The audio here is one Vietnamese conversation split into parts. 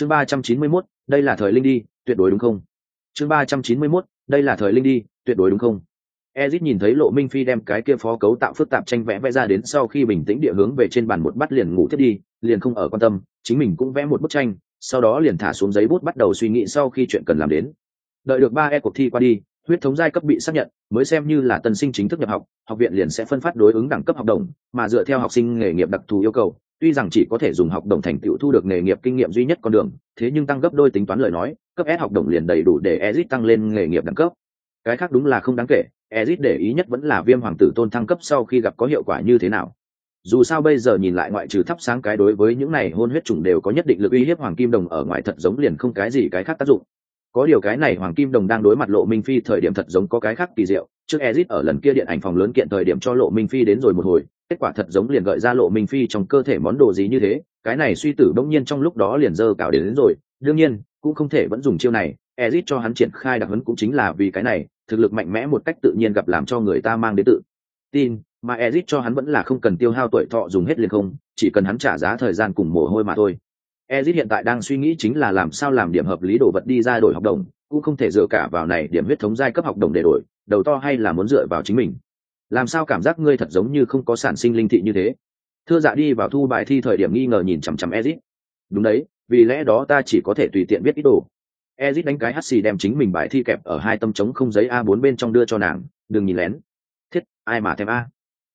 chương ba trăm chín mươi 391, đây là thời linh đi tuyệt đối đúng không? Chương ba trăm chín mươi 391, đây là thời linh đi tuyệt đối đúng không? Ezit nhìn thấy lộ minh phi đem cái kia phó cấu tạo phức tạp tranh vẽ vẽ ra đến sau khi bình tĩnh địa hướng về trên bàn một bắt liền ngủ thiết đi liền không ở quan tâm chính mình cũng vẽ một bức tranh sau đó liền thả xuống giấy bút bắt đầu suy nghĩ sau khi chuyện cần làm đến. Đợi được ba e cuộc thi qua đi huyết thống giai cấp bị xác nhận mới xem như là tân sinh chính thức nhập học học viện liền sẽ phân phát đối ứng đẳng cấp học đồng mà dựa theo học sinh nghề nghiệp đặc thù yêu cầu tuy rằng chỉ có thể dùng học đồng thành tựu thu được nghề nghiệp kinh nghiệm duy nhất con đường, thế nhưng tăng gấp đôi tính toán lời nói, cấp s học đồng liền đầy đủ để ezit tăng lên nghề nghiệp đẳng cấp. Cái khác đúng là không đáng kể, ezit để ý nhất vẫn là viêm hoàng tử tôn thăng cấp sau khi gặp có hiệu quả như thế nào. Dù sao bây giờ nhìn lại ngoại trừ thắp sáng cái đối với những này hôn huyết trùng đều có nhất định lực uy hiếp hoàng kim đồng ở ngoài thật giống liền không cái gì cái khác tác dụng. Có điều cái này hoàng kim đồng đang đối mặt lộ minh phi thời điểm thật giống có cái khác kỳ diệu, trước ezit ở lần kia điện ảnh phòng lớn kiện thời điểm cho lộ minh phi đến rồi một hồi kết quả thật giống liền gợi ra lộ minh phi trong cơ thể món đồ gì như thế cái này suy tử đông nhiên trong lúc đó liền dơ cào đến, đến rồi. Đương nhiên cũng không thể vẫn dùng chiêu này ezit cho hắn triển khai đặc hấn cũng chính là vì cái này thực lực mạnh mẽ một cách tự nhiên gặp làm cho người ta mang đến tự tin mà ezit cho hắn vẫn là không cần tiêu hao tuổi thọ dùng hết liền không chỉ cần hắn trả giá thời gian cùng mồ hôi mà thôi. Ezit hiện tại đang suy nghĩ chính là làm sao làm điểm hợp lý đồ vật đi ra đổi học đồng cũng không thể dựa cả vào này điểm huyết thống giai cấp học đồng để đổi đầu to hay là muốn dựa vào chính mình làm sao cảm giác ngươi thật giống như không có sản sinh linh thị như thế? Thưa dạ đi vào thu bài thi thời điểm nghi ngờ nhìn chằm chằm ezit. Đúng đấy, vì lẽ đó ta chỉ có thể tùy tiện biết ít đồ. Ezit đánh cái hắt xì đem chính mình bài thi kẹp ở hai tâm trống không giấy a 4 bên trong đưa cho nàng, đừng nhìn lén. Thiết, ai mà thèm a?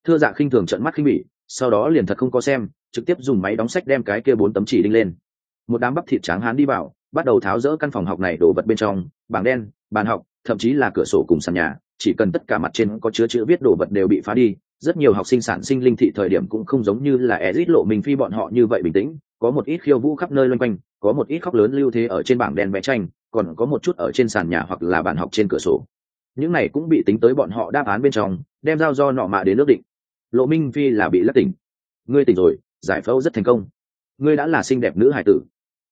Thưa dạ khinh thường trận mắt khinh bỉ, sau đó liền thật không có xem, trực tiếp dùng máy đóng sách đem cái kia bốn tấm chỉ đinh lên. Một đám bắp thịt tráng hán đi vào, bắt đầu tháo rỡ căn phòng học này đổ vật bên trong, bảng đen, bàn học thậm chí là cửa sổ cùng sàn nhà, chỉ cần tất cả mặt trên có chứa chữ viết đồ vật đều bị phá đi, rất nhiều học sinh sản sinh linh thị thời điểm cũng không giống như là ezit lộ mình phi bọn họ như vậy bình tĩnh, có một ít khiêu vũ khắp nơi loanh quanh, có một ít khóc lớn lưu thế ở trên bảng đèn vẽ tranh, còn có một chút ở trên sàn nhà hoặc là bàn học trên cửa sổ. Những này cũng bị tính tới bọn họ đáp án bên trong, đem giao do nọ mạ đến nước định. Lộ minh phi là bị lất tỉnh. Ngươi tỉnh rồi, giải phẫu rất thành công. Ngươi đã là xinh đẹp nữ hải tử.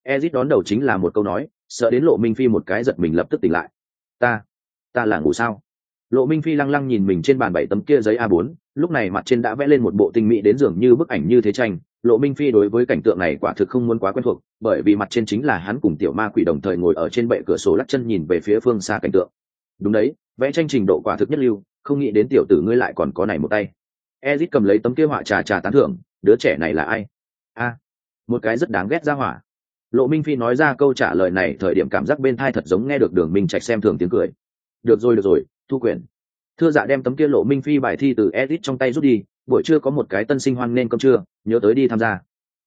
Ezit đón đầu chính là một câu nói, sợ đến lộ minh phi một cái giật mình lập tức tỉnh lại ta ta là ngủ sao? Lộ minh phi lăng lăng nhìn mình trên bàn bảy tấm kia giấy a 4 lúc này mặt trên đã vẽ lên một bộ tinh mỹ đến dường như bức ảnh như thế tranh. Lộ minh phi đối với cảnh tượng này quả thực không muốn quá quen thuộc, bởi vì mặt trên chính là hắn cùng tiểu ma quỷ đồng thời ngồi ở trên bệ cửa sổ lắc chân nhìn về phía phương xa cảnh tượng. Đúng đấy, vẽ tranh trình độ quả thực nhất lưu, không nghĩ đến tiểu tử ngươi lại còn có này một tay. Ezit cầm lấy tấm kia họa trà trà tán thưởng, đứa trẻ này là ai? A, một cái rất đáng ghét ra hỏa lộ minh phi nói ra câu trả lời này, thời điểm cảm giác bên thai thật giống nghe được đường minh trạch xem thường tiếng cười. Được rồi được rồi, thu quyền thưa dạ đem tấm kia lộ minh phi bài thi từ edit trong tay rút đi, buổi trưa có một cái tân sinh hoan nên cơm trưa, nhớ tới đi tham gia.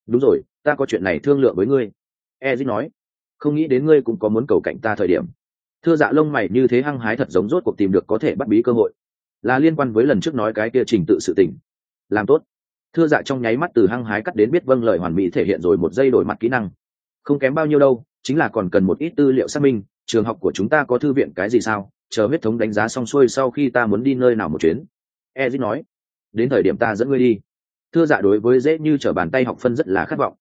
Đúng rồi, ta có chuyện này thương lượng với ngươi. Edit nói. Không nghĩ đến ngươi cũng có muốn cầu cạnh ta thời điểm. Thưa dạ lông mày như thế hăng hái thật giống rốt cuộc tìm được có thể bắt bí cơ hội. Là liên quan với lần trước nói cái kia trình tự sự tình. Làm tốt. Thưa dạ trong nháy mắt từ hăng hái cắt đến biết vâng lời hoàn mỹ thể hiện rồi một giây đổi mặt kỹ năng không kém bao nhiêu đâu, chính là còn cần một ít tư liệu xác minh, trường học của chúng ta có thư viện cái gì sao? Chờ huyết thống đánh giá xong xuôi sau khi ta muốn đi nơi nào một chuyến. Ezit nói. Đến thời điểm ta dẫn ngươi đi. Thưa dạ đối với dễ như t r ở bàn tay học phân rất là khát vọng.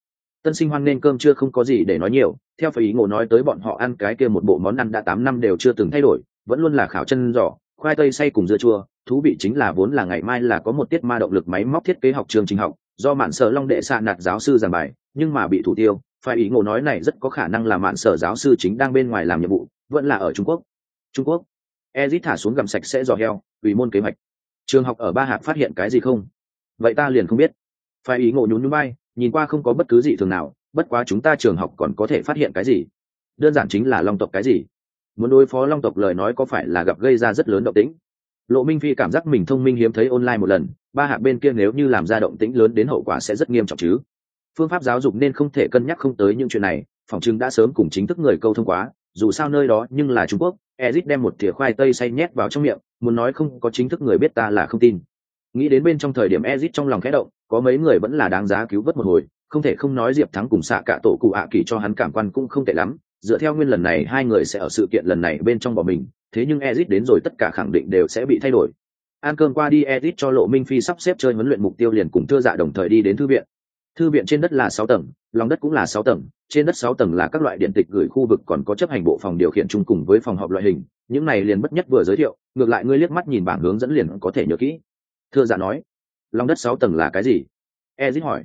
Tân sinh hoan nên cơm chưa không có gì để nói nhiều, theo phải ý ngộ nói tới bọn họ ăn cái kia một bộ món ăn đã tám năm đều chưa từng thay đổi, vẫn luôn là khảo chân giỏ khoai tây xay cùng dưa chua, thú vị chính là vốn là ngày mai là có một tiết ma động lực máy móc thiết kế học trường trình học, do mạn sở long đệ xạ nạt giáo sư giảng bài, nhưng mà bị thủ tiêu phải ý ngộ nói này rất có khả năng là mạn sở giáo sư chính đang bên ngoài làm nhiệm vụ, vẫn là ở trung quốc. Trung quốc? Ezit thả xuống gầm sạch sẽ dò heo ủy môn kế hoạch. Trường học ở ba hạt phát hiện cái gì không? Vậy ta liền không biết. Phải ý ngộ nhún nhún bay nhìn qua không có bất cứ gì thường nào, bất quá chúng ta trường học còn có thể phát hiện cái gì? Đơn giản chính là long tộc cái gì? Muốn đối phó long tộc lời nói có phải là gặp gây ra rất lớn động tĩnh? Lộ minh phi cảm giác mình thông minh hiếm thấy online một lần, ba hạt bên kia nếu như làm ra động tĩnh lớn đến hậu quả sẽ rất nghiêm trọng chứ phương pháp giáo dục nên không thể cân nhắc không tới những chuyện này, phòng chứng đã sớm cùng chính thức người câu thông quá, dù sao nơi đó nhưng là trung quốc ezit đem một thìa khoai tây xay nhét vào trong miệng, muốn nói không có chính thức người biết ta là không tin. Nghĩ đến bên trong thời điểm ezit trong lòng khẽ động, có mấy người vẫn là đáng giá cứu vớt một hồi, không thể không nói diệp thắng cùng xạ cả tổ cụ ạ kỳ cho hắn cảm quan cũng không tệ lắm, dựa theo nguyên lần này hai người sẽ ở sự kiện lần này bên trong bỏ mình, thế nhưng ezit đến rồi tất cả khẳng định đều sẽ bị thay đổi. Ăn cơm qua đi ezit cho lộ minh phi sắp xếp chơi huấn luyện mục tiêu liền cùng thưa dạ đồng thời đi đến thư viện thư viện trên đất là sáu tầng, lòng đất cũng là sáu tầng, trên đất sáu tầng là các loại điện tịch gửi khu vực còn có chấp hành bộ phòng điều khiển chung cùng với phòng họp loại hình. Những này liền bất nhất vừa giới thiệu, ngược lại ngươi liếc mắt nhìn bảng hướng dẫn liền có thể nhớ kỹ. Thưa giả nói, lòng đất sáu tầng là cái gì? Ezit hỏi.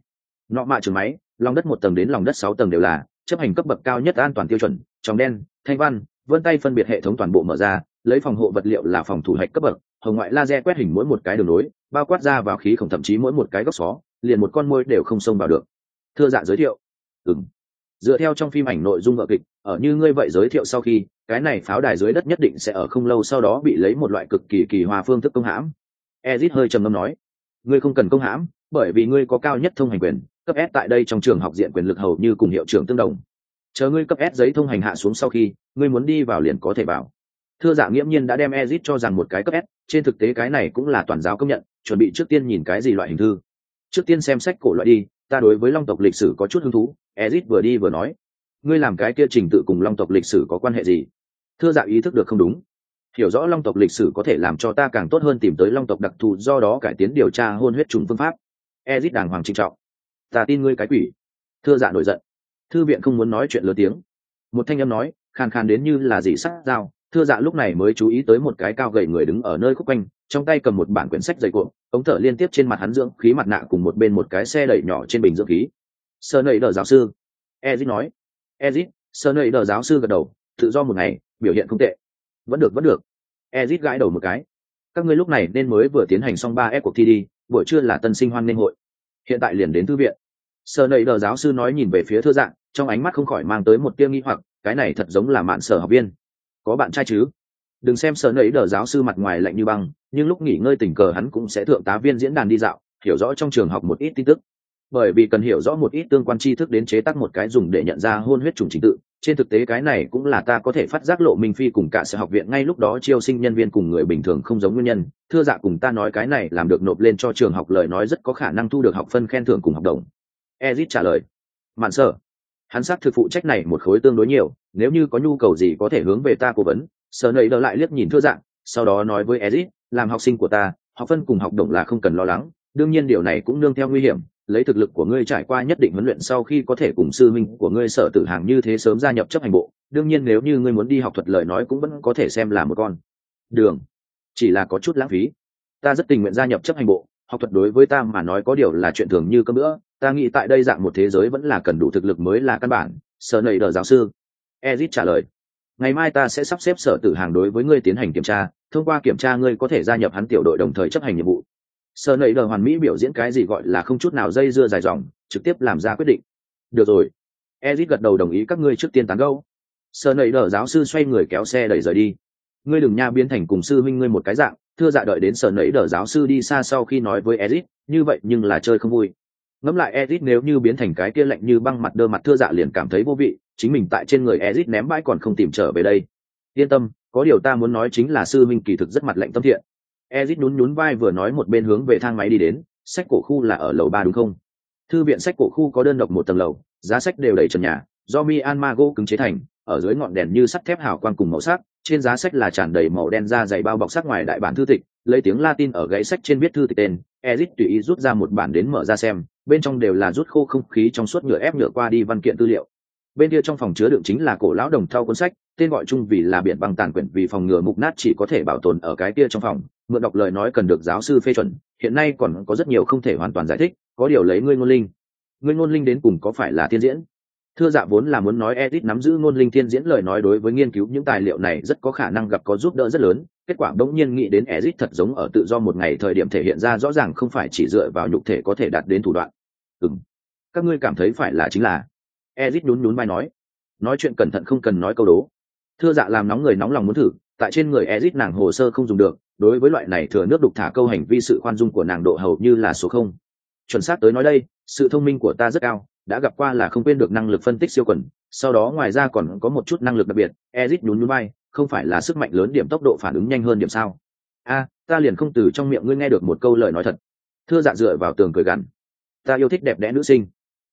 Nọ mạ trường máy, lòng đất một tầng đến lòng đất sáu tầng đều là chấp hành cấp bậc cao nhất an toàn tiêu chuẩn tròng đen, thanh văn, vân tay phân biệt hệ thống toàn bộ mở ra, lấy phòng hộ vật liệu là phòng thủ hạch cấp bậc, hồng ngoại laser quét hình mỗi một cái đường nối, bao quát ra vào khí khổng thậm chí mỗi một cái góc xó liền một con môi đều không xông vào được. Thưa dạ giới thiệu. Ừng dựa theo trong phim ảnh nội dung vợ kịch, ở như ngươi vậy giới thiệu sau khi, cái này pháo đài dưới đất nhất định sẽ ở không lâu sau đó bị lấy một loại cực kỳ kỳ hòa phương thức công hãm. Ezit hơi trầm ngâm nói, ngươi không cần công hãm, bởi vì ngươi có cao nhất thông hành quyền, cấp s tại đây trong trường học diện quyền lực hầu như cùng hiệu trưởng tương đồng. Chờ ngươi cấp s giấy thông hành hạ xuống sau khi, ngươi muốn đi vào liền có thể vào. Thưa giả nghiễm nhiên đã đem ezit cho rằng một cái cấp s, trên thực tế cái này cũng là toàn giáo công nhận, chuẩn bị trước tiên nhìn cái gì loại hình thư trước tiên xem sách cổ loại đi, ta đối với long tộc lịch sử có chút hứng thú, ezit vừa đi vừa nói, ngươi làm cái kia trình tự cùng long tộc lịch sử có quan hệ gì? Thưa dạ ý thức được không đúng. Hiểu rõ long tộc lịch sử có thể làm cho ta càng tốt hơn tìm tới long tộc đặc thù, do đó cải tiến điều tra hôn huyết trùng phương pháp. Ezit đàng hoàng trinh trọng. Ta tin ngươi cái quỷ. Thưa dạ nổi giận. Thư viện không muốn nói chuyện lớn tiếng. Một thanh âm nói, khàn khàn đến như là dì sắt dao thưa dạ lúc này mới chú ý tới một cái cao gầy người đứng ở nơi khúc quanh, trong tay cầm một bản quyển sách dày cuộn, ống thở liên tiếp trên mặt hắn dưỡng khí mặt nạ cùng một bên một cái xe đẩy nhỏ trên bình dưỡng khí. Sơ nầy đờ giáo sư. Ezit nói. Ezit, sơ nầy đờ giáo sư gật đầu, tự do một ngày, biểu hiện không tệ. Vẫn được vẫn được. Ezit gãi đầu một cái. Các ngươi lúc này nên mới vừa tiến hành xong ba f cuộc thi đi, buổi trưa là tân sinh hoan nghênh hội. Hiện tại liền đến thư viện. Sơ nầy đờ giáo sư nói nhìn về phía thưa dạng trong ánh mắt không khỏi mang tới một tia nghi hoặc, cái này thật giống là mạn sở học viên có bạn trai chứ? Đừng xem sợ nầy đờ giáo sư mặt ngoài lạnh như băng, nhưng lúc nghỉ ngơi tình cờ hắn cũng sẽ thượng tá viên diễn đàn đi dạo, hiểu rõ trong trường học một ít tin tức. Bởi vì cần hiểu rõ một ít tương quan tri thức đến chế tác một cái dùng để nhận ra hôn huyết trùng trình tự. Trên thực tế cái này cũng là ta có thể phát giác lộ minh phi cùng cả sở học viện ngay lúc đó chiêu sinh nhân viên cùng người bình thường không giống nguyên nhân. Thưa dạ cùng ta nói cái này làm được nộp lên cho trường học lời nói rất có khả năng thu được học phân khen thưởng cùng học đồng. Ezit trả lời. Mạn sở hắn xác thực phụ trách này một khối tương đối nhiều nếu như có nhu cầu gì có thể hướng về ta cố vấn sở nầy đỡ lại liếc nhìn thưa dạng, sau đó nói với ezit làm học sinh của ta, học phân cùng học đồng là không cần lo lắng, đương nhiên điều này cũng nương theo nguy hiểm, lấy thực lực của ngươi trải qua nhất định huấn luyện sau khi có thể cùng sư minh của ngươi sở tử hàng như thế sớm gia nhập chấp hành bộ, đương nhiên nếu như ngươi muốn đi học thuật lời nói cũng vẫn có thể xem là một con đường, chỉ là có chút lãng phí. Ta rất tình nguyện gia nhập chấp hành bộ, học thuật đối với ta mà nói có điều là chuyện thường như cơm nữa ta nghĩ tại đây dạng một thế giới vẫn là cần đủ thực lực mới là căn bản sở nầy đờ giáo sư ezit trả lời. Ngày mai ta sẽ sắp xếp sở tử hàng đối với ngươi tiến hành kiểm tra, thông qua kiểm tra ngươi có thể gia nhập hắn tiểu đội đồng thời chấp hành nhiệm vụ. Sở nầy đờ hoàn mỹ biểu diễn cái gì gọi là không chút nào dây dưa dài dòng, trực tiếp làm ra quyết định. Được rồi. Ezit gật đầu đồng ý các ngươi trước tiên tán gâu sở nầy đờ giáo sư xoay người kéo xe đẩy rời đi. Ngươi đừng nha biến thành cùng sư huynh ngươi một cái dạng, thưa dạ đợi đến sở nầy đờ giáo sư đi xa sau khi nói với ezit, như vậy nhưng là chơi không vui ngẫm lại ezit nếu như biến thành cái kia lạnh như băng mặt đơ mặt thưa dạ liền cảm thấy vô vị, chính mình tại trên người ezit ném bãi còn không tìm trở về đây. Yên tâm, có điều ta muốn nói chính là sư minh kỳ thực rất mặt lạnh tâm thiện. Ezit nhún nhún vai vừa nói một bên hướng về thang máy đi đến, sách cổ khu là ở lầu ba đúng không? Thư viện sách cổ khu có đơn độc một tầng lầu, giá sách đều đầy trần nhà, do mi an cứng chế thành ở dưới ngọn đèn như sắt thép hào quang cùng màu sắc, trên giá sách là tràn đầy màu đen da dày bao bọc sắc ngoài đại bản thư tịch, lấy tiếng latin ở gãy sách trên viết thư tịch tên ezit tùy ý rút ra một bản đến mở ra xem, bên trong đều là rút khô không khí trong suốt nhựa ép nhựa qua đi văn kiện tư liệu. Bên kia trong phòng chứa đựng chính là cổ lão đồng thau cuốn sách, tên gọi chung vì là biển băng tàn quyển vì phòng ngừa mục nát chỉ có thể bảo tồn ở cái kia trong phòng, mượn đọc lời nói cần được giáo sư phê chuẩn, hiện nay còn có rất nhiều không thể hoàn toàn giải thích, có điều lấy ngươi ngôn linh. Ngươi ngôn linh đến cùng có phải là thiên diễn? Thưa dạ vốn là muốn nói edit nắm giữ ngôn linh thiên diễn lời nói đối với nghiên cứu những tài liệu này rất có khả năng gặp có giúp đỡ rất lớn. Kết quả đống nhiên nghĩ đến edit thật giống ở tự do một ngày thời điểm thể hiện ra rõ ràng không phải chỉ dựa vào nhục thể có thể đạt đến thủ đoạn. Ừ các ngươi cảm thấy phải là chính là? Edit nhún nhún vai nói. Nói chuyện cẩn thận không cần nói câu đố. Thưa dạ làm nóng người nóng lòng muốn thử, tại trên người edit nàng hồ sơ không dùng được, đối với loại này thừa nước đục thả câu hành vi sự khoan dung của nàng độ hầu như là số không. Chuẩn xác tới nói đây, sự thông minh của ta rất cao đã gặp qua là không quên được năng lực phân tích siêu quần, sau đó ngoài ra còn có một chút năng lực đặc biệt ezit nhún núi bay không phải là sức mạnh lớn điểm tốc độ phản ứng nhanh hơn điểm sao? A, ta liền không từ trong miệng ngươi nghe được một câu lời nói thật. Thưa dạ dựa vào tường cười gằn. Ta yêu thích đẹp đẽ nữ sinh.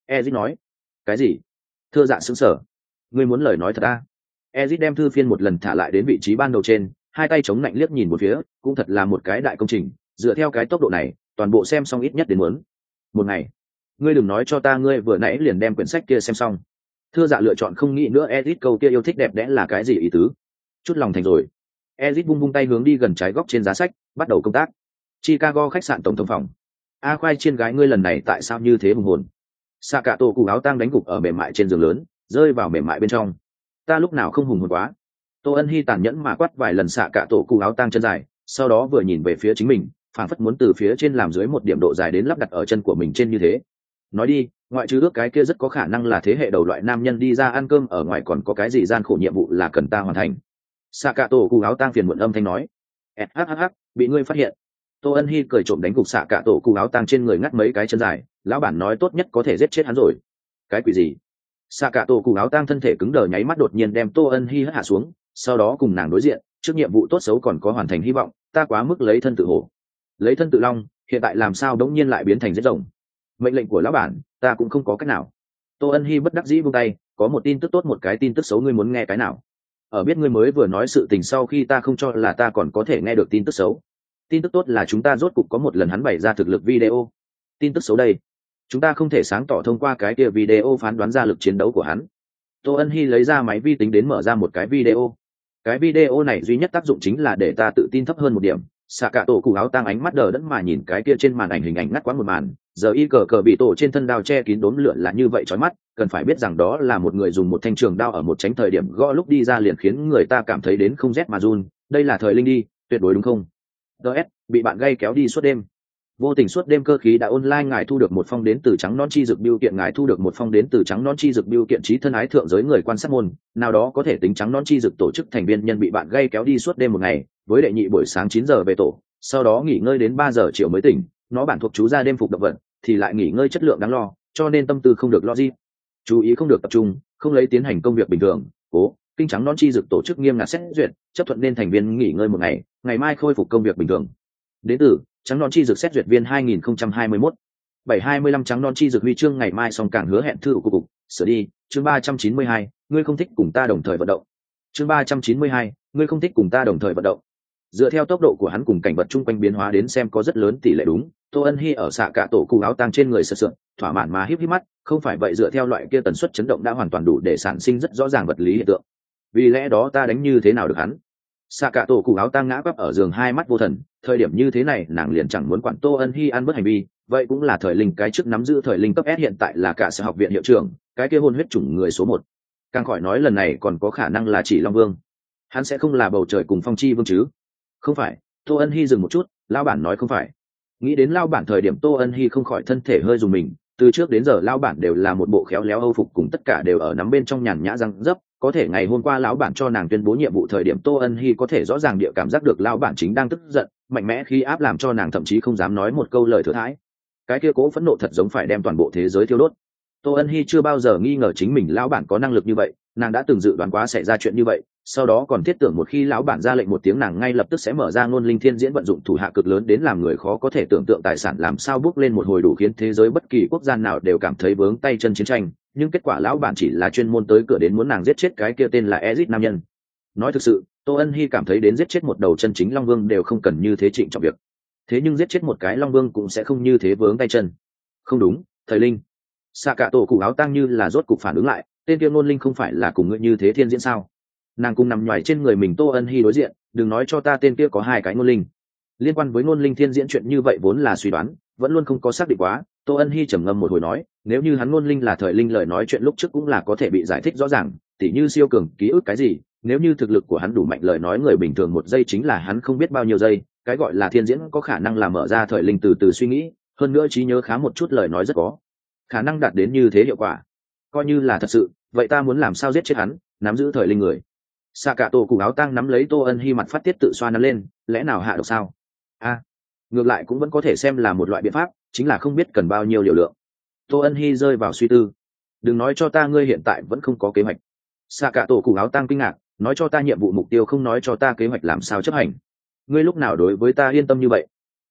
Ezit nói. Cái gì? Thưa dạ xứng sở ngươi muốn lời nói thật a? Ezit đem thư phiên một lần thả lại đến vị trí ban đầu trên, hai tay chống lạnh liếc nhìn một phía, cũng thật là một cái đại công trình, dựa theo cái tốc độ này, toàn bộ xem xong ít nhất đến muốn. Một ngày ngươi đừng nói cho ta ngươi vừa nãy liền đem quyển sách kia xem xong. Thưa dạ lựa chọn không nghĩ nữa ezit câu kia yêu thích đẹp đẽ là cái gì ý tứ? Chút lòng thành rồi. Ezit bung bung tay hướng đi gần trái góc trên giá sách, bắt đầu công tác. Chicago khách sạn tổng thống phòng. A khoai chiên gái ngươi lần này tại sao như thế hùng hồn? Xạ cả tổ cụ áo tang đánh gục ở mềm mại trên giường lớn, rơi vào mềm mại bên trong. Ta lúc nào không hùng hồn quá? Tô ân hy tàn nhẫn mà quắt vài lần xạ cả tổ cụ áo tang chân dài, sau đó vừa nhìn về phía chính mình phản phất muốn từ phía trên làm dưới một điểm độ dài đến lắp đặt ở chân của mình trên như thế nói đi, ngoại trừ ước cái kia rất có khả năng là thế hệ đầu loại nam nhân đi ra ăn cơm ở ngoài còn có cái gì gian khổ nhiệm vụ là cần ta hoàn thành? Xạ cả tổ cụ áo tang phiền muộn âm thanh nói. Hhh bị ngươi phát hiện. Tô ân hy cười trộm đánh gục xạ cả tổ cụ áo tang trên người ngắt mấy cái chân dài, lão bản nói tốt nhất có thể giết chết hắn rồi. Cái quỷ gì? Xạ cả tổ cụ áo tang thân thể cứng đờ nháy mắt đột nhiên đem tô ân hy hất hạ xuống, sau đó cùng nàng đối diện, trước nhiệm vụ tốt xấu còn có hoàn thành hy vọng, ta quá mức lấy thân tự hổ. Lấy thân tự long, hiện tại làm sao đống nhiên lại biến thành giết rồng? Mệnh lệnh của lão bản, ta cũng không có cách nào. Tô ân hy bất đắc dĩ buông tay, có một tin tức tốt, một cái tin tức xấu, ngươi muốn nghe cái nào? Ở biết ngươi mới vừa nói sự tình sau khi ta không cho là ta còn có thể nghe được tin tức xấu. Tin tức tốt là chúng ta rốt cục có một lần hắn bày ra thực lực video. Tin tức xấu đây. Chúng ta không thể sáng tỏ thông qua cái kia video phán đoán ra lực chiến đấu của hắn. Tô ân hy lấy ra máy vi tính đến mở ra một cái video. Cái video này duy nhất tác dụng chính là để ta tự tin thấp hơn một điểm. Xạ cả tổ cụ áo tang ánh mắt đờ đẫn mà nhìn cái kia trên màn ảnh hình ảnh ngắt quãng một màn giờ y cờ cờ bị tổ trên thân đao che kín đốm lửa là như vậy trói mắt, cần phải biết rằng đó là một người dùng một thanh trường đao ở một tránh thời điểm gõ lúc đi ra liền khiến người ta cảm thấy đến không rét mà run. Đây là thời linh đi, tuyệt đối đúng không? Ts bị bạn gây kéo đi suốt đêm. Vô tình suốt đêm cơ khí đã online, ngài thu được một phong đến từ trắng non chi dược biêu kiện, ngài thu được một phong đến từ trắng non chi dược biêu kiện trí thân ái thượng giới người quan sát môn. Nào đó có thể tính trắng non chi dược tổ chức thành viên nhân bị bạn gây kéo đi suốt đêm một ngày. Với đệ nhị buổi sáng chín giờ về tổ, sau đó nghỉ ngơi đến ba giờ chiều mới tỉnh. Nó bản thuộc chú ra đêm phục động vật thì lại nghỉ ngơi chất lượng đáng lo, cho nên tâm tư không được lo gì. Chú ý không được tập trung, không lấy tiến hành công việc bình thường, cố, kinh trắng non chi dược tổ chức nghiêm ngặt xét duyệt, chấp thuận nên thành viên nghỉ ngơi một ngày ngày mai khôi phục công việc bình thường. Đến từ, trắng non chi dược xét duyệt viên 2021 725 trắng non chi dược huy chương ngày mai song càng hứa hẹn thư của cục, sửa đi, chương 392 ngươi không thích cùng ta đồng thời vận động. Chương 392 ngươi không thích cùng ta đồng thời vận động. Dựa theo tốc độ của hắn cùng cảnh vật chung quanh biến hóa đến xem có rất lớn tỷ lệ đúng tô ân hy ở xạ cả tổ cụ áo tang trên người sợ sượng, thỏa mãn mà híp híp mắt, không phải vậy dựa theo loại kia tần suất chấn động đã hoàn toàn đủ để sản sinh rất rõ ràng vật lý hiện tượng. Vì lẽ đó ta đánh như thế nào được hắn? Xạ cả tổ cụ áo tang ngã quắp ở giường hai mắt vô thần, thời điểm như thế này, nàng liền chẳng muốn quản tô ân hy ăn bớt hành vi, vậy cũng là thời linh, cái trước nắm giữ thời linh cấp s hiện tại là cả sở học viện hiệu trưởng, cái kia hôn huyết chủng người số một. Càng khỏi nói lần này còn có khả năng là chỉ long vương. Hắn sẽ không là bầu trời cùng phong chi vương chứ? Không phải, tô ân hy dừng một chút lao bản nói không phải nghĩ đến lao bản thời điểm tô ân hy không khỏi thân thể hơi dùng mình, từ trước đến giờ lao bản đều là một bộ khéo léo âu phục cùng tất cả đều ở nắm bên trong nhàn nhã răng dấp. Có thể ngày hôm qua lão bản cho nàng tuyên bố nhiệm vụ thời điểm tô ân hy có thể rõ ràng địa cảm giác được lao bản chính đang tức giận, mạnh mẽ khi áp làm cho nàng thậm chí không dám nói một câu lời thừa thãi. Cái kia cố phẫn nộ thật giống phải đem toàn bộ thế giới thiêu đốt. Tô ân hy chưa bao giờ nghi ngờ chính mình lão bản có năng lực như vậy, nàng đã từng dự đoán quá xảy ra chuyện như vậy sau đó còn thiết tưởng một khi lão bản ra lệnh một tiếng nàng ngay lập tức sẽ mở ra ngôn linh thiên diễn vận dụng thủ hạ cực lớn đến làm người khó có thể tưởng tượng tài sản làm sao bước lên một hồi đủ khiến thế giới bất kỳ quốc gia nào đều cảm thấy vướng tay chân chiến tranh, nhưng kết quả lão bản chỉ là chuyên môn tới cửa đến muốn nàng giết chết cái kia tên là ezit nam nhân. Nói thực sự, tô ân hy cảm thấy đến giết chết một đầu chân chính long vương đều không cần như thế trịnh trọng việc. Thế nhưng giết chết một cái long vương cũng sẽ không như thế vướng tay chân. Không đúng thời linh. Xạ cả tổ cụ áo tăng như là rốt cục phản ứng lại, tên kia ngôn linh không phải là cùng ngươi như thế thiên diễn sao? Nàng cùng nằm nhoài trên người mình tô ân hy đối diện, đừng nói cho ta tên kia có hai cái ngôn linh. Liên quan với ngôn linh thiên diễn chuyện như vậy vốn là suy đoán, vẫn luôn không có xác định quá, tô ân hy trầm ngâm một hồi nói, nếu như hắn ngôn linh là thời linh lời nói chuyện lúc trước cũng là có thể bị giải thích rõ ràng, tỉ như siêu cường, ký ức cái gì, nếu như thực lực của hắn đủ mạnh lời nói người bình thường một giây chính là hắn không biết bao nhiêu giây, cái gọi là thiên diễn có khả năng là mở ra thời linh từ từ suy nghĩ, hơn nữa trí nhớ khá một chút lời nói rất có khả năng đạt đến như thế hiệu quả. Coi như là thật sự, vậy ta muốn làm sao giết chết hắn, nắm giữ thời linh người? Xạ cả tổ cụ áo tăng nắm lấy tô ân hy mặt phát tiết tự xoa nắm lên, lẽ nào hạ độc sao? A, ngược lại cũng vẫn có thể xem là một loại biện pháp, chính là không biết cần bao nhiêu liều lượng. Tô ân hy rơi vào suy tư. Đừng nói cho ta ngươi hiện tại vẫn không có kế hoạch. Xạ cả tổ cụ áo tăng kinh ngạc, nói cho ta nhiệm vụ mục tiêu không nói cho ta kế hoạch làm sao chấp hành. Ngươi lúc nào đối với ta yên tâm như vậy?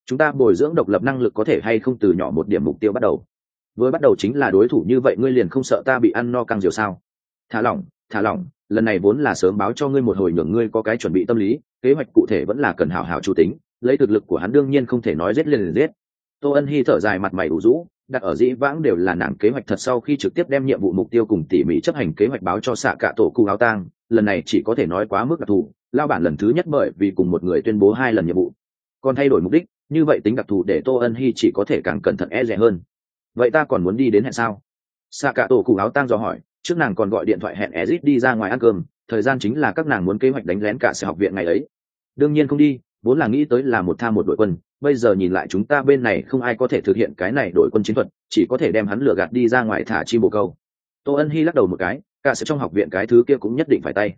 Chúng ta bồi dưỡng độc lập năng lực có thể hay không từ nhỏ một điểm mục tiêu bắt đầu? Với bắt đầu chính là đối thủ như vậy ngươi liền không sợ ta bị ăn no căng diều sao? Thả lỏng thả lỏng lần này vốn là sớm báo cho ngươi một hồi nhường ngươi có cái chuẩn bị tâm lý, kế hoạch cụ thể vẫn là cần hảo hảo chủ tính, lấy thực lực của hắn đương nhiên không thể nói giết liền liền giết. Tô ân hy thở dài mặt mày đủ rũ, đặt ở dĩ vãng đều là nàng kế hoạch thật sau khi trực tiếp đem nhiệm vụ mục tiêu cùng tỉ mỉ chấp hành kế hoạch báo cho xạ cả tổ cụ áo tang, lần này chỉ có thể nói quá mức đặc thù, lao bản lần thứ nhất bởi vì cùng một người tuyên bố hai lần nhiệm vụ. Còn thay đổi mục đích, như vậy tính đặc thù để tô ân hy chỉ có thể càng cẩn thận e rẻ hơn. Vậy ta còn muốn đi đến hẹn sao? Xạ cả tổ cụ áo tang dò hỏi trước nàng còn gọi điện thoại hẹn ezit đi ra ngoài ăn cơm, thời gian chính là các nàng muốn kế hoạch đánh lén cả sở học viện ngày ấy. Đương nhiên không đi, vốn là nghĩ tới là một tham một đội quân, bây giờ nhìn lại chúng ta bên này không ai có thể thực hiện cái này đội quân chiến thuật, chỉ có thể đem hắn lừa gạt đi ra ngoài thả chi bồ câu. Tô ân hy lắc đầu một cái, cả sở trong học viện cái thứ kia cũng nhất định phải tay.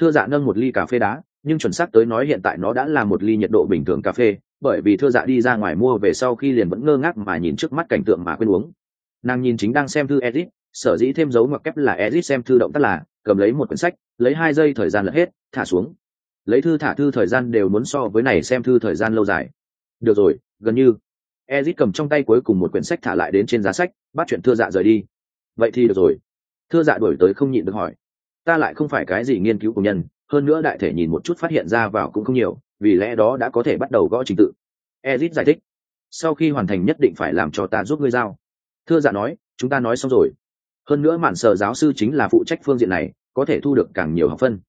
Thưa dạ nâng một ly cà phê đá, nhưng chuẩn xác tới nói hiện tại nó đã là một ly nhiệt độ bình thường cà phê, bởi vì thưa dạ đi ra ngoài mua về sau khi liền vẫn ngơ ngác mà nhìn trước mắt cảnh tượng mà quên uống. Nàng nhìn chính đang xem thư edit sở dĩ thêm dấu ngoặc kép là edit xem thư động tác là, cầm lấy một quyển sách, lấy hai giây thời gian lật hết, thả xuống. Lấy thư thả thư thời gian đều muốn so với này xem thư thời gian lâu dài. Được rồi, gần như. Ezit cầm trong tay cuối cùng một quyển sách thả lại đến trên giá sách, bắt chuyện thưa dạ rời đi. Vậy thì được rồi. Thưa dạ đổi tới không nhịn được hỏi. Ta lại không phải cái gì nghiên cứu của nhân, hơn nữa đại thể nhìn một chút phát hiện ra vào cũng không nhiều, vì lẽ đó đã có thể bắt đầu gõ trình tự. Ezit giải thích. Sau khi hoàn thành nhất định phải làm cho ta giúp ngươi giao. Thưa dạ nói, chúng ta nói xong rồi hơn nữa mạn sở giáo sư chính là phụ trách phương diện này, có thể thu được càng nhiều học phân.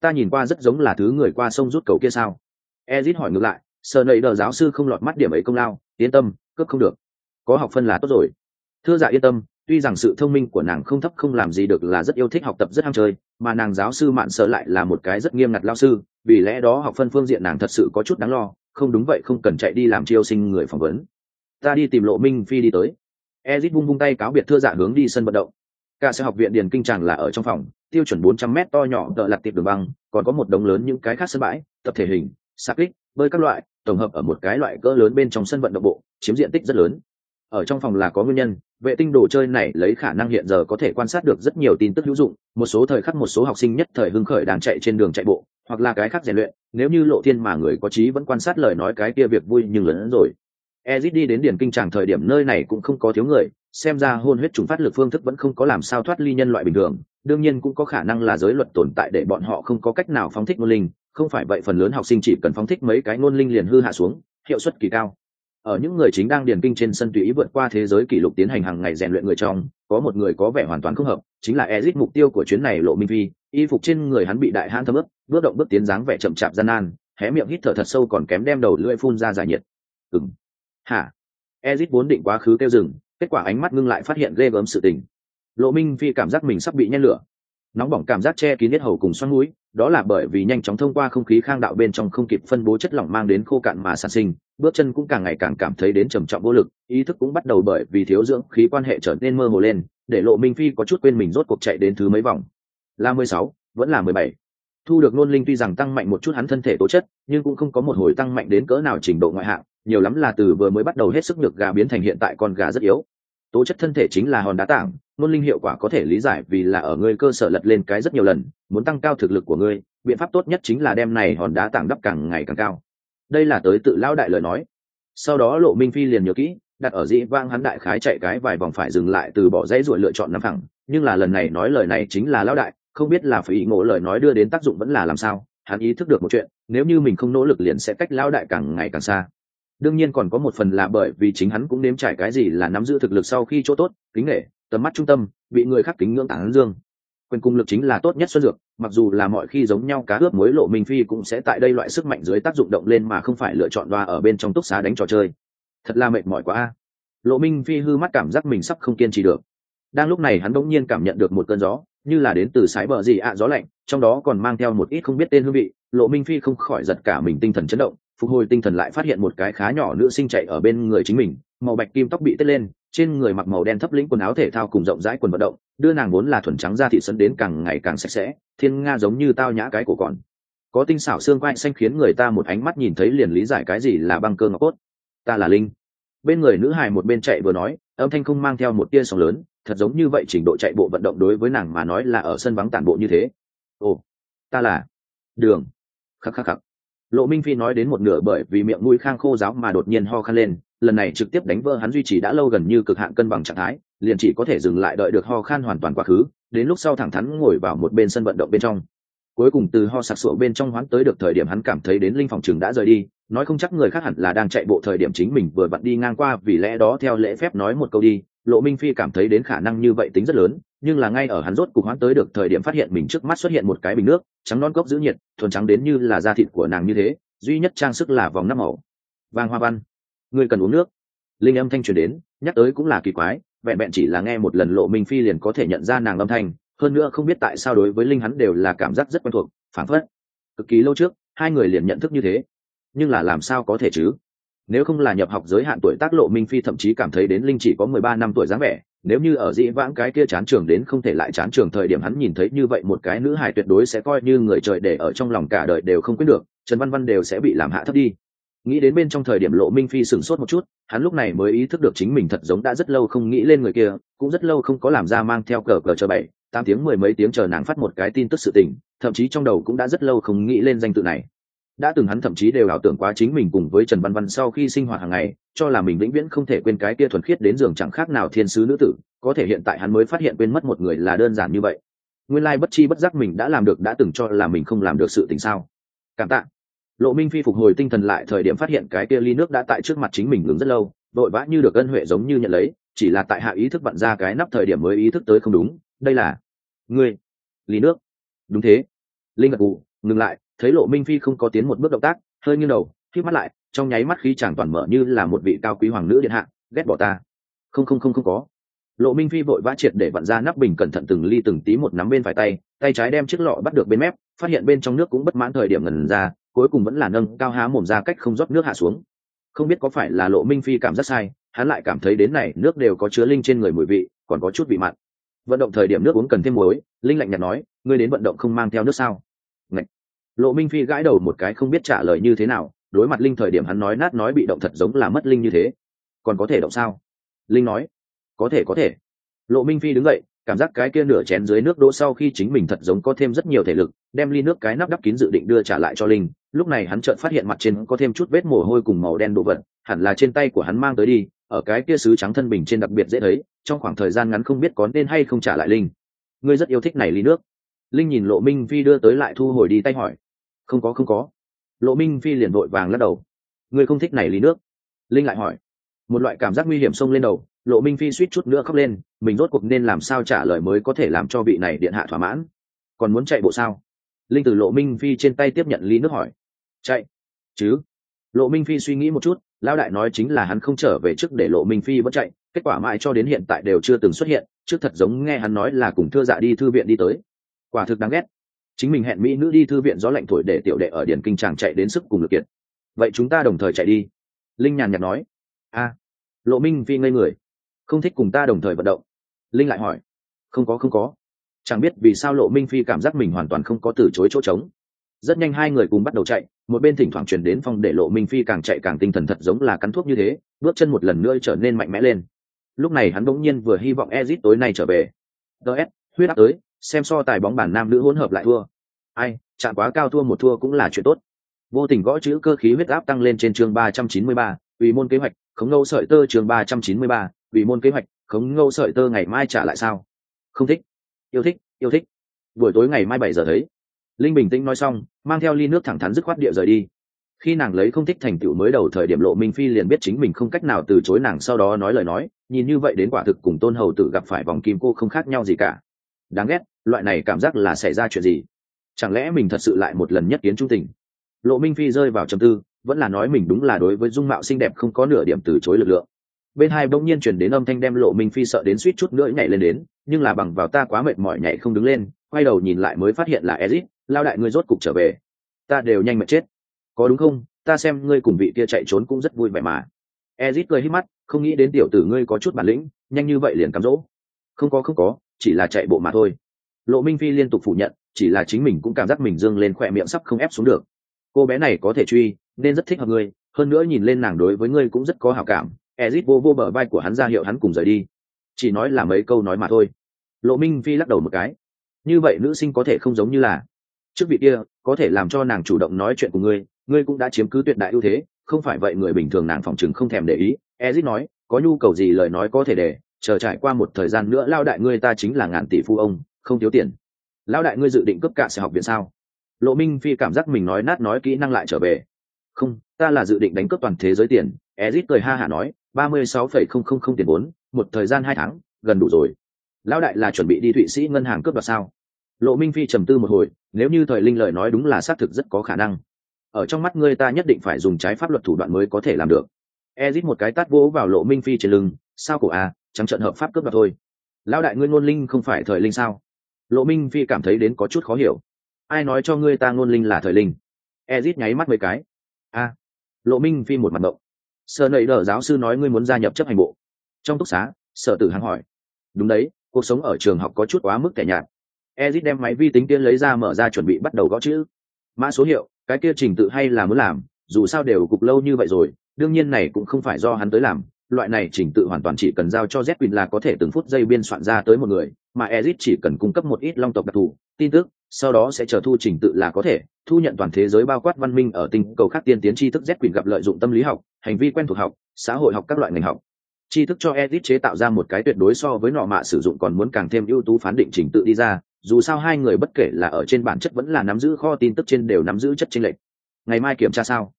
Ta nhìn qua rất giống là thứ người qua sông rút cầu kia sao? Ezit hỏi ngược lại sợ nầy đờ giáo sư không lọt mắt điểm ấy công lao, yên tâm, cướp không được. Có học phân là tốt rồi. Thưa dạ yên tâm, tuy rằng sự thông minh của nàng không thấp không làm gì được là rất yêu thích học tập rất ham chơi, mà nàng giáo sư mạn sợ lại là một cái rất nghiêm ngặt lao sư, vì lẽ đó học phân phương diện nàng thật sự có chút đáng lo, không đúng vậy không cần chạy đi làm chiêu sinh người phỏng vấn. Ta đi tìm lộ minh phi đi tới. Ezit bung bung tay cáo biệt thưa dạ hướng đi sân vận động cả sẽ học viện điền kinh tràng là ở trong phòng, tiêu chuẩn 400 m to nhỏ tợ lạc tiệp đường băng, còn có một đống lớn những cái khác sân bãi, tập thể hình, sạc kích, bơi các loại, tổng hợp ở một cái loại cỡ lớn bên trong sân vận động bộ, chiếm diện tích rất lớn. Ở trong phòng là có nguyên nhân, vệ tinh đồ chơi này lấy khả năng hiện giờ có thể quan sát được rất nhiều tin tức hữu dụng, một số thời khắc một số học sinh nhất thời hưng khởi đang chạy trên đường chạy bộ, hoặc là cái khác rèn luyện, nếu như lộ thiên mà người có trí vẫn quan sát lời nói cái kia việc vui nhưng lớn hơn rồi. Ezit đi đến điển kinh tràng thời điểm nơi này cũng không có thiếu người xem ra hôn huyết trùng phát lực phương thức vẫn không có làm sao thoát ly nhân loại bình thường, đương nhiên cũng có khả năng là giới luật tồn tại để bọn họ không có cách nào phóng thích ngôn linh, không phải vậy phần lớn học sinh chỉ cần phóng thích mấy cái ngôn linh liền hư hạ xuống, hiệu suất kỳ cao. Ở những người chính đang điền kinh trên sân tùy ý vượt qua thế giới kỷ lục tiến hành hàng ngày rèn luyện người trong, có một người có vẻ hoàn toàn không hợp, chính là ezit mục tiêu của chuyến này lộ minh phi, y phục trên người hắn bị đại hãn thấm ướp bước động bước tiến dáng vẻ chậm chạp gian nan, hé miệng hít thở thật sâu còn kém đem đầu lưỡi phun ra giải nhiệt. Ừng hả? Ezit vốn định quá khứ kêu rừng kết quả ánh mắt ngưng lại phát hiện ghê gớm sự tình. Lộ minh phi cảm giác mình sắp bị nhen lửa. Nóng bỏng cảm giác che kín hết hầu cùng xoắn mũi, đó là bởi vì nhanh chóng thông qua không khí khang đạo bên trong không kịp phân bố chất lỏng mang đến khô cạn mà sản sinh, bước chân cũng càng ngày càng cảm thấy đến trầm trọng vô lực, ý thức cũng bắt đầu bởi vì thiếu dưỡng khí quan hệ trở nên mơ hồ lên, để lộ minh phi có chút quên mình rốt cuộc chạy đến thứ mấy vòng. Là mười sáu, vẫn là mười bảy. Thu được nôn linh tuy rằng tăng mạnh một chút hắn thân thể tố chất, nhưng cũng không có một hồi tăng mạnh đến cỡ nào trình độ ngoại hạng nhiều lắm là từ vừa mới bắt đầu hết sức được gà biến thành hiện tại con gà rất yếu. Tố chất thân thể chính là hòn đá tảng, nôn linh hiệu quả có thể lý giải vì là ở ngươi cơ sở lật lên cái rất nhiều lần, muốn tăng cao thực lực của ngươi, biện pháp tốt nhất chính là đem này hòn đá tảng đắp càng ngày càng cao. Đây là tới tự lao đại lời nói. Sau đó lộ minh phi liền nhớ kỹ, đặt ở dĩ vang hắn đại khái chạy cái vài vòng phải dừng lại từ bỏ dãy ruổi lựa chọn nắm thẳng nhưng là lần này nói lời này chính là lao đại, không biết là phải ý ngộ lời nói đưa đến tác dụng vẫn là làm sao, hắn ý thức được một chuyện, nếu như mình không nỗ lực liền sẽ cách lao đại càng ngày càng xa đương nhiên còn có một phần là bởi vì chính hắn cũng nếm trải cái gì là nắm giữ thực lực sau khi chỗ tốt, kính nghệ tầm mắt trung tâm, bị người khác kính ngưỡng tảng dương. Quyền cung lực chính là tốt nhất xuân dược, mặc dù là mọi khi giống nhau cá ướp mối lộ minh phi cũng sẽ tại đây loại sức mạnh dưới tác dụng động lên mà không phải lựa chọn đoa ở bên trong túc xá đánh trò chơi. Thật là mệt mỏi quá a. Lộ minh phi hư mắt cảm giác mình sắp không kiên trì được. Đang lúc này hắn bỗng nhiên cảm nhận được một cơn gió, như là đến từ sái bờ gì ạ, gió lạnh, trong đó còn mang theo một ít không biết tên hương vị. Lộ minh phi không khỏi giật cả mình tinh thần chấn động phục hồi tinh thần lại phát hiện một cái khá nhỏ nữ sinh chạy ở bên người chính mình, màu bạch kim tóc bị tết lên, trên người mặc màu đen thấp lĩnh quần áo thể thao cùng rộng rãi quần vận động, đưa nàng vốn là thuần trắng ra thị sân đến càng ngày càng sạch sẽ, thiên nga giống như tao nhã cái cổ còn. Có tinh xảo xương quai xanh khiến người ta một ánh mắt nhìn thấy liền lý giải cái gì là băng cơ ngọc cốt. Ta là linh. Bên người nữ hài một bên chạy vừa nói, âm thanh không mang theo một tia sóng lớn, thật giống như vậy trình độ chạy bộ vận động đối với nàng mà nói là ở sân vắng tản bộ như thế. Ồ, ta là đường. Khắc khắc khắc lộ minh phi nói đến một nửa bởi vì miệng mũi khang khô giáo mà đột nhiên ho khăn lên, lần này trực tiếp đánh vỡ hắn duy trì đã lâu gần như cực hạn cân bằng trạng thái, liền chỉ có thể dừng lại đợi được ho khan hoàn toàn quá khứ, đến lúc sau thẳng thắn ngồi vào một bên sân vận động bên trong. Cuối cùng từ ho sặc sụa bên trong hoán tới được thời điểm hắn cảm thấy đến linh phòng trường đã rời đi, nói không chắc người khác hẳn là đang chạy bộ thời điểm chính mình vừa vặn đi ngang qua, vì lẽ đó theo lễ phép nói một câu đi, lộ minh phi cảm thấy đến khả năng như vậy tính rất lớn nhưng là ngay ở hắn rốt cục hoãn tới được thời điểm phát hiện mình trước mắt xuất hiện một cái bình nước, trắng non cốc giữ nhiệt, thuần trắng đến như là da thịt của nàng như thế, duy nhất trang sức là vòng nắp màu. Vàng hoa văn. Người cần uống nước. Linh âm thanh truyền đến, nhắc tới cũng là kỳ quái, vẹn vẹn chỉ là nghe một lần lộ minh phi liền có thể nhận ra nàng âm thanh, hơn nữa không biết tại sao đối với linh hắn đều là cảm giác rất quen thuộc phản phất. Cực kỳ lâu trước, hai người liền nhận thức như thế. Nhưng là làm sao có thể chứ? Nếu không là nhập học giới hạn tuổi tác lộ minh phi thậm chí cảm thấy đến linh chỉ có mười ba năm tuổi dáng vẻ nếu như ở dĩ vãng cái kia chán trường đến không thể lại chán trường thời điểm hắn nhìn thấy như vậy một cái nữ hài tuyệt đối sẽ coi như người trời để ở trong lòng cả đời đều không quyết được, trần văn văn đều sẽ bị làm hạ thấp đi. Nghĩ đến bên trong thời điểm lộ minh phi sửng sốt một chút, hắn lúc này mới ý thức được chính mình thật giống đã rất lâu không nghĩ lên người kia, cũng rất lâu không có làm ra mang theo cờ cờ chờ bảy, tám tiếng mười mấy tiếng chờ nàng phát một cái tin tức sự tình, thậm chí trong đầu cũng đã rất lâu không nghĩ lên danh tự này đã từng hắn thậm chí đều ảo tưởng quá chính mình cùng với trần văn văn sau khi sinh hoạt hàng ngày, cho là mình vĩnh viễn không thể quên cái kia thuần khiết đến giường chẳng khác nào thiên sứ nữ tử, có thể hiện tại hắn mới phát hiện quên mất một người là đơn giản như vậy. Nguyên lai bất chi bất giác mình đã làm được, đã từng cho là mình không làm được sự tình sao? Cảm tạ. Lộ minh phi phục hồi tinh thần lại, thời điểm phát hiện cái kia ly nước đã tại trước mặt chính mình ngừng rất lâu, vội vã như được ân huệ giống như nhận lấy, chỉ là tại hạ ý thức vặn ra cái nắp thời điểm mới ý thức tới không đúng, đây là ngươi, ly nước. Đúng thế. Linh ngật gù ngừng lại thấy lộ minh phi không có tiến một bước động tác, hơi nghiêng đầu khi mắt lại, trong nháy mắt khí chàng toàn mở như là một vị cao quý hoàng nữ điện hạ, ghét bỏ ta. Không không không không có. Lộ minh phi vội vã triệt để vặn ra nắp bình cẩn thận từng ly từng tí một nắm bên phải tay tay trái đem chiếc lọ bắt được bên mép, phát hiện bên trong nước cũng bất mãn thời điểm ngần ra, cuối cùng vẫn là nâng cao há mồm ra cách không rót nước hạ xuống. Không biết có phải là lộ minh phi cảm giác sai, hắn lại cảm thấy đến này nước đều có chứa linh trên người mùi vị, còn có chút vị mặn. Vận động thời điểm nước uống cần thêm muối, linh lạnh nhạt nói, ngươi đến vận động không mang theo nước sao? Lộ minh phi gãi đầu một cái không biết trả lời như thế nào, đối mặt linh thời điểm hắn nói nát nói bị động thật giống là mất linh như thế. Còn có thể động sao? Linh nói, có thể có thể. Lộ minh phi đứng dậy, cảm giác cái kia nửa chén dưới nước đỗ sau khi chính mình thật giống có thêm rất nhiều thể lực, đem ly nước cái nắp đắp kín dự định đưa trả lại cho linh. Lúc này hắn chợt phát hiện mặt trên có thêm chút vết mồ hôi cùng màu đen đồ vật, hẳn là trên tay của hắn mang tới đi, ở cái kia sứ trắng thân bình trên đặc biệt dễ thấy, trong khoảng thời gian ngắn không biết có nên hay không trả lại linh. Ngươi rất yêu thích này ly nước. Linh nhìn lộ minh phi đưa tới lại thu hồi đi tay hỏi không có không có. Lộ minh phi liền vội vàng lắc đầu. Ngươi không thích này ly nước. Linh lại hỏi. Một loại cảm giác nguy hiểm xông lên đầu, lộ minh phi suýt chút nữa khóc lên, mình rốt cuộc nên làm sao trả lời mới có thể làm cho vị này điện hạ thỏa mãn. Còn muốn chạy bộ sao? Linh từ lộ minh phi trên tay tiếp nhận ly nước hỏi. Chạy. Chứ? Lộ minh phi suy nghĩ một chút, lão đại nói chính là hắn không trở về trước để lộ minh phi vẫn chạy, kết quả mãi cho đến hiện tại đều chưa từng xuất hiện, trước thật giống nghe hắn nói là cùng thưa dạ đi thư viện đi tới. Quả thực đáng ghét chính mình hẹn mỹ nữ đi thư viện gió lạnh thổi để tiểu đệ ở điển kinh tràng chạy đến sức cùng lực kiệt. Vậy chúng ta đồng thời chạy đi. Linh nhàn nhạt nói. A, lộ minh phi ngây người. Không thích cùng ta đồng thời vận động. Linh lại hỏi. Không có không có. Chẳng biết vì sao lộ minh phi cảm giác mình hoàn toàn không có từ chối chỗ trống. Rất nhanh hai người cùng bắt đầu chạy. Một bên thỉnh thoảng chuyển đến phong để lộ minh phi càng chạy càng tinh thần thật giống là cắn thuốc như thế, bước chân một lần nữa trở nên mạnh mẽ lên. Lúc này hắn bỗng nhiên vừa hy vọng ezit tối nay trở về. Ts huyết áp tới, xem so tài bóng bàn nam nữ hỗn hợp lại thua ai, chạm quá cao thua một thua cũng là chuyện tốt. Vô tình gõ chữ cơ khí huyết áp tăng lên trên chương ba trăm chín mươi ba ủy môn kế hoạch, khống ngâu sợi tơ chương ba trăm chín mươi ba ủy môn kế hoạch, khống ngâu sợi tơ ngày mai trả lại sao? Không thích. Yêu thích yêu thích. Buổi tối ngày mai bảy giờ thấy. Linh bình tĩnh nói xong, mang theo ly nước thẳng thắn dứt khoát địa rời đi. Khi nàng lấy không thích thành tựu mới đầu thời điểm lộ minh phi liền biết chính mình không cách nào từ chối nàng sau đó nói lời nói, nhìn như vậy đến quả thực cùng tôn hầu tự gặp phải vòng kim cô không khác nhau gì cả. Đáng ghét, loại này cảm giác là xảy ra chuyện gì? Chẳng lẽ mình thật sự lại một lần nhất kiến trung tình? Lộ minh phi rơi vào trầm tư, vẫn là nói mình đúng là đối với dung mạo xinh đẹp không có nửa điểm từ chối lực lượng. Bên hai bỗng nhiên chuyển đến âm thanh đem lộ minh phi sợ đến suýt chút nữa nhảy lên đến, nhưng là bằng vào ta quá mệt mỏi nhảy không đứng lên, quay đầu nhìn lại mới phát hiện là ezit, lao đại ngươi rốt cục trở về. Ta đều nhanh mệt chết. Có đúng không? Ta xem ngươi cùng vị kia chạy trốn cũng rất vui vẻ mà. Ezit cười hít mắt, không nghĩ đến tiểu tử ngươi có chút bản lĩnh, nhanh như vậy liền cắm rỗ không có không có, chỉ là chạy bộ mà thôi. Lộ minh phi liên tục phủ nhận chỉ là chính mình cũng cảm giác mình dương lên khỏe miệng sắp không ép xuống được. Cô bé này có thể truy, nên rất thích hợp ngươi, hơn nữa nhìn lên nàng đối với ngươi cũng rất có hảo cảm. Ezit vô vô bờ vai của hắn ra hiệu hắn cùng rời đi. Chỉ nói là mấy câu nói mà thôi. Lộ minh phi lắc đầu một cái. Như vậy nữ sinh có thể không giống như là trước vị kia, có thể làm cho nàng chủ động nói chuyện của ngươi ngươi cũng đã chiếm cứ tuyệt đại ưu thế, không phải vậy người bình thường nàng phòng chừng không thèm để ý. Ezit nói, có nhu cầu gì lời nói có thể để, chờ trải qua một thời gian nữa, lao đại ngươi ta chính là ngàn tỷ phu ông, không thiếu tiền. Lão đại ngươi dự định cấp cả sẽ học viện sao? Lộ minh phi cảm giác mình nói nát nói kỹ năng lại trở về. Không ta là dự định đánh cướp toàn thế giới tiền. Ezit cười ha hả nói ba mươi sáu phẩy không không không tiền vốn một thời gian hai tháng gần đủ rồi. Lão đại là chuẩn bị đi thụy sĩ ngân hàng cướp đoạt sao? Lộ minh phi trầm tư một hồi nếu như thời linh lợi nói đúng là xác thực rất có khả năng. Ở trong mắt ngươi ta nhất định phải dùng trái pháp luật thủ đoạn mới có thể làm được. Ezit một cái tát vỗ vào lộ minh phi trên lưng sao cổ a à, trắng trận hợp pháp cướp đoạt thôi. Lão đại ngươi ngôn linh không phải thời linh sao? Lộ minh phi cảm thấy đến có chút khó hiểu. Ai nói cho ngươi ta ngôn linh là thời linh? Ezit nháy mắt mấy cái. A. Lộ minh phi một mặt mộng. Sợ nầy đờ giáo sư nói ngươi muốn gia nhập chấp hành bộ. Trong túc xá, sở tử hắn hỏi. Đúng đấy, cuộc sống ở trường học có chút quá mức kẻ nhạt. Ezit đem máy vi tính tiên lấy ra mở ra chuẩn bị bắt đầu gõ chữ. Mã số hiệu, cái kia trình tự hay là muốn làm, dù sao đều cục lâu như vậy rồi, đương nhiên này cũng không phải do hắn tới làm loại này trình tự hoàn toàn chỉ cần giao cho Z là có thể từng phút giây biên soạn ra tới một người, mà ezit chỉ cần cung cấp một ít long tộc đặc thù, tin tức, sau đó sẽ chờ thu trình tự là có thể, thu nhận toàn thế giới bao quát văn minh ở tinh cầu khác tiên tiến tri thức Z gặp lợi dụng tâm lý học, hành vi quen thuộc học, xã hội học các loại ngành học. Tri thức cho ezit chế tạo ra một cái tuyệt đối so với nọ mạ sử dụng còn muốn càng thêm ưu tú phán định trình tự đi ra, dù sao hai người bất kể là ở trên bản chất vẫn là nắm giữ kho tin tức trên đều nắm giữ chất chênh lệch. Ngày mai kiểm tra sao?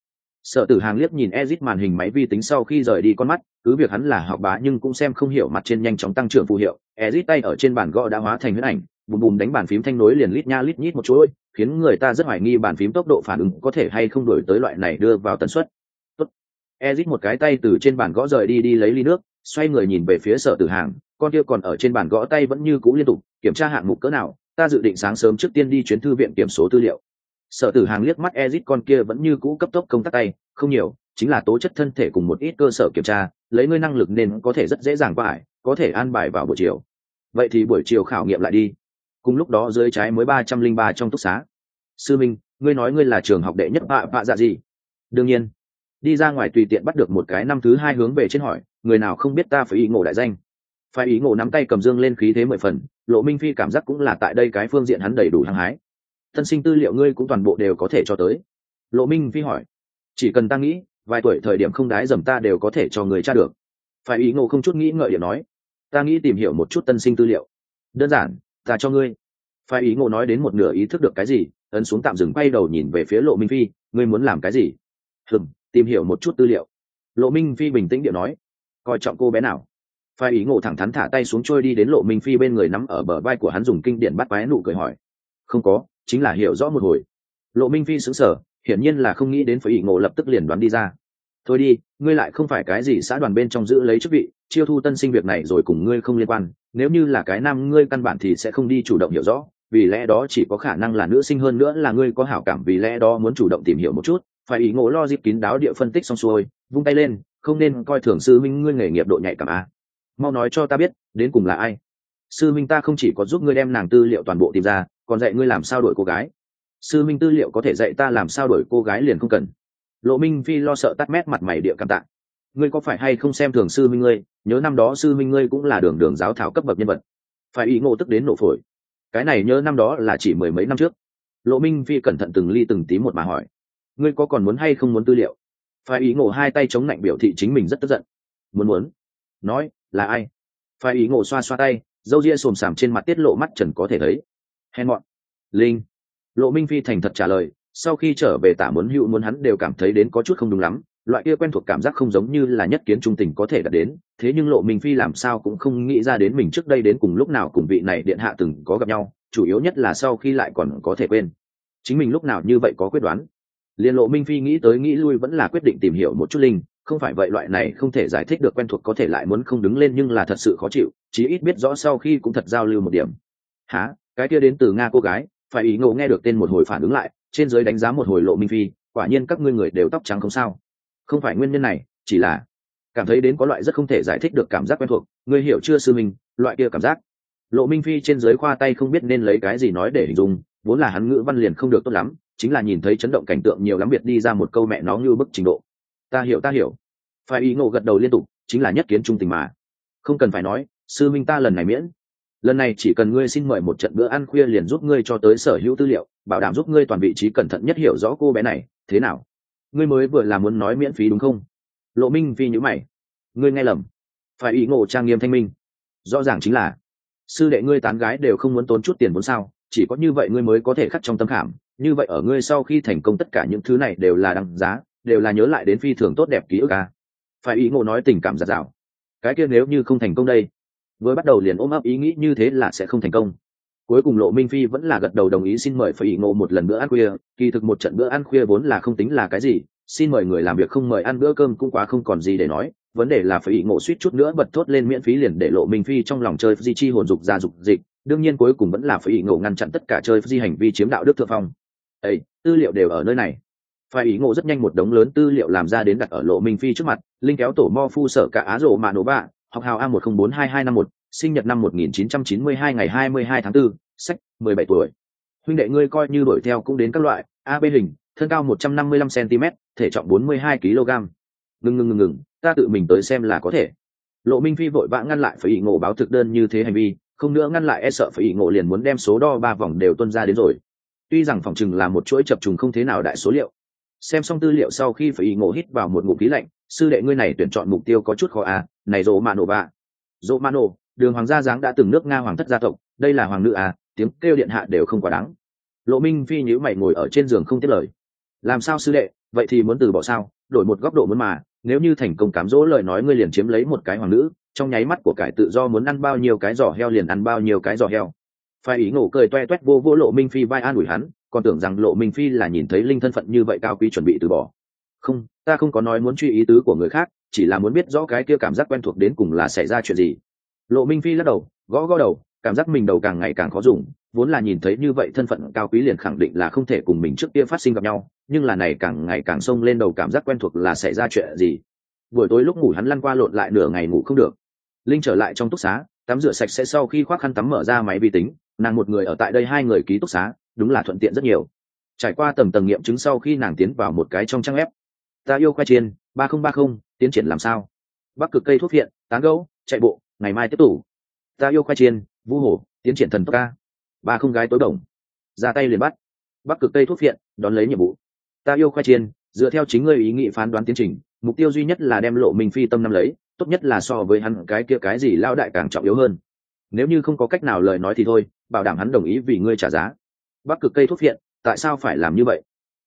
Sợ tử hàng liếc nhìn ezit màn hình máy vi tính sau khi rời đi con mắt, cứ việc hắn là học bá nhưng cũng xem không hiểu mặt trên nhanh chóng tăng trưởng phù hiệu. Ezit tay ở trên bàn gõ đã hóa thành huyết ảnh, bùm bùm đánh bàn phím thanh nối liền lít nha lít nhít một chuỗi, khiến người ta rất hoài nghi bàn phím tốc độ phản ứng có thể hay không đổi tới loại này đưa vào tần suất. Tốt. ezit một cái tay từ trên bàn gõ rời đi đi lấy ly nước, xoay người nhìn về phía sở tử hàng, con kia còn ở trên bàn gõ tay vẫn như cũ liên tục, kiểm tra hạng mục cỡ nào, ta dự định sáng sớm trước tiên đi chuyến thư viện kiểm số tư liệu sở tử hàng liếc mắt ezit con kia vẫn như cũ cấp tốc công tác tay, không nhiều, chính là tố chất thân thể cùng một ít cơ sở kiểm tra, lấy ngươi năng lực nên có thể rất dễ dàng qua ải, có thể an bài vào buổi chiều. Vậy thì buổi chiều khảo nghiệm lại đi. Cùng lúc đó dưới trái mới ba trăm linh ba trong túc xá. Sư minh, ngươi nói ngươi là trường học đệ nhất bạ bạ dạ gì? Đương nhiên. Đi ra ngoài tùy tiện bắt được một cái năm thứ hai hướng về trên hỏi, người nào không biết ta phải ý ngộ đại danh? Phải ý ngộ nắm tay cầm dương lên khí thế mười phần, lộ minh phi cảm giác cũng là tại đây cái phương diện hắn đầy đủ hăng hái tân sinh tư liệu ngươi cũng toàn bộ đều có thể cho tới. Lộ minh phi hỏi. Chỉ cần ta nghĩ, vài tuổi thời điểm không đái dầm ta đều có thể cho người tra được. Phải ý ngộ không chút nghĩ ngợi điểm nói. Ta nghĩ tìm hiểu một chút tân sinh tư liệu. Đơn giản, ta cho ngươi. Phải ý ngộ nói đến một nửa ý thức được cái gì, ấn xuống tạm dừng quay đầu nhìn về phía lộ minh phi ngươi muốn làm cái gì? Hừng tìm hiểu một chút tư liệu. Lộ minh phi bình tĩnh điệu nói. Coi trọng cô bé nào? Phải ý ngộ thẳng thắn thả tay xuống trôi đi đến lộ minh phi bên người nắm ở bờ vai của hắn dùng kinh điển bắt quái nụ cười hỏi. Không có chính là hiểu rõ một hồi. Lộ minh phi xứng sở hiển nhiên là không nghĩ đến phải ý ngộ lập tức liền đoán đi ra. Thôi đi, ngươi lại không phải cái gì xã đoàn bên trong giữ lấy chức vị, chiêu thu tân sinh việc này rồi cùng ngươi không liên quan, nếu như là cái nam ngươi căn bản thì sẽ không đi chủ động hiểu rõ, vì lẽ đó chỉ có khả năng là nữ sinh hơn nữa là ngươi có hảo cảm, vì lẽ đó muốn chủ động tìm hiểu một chút, phải ý ngộ lo dịp kín đáo địa phân tích xong xuôi, vung tay lên, không nên coi thường sư minh ngươi nghề nghiệp độ nhạy cảm à? mau nói cho ta biết, đến cùng là ai? Sư minh ta không chỉ có giúp ngươi đem nàng tư liệu toàn bộ tìm ra còn dạy ngươi làm sao đổi cô gái. Sư minh tư liệu có thể dạy ta làm sao đổi cô gái liền không cần. Lộ minh phi lo sợ tắt mét mặt mày địa cảm tạ. Ngươi có phải hay không xem thường sư minh ngươi? Nhớ năm đó sư minh ngươi cũng là đường đường giáo thảo cấp bậc nhân vật. Phải ý ngộ tức đến nổ phổi. Cái này nhớ năm đó là chỉ mười mấy năm trước. Lộ minh phi cẩn thận từng ly từng tí một mà hỏi. Ngươi có còn muốn hay không muốn tư liệu? Phải ý ngộ hai tay chống lạnh biểu thị chính mình rất tức giận. Muốn muốn. Nói, là ai? Phải ý ngộ xoa xoa tay, dâu ria xồm xàm trên mặt tiết lộ mắt trần có thể thấy hèn mọn. Linh. Lộ minh phi thành thật trả lời, sau khi trở về tả muốn hữu muốn hắn đều cảm thấy đến có chút không đúng lắm, loại kia quen thuộc cảm giác không giống như là nhất kiến trung tình có thể đạt đến, thế nhưng lộ minh phi làm sao cũng không nghĩ ra đến mình trước đây đến cùng lúc nào cùng vị này điện hạ từng có gặp nhau, chủ yếu nhất là sau khi lại còn có thể quên. Chính mình lúc nào như vậy có quyết đoán. Liên lộ minh phi nghĩ tới nghĩ lui vẫn là quyết định tìm hiểu một chút linh, không phải vậy loại này không thể giải thích được quen thuộc có thể lại muốn không đứng lên nhưng là thật sự khó chịu, chí ít biết rõ sau khi cũng thật giao lưu một điểm. Há cái kia đến từ nga cô gái, phải ý ngộ nghe được tên một hồi phản ứng lại, trên dưới đánh giá một hồi lộ minh phi, quả nhiên các ngươi người đều tóc trắng không sao. Không phải nguyên nhân này, chỉ là cảm thấy đến có loại rất không thể giải thích được cảm giác quen thuộc. Ngươi hiểu chưa sư minh, loại kia cảm giác? Lộ minh phi trên dưới khoa tay không biết nên lấy cái gì nói để hình dung, vốn là hắn ngữ văn liền không được tốt lắm, chính là nhìn thấy chấn động cảnh tượng nhiều lắm biệt đi ra một câu mẹ nó như bức trình độ. Ta hiểu ta hiểu. Phải ý ngộ gật đầu liên tục, chính là nhất kiến trung tình mà. Không cần phải nói, sư minh ta lần này miễn lần này chỉ cần ngươi xin mời một trận bữa ăn khuya liền giúp ngươi cho tới sở hữu tư liệu, bảo đảm giúp ngươi toàn vị trí cẩn thận nhất hiểu rõ cô bé này, thế nào? Ngươi mới vừa là muốn nói miễn phí đúng không? Lộ minh phi nhữ mày. Ngươi nghe lầm. Phải ý ngộ trang nghiêm thanh minh. Rõ ràng chính là, sư đệ ngươi tán gái đều không muốn tốn chút tiền vốn sao, chỉ có như vậy ngươi mới có thể khắc trong tâm khảm. Như vậy ở ngươi sau khi thành công tất cả những thứ này đều là đăng giá, đều là nhớ lại đến phi thường tốt đẹp ký ức à. phải ý ngộ nói tình cảm giặt rào cái kia nếu như không thành công đây vừa bắt đầu liền ôm ấp ý nghĩ như thế là sẽ không thành công. Cuối cùng lộ minh phi vẫn là gật đầu đồng ý xin mời phải ý ngộ một lần bữa ăn khuya. Kỳ thực một trận bữa ăn khuya vốn là không tính là cái gì. Xin mời người làm việc không mời ăn bữa cơm cũng quá không còn gì để nói. Vấn đề là phải ý ngộ suýt chút nữa bật thốt lên miễn phí liền để lộ minh phi trong lòng chơi di chi hồn dục ra dục dịch. Đương nhiên cuối cùng vẫn là phải ý ngộ ngăn chặn tất cả chơi di hành vi chiếm đạo đức thượng phong. Ấy tư liệu đều ở nơi này. Phải ý ngộ rất nhanh một đống lớn tư liệu làm ra đến đặt ở lộ minh phi trước mặt. Linh kéo tổ mo phu sở cả á rộ mà nổ bạ học hào a một không bốn hai hai năm một sinh nhật năm một nghìn chín trăm chín mươi hai ngày hai mươi hai tháng 4, sách mười bảy tuổi. Huynh đệ ngươi coi như đuổi theo cũng đến các loại a hình thân cao một trăm năm mươi lăm cm thể trọng bốn mươi hai kg ngừng ngừng ngừng ngừng ta tự mình tới xem là có thể. Lộ minh phi vội vã ngăn lại phải ý ngộ báo thực đơn như thế hành vi không nữa ngăn lại e sợ phải ý ngộ liền muốn đem số đo ba vòng đều tuân ra đến rồi. Tuy rằng phòng chừng là một chuỗi chập trùng không thế nào đại số liệu. Xem xong tư liệu sau khi phải ý ngộ hít vào một ngụm khí lạnh sư đệ ngươi này tuyển chọn mục tiêu có chút khó à này dỗ mạ nổ bạ dỗ mạ nổ, đường hoàng gia giáng đã từng nước nga hoàng thất gia tộc, đây là hoàng nữ à tiếng kêu điện hạ đều không quá đáng. Lộ minh phi nhữ mày ngồi ở trên giường không tiết lời. Làm sao sư đệ, vậy thì muốn từ bỏ sao, đổi một góc độ muốn mà, nếu như thành công cám dỗ lời nói ngươi liền chiếm lấy một cái hoàng nữ, trong nháy mắt của cải tự do muốn ăn bao nhiêu cái giò heo liền ăn bao nhiêu cái giò heo. Phải ý ngộ cười toe toét vô vô lộ minh phi vai an ủi hắn, còn tưởng rằng lộ minh phi là nhìn thấy linh thân phận như vậy cao quý chuẩn bị từ bỏ không, ta không có nói muốn truy ý tứ của người khác, chỉ là muốn biết rõ cái kia cảm giác quen thuộc đến cùng là xảy ra chuyện gì. Lộ minh phi lắc đầu, gõ gõ đầu, cảm giác mình đầu càng ngày càng khó dùng, vốn là nhìn thấy như vậy thân phận cao quý liền khẳng định là không thể cùng mình trước kia phát sinh gặp nhau, nhưng là này càng ngày càng xông lên đầu cảm giác quen thuộc là xảy ra chuyện gì. Buổi tối lúc ngủ hắn lăn qua lộn lại nửa ngày ngủ không được. Linh trở lại trong túc xá, tắm rửa sạch sẽ sau khi khoác khăn tắm mở ra máy vi tính, nàng một người ở tại đây hai người ký túc xá, đúng là thuận tiện rất nhiều. Trải qua tầm tầng nghiệm chứng sau khi nàng tiến vào một cái trong trang web ta yêu khoai chiên, ba không ba không, tiến triển làm sao? Bắc cực cây thuốc viện, tán gấu chạy bộ, ngày mai tiếp tục. Ta yêu khoai chiên, vu hổ, tiến triển thần tốc ca. Ba không gái tối đồng ra tay liền bắt. Bắc cực cây thuốc viện, đón lấy nhiệm vụ. Ta yêu khoai chiên, dựa theo chính ngươi ý nghĩ phán đoán tiến trình, mục tiêu duy nhất là đem lộ minh phi tâm năm lấy, tốt nhất là so với hắn cái kia cái gì lao đại càng trọng yếu hơn. Nếu như không có cách nào lời nói thì thôi, bảo đảm hắn đồng ý vì ngươi trả giá. Bắc cực cây thuốc viện, tại sao phải làm như vậy?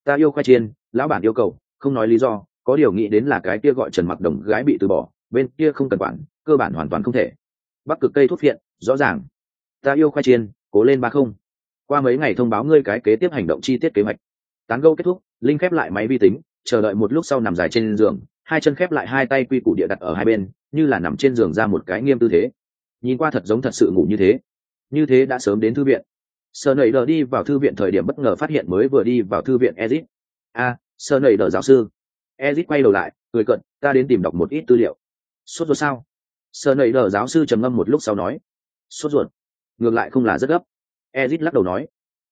Ta yêu khoai chiên, lão bản yêu cầu không nói lý do có điều nghĩ đến là cái kia gọi trần mặc đồng gái bị từ bỏ bên kia không cần quản cơ bản hoàn toàn không thể. Bắc cực cây thuốc viện rõ ràng. Ta yêu khoai chiên cố lên ba không. Qua mấy ngày thông báo ngươi cái kế tiếp hành động chi tiết kế hoạch. Tán gâu kết thúc linh khép lại máy vi tính chờ đợi một lúc sau nằm dài trên giường hai chân khép lại hai tay quy củ địa đặt ở hai bên như là nằm trên giường ra một cái nghiêm tư thế. Nhìn qua thật giống thật sự ngủ như thế. Như thế đã sớm đến thư viện. Sơ nẩy đờ đi vào thư viện thời điểm bất ngờ phát hiện mới vừa đi vào thư viện ezit a à, sơ nầy đỡ giáo sư. Ezit quay đầu lại, cười cận ta đến tìm đọc một ít tư liệu. Sốt ruột sao? Sơ nầy đỡ giáo sư trầm ngâm một lúc sau nói. Sốt ruột, ngược lại không là rất gấp. Ezit lắc đầu nói.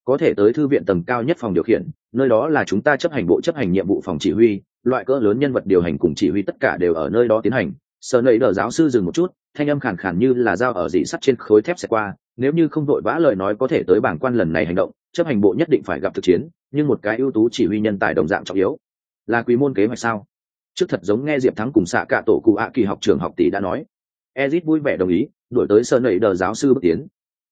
Có thể tới thư viện tầng cao nhất phòng điều khiển, nơi đó là chúng ta chấp hành bộ chấp hành nhiệm vụ phòng chỉ huy, loại cỡ lớn nhân vật điều hành cùng chỉ huy tất cả đều ở nơi đó tiến hành. Sợ nầy đỡ giáo sư dừng một chút, thanh âm khàn khàn như là dao ở dị sắt trên khối thép sẽ qua nếu như không vội vã lời nói có thể tới bảng quan lần này hành động, chấp hành bộ nhất định phải gặp thực chiến, nhưng một cái ưu tú chỉ huy nhân tài đồng dạng trọng yếu. Là quý môn kế hoạch sao? Trước thật giống nghe diệp thắng cùng xạ cả tổ cụ ạ kỳ học trường học tỷ đã nói. Ezit vui vẻ đồng ý đổi tới sơ nầy đờ giáo sư bước tiến.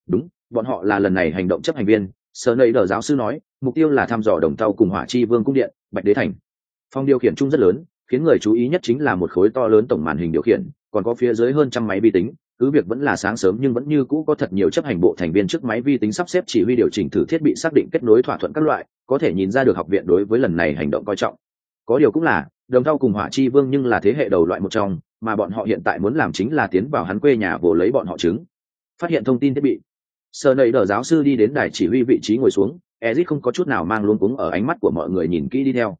Đúng, bọn họ là lần này hành động chấp hành viên. Sơ nầy đờ giáo sư nói, mục tiêu là thăm dò đồng tàu cùng hỏa chi vương cung điện, bạch đế thành. Phòng điều khiển chung rất lớn, khiến người chú ý nhất chính là một khối to lớn tổng màn hình điều khiển, còn có phía dưới hơn trăm máy vi tính cứ việc vẫn là sáng sớm nhưng vẫn như cũ có thật nhiều chấp hành bộ thành viên trước máy vi tính sắp xếp chỉ huy điều chỉnh thử thiết bị xác định kết nối thỏa thuận các loại, có thể nhìn ra được học viện đối với lần này hành động coi trọng. Có điều cũng là, đồng thau cùng hỏa chi vương nhưng là thế hệ đầu loại một trong, mà bọn họ hiện tại muốn làm chính là tiến vào hắn quê nhà vồ lấy bọn họ chứng phát hiện thông tin thiết bị. Sợ nầy đờ giáo sư đi đến đài chỉ huy vị trí ngồi xuống ezit không có chút nào mang luôn cúng ở ánh mắt của mọi người nhìn kỹ đi theo.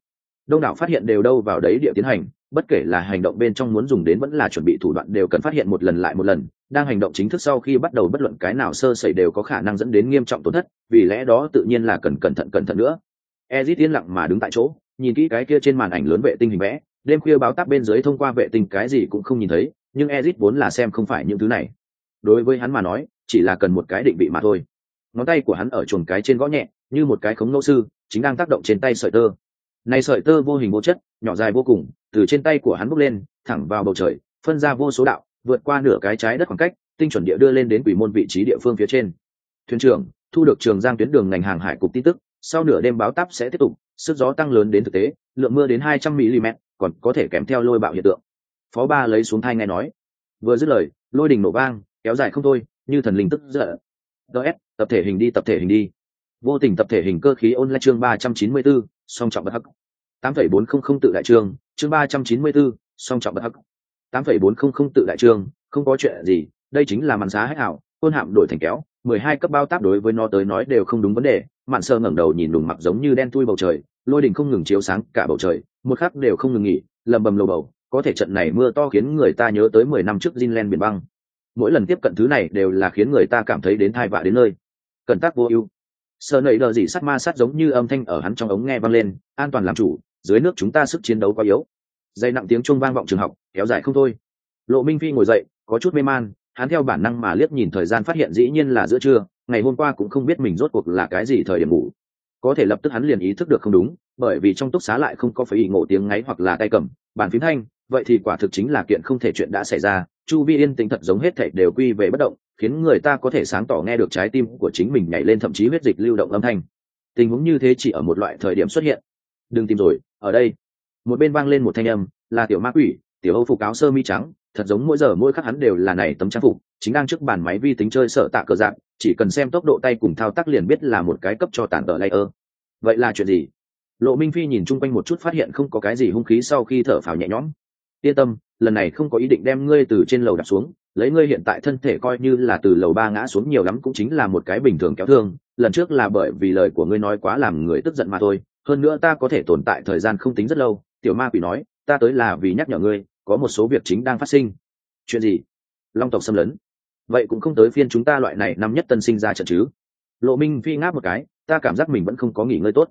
Đông đảo phát hiện đều đâu vào đấy địa tiến hành bất kể là hành động bên trong muốn dùng đến vẫn là chuẩn bị thủ đoạn đều cần phát hiện một lần lại một lần, đang hành động chính thức sau khi bắt đầu bất luận cái nào sơ sẩy đều có khả năng dẫn đến nghiêm trọng tổn thất, vì lẽ đó tự nhiên là cần cẩn thận cẩn thận nữa. Ezit yên lặng mà đứng tại chỗ, nhìn kỹ cái kia trên màn ảnh lớn vệ tinh hình vẽ, đêm khuya báo táp bên dưới thông qua vệ tinh cái gì cũng không nhìn thấy, nhưng ezit vốn là xem không phải những thứ này. Đối với hắn mà nói, chỉ là cần một cái định vị mà thôi. Ngón tay của hắn ở chuồng cái trên gõ nhẹ, như một cái khống ngẫu sư, chính đang tác động trên tay sợi tơ này sợi tơ vô hình vô chất, nhỏ dài vô cùng, từ trên tay của hắn bốc lên, thẳng vào bầu trời, phân ra vô số đạo, vượt qua nửa cái trái đất khoảng cách, tinh chuẩn địa đưa lên đến quỷ môn vị trí địa phương phía trên. Thuyền trưởng, thu được trường giang tuyến đường ngành hàng hải cục tin tức, sau nửa đêm báo táp sẽ tiếp tục, sức gió tăng lớn đến thực tế, lượng mưa đến hai trăm mm còn có thể kèm theo lôi bạo hiện tượng. Phó ba lấy xuống thai nghe nói. Vừa dứt lời, lôi đình nổ vang, kéo dài không thôi, như thần linh tức giận. Ts tập thể hình đi, tập thể hình đi vô tình tập thể hình cơ khí ôn lại chương ba trăm chín mươi 394, song trọng bất hắc. tám phẩy bốn không không tự đại chương chương ba trăm chín mươi 394, song trọng bất hắc. tám phẩy bốn không không tự đại chương không có chuyện gì đây chính là màn giá hết ảo quân hạm đổi thành kéo mười hai cấp bao táp đối với nó tới nói đều không đúng vấn đề. Mạn sơ ngẩng đầu nhìn đùng mặc giống như đen tui bầu trời lôi đình không ngừng chiếu sáng cả bầu trời một khắc đều không ngừng nghỉ lầm bầm lầu bầu có thể trận này mưa to khiến người ta nhớ tới mười năm trước Greenland biển băng. Mỗi lần tiếp cận thứ này đều là khiến người ta cảm thấy đến thai vạ đến nơi. Cần tác vô ưu sợ nầy đờ gì sắt ma sắt giống như âm thanh ở hắn trong ống nghe vang lên, an toàn làm chủ, dưới nước chúng ta sức chiến đấu quá yếu. Dây nặng tiếng chuông vang vọng trường học, kéo dài không thôi. Lộ minh phi ngồi dậy, có chút mê man, hắn theo bản năng mà liếc nhìn thời gian phát hiện dĩ nhiên là giữa trưa, ngày hôm qua cũng không biết mình rốt cuộc là cái gì thời điểm ngủ. Có thể lập tức hắn liền ý thức được không đúng, bởi vì trong túc xá lại không có phải ý ngộ tiếng ngáy hoặc là tay cầm, bàn phím thanh, vậy thì quả thực chính là kiện không thể chuyện đã xảy ra, chu vi yên tĩnh thật giống hết thảy đều quy về bất động khiến người ta có thể sáng tỏ nghe được trái tim của chính mình nhảy lên thậm chí huyết dịch lưu động âm thanh. Tình huống như thế chỉ ở một loại thời điểm xuất hiện. Đừng tìm rồi, ở đây. Một bên vang lên một thanh âm, là tiểu ma quỷ, tiểu âu phục áo sơ mi trắng, thật giống mỗi giờ mỗi khắc hắn đều là này tấm trang phục, chính đang trước bàn máy vi tính chơi sợ tạ cờ dạng, chỉ cần xem tốc độ tay cùng thao tác liền biết là một cái cấp cho tàn tờ layer. Vậy là chuyện gì? Lộ minh phi nhìn chung quanh một chút phát hiện không có cái gì hung khí sau khi thở phào nhẹ nhõm. Yên tâm, lần này không có ý định đem ngươi từ trên lầu đặt xuống lấy ngươi hiện tại thân thể coi như là từ lầu ba ngã xuống nhiều lắm cũng chính là một cái bình thường kéo thương, lần trước là bởi vì lời của ngươi nói quá làm người tức giận mà thôi, hơn nữa ta có thể tồn tại thời gian không tính rất lâu, tiểu ma quỷ nói, ta tới là vì nhắc nhở ngươi, có một số việc chính đang phát sinh. Chuyện gì? Long tộc xâm lấn. Vậy cũng không tới phiên chúng ta loại này năm nhất tân sinh ra trận chứ. Lộ minh phi ngáp một cái, ta cảm giác mình vẫn không có nghỉ ngơi tốt.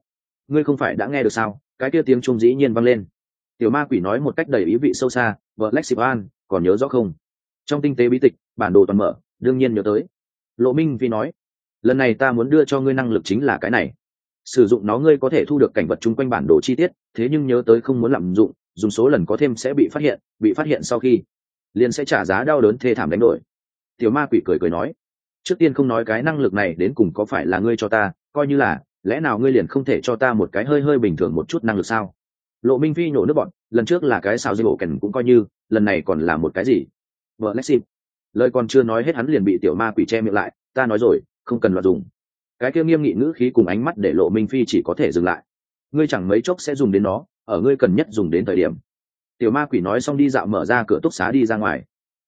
Ngươi không phải đã nghe được sao? Cái kia tiếng trung dĩ nhiên vang lên. Tiểu ma quỷ nói một cách đầy ý vị sâu xa, vợ lexipan còn nhớ rõ không? Trong tinh tế bí tịch, bản đồ toàn mở, đương nhiên nhớ tới. Lộ minh phi nói, lần này ta muốn đưa cho ngươi năng lực chính là cái này. Sử dụng nó ngươi có thể thu được cảnh vật chung quanh bản đồ chi tiết, thế nhưng nhớ tới không muốn lạm dụng, dùng số lần có thêm sẽ bị phát hiện, bị phát hiện sau khi, liền sẽ trả giá đau đớn thê thảm đánh đổi. Tiểu ma quỷ cười cười nói, trước tiên không nói cái năng lực này đến cùng có phải là ngươi cho ta, coi như là, lẽ nào ngươi liền không thể cho ta một cái hơi hơi bình thường một chút năng lực sao? Lộ minh phi nhổ nước bọn, lần trước là cái xào dây bộ kèn cũng coi như, lần này còn là một cái gì? Vợ lexi lời còn chưa nói hết hắn liền bị tiểu ma quỷ che miệng lại, ta nói rồi, không cần loạt dùng. Cái kia nghiêm nghị ngữ khí cùng ánh mắt để lộ minh phi chỉ có thể dừng lại. Ngươi chẳng mấy chốc sẽ dùng đến nó, ở ngươi cần nhất dùng đến thời điểm. Tiểu ma quỷ nói xong đi dạo mở ra cửa túc xá đi ra ngoài.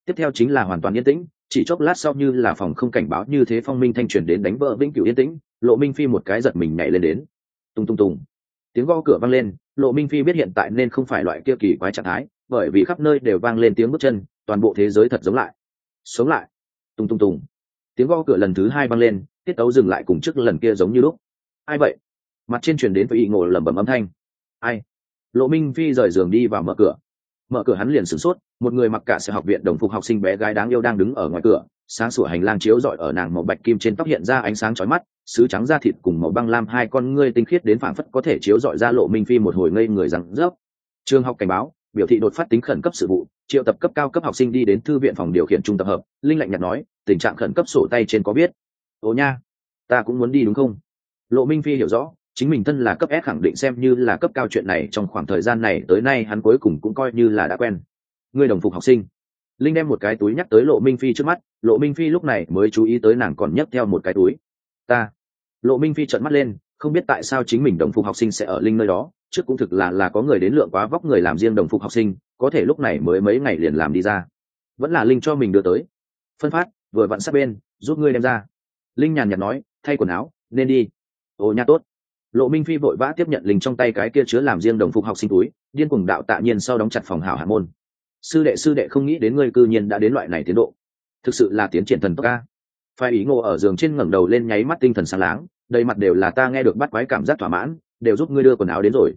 Tiếp theo chính là hoàn toàn yên tĩnh, chỉ chốc lát sau như là phòng không cảnh báo như thế phong minh thanh truyền đến đánh vỡ vĩnh cửu yên tĩnh, lộ minh phi một cái giật mình nhảy lên đến. Tung tung tung. Tiếng gõ cửa vang lên, lộ minh phi biết hiện tại nên không phải loại kia kỳ quái trạng thái, bởi vì khắp nơi đều vang lên tiếng bước chân toàn bộ thế giới thật giống lại. Sống lại. Tung tung tung tiếng gõ cửa lần thứ hai vang lên, tiết tấu dừng lại cùng trước lần kia giống như lúc. Ai vậy? Mặt trên truyền đến với ý ngộ lẩm bẩm âm thanh. Ai? Lộ minh phi rời giường đi vào mở cửa. Mở cửa hắn liền sửng sốt, một người mặc cả sẽ học viện đồng phục học sinh bé gái đáng yêu đang đứng ở ngoài cửa, sáng sủa hành lang chiếu rọi ở nàng màu bạch kim trên tóc hiện ra ánh sáng chói mắt, sứ trắng da thịt cùng màu băng lam hai con ngươi tinh khiết đến phảng phất có thể chiếu rọi ra lộ minh phi một hồi ngây người rằng rớp. Trường học cảnh báo biểu thị đột phát tính khẩn cấp sự vụ triệu tập cấp cao cấp học sinh đi đến thư viện phòng điều khiển trung tập hợp linh lạnh nhạt nói tình trạng khẩn cấp sổ tay trên có biết ồ nha ta cũng muốn đi đúng không lộ minh phi hiểu rõ chính mình thân là cấp S khẳng định xem như là cấp cao chuyện này trong khoảng thời gian này tới nay hắn cuối cùng cũng coi như là đã quen. Người đồng phục học sinh. Linh đem một cái túi nhắc tới Lộ Minh Phi trước mắt, Lộ Minh Phi lúc này mới chú ý tới nàng còn nhấc theo một cái túi. Ta. Lộ Minh Phi trợn mắt lên, không biết tại sao chính mình đồng phục học sinh sẽ ở Linh nơi đó, trước cũng thực là là có người đến lượng quá vóc người làm riêng đồng phục học sinh, có thể lúc này mới mấy ngày liền làm đi ra. Vẫn là Linh cho mình đưa tới. Phân phát, vừa vặn sát bên, giúp ngươi đem ra. Linh nhàn nhạt nói, thay quần áo, nên đi. Ồ nha tốt lộ minh phi vội vã tiếp nhận linh trong tay cái kia chứa làm riêng đồng phục học sinh túi điên cuồng đạo tạ nhiên sau đóng chặt phòng hảo hạ môn sư đệ sư đệ không nghĩ đến ngươi cư nhiên đã đến loại này tiến độ thực sự là tiến triển thần tốc ca phải ý ngộ ở giường trên ngẩng đầu lên nháy mắt tinh thần sáng láng đầy mặt đều là ta nghe được bắt quái cảm giác thỏa mãn đều giúp ngươi đưa quần áo đến rồi.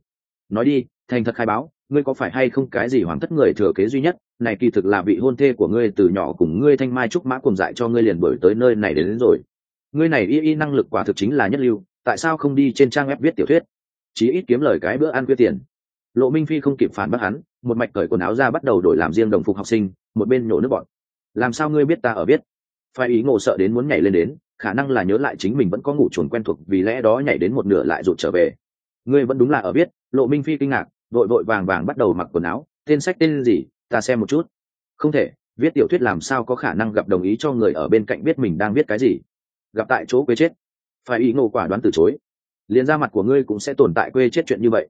Nói đi thành thật khai báo ngươi có phải hay không cái gì hoàng thất người thừa kế duy nhất? Này kỳ thực là vị hôn thê của ngươi từ nhỏ cùng ngươi thanh mai trúc mã cùng dại cho ngươi liền đổi tới nơi này đến, đến rồi. Ngươi này y y năng lực quả thực chính là nhất lưu tại sao không đi trên trang web viết tiểu thuyết? Chí ít kiếm lời cái bữa ăn quyết tiền. Lộ minh phi không kịp phản bác hắn một mạch cởi quần áo ra bắt đầu đổi làm riêng đồng phục học sinh một bên nhổ nước bọn làm sao ngươi biết ta ở biết phải ý ngộ sợ đến muốn nhảy lên đến khả năng là nhớ lại chính mình vẫn có ngủ chuồn quen thuộc vì lẽ đó nhảy đến một nửa lại rụt trở về ngươi vẫn đúng là ở biết, lộ minh phi kinh ngạc, vội vội vàng vàng bắt đầu mặc quần áo, tên sách tên gì, ta xem một chút. Không thể, viết tiểu thuyết làm sao có khả năng gặp đồng ý cho người ở bên cạnh biết mình đang viết cái gì. Gặp tại chỗ quê chết. Phải ý ngộ quả đoán từ chối. Liền ra mặt của ngươi cũng sẽ tồn tại quê chết chuyện như vậy.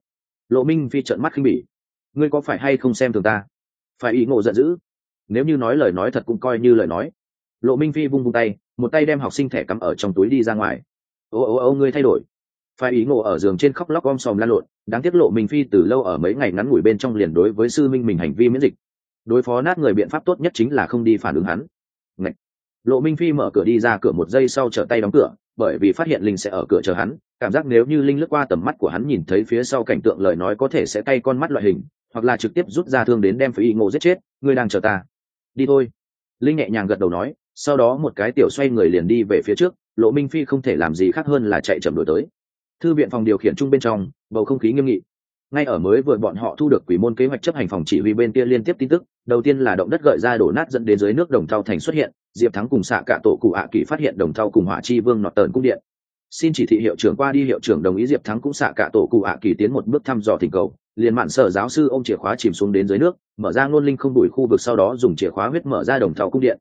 Lộ minh phi trợn mắt khinh bỉ. Ngươi có phải hay không xem thường ta? Phải ý ngộ giận dữ. Nếu như nói lời nói thật cũng coi như lời nói. Lộ minh phi vung vung tay, một tay đem học sinh thẻ cắm ở trong túi đi ra ngoài. Ô ô ô, ngươi thay đổi phải ý ngộ ở giường trên khóc lóc om sòm lan lộn, đáng tiết lộ minh phi từ lâu ở mấy ngày ngắn ngủi bên trong liền đối với sư minh mình hành vi miễn dịch. Đối phó nát người biện pháp tốt nhất chính là không đi phản ứng hắn. Ngậy. lộ minh phi mở cửa đi ra cửa một giây sau trở tay đóng cửa, bởi vì phát hiện linh sẽ ở cửa chờ hắn, cảm giác nếu như linh lướt qua tầm mắt của hắn nhìn thấy phía sau cảnh tượng lời nói có thể sẽ tay con mắt loại hình, hoặc là trực tiếp rút ra thương đến đem phải ý ngộ giết chết, ngươi đang chờ ta. Đi thôi. Linh nhẹ nhàng gật đầu nói, sau đó một cái tiểu xoay người liền đi về phía trước, lộ minh phi không thể làm gì khác hơn là chạy chậm đổi tới thư viện phòng điều khiển chung bên trong, bầu không khí nghiêm nghị. Ngay ở mới vừa bọn họ thu được quỷ môn kế hoạch chấp hành phòng chỉ huy bên kia liên tiếp tin tức, đầu tiên là động đất gợi ra đổ nát dẫn đến dưới nước đồng thau thành xuất hiện, diệp thắng cùng xạ cả tổ cụ ạ kỳ phát hiện đồng thau cùng hỏa chi vương nọt tờn cung điện. Xin chỉ thị hiệu trưởng qua đi, hiệu trưởng đồng ý diệp thắng cũng xạ cả tổ cụ ạ kỳ tiến một bước thăm dò thỉnh cầu, liền mạn sở giáo sư ô m chìa khóa chìm xuống đến dưới nước, mở ra ngôn linh không đuổi khu vực sau đó dùng chìa khóa huyết mở ra đồng thau cung điện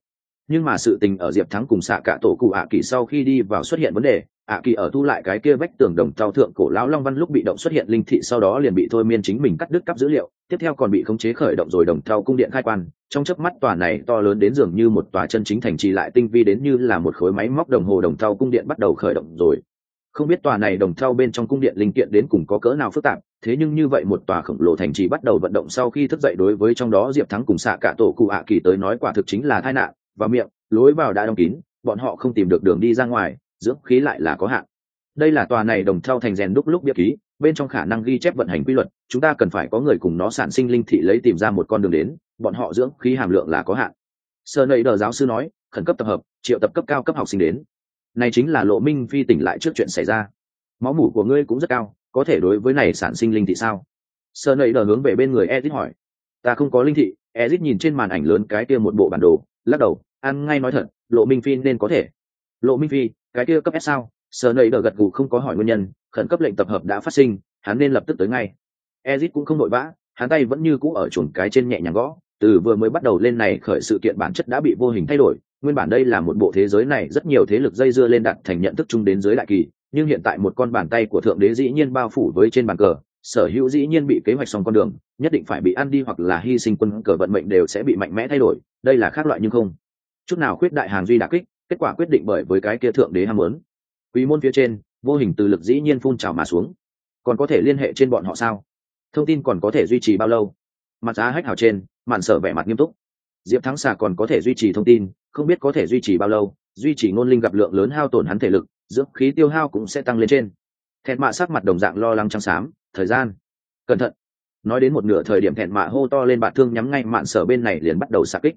nhưng mà sự tình ở diệp thắng cùng xạ cả tổ cụ ạ kỳ sau khi đi vào xuất hiện vấn đề, ạ kỳ ở thu lại cái kia vách tường đồng tàu thượng cổ lão long văn lúc bị động xuất hiện linh thị sau đó liền bị thôi miên chính mình cắt đứt cắp dữ liệu, tiếp theo còn bị khống chế khởi động rồi đồng tàu cung điện khai quan. Trong chớp mắt tòa này to lớn đến dường như một tòa chân chính thành trì lại tinh vi đến như là một khối máy móc đồng hồ đồng tàu cung điện bắt đầu khởi động rồi. Không biết tòa này đồng thau bên trong cung điện linh kiện đến cùng có cỡ nào phức tạp, thế nhưng như vậy một tòa khổng lồ thành trì bắt đầu vận động sau khi thức dậy đối với trong đó diệp thắng cùng xạ cả tổ cụ ạ kỳ tới nói quả thực chính là tai nạn và miệng, lối vào đã đóng kín, bọn họ không tìm được đường đi ra ngoài, dưỡng khí lại là có hạn. Đây là tòa này đồng thau thành rèn đúc lúc biết ký, bên trong khả năng ghi chép vận hành quy luật, chúng ta cần phải có người cùng nó sản sinh linh thị lấy tìm ra một con đường đến, bọn họ dưỡng khí hàm lượng là có hạn. Sơ nầy đờ giáo sư nói, khẩn cấp tập hợp, triệu tập cấp cao cấp học sinh đến. Này chính là lộ minh phi tỉnh lại trước chuyện xảy ra. Máu mủ của ngươi cũng rất cao, có thể đối với này sản sinh linh thị sao? Sơ nầy đờ hướng về bên người ezit hỏi. Ta không có linh thị ezit nhìn trên màn ảnh lớn cái kia một bộ bản đồ lắc đầu, ăn ngay nói thật, lộ minh phi nên có thể. Lộ minh phi, cái kia cấp s sao? Sờ nầy đờ gật gù không có hỏi nguyên nhân, khẩn cấp lệnh tập hợp đã phát sinh, hắn nên lập tức tới ngay. Ezit cũng không vội vã, hắn tay vẫn như cũ ở chuồng cái trên nhẹ nhàng gõ, từ vừa mới bắt đầu lên này khởi sự kiện bản chất đã bị vô hình thay đổi, nguyên bản đây là một bộ thế giới này rất nhiều thế lực dây dưa lên đặt thành nhận thức chung đến giới đại kỳ, nhưng hiện tại một con bàn tay của thượng đế dĩ nhiên bao phủ với trên bàn cờ sở hữu dĩ nhiên bị kế hoạch xong con đường, nhất định phải bị ăn đi hoặc là hy sinh quân cờ vận mệnh đều sẽ bị mạnh mẽ thay đổi, đây là khác loại nhưng không. Chút nào khuyết đại hàng duy đà kích, kết quả quyết định bởi với cái kia thượng đế ham muốn. Quý môn phía trên, vô hình từ lực dĩ nhiên phun trào mà xuống. Còn có thể liên hệ trên bọn họ sao? Thông tin còn có thể duy trì bao lâu? Mặt giá hách hào trên màn sở vẻ mặt nghiêm túc. Diệp thắng xà còn có thể duy trì thông tin, không biết có thể duy trì bao lâu, duy trì ngôn linh gặp lượng lớn hao tổn hắn thể lực, dưỡng khí tiêu hao cũng sẽ tăng lên trên. Thẹn mạ sắc mặt đồng dạng lo lắng trắng xám thời gian. Cẩn thận. Nói đến một nửa thời điểm thẹn mạ hô to lên bạt thương nhắm ngay mạn sở bên này liền bắt đầu xạ kích.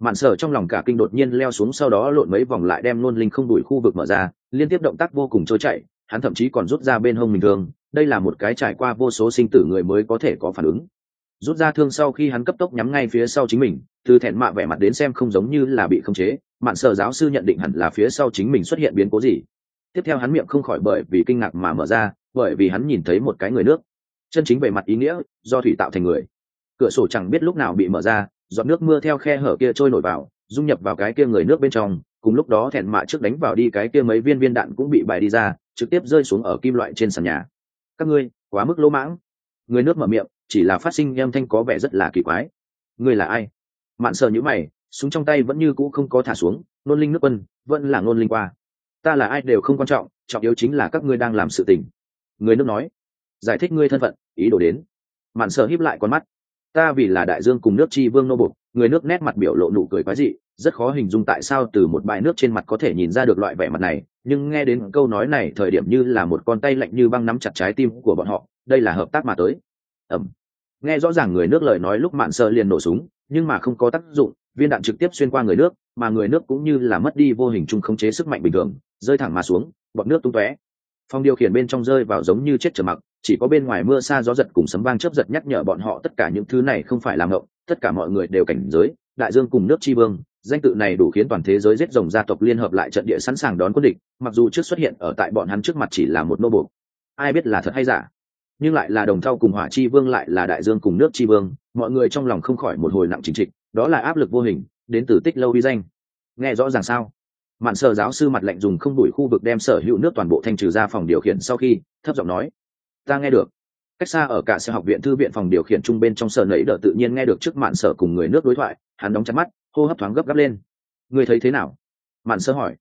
Mạn sở trong lòng cả kinh đột nhiên leo xuống sau đó lộn mấy vòng lại đem nôn linh không đuổi khu vực mở ra, liên tiếp động tác vô cùng trôi chạy hắn thậm chí còn rút ra bên hông mình thường đây là một cái trải qua vô số sinh tử người mới có thể có phản ứng. Rút ra thương sau khi hắn cấp tốc nhắm ngay phía sau chính mình, từ thẹn mạ vẻ mặt đến xem không giống như là bị khống chế, mạn sở giáo sư nhận định hẳn là phía sau chính mình xuất hiện biến cố gì tiếp theo hắn miệng không khỏi bởi vì kinh ngạc mà mở ra, bởi vì hắn nhìn thấy một cái người nước. Chân chính về mặt ý nghĩa, do thủy tạo thành người. Cửa sổ chẳng biết lúc nào bị mở ra, giọt nước mưa theo khe hở kia trôi nổi vào, dung nhập vào cái kia người nước bên trong. Cùng lúc đó thẹn mạ trước đánh vào đi cái kia mấy viên viên đạn cũng bị bài đi ra, trực tiếp rơi xuống ở kim loại trên sàn nhà. Các ngươi, quá mức lỗ mãng. Người nước mở miệng, chỉ là phát sinh âm thanh có vẻ rất là kỳ quái. Ngươi là ai? Mạn sợ nhữ mày, súng trong tay vẫn như cũ không có thả xuống, nôn linh nước quân, vẫn là nôn linh qua ta là ai đều không quan trọng trọng yếu chính là các ngươi đang làm sự tình. Người nước nói, giải thích ngươi thân phận, ý đồ đến. Mạn sợ híp lại con mắt. Ta vì là đại dương cùng nước tri vương nô bục người nước nét mặt biểu lộ nụ cười quái dị, rất khó hình dung tại sao từ một bãi nước trên mặt có thể nhìn ra được loại vẻ mặt này, nhưng nghe đến câu nói này thời điểm như là một con tay lạnh như băng nắm chặt trái tim của bọn họ, đây là hợp tác mà tới. Ẩm. Nghe rõ ràng người nước lời nói lúc mạn sợ liền nổ súng, nhưng mà không có tác dụng, viên đạn trực tiếp xuyên qua người nước mà người nước cũng như là mất đi vô hình chung khống chế sức mạnh bình thường, rơi thẳng mà xuống bọt nước tung tóe. Phòng điều khiển bên trong rơi vào giống như chết trở mặc, chỉ có bên ngoài mưa xa gió giật cùng sấm vang chớp giật nhắc nhở bọn họ tất cả những thứ này không phải làm ngộng, tất cả mọi người đều cảnh giới, đại dương cùng nước tri vương, danh tự này đủ khiến toàn thế giới giết rồng gia tộc liên hợp lại trận địa sẵn sàng đón quân địch, mặc dù trước xuất hiện ở tại bọn hắn trước mặt chỉ là một nô bộc ai biết là thật hay giả? Nhưng lại là đồng thau cùng hỏa chi vương lại là đại dương cùng nước chi vương, mọi người trong lòng không khỏi một hồi nặng chính trịch đó là áp lực vô hình đến từ tích lâu uy danh. Nghe rõ ràng sao? Mạn sở giáo sư mặt lạnh dùng không đuổi khu vực đem sở hữu nước toàn bộ thanh trừ ra phòng điều khiển sau khi, thấp giọng nói, ta nghe được. Cách xa ở cả sở học viện thư viện phòng điều khiển trung bên trong sở nấy đỡ tự nhiên nghe được trước mạn sở cùng người nước đối thoại, hắn đóng chặt mắt, hô hấp thoáng gấp gáp lên. Người thấy thế nào? Mạn sơ hỏi.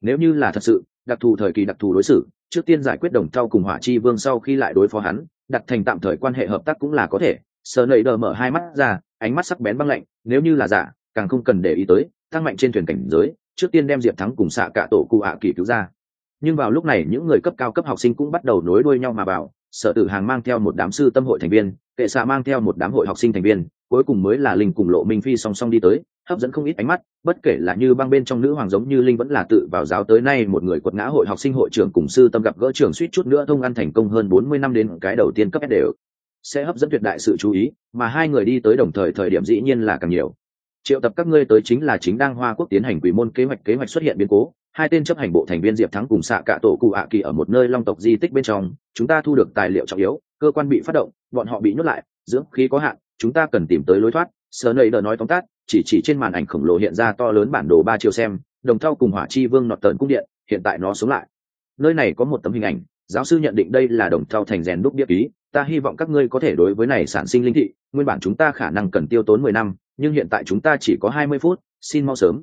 Nếu như là thật sự, đặc thù thời kỳ đặc thù đối xử, trước tiên giải quyết đồng thau cùng hỏa chi vương sau khi lại đối phó hắn, đặt thành tạm thời quan hệ hợp tác cũng là có thể. Sở nầy đờ mở hai mắt ra, ánh mắt sắc bén băng lạnh, nếu như là giả càng không cần để ý tới, tăng mạnh trên thuyền cảnh giới, trước tiên đem diệp thắng cùng xạ cả tổ cụ ạ kỳ cứu ra. Nhưng vào lúc này, những người cấp cao cấp học sinh cũng bắt đầu nối đuôi nhau mà vào, sở tử hàng mang theo một đám sư tâm hội thành viên, kệ xạ mang theo một đám hội học sinh thành viên, cuối cùng mới là linh cùng lộ minh phi song song đi tới, hấp dẫn không ít ánh mắt, bất kể là như băng bên trong nữ hoàng giống như linh vẫn là tự vào giáo tới nay một người quật ngã hội học sinh hội trưởng cùng sư tâm gặp gỡ trường suýt chút nữa thông ăn thành công hơn bốn mươi năm đến cái đầu tiên cấp đều. Sẽ hấp dẫn tuyệt đại sự chú ý, mà hai người đi tới đồng thời thời điểm dĩ nhiên là càng nhiều triệu tập các ngươi tới chính là chính đang hoa quốc tiến hành quỷ môn kế hoạch kế hoạch xuất hiện biến cố. Hai tên chấp hành bộ thành viên diệp thắng cùng xạ cả tổ cụ ạ kỳ ở một nơi long tộc di tích bên trong, chúng ta thu được tài liệu trọng yếu, cơ quan bị phát động, bọn họ bị nhốt lại, dưỡng khí có hạn, chúng ta cần tìm tới lối thoát. Sờ nầy đờ nói tóm tắt, chỉ chỉ trên màn ảnh khổng lồ hiện ra to lớn bản đồ ba chiều xem, đồng thau cùng hỏa chi vương nọt tờn cung điện, hiện tại nó sống lại. Nơi này có một tấm hình ảnh, giáo sư nhận định đây là đồng thau thành rèn đúc địa ý ta hy vọng các ngươi có thể đối với này sản sinh linh thị, nguyên bản chúng ta khả năng cần tiêu tốn mười năm nhưng hiện tại chúng ta chỉ có hai mươi phút, xin mau sớm.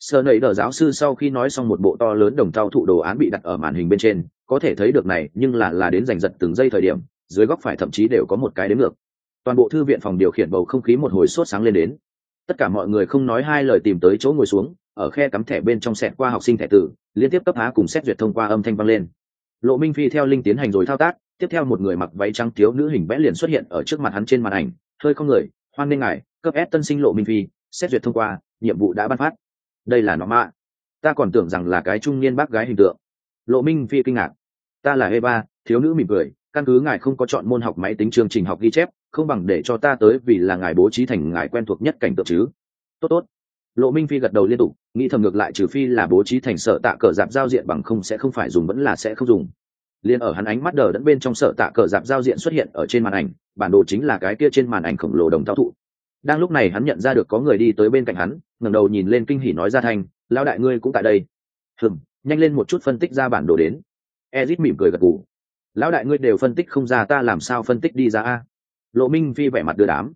Sơ nầy đờ giáo sư sau khi nói xong một bộ to lớn đồng thau thụ đồ án bị đặt ở màn hình bên trên, có thể thấy được này, nhưng là là đến giành giật từng giây thời điểm, dưới góc phải thậm chí đều có một cái đến ngược. Toàn bộ thư viện phòng điều khiển bầu không khí một hồi sốt sáng lên đến. Tất cả mọi người không nói hai lời tìm tới chỗ ngồi xuống, ở khe cắm thẻ bên trong sẹt qua học sinh thẻ tử, liên tiếp cấp há cùng xét duyệt thông qua âm thanh vang lên. Lộ minh phi theo linh tiến hành rồi thao tác, tiếp theo một người mặc váy trắng thiếu nữ hình vẽ liền xuất hiện ở trước mặt hắn trên màn ảnh, hơi không người hoan nghênh ngài, cấp s tân sinh lộ minh phi, xét duyệt thông qua, nhiệm vụ đã ban phát. Đây là nó mạ. Ta còn tưởng rằng là cái trung niên bác gái hình tượng. Lộ minh phi kinh ngạc. Ta là eva, thiếu nữ mỉm cười, căn cứ ngài không có chọn môn học máy tính chương trình học ghi chép, không bằng để cho ta tới vì là ngài bố trí thành ngài quen thuộc nhất cảnh tượng chứ. Tốt tốt. Lộ minh phi gật đầu liên tục, nghĩ thầm ngược lại trừ phi là bố trí thành sợ tạ cờ dạp giao diện bằng không sẽ không phải dùng vẫn là sẽ không dùng liền ở hắn ánh mắt đờ đẫn bên trong sợ tạ cờ dạp giao diện xuất hiện ở trên màn ảnh, bản đồ chính là cái kia trên màn ảnh khổng lồ đồng thao thụ. Đang lúc này hắn nhận ra được có người đi tới bên cạnh hắn, ngẩng đầu nhìn lên kinh hỉ nói ra thanh lao đại ngươi cũng tại đây. Hừng nhanh lên một chút phân tích ra bản đồ đến. Ezit mỉm cười gật gù. Lão đại ngươi đều phân tích không ra, ta làm sao phân tích đi ra a? Lộ minh phi vẻ mặt đưa đám.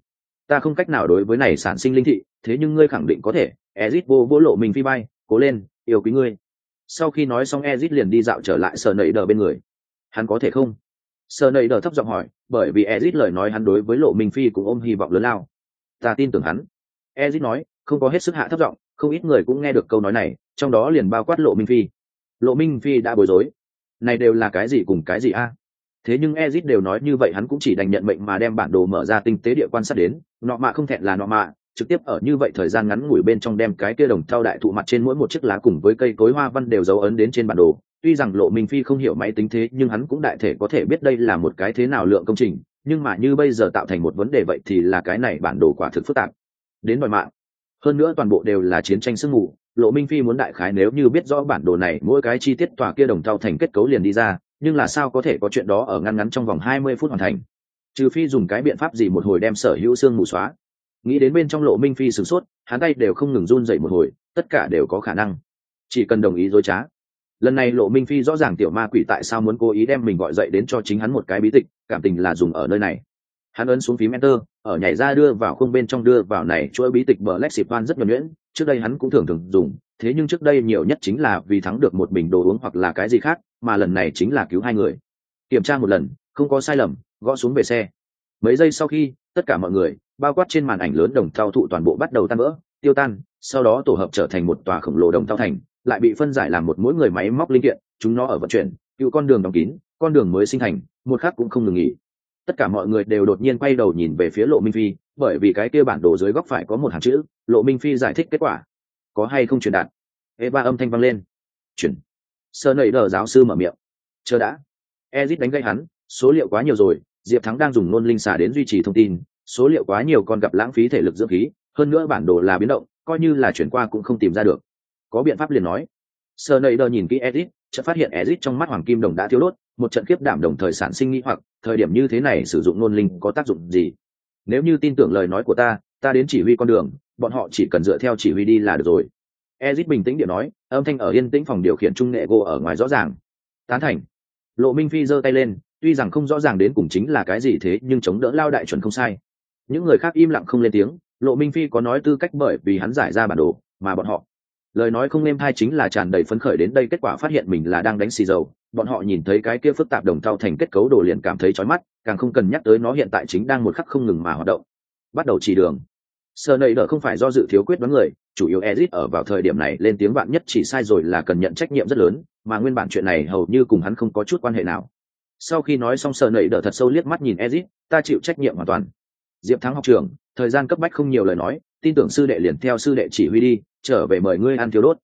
Ta không cách nào đối với này sản sinh linh thị, thế nhưng ngươi khẳng định có thể. Ezit vô vô lộ minh phi bay, cố lên, yêu quý ngươi. Sau khi nói xong, ezit liền đi dạo trở lại sờ nẩy đờ bên người hắn có thể không? Sợ nầy đờ thấp giọng hỏi, bởi vì ezit lời nói hắn đối với lộ minh phi cũng ôm hy vọng lớn lao. Ta tin tưởng hắn. Ezit nói, không có hết sức hạ thấp giọng, không ít người cũng nghe được câu nói này, trong đó liền bao quát lộ minh phi. Lộ minh phi đã bối rối. Này đều là cái gì cùng cái gì a? Thế nhưng ezit đều nói như vậy hắn cũng chỉ đành nhận mệnh mà đem bản đồ mở ra tinh tế địa quan sát đến, nọ mạ không thẹn là nọ mạ, trực tiếp ở như vậy thời gian ngắn ngủi bên trong đem cái kia đồng thao đại thụ mặt trên mỗi một chiếc lá cùng với cây cối hoa văn đều dấu ấn đến trên bản đồ tuy rằng lộ minh phi không hiểu máy tính thế, nhưng hắn cũng đại thể có thể biết đây là một cái thế nào lượng công trình, nhưng mà như bây giờ tạo thành một vấn đề vậy thì là cái này bản đồ quả thực phức tạp. Đến mọi mạng. Hơn nữa toàn bộ đều là chiến tranh sương mù, lộ minh phi muốn đại khái nếu như biết rõ bản đồ này, mỗi cái chi tiết tòa kia đồng thau thành kết cấu liền đi ra, nhưng là sao có thể có chuyện đó ở ngăn ngắn trong vòng hai mươi phút hoàn thành? Trừ phi dùng cái biện pháp gì một hồi đem sở hữu xương mù xóa. Nghĩ đến bên trong lộ minh phi sửng sốt, hắn tay đều không ngừng run dậy một hồi, tất cả đều có khả năng. Chỉ cần đồng ý dối trá lần này lộ minh phi rõ ràng tiểu ma quỷ tại sao muốn cố ý đem mình gọi dậy đến cho chính hắn một cái bí tịch, cảm tình là dùng ở nơi này. Hắn ấn xuống phím enter, ở nhảy ra đưa vào khung bên trong đưa vào này chuỗi bí tịch bờ lexiphan rất nhuẩn nhuyễn, trước đây hắn cũng thường thường dùng, thế nhưng trước đây nhiều nhất chính là vì thắng được một bình đồ uống hoặc là cái gì khác, mà lần này chính là cứu hai người. Kiểm tra một lần, không có sai lầm, gõ xuống về xe. Mấy giây sau khi, tất cả mọi người, bao quát trên màn ảnh lớn đồng thao thụ toàn bộ bắt đầu tan vỡ, tiêu tan, sau đó tổ hợp trở thành một tòa khổng lồ đồng thao thành lại bị phân giải làm một mỗi người máy móc linh kiện, chúng nó ở vận chuyển, cựu con đường đóng kín, con đường mới sinh thành, một khắc cũng không ngừng nghỉ. Tất cả mọi người đều đột nhiên quay đầu nhìn về phía lộ minh phi, bởi vì cái kia bản đồ dưới góc phải có một hàng chữ, lộ minh phi giải thích kết quả. Có hay không truyền đạt? Eva âm thanh vang lên. Chuyển. Sơ nẩy đờ giáo sư mở miệng. Chờ đã. Ezit đánh gây hắn, số liệu quá nhiều rồi, diệp thắng đang dùng nôn linh xả đến duy trì thông tin, số liệu quá nhiều còn gặp lãng phí thể lực dưỡng khí, hơn nữa bản đồ là biến động, coi như là chuyển qua cũng không tìm ra được có biện pháp liền nói. Sơ nầy đờ nhìn kỹ ezit chợt phát hiện ezit trong mắt hoàng kim đồng đã thiếu đốt, một trận kiếp đảm đồng thời sản sinh nghĩ hoặc, thời điểm như thế này sử dụng nôn linh có tác dụng gì? Nếu như tin tưởng lời nói của ta ta đến chỉ huy con đường, bọn họ chỉ cần dựa theo chỉ huy đi là được rồi. Ezit bình tĩnh điện nói, âm thanh ở yên tĩnh phòng điều khiển trung nghệ gỗ ở ngoài rõ ràng. Tán thành. Lộ minh phi giơ tay lên, tuy rằng không rõ ràng đến cùng chính là cái gì thế, nhưng chống đỡ lao đại chuẩn không sai. Những người khác im lặng không lên tiếng, lộ minh phi có nói tư cách bởi vì hắn giải ra bản đồ, mà bọn họ lời nói không êm thai chính là tràn đầy phấn khởi đến đây kết quả phát hiện mình là đang đánh xì dầu. Bọn họ nhìn thấy cái kia phức tạp đồng thau thành kết cấu đồ liền cảm thấy chói mắt, càng không cần nhắc tới nó hiện tại chính đang một khắc không ngừng mà hoạt động. Bắt đầu chỉ đường. Sơ nầy đỡ không phải do dự thiếu quyết đoán người, chủ yếu ezit ở vào thời điểm này lên tiếng bạn nhất chỉ sai rồi là cần nhận trách nhiệm rất lớn, mà nguyên bản chuyện này hầu như cùng hắn không có chút quan hệ nào. Sau khi nói xong sơ nầy đỡ thật sâu liếc mắt nhìn ezit, ta chịu trách nhiệm hoàn toàn. Diệp thắng học trường thời gian cấp bách không nhiều lời nói, tin tưởng sư đệ liền theo sư đệ chỉ huy đi trở về mời ngươi ăn thiếu đốt.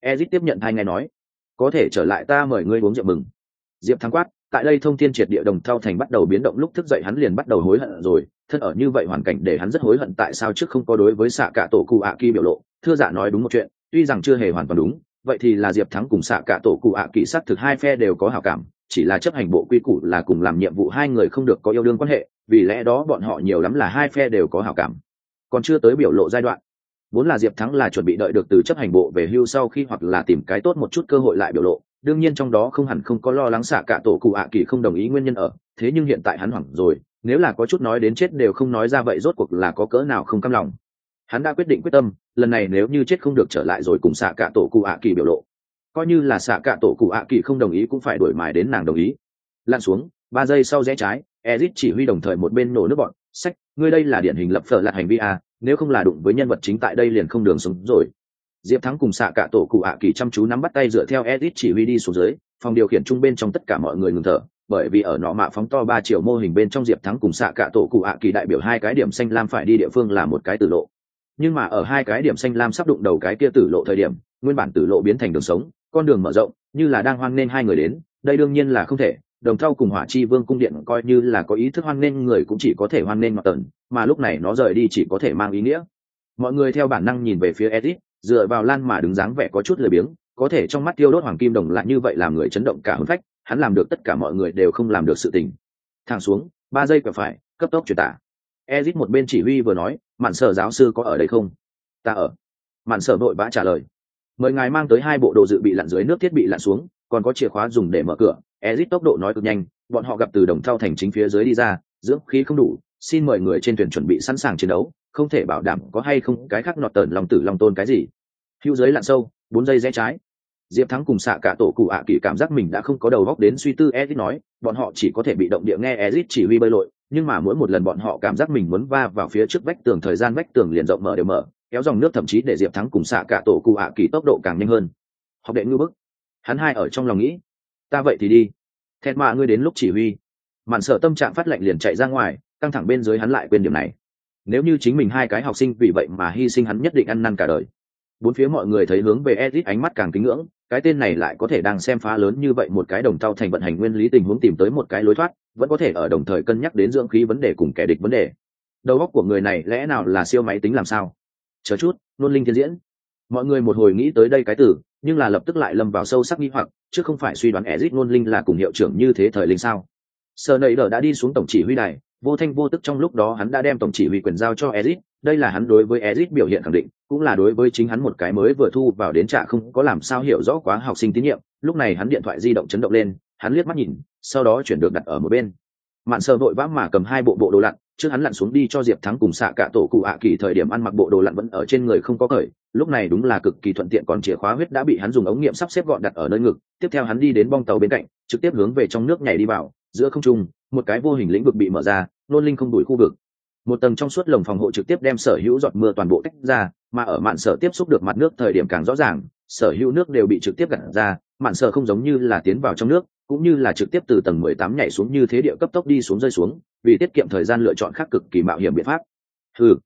Ezit tiếp nhận hai ngày nói. Có thể trở lại ta mời ngươi uống rượu mừng. Diệp thắng quát, tại đây thông thiên triệt địa đồng thao thành bắt đầu biến động, lúc thức dậy hắn liền bắt đầu hối hận rồi. Thân ở như vậy hoàn cảnh để hắn rất hối hận tại sao trước không có đối với xạ cả tổ cụ ạ kỳ biểu lộ. Thưa giả nói đúng một chuyện, tuy rằng chưa hề hoàn toàn đúng, vậy thì là diệp thắng cùng xạ cả tổ cụ ạ kỳ sát thực hai phe đều có hảo cảm, chỉ là chấp hành bộ quy củ là cùng làm nhiệm vụ hai người không được có yêu đương quan hệ, vì lẽ đó bọn họ nhiều lắm là hai phe đều có hảo cảm. Còn chưa tới biểu lộ giai đoạn vốn là diệp thắng là chuẩn bị đợi được từ chấp hành bộ về hưu sau khi hoặc là tìm cái tốt một chút cơ hội lại biểu lộ, đương nhiên trong đó không hẳn không có lo lắng xạ cả tổ cụ ạ kỳ không đồng ý nguyên nhân ở, thế nhưng hiện tại hắn hoảng rồi, nếu là có chút nói đến chết đều không nói ra vậy rốt cuộc là có cỡ nào không cam lòng. Hắn đã quyết định quyết tâm, lần này nếu như chết không được trở lại rồi cùng xạ cả tổ cụ ạ kỳ biểu lộ. Coi như là xạ cả tổ cụ ạ kỳ không đồng ý cũng phải đổi mài đến nàng đồng ý. Lan xuống, ba giây sau rẽ trái ezit chỉ huy đồng thời một bên nổ nước bọn, sách, ngươi đây là điển hình lập phở là hành vi a nếu không là đụng với nhân vật chính tại đây liền không đường sống rồi. Diệp thắng cùng xạ cả tổ cụ ạ kỳ chăm chú nắm bắt tay dựa theo edit chỉ huy đi xuống dưới, phòng điều khiển trung bên trong tất cả mọi người ngừng thở, bởi vì ở nọ mạ phóng to ba triệu mô hình bên trong diệp thắng cùng xạ cả tổ cụ ạ kỳ đại biểu hai cái điểm xanh lam phải đi địa phương là một cái tử lộ. Nhưng mà ở hai cái điểm xanh lam sắp đụng đầu cái kia tử lộ thời điểm, nguyên bản tử lộ biến thành đường sống, con đường mở rộng, như là đang hoan nên hai người đến, đây đương nhiên là không thể đồng thau cùng hỏa chi vương cung điện coi như là có ý thức hoan nên người cũng chỉ có thể hoan nên mặt tần, mà lúc này nó rời đi chỉ có thể mang ý nghĩa. Mọi người theo bản năng nhìn về phía edit dựa vào lan mà đứng dáng vẻ có chút lười biếng, có thể trong mắt tiêu đốt hoàng kim đồng lại như vậy làm người chấn động cả hôn phách, hắn làm được tất cả mọi người đều không làm được sự tình. Thẳng xuống, ba giây quẹo phải, cấp tốc truyền tả. Ezit một bên chỉ huy vừa nói, mạn sở giáo sư có ở đây không? Ta ở. Mạn sở nội vã trả lời. Mời ngài mang tới hai bộ đồ dự bị lặn dưới nước thiết bị lặn xuống, còn có chìa khóa dùng để mở cửa ezit tốc độ nói cực nhanh, bọn họ gặp từ đồng trao thành chính phía dưới đi ra, dưỡng khí không đủ, xin mời người trên thuyền chuẩn bị sẵn sàng chiến đấu, không thể bảo đảm có hay không cái khác nọt tợn lòng tử lòng tôn cái gì. Hưu giới lặn sâu, bốn giây rẽ trái. Diệp thắng cùng xạ cả tổ cụ ạ kỳ cảm giác mình đã không có đầu óc đến suy tư, ezit nói, bọn họ chỉ có thể bị động địa nghe ezit chỉ huy bơi lội, nhưng mà mỗi một lần bọn họ cảm giác mình muốn va vào phía trước vách tường, thời gian vách tường liền rộng mở đều mở, kéo dòng nước thậm chí để diệp thắng cùng xạ cả tổ cụ ạ kỳ tốc độ càng nhanh hơn. Học đệ ngư bức. Hắn hai ở trong lòng nghĩ ta vậy thì đi thẹn mạ ngươi đến lúc chỉ huy mạn sợ tâm trạng phát lệnh liền chạy ra ngoài căng thẳng bên dưới hắn lại quên điểm này nếu như chính mình hai cái học sinh vì vậy mà hy sinh hắn nhất định ăn năn cả đời bốn phía mọi người thấy hướng về Edit ánh mắt càng kính ngưỡng, cái tên này lại có thể đang xem phá lớn như vậy một cái đồng tao thành vận hành nguyên lý tình huống tìm tới một cái lối thoát, vẫn có thể ở đồng thời cân nhắc đến dưỡng khí vấn đề cùng kẻ địch vấn đề. Đầu óc của người này lẽ nào là siêu máy tính làm sao? Chờ chút, luôn linh thiên diễn. Mọi người một hồi nghĩ tới đây cái từ, nhưng là lập tức lại lâm vào sâu sắc nghi hoặc, chứ không phải suy đoán ezit ngôn linh là cùng hiệu trưởng như thế thời linh sao? sợ Nảy đờ đã đi xuống tổng chỉ huy đài, vô thanh vô tức trong lúc đó hắn đã đem tổng chỉ huy quyền giao cho Ezit, đây là hắn đối với Ezit biểu hiện khẳng định, cũng là đối với chính hắn một cái mới vừa thu vào đến trạ không có làm sao hiểu rõ quá học sinh tín nhiệm, lúc này hắn điện thoại di động chấn động lên, hắn liếc mắt nhìn, sau đó chuyển được đặt ở một bên. Mạn Sơ vội vã mà cầm hai bộ bộ đồ lặn, trước hắn lặn xuống đi cho Diệp Thắng cùng xạ cả tổ cụ ạ kỳ thời điểm ăn mặc bộ đồ lặn vẫn ở trên người không có cởi, lúc này đúng là cực kỳ thuận tiện còn chìa khóa huyết đã bị hắn dùng ống nghiệm sắp xếp gọn đặt ở nơi ngực, tiếp theo hắn đi đến bong tàu bên cạnh, trực tiếp hướng về trong nước nhảy đi vào, giữa không trung, một cái vô hình lĩnh vực bị mở ra, nôn linh không đuổi khu vực. Một tầng trong suốt lồng phòng hộ trực tiếp đem sở hữu giọt mưa toàn bộ tách ra mà ở mạn sở tiếp xúc được mặt nước thời điểm càng rõ ràng sở hữu nước đều bị trực tiếp gặt ra mạn sở không giống như là tiến vào trong nước cũng như là trực tiếp từ tầng mười tám nhảy xuống như thế địa cấp tốc đi xuống rơi xuống, vì tiết kiệm thời gian lựa chọn khác cực kỳ mạo hiểm biện pháp. Ừ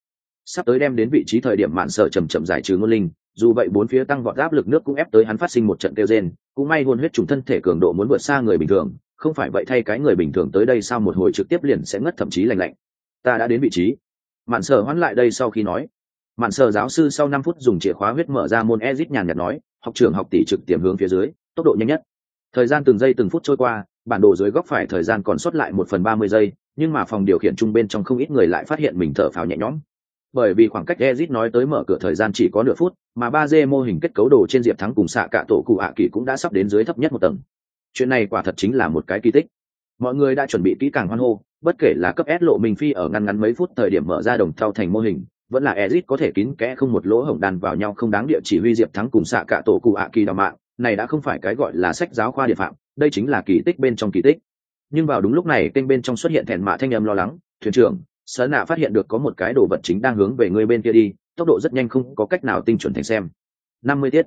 sắp tới đem đến vị trí thời điểm mạn sở chậm chậm giải trừ ngôn linh, dù vậy bốn phía tăng vọt áp lực nước cũng ép tới hắn phát sinh một trận kêu rên, cũng may hồn huyết trùng thân thể cường độ muốn vượt xa người bình thường, không phải vậy thay cái người bình thường tới đây sau một hồi trực tiếp liền sẽ ngất thậm chí lạnh lạnh. Ta đã đến vị trí. Mạn sở hoán lại đây sau khi nói. Mạn sở giáo sư sau năm phút dùng chìa khóa huyết mở ra môn Ezic nhàn nhạt nói, học trưởng, học tỷ trực tiềm hướng phía dưới, tốc độ nhanh nhất thời gian từng giây từng phút trôi qua bản đồ dưới góc phải thời gian còn sót lại một phần ba mươi giây nhưng mà phòng điều khiển chung bên trong không ít người lại phát hiện mình thở phào nhẹ nhõm. Bởi vì khoảng cách Ezit nói tới mở cửa thời gian chỉ có nửa phút, mà ba d mô hình kết cấu đồ trên Diệp Thắng cùng xạ cả tổ cụ ạ kỳ cũng đã sắp đến dưới thấp nhất một tầng. Chuyện này quả thật chính là một cái kỳ tích. Mọi người đã chuẩn bị kỹ càng hoan hô bất kể là cấp S lộ mình phi ở ngăn ngắn mấy phút thời điểm mở ra đồng thau thành mô hình vẫn là ezit có thể kín kẽ không một lỗ hổng đàn vào nhau không đáng địa chỉ huy diệp thắng cùng xạ cả tổ cụ ạ kỳ đào mạng này đã không phải cái gọi là sách giáo khoa địa phạm, đây chính là kỳ tích bên trong kỳ tích. Nhưng vào đúng lúc này, kênh bên trong xuất hiện thẹn mạ thanh âm lo lắng, thuyền trưởng, sở nạ phát hiện được có một cái đồ vật chính đang hướng về người bên kia đi, tốc độ rất nhanh không có cách nào tinh chuẩn thành xem. Năm mươi tiết.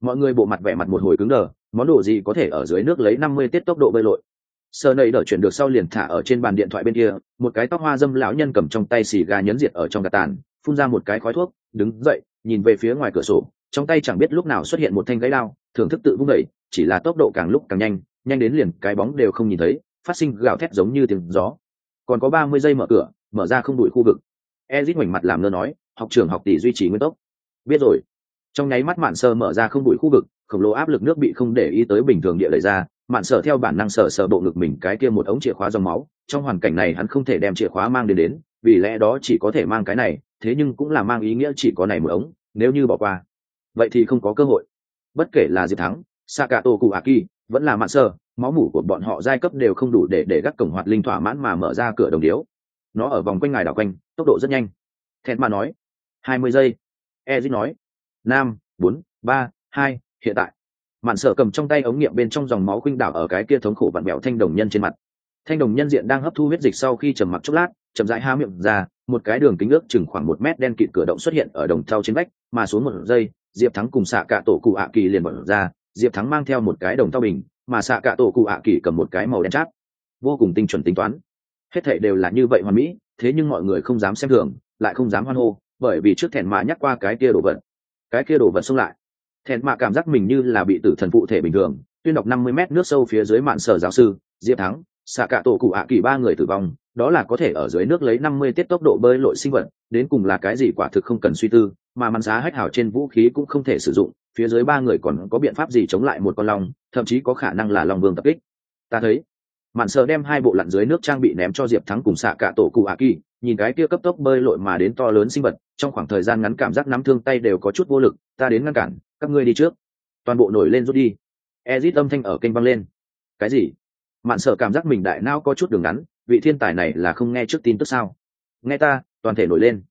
Mọi người bộ mặt vẻ mặt một hồi cứng đờ, món đồ gì có thể ở dưới nước lấy năm mươi tiết tốc độ bơi lội. Sơ nầy đỡ chuyển được sau liền thả ở trên bàn điện thoại bên kia, một cái tóc hoa dâm lão nhân cầm trong tay xì gà nhấn diệt ở trong gà tàn, phun ra một cái khói thuốc, đứng dậy, nhìn về phía ngoài cửa sổ, trong tay chẳng biết lúc nào xuất hiện một thanh gáy đao thưởng thức tự vung đẩy, chỉ là tốc độ càng lúc càng nhanh nhanh đến liền cái bóng đều không nhìn thấy, phát sinh gào thét giống như tiếng gió. Còn có ba mươi giây mở cửa, mở ra không đuổi khu vực. Ezit ngoảnh mặt làm lơ nói, học trường học tỷ duy trì nguyên tốc. Biết rồi. Trong nháy mắt mạn sơ mở ra không đuổi khu vực, khổng lồ áp lực nước bị không để ý tới bình thường địa đẩy ra, mạn sở theo bản năng sở sở bộ ngực mình cái kia một ống chìa khóa dòng máu, trong hoàn cảnh này hắn không thể đem chìa khóa mang đến đến, vì lẽ đó chỉ có thể mang cái này, thế nhưng cũng là mang ý nghĩa chỉ có này một ống, nếu như bỏ qua. Vậy thì không có cơ hội bất kể là diệp thắng, sakato cụ aki vẫn là mạn sơ, máu mủ của bọn họ giai cấp đều không đủ để để gác cổng hoạt linh thỏa mãn mà mở ra cửa đồng điếu. Nó ở vòng quanh ngài đảo quanh, tốc độ rất nhanh. Thẹn mà nói, hai mươi giây. Ezit nói năm bốn, ba, hai, hiện tại. Mạn sợ cầm trong tay ống nghiệm bên trong dòng máu khuynh đảo ở cái kia thống khổ vặn bẹo thanh đồng nhân trên mặt. Thanh đồng nhân diện đang hấp thu huyết dịch sau khi trầm mặc chốc lát, chậm rãi há miệng ra, một cái đường kính ước chừng khoảng một mét đen kịt cửa động xuất hiện ở đồng thau trên vách, mà xuống một giây diệp thắng cùng xạ cả tổ cụ ạ kỳ liền mở ra, diệp thắng mang theo một cái đồng thau bình, mà xạ cả tổ cụ ạ kỳ cầm một cái màu đen chát vô cùng tinh chuẩn tính toán. Hết thảy đều là như vậy hoàn mỹ, thế nhưng mọi người không dám xem thường, lại không dám hoan hô, bởi vì trước thẹn mạ nhắc qua cái kia đồ vật. Cái kia đồ vật xông lại. Thẹn mạ cảm giác mình như là bị tử thần phụ thể bình thường, tuyên đọc năm mươi mét nước sâu phía dưới mạn sở giáo sư, diệp thắng xạ cả tổ cụ ạ kỳ ba người tử vong, đó là có thể ở dưới nước lấy năm mươi tiết tốc độ bơi lội sinh vật, đến cùng là cái gì quả thực không cần suy tư mà màn giá hách hảo trên vũ khí cũng không thể sử dụng, phía dưới ba người còn có biện pháp gì chống lại một con long, thậm chí có khả năng là long vương tập kích. Ta thấy, mạn sợ đem hai bộ lặn dưới nước trang bị ném cho diệp thắng cùng xạ cả tổ cụ hạ kỳ nhìn cái kia cấp tốc bơi lội mà đến to lớn sinh vật, trong khoảng thời gian ngắn cảm giác nắm thương tay đều có chút vô lực, ta đến ngăn cản, các ngươi đi trước. Toàn bộ nổi lên rút đi. Ezit âm thanh ở kênh băng lên. Cái gì? Mạn sợ cảm giác mình đại não có chút đường ngắn, vị thiên tài này là không nghe trước tin tức sao? Nghe ta, toàn thể nổi lên.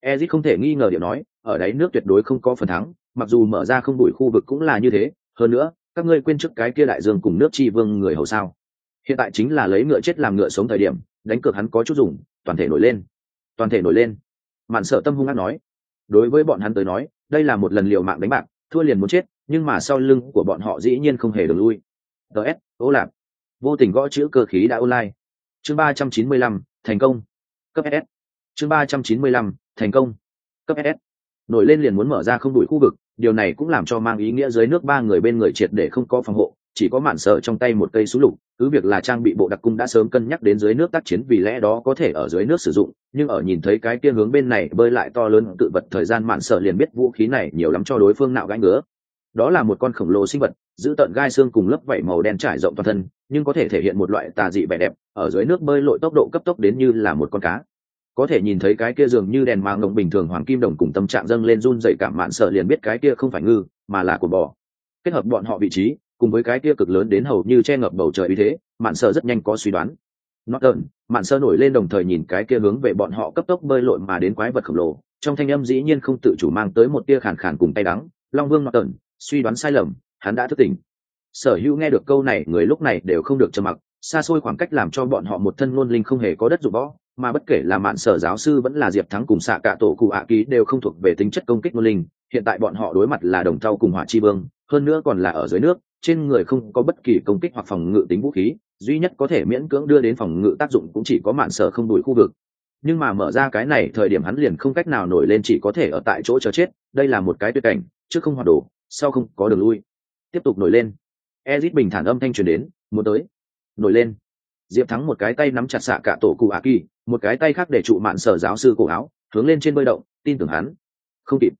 Ezit không thể nghi ngờ điều nói ở đáy nước tuyệt đối không có phần thắng, mặc dù mở ra không đuổi khu vực cũng là như thế, hơn nữa, các ngươi quên trước cái kia đại dương cùng nước tri vương người hầu sao? Hiện tại chính là lấy ngựa chết làm ngựa sống thời điểm, đánh cược hắn có chút dùng, toàn thể nổi lên. Toàn thể nổi lên. Mạn sợ tâm hung hát nói. Đối với bọn hắn tới nói, đây là một lần liều mạng đánh bạc, thua liền muốn chết, nhưng mà sau lưng của bọn họ dĩ nhiên không hề được lui. Ts ô lạp. Vô tình gõ chữ cơ khí đã online. Chương ba trăm chín mươi lăm, thành công. Cấp ss chương ba trăm chín mươi lăm, thành công. Cấp ss nổi lên liền muốn mở ra không đuổi khu vực, điều này cũng làm cho mang ý nghĩa dưới nước ba người bên người triệt để không có phòng hộ, chỉ có mạn sợ trong tay một cây súng lục, cứ việc là trang bị bộ đặc cung đã sớm cân nhắc đến dưới nước tác chiến vì lẽ đó có thể ở dưới nước sử dụng, nhưng ở nhìn thấy cái kia hướng bên này bơi lại to lớn tự vật thời gian mạn sợ liền biết vũ khí này nhiều lắm cho đối phương nạo gãi ngứa. Đó là một con khổng lồ sinh vật, giữ tận gai xương cùng lớp vảy màu đen trải rộng toàn thân, nhưng có thể thể hiện một loại tà dị vẻ đẹp, ở dưới nước bơi lội tốc độ cấp tốc đến như là một con cá có thể nhìn thấy cái kia dường như đèn màng ngộng bình thường hoàng kim đồng cùng tâm trạng dâng lên run dậy cảm mạn sợ liền biết cái kia không phải ngư mà là của bò. Kết hợp bọn họ vị trí cùng với cái kia cực lớn đến hầu như che ngập bầu trời uy thế mạn sợ rất nhanh có suy đoán. Norton, mạn sơ nổi lên đồng thời nhìn cái kia hướng về bọn họ cấp tốc bơi lội mà đến quái vật khổng lồ, trong thanh âm dĩ nhiên không tự chủ mang tới một tia khàn khàn cùng tay đắng, Long Vương Norton, suy đoán sai lầm, hắn đã thức tỉnh. Sở Hữu nghe được câu này, người lúc này đều không được trầm mặc, xa xôi khoảng cách làm cho bọn họ một thân luôn linh không hề có đất dụng võ, mà bất kể là mạn sở giáo sư vẫn là Diệp Thắng cùng xạ cả tổ cụ ạ ký đều không thuộc về tính chất công kích luôn linh, hiện tại bọn họ đối mặt là đồng thau cùng hỏa chi vương, hơn nữa còn là ở dưới nước, trên người không có bất kỳ công kích hoặc phòng ngự tính vũ khí duy nhất có thể miễn cưỡng đưa đến phòng ngự tác dụng cũng chỉ có mạn sở không đuổi khu vực. Nhưng mà mở ra cái này thời điểm hắn liền không cách nào nổi lên chỉ có thể ở tại chỗ chờ chết đây là một cái tuyệt cảnh trước không hoạt đổ sau không có đường lui. Tiếp tục nổi lên. Ezit bình thản âm thanh truyền đến muốn tới. Nổi lên. Diệp thắng một cái tay nắm chặt xạ cả tổ cụ ạ kỳ một cái tay khác để trụ mạn sở giáo sư cổ áo, hướng lên trên bơi động, tin tưởng hắn. Không kịp.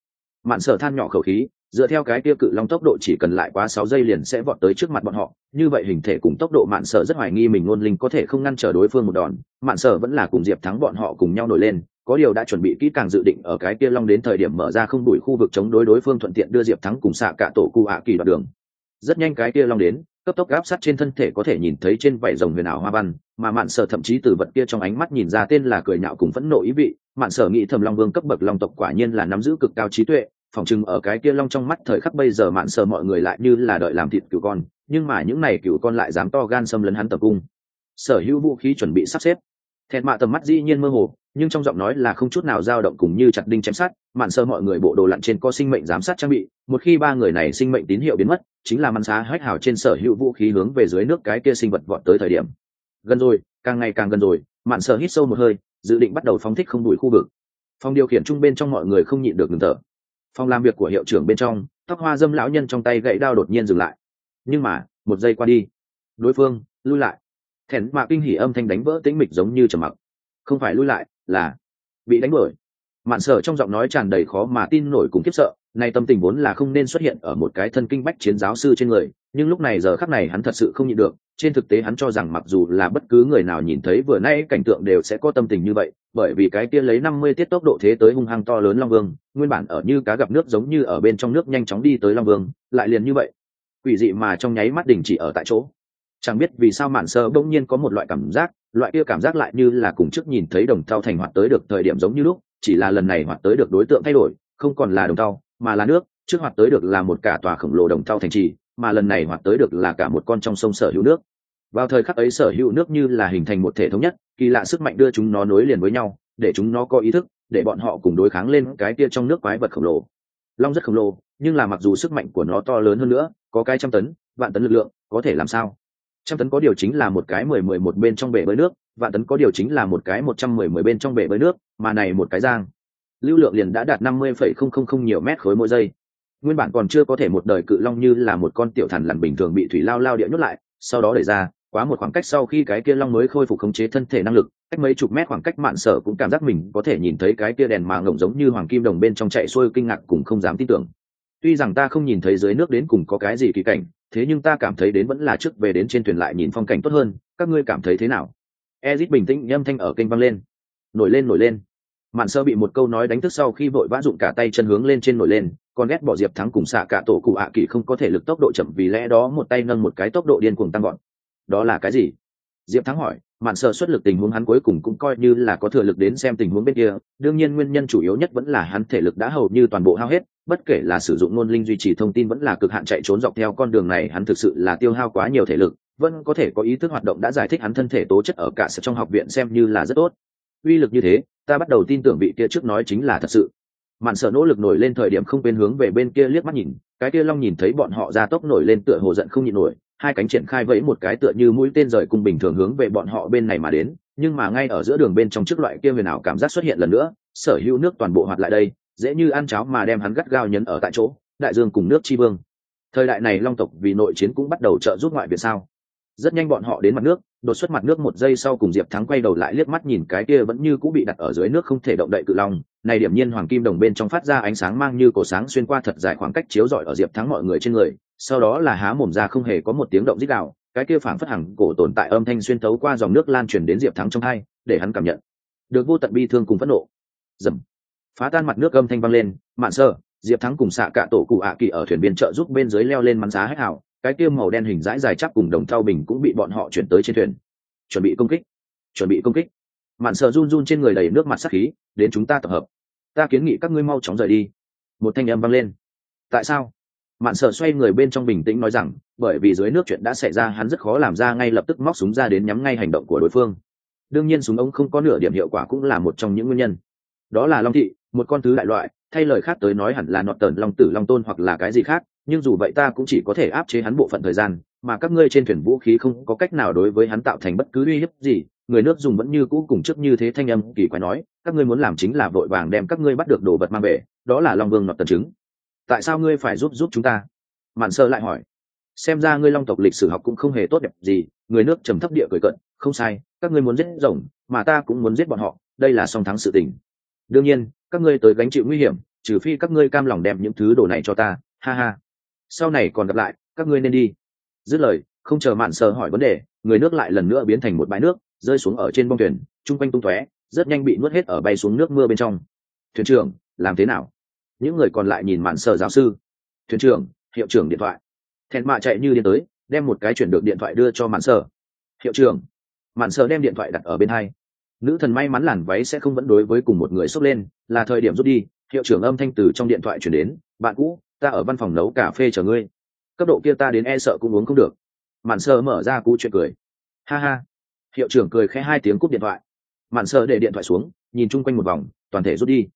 Mạn sở than nhỏ khẩu khí, dựa theo cái tiêu cự long tốc độ chỉ cần lại quá sáu giây liền sẽ vọt tới trước mặt bọn họ. Như vậy hình thể cùng tốc độ mạn sở rất hoài nghi mình ngôn linh có thể không ngăn trở đối phương một đòn. Mạn sở vẫn là cùng diệp thắng bọn họ cùng nhau nổi lên, có điều đã chuẩn bị kỹ càng dự định ở cái kia long đến thời điểm mở ra không đuổi khu vực chống đối đối phương thuận tiện đưa diệp thắng cùng xạ cả tổ cụ ạ kỳ đoạt đường. Rất nhanh cái kia long đến cấp tốc gáp sát trên thân thể có thể nhìn thấy trên vảy rồng huyền ảo hoa văn, mà mạn sở thậm chí từ vật kia trong ánh mắt nhìn ra tên là cười nhạo cùng phẫn nộ ý vị. Mạn sở nghĩ thầm long vương cấp bậc long tộc quả nhiên là nắm giữ cực cao trí tuệ, phòng chừng ở cái kia long trong mắt thời khắc bây giờ mạn sở mọi người lại như là đợi làm thịt cựu con, nhưng mà những này cựu con lại dám to gan xâm lấn hắn tập cung. Sở hữu vũ khí chuẩn bị sắp xếp thẹn mạ tầm mắt dĩ nhiên mơ hồ, nhưng trong giọng nói là không chút nào dao động cùng như chặt đinh chém sát mạn sơ mọi người bộ đồ lặn trên có sinh mệnh giám sát trang bị, một khi ba người này sinh mệnh tín hiệu biến mất, chính là mặn xá hách hào trên sở hữu vũ khí hướng về dưới nước cái kia sinh vật vọt tới thời điểm. Gần rồi, càng ngày càng gần rồi, mạn sơ hít sâu một hơi, dự định bắt đầu phóng thích không đuổi khu vực. Phòng điều khiển chung bên trong mọi người không nhịn được ngừng thở. Phòng làm việc của hiệu trưởng bên trong, tóc hoa dâm lão nhân trong tay gậy đao đột nhiên dừng lại. Nhưng mà, một giây qua đi, đối phương lui lại thẹn mạ kinh hỉ âm thanh đánh vỡ tĩnh mịch giống như trầm mặc. Không phải lui lại, là bị đánh bởi mạn sở trong giọng nói tràn đầy khó mà tin nổi cùng kiếp sợ, nay tâm tình vốn là không nên xuất hiện ở một cái thân kinh bách chiến giáo sư trên người, nhưng lúc này giờ khắc này hắn thật sự không nhịn được, trên thực tế hắn cho rằng mặc dù là bất cứ người nào nhìn thấy vừa nay cảnh tượng đều sẽ có tâm tình như vậy, bởi vì cái kia lấy năm mươi tiết tốc độ thế tới hung hăng to lớn long vương, nguyên bản ở như cá gặp nước giống như ở bên trong nước nhanh chóng đi tới long vương, lại liền như vậy. Quỷ dị mà trong nháy mắt đình chỉ ở tại chỗ chẳng biết vì sao mạn sơ bỗng nhiên có một loại cảm giác, loại kia cảm giác lại như là cùng trước nhìn thấy đồng thau thành hoạt tới được thời điểm giống như lúc, chỉ là lần này hoạt tới được đối tượng thay đổi, không còn là đồng thau, mà là nước, trước hoạt tới được là một cả tòa khổng lồ đồng thau thành trì, mà lần này hoạt tới được là cả một con trong sông sở hữu nước. Vào thời khắc ấy sở hữu nước như là hình thành một thể thống nhất, kỳ lạ sức mạnh đưa chúng nó nối liền với nhau, để chúng nó có ý thức, để bọn họ cùng đối kháng lên cái kia trong nước quái vật khổng lồ. Long rất khổng lồ, nhưng là mặc dù sức mạnh của nó to lớn hơn nữa, có cái trăm tấn, vạn tấn lực lượng, có thể làm sao? Trăm tấn có điều chính là một cái mười mười một bên trong bể bơi nước, vạn tấn có điều chính là một cái một trăm mười mười bên trong bể bơi nước, mà này một cái giang. Lưu lượng liền đã đạt năm mươi phẩy không không không nhiều mét khối mỗi giây. Nguyên bản còn chưa có thể một đời cự long như là một con tiểu thần lằn bình thường bị thủy lao lao địa nhốt lại, sau đó đẩy ra, quá một khoảng cách sau khi cái kia long mới khôi phục khống chế thân thể năng lực, cách mấy chục mét khoảng cách mạn sở cũng cảm giác mình có thể nhìn thấy cái kia đèn mà ngộng giống như hoàng kim đồng bên trong chạy xuôi kinh ngạc cùng không dám tin tưởng. Tuy rằng ta không nhìn thấy dưới nước đến cùng có cái gì kỳ cảnh thế nhưng ta cảm thấy đến vẫn là trước về đến trên thuyền lại nhìn phong cảnh tốt hơn, các ngươi cảm thấy thế nào? Ezit bình tĩnh âm thanh ở kênh văng lên. Nổi lên nổi lên. Mạn sơ bị một câu nói đánh thức sau khi vội vã dụng cả tay chân hướng lên trên nổi lên còn ghét bỏ diệp thắng cùng xạ cả tổ cụ ạ kỳ không có thể lực tốc độ chậm vì lẽ đó một tay nâng một cái tốc độ điên cuồng tăng gọn đó là cái gì? Diệp thắng hỏi, mạn sơ xuất lực tình huống hắn cuối cùng cũng coi như là có thừa lực đến xem tình huống bên kia, đương nhiên nguyên nhân chủ yếu nhất vẫn là hắn thể lực đã hầu như toàn bộ hao hết bất kể là sử dụng ngôn linh duy trì thông tin vẫn là cực hạn chạy trốn dọc theo con đường này, hắn thực sự là tiêu hao quá nhiều thể lực, vẫn có thể có ý thức hoạt động đã giải thích hắn thân thể tố chất ở cả trong học viện xem như là rất tốt. Uy lực như thế, ta bắt đầu tin tưởng vị kia trước nói chính là thật sự. Mạn sợ nỗ lực nổi lên thời điểm không quên hướng về bên kia liếc mắt nhìn, cái kia long nhìn thấy bọn họ ra tốc nổi lên tựa hồ giận không nhịn nổi, hai cánh triển khai vẫy một cái tựa như mũi tên rời cùng bình thường hướng về bọn họ bên này mà đến, nhưng mà ngay ở giữa đường bên trong trước loại kia huyền ảo cảm giác xuất hiện lần nữa, sở hữu nước toàn bộ hoạt lại đây dễ như ăn cháo mà đem hắn gắt gao nhấn ở tại chỗ, đại dương cùng nước chi vương. Thời đại này long tộc vì nội chiến cũng bắt đầu trợ giúp ngoại viện sao? Rất nhanh bọn họ đến mặt nước, đột xuất mặt nước một giây sau cùng diệp thắng quay đầu lại liếc mắt nhìn cái kia vẫn như cũng bị đặt ở dưới nước không thể động đậy cự long. Này điểm nhiên hoàng kim đồng bên trong phát ra ánh sáng mang như cổ sáng xuyên qua thật dài khoảng cách chiếu rọi ở diệp thắng mọi người trên người, sau đó là há mồm ra không hề có một tiếng động dích đạo cái kia phảng phất hằng cổ tồn tại âm thanh xuyên thấu qua dòng nước lan truyền đến diệp thắng trong hai, để hắn cảm nhận được vô tận bi thương cùng phẫn nộ. Dầm phá tan mặt nước âm thanh vang lên, mạn sơ, diệp thắng cùng xạ cả tổ cụ ạ kỳ ở thuyền biên trợ giúp bên dưới leo lên mắn giá hách hảo cái kia màu đen hình dãi dài chắc cùng đồng thau bình cũng bị bọn họ chuyển tới trên thuyền. Chuẩn bị công kích, chuẩn bị công kích. Mạn sợ run run trên người đầy nước mặt sắc khí, đến chúng ta tập hợp. Ta kiến nghị các ngươi mau chóng rời đi. Một thanh âm vang lên. Tại sao? Mạn sợ xoay người bên trong bình tĩnh nói rằng, bởi vì dưới nước chuyện đã xảy ra, hắn rất khó làm ra ngay lập tức móc súng ra đến nhắm ngay hành động của đối phương. Đương nhiên súng ống không có nửa điểm hiệu quả cũng là một trong những nguyên nhân đó là long thị, một con thứ đại loại, thay lời khác tới nói hẳn là nọt tờn, long tử, long tôn hoặc là cái gì khác, nhưng dù vậy ta cũng chỉ có thể áp chế hắn bộ phận thời gian, mà các ngươi trên thuyền vũ khí không có cách nào đối với hắn tạo thành bất cứ uy hiếp gì, người nước dùng vẫn như cũ cùng trước như thế thanh âm kỳ quái nói, các ngươi muốn làm chính là vội vàng đem các ngươi bắt được đồ vật mang về, đó là long vương nọt tần chứng. Tại sao ngươi phải giúp giúp chúng ta? Mạn sơ lại hỏi. Xem ra ngươi long tộc lịch sử học cũng không hề tốt đẹp gì, người nước trầm thấp địa cười cận, không sai, các ngươi muốn giết rồng, mà ta cũng muốn giết bọn họ, đây là song thắng sự tình đương nhiên, các ngươi tới gánh chịu nguy hiểm, trừ phi các ngươi cam lòng đem những thứ đồ này cho ta, ha ha. Sau này còn gặp lại, các ngươi nên đi. Dứt lời, không chờ mạn sờ hỏi vấn đề, người nước lại lần nữa biến thành một bãi nước, rơi xuống ở trên bông thuyền, chung quanh tung tóe, rất nhanh bị nuốt hết ở bay xuống nước mưa bên trong. Thuyền trưởng, làm thế nào? Những người còn lại nhìn mạn sờ giáo sư. Thuyền trưởng, hiệu trưởng điện thoại. Thẹn mạ chạy như điên tới, đem một cái chuyển được điện thoại đưa cho mạn sở hiệu trưởng. Mạn sở đem điện thoại đặt ở bên hai nữ thần may mắn làn váy sẽ không vẫn đối với cùng một người xốc lên, là thời điểm rút đi, hiệu trưởng âm thanh từ trong điện thoại chuyển đến, bạn cũ, ta ở văn phòng nấu cà phê chờ ngươi. Cấp độ kia ta đến e sợ cũng uống không được. Mạn sơ mở ra cú chuyện cười. Ha ha. Hiệu trưởng cười khẽ hai tiếng cúp điện thoại. Mạn sơ để điện thoại xuống, nhìn chung quanh một vòng, toàn thể rút đi.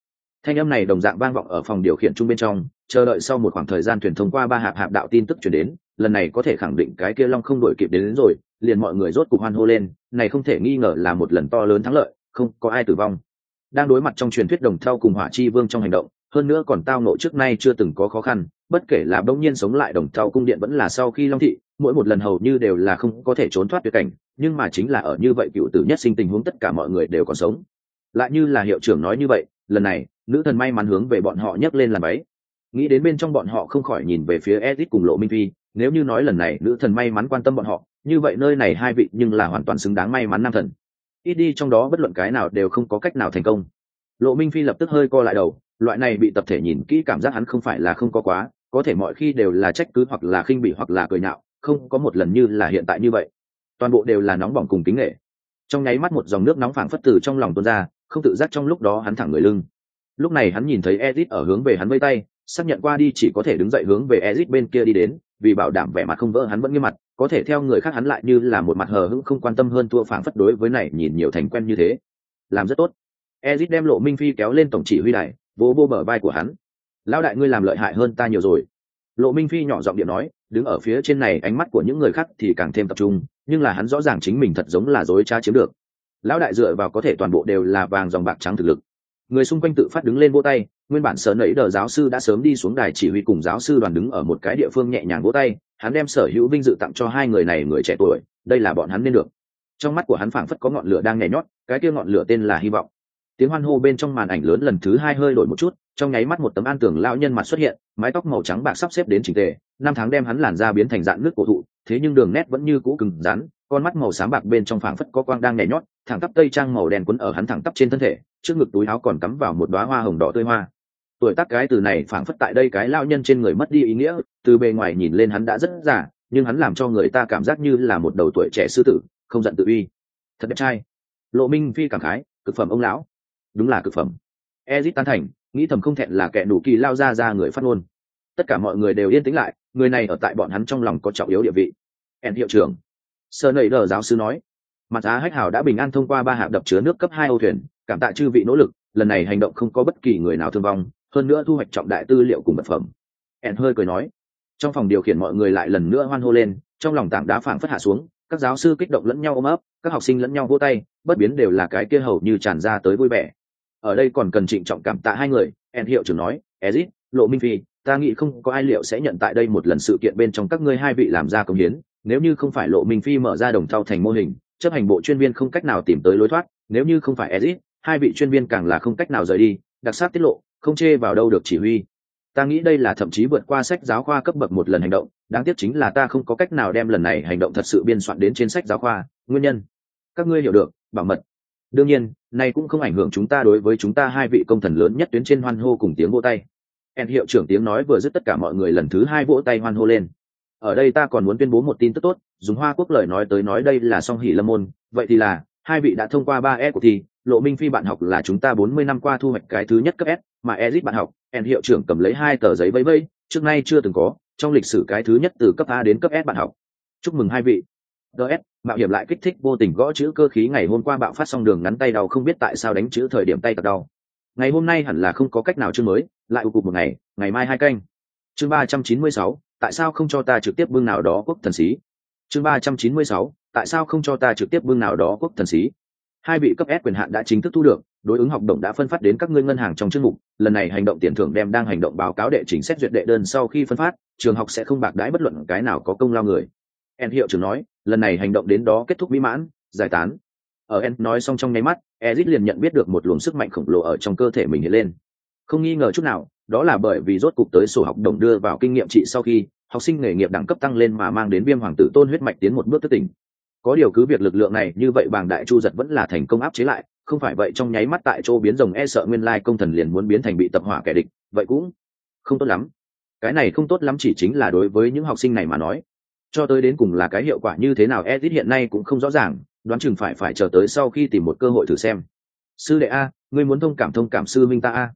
Thanh âm này đồng dạng vang vọng ở phòng điều khiển chung bên trong chờ đợi sau một khoảng thời gian truyền thông qua ba hạp hạp đạo tin tức chuyển đến lần này có thể khẳng định cái kia long không đổi kịp đến, đến rồi liền mọi người rốt cục hoan hô lên này không thể nghi ngờ là một lần to lớn thắng lợi không có ai tử vong. Đang đối mặt trong truyền thuyết đồng thau cùng hỏa chi vương trong hành động hơn nữa còn tao nộ trước nay chưa từng có khó khăn bất kể là bỗng nhiên sống lại đồng thau cung điện vẫn là sau khi long thị mỗi một lần hầu như đều là không có thể trốn thoát tuyệt cảnh nhưng mà chính là ở như vậy cựu tử nhất sinh tình huống tất cả mọi người đều còn sống. Lại như là hiệu trưởng nói như vậy lần này nữ thần may mắn hướng về bọn họ nhấc lên làm váy nghĩ đến bên trong bọn họ không khỏi nhìn về phía edit cùng lộ minh phi, nếu như nói lần này nữ thần may mắn quan tâm bọn họ, như vậy nơi này hai vị nhưng là hoàn toàn xứng đáng may mắn nam thần. Ít đi trong đó bất luận cái nào đều không có cách nào thành công. Lộ minh phi lập tức hơi co lại đầu, loại này bị tập thể nhìn kỹ cảm giác hắn không phải là không có quá, có thể mọi khi đều là trách cứ hoặc là khinh bị hoặc là cười nhạo, không có một lần như là hiện tại như vậy. Toàn bộ đều là nóng bỏng cùng kính nghệ trong nháy mắt một dòng nước nóng phảng phất từ trong lòng tuôn ra, không tự giác trong lúc đó hắn thẳng người lưng. Lúc này hắn nhìn thấy Edit ở hướng về hắn vây tay xác nhận qua đi chỉ có thể đứng dậy hướng về Ezic bên kia đi đến, vì bảo đảm vẻ mặt không vỡ, hắn vẫn nghiêm mặt, có thể theo người khác hắn lại như là một mặt hờ hững không quan tâm hơn thua phảng phất đối với này nhìn nhiều thành quen như thế. Làm rất tốt. Ezic đem lộ minh phi kéo lên tổng chỉ huy đài, vỗ vỗ bờ vai của hắn. Lão đại ngươi làm lợi hại hơn ta nhiều rồi. Lộ minh phi nhỏ giọng điện nói, đứng ở phía trên này ánh mắt của những người khác thì càng thêm tập trung, nhưng là hắn rõ ràng chính mình thật giống là dối trá chiếm được. Lão đại dựa vào có thể toàn bộ đều là vàng dòng bạc trắng thực lực. Người xung quanh tự phát đứng lên vỗ tay nguyên bản sở nẫy đờ giáo sư đã sớm đi xuống đài chỉ huy cùng giáo sư đoàn đứng ở một cái địa phương nhẹ nhàng vỗ tay, hắn đem sở hữu vinh dự tặng cho hai người này người trẻ tuổi, đây là bọn hắn nên được. Trong mắt của hắn phảng phất có ngọn lửa đang nhảy nhót, cái kia ngọn lửa tên là hy vọng. Tiếng hoan hô bên trong màn ảnh lớn lần thứ hai hơi đổi một chút, trong nháy mắt một tấm an tường lao nhân mặt xuất hiện, mái tóc màu trắng bạc sắp xếp đến trình tề, năm tháng đem hắn làn da biến thành dạng nước cổ thụ, thế nhưng đường nét vẫn như cũ cứng rắn, con mắt màu xám bạc bên trong phảng phất có quang đang nhảy nhót, thẳng tắp tây trang màu đen quấn ở hắn thẳng tắp trên thân thể, trước ngực túi áo còn cắm vào một đóa hoa hồng đỏ tươi hoa tuổi tác cái từ này phảng phất tại đây cái lao nhân trên người mất đi ý nghĩa, từ bề ngoài nhìn lên hắn đã rất già, nhưng hắn làm cho người ta cảm giác như là một đầu tuổi trẻ sư tử, không giận tự uy. Thật đẹp trai. Lộ minh phi cảm khái, cực phẩm ông lão. Đúng là cực phẩm. Ezit tan thành, nghĩ thầm không thẹn là kẻ đủ kỳ lao ra ra người phát ngôn. Tất cả mọi người đều yên tĩnh lại, người này ở tại bọn hắn trong lòng có trọng yếu địa vị. En hiệu trưởng. Sơ nầy đờ giáo sư nói. Mặt á hách hảo đã bình an thông qua ba hạng đập chứa nước cấp hai âu thuyền, cảm tạ chư vị nỗ lực, lần này hành động không có bất kỳ người nào thương vong hơn nữa thu hoạch trọng đại tư liệu cùng vật phẩm. En hơi cười nói, trong phòng điều khiển mọi người lại lần nữa hoan hô lên, trong lòng tảng đá phảng phất hạ xuống, các giáo sư kích động lẫn nhau ôm ấp, các học sinh lẫn nhau vỗ tay, bất biến đều là cái kia hầu như tràn ra tới vui vẻ. Ở đây còn cần trịnh trọng cảm tạ hai người en hiệu trưởng nói, ezit, lộ minh phi, ta nghĩ không có ai liệu sẽ nhận tại đây một lần sự kiện bên trong các ngươi hai vị làm ra công hiến, nếu như không phải lộ minh phi mở ra đồng thau thành mô hình, chấp hành bộ chuyên viên không cách nào tìm tới lối thoát, nếu như không phải ezit, hai vị chuyên viên càng là không cách nào rời đi, đặc sắc tiết lộ không chê vào đâu được chỉ huy. Ta nghĩ đây là thậm chí vượt qua sách giáo khoa cấp bậc một lần hành động, đáng tiếc chính là ta không có cách nào đem lần này hành động thật sự biên soạn đến trên sách giáo khoa. Nguyên nhân? Các ngươi hiểu được, bảo mật. Đương nhiên, này cũng không ảnh hưởng chúng ta đối với chúng ta hai vị công thần lớn nhất tuyến trên hoan hô cùng tiếng vỗ tay. En hiệu trưởng tiếng nói vừa dứt tất cả mọi người lần thứ hai vỗ tay hoan hô lên. Ở đây ta còn muốn tuyên bố một tin tức tốt, dùng hoa quốc lời nói tới nói đây là song hỷ lâm môn. Vậy thì là, hai vị đã thông qua ba e của thi lộ minh phi bạn học là chúng ta bốn mươi năm qua thu hoạch cái thứ nhất cấp s mà ezit bạn học en hiệu trưởng cầm lấy hai tờ giấy vây vây trước nay chưa từng có trong lịch sử cái thứ nhất từ cấp a đến cấp s bạn học. Chúc mừng hai vị. GS, mạo hiểm lại kích thích vô tình gõ chữ cơ khí ngày hôm qua bạo phát xong đường ngắn tay đau không biết tại sao đánh chữ thời điểm tay thật đau. Ngày hôm nay hẳn là không có cách nào chương mới lại cục một ngày ngày mai hai canh. Chương ba trăm chín mươi sáu tại sao không cho ta trực tiếp bưng nào đó quốc thần sĩ chương ba trăm chín mươi sáu tại sao không cho ta trực tiếp bưng nào đó quốc thần sĩ hai vị cấp S quyền hạn đã chính thức thu được, đối ứng học động đã phân phát đến các ngươi ngân hàng trong chương mục. Lần này hành động tiền thưởng đem đang hành động báo cáo đệ chính xét duyệt đệ đơn sau khi phân phát, trường học sẽ không bạc đãi bất luận cái nào có công lao người. En hiệu trưởng nói, lần này hành động đến đó kết thúc mỹ mãn, giải tán. Ở en nói xong trong nháy mắt, ezit liền nhận biết được một luồng sức mạnh khổng lồ ở trong cơ thể mình hiện lên. Không nghi ngờ chút nào, đó là bởi vì rốt cục tới sổ học đồng đưa vào kinh nghiệm trị sau khi, học sinh nghề nghiệp đẳng cấp tăng lên mà mang đến viêm hoàng tử tôn huyết mạch tiến một bước thất tỉnh có điều cứ việc lực lượng này như vậy bàng đại chu giật vẫn là thành công áp chế lại, không phải vậy trong nháy mắt tại chỗ biến rồng e sợ nguyên lai công thần liền muốn biến thành bị tập hỏa kẻ địch, vậy cũng không tốt lắm. Cái này không tốt lắm chỉ chính là đối với những học sinh này mà nói. Cho tới đến cùng là cái hiệu quả như thế nào edit hiện nay cũng không rõ ràng, đoán chừng phải phải chờ tới sau khi tìm một cơ hội thử xem. Sư đệ a, ngươi muốn thông cảm thông cảm sư minh ta a.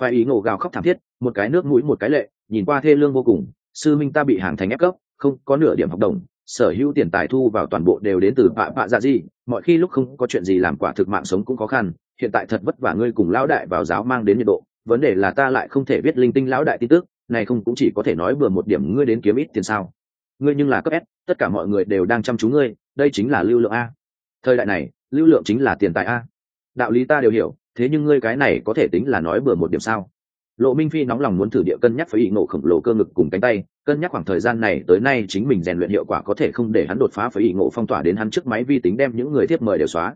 Phải ý ngộ gào khóc thảm thiết, một cái nước mũi một cái lệ, nhìn qua thê lương vô cùng, sư minh ta bị hàng thành ép cấp, không có nửa điểm học đồng sở hữu tiền tài thu vào toàn bộ đều đến từ bạ bạ dạ gì mọi khi lúc không có chuyện gì làm quả thực mạng sống cũng khó khăn, hiện tại thật vất vả ngươi cùng lão đại vào giáo mang đến nhiệt độ, vấn đề là ta lại không thể biết linh tinh lão đại tin tức, này không cũng chỉ có thể nói bừa một điểm ngươi đến kiếm ít tiền sao. Ngươi nhưng là cấp s, tất cả mọi người đều đang chăm chú ngươi, đây chính là lưu lượng a. Thời đại này, lưu lượng chính là tiền tài a. Đạo lý ta đều hiểu, thế nhưng ngươi cái này có thể tính là nói bừa một điểm sao? Lộ minh phi nóng lòng muốn thử địa cân nhắc phải ý ngộ khổng lồ cơ ngực cùng cánh tay, cân nhắc khoảng thời gian này tới nay chính mình rèn luyện hiệu quả có thể không để hắn đột phá phải ý ngộ phong tỏa đến hắn trước máy vi tính đem những người tiếp mời đều xóa.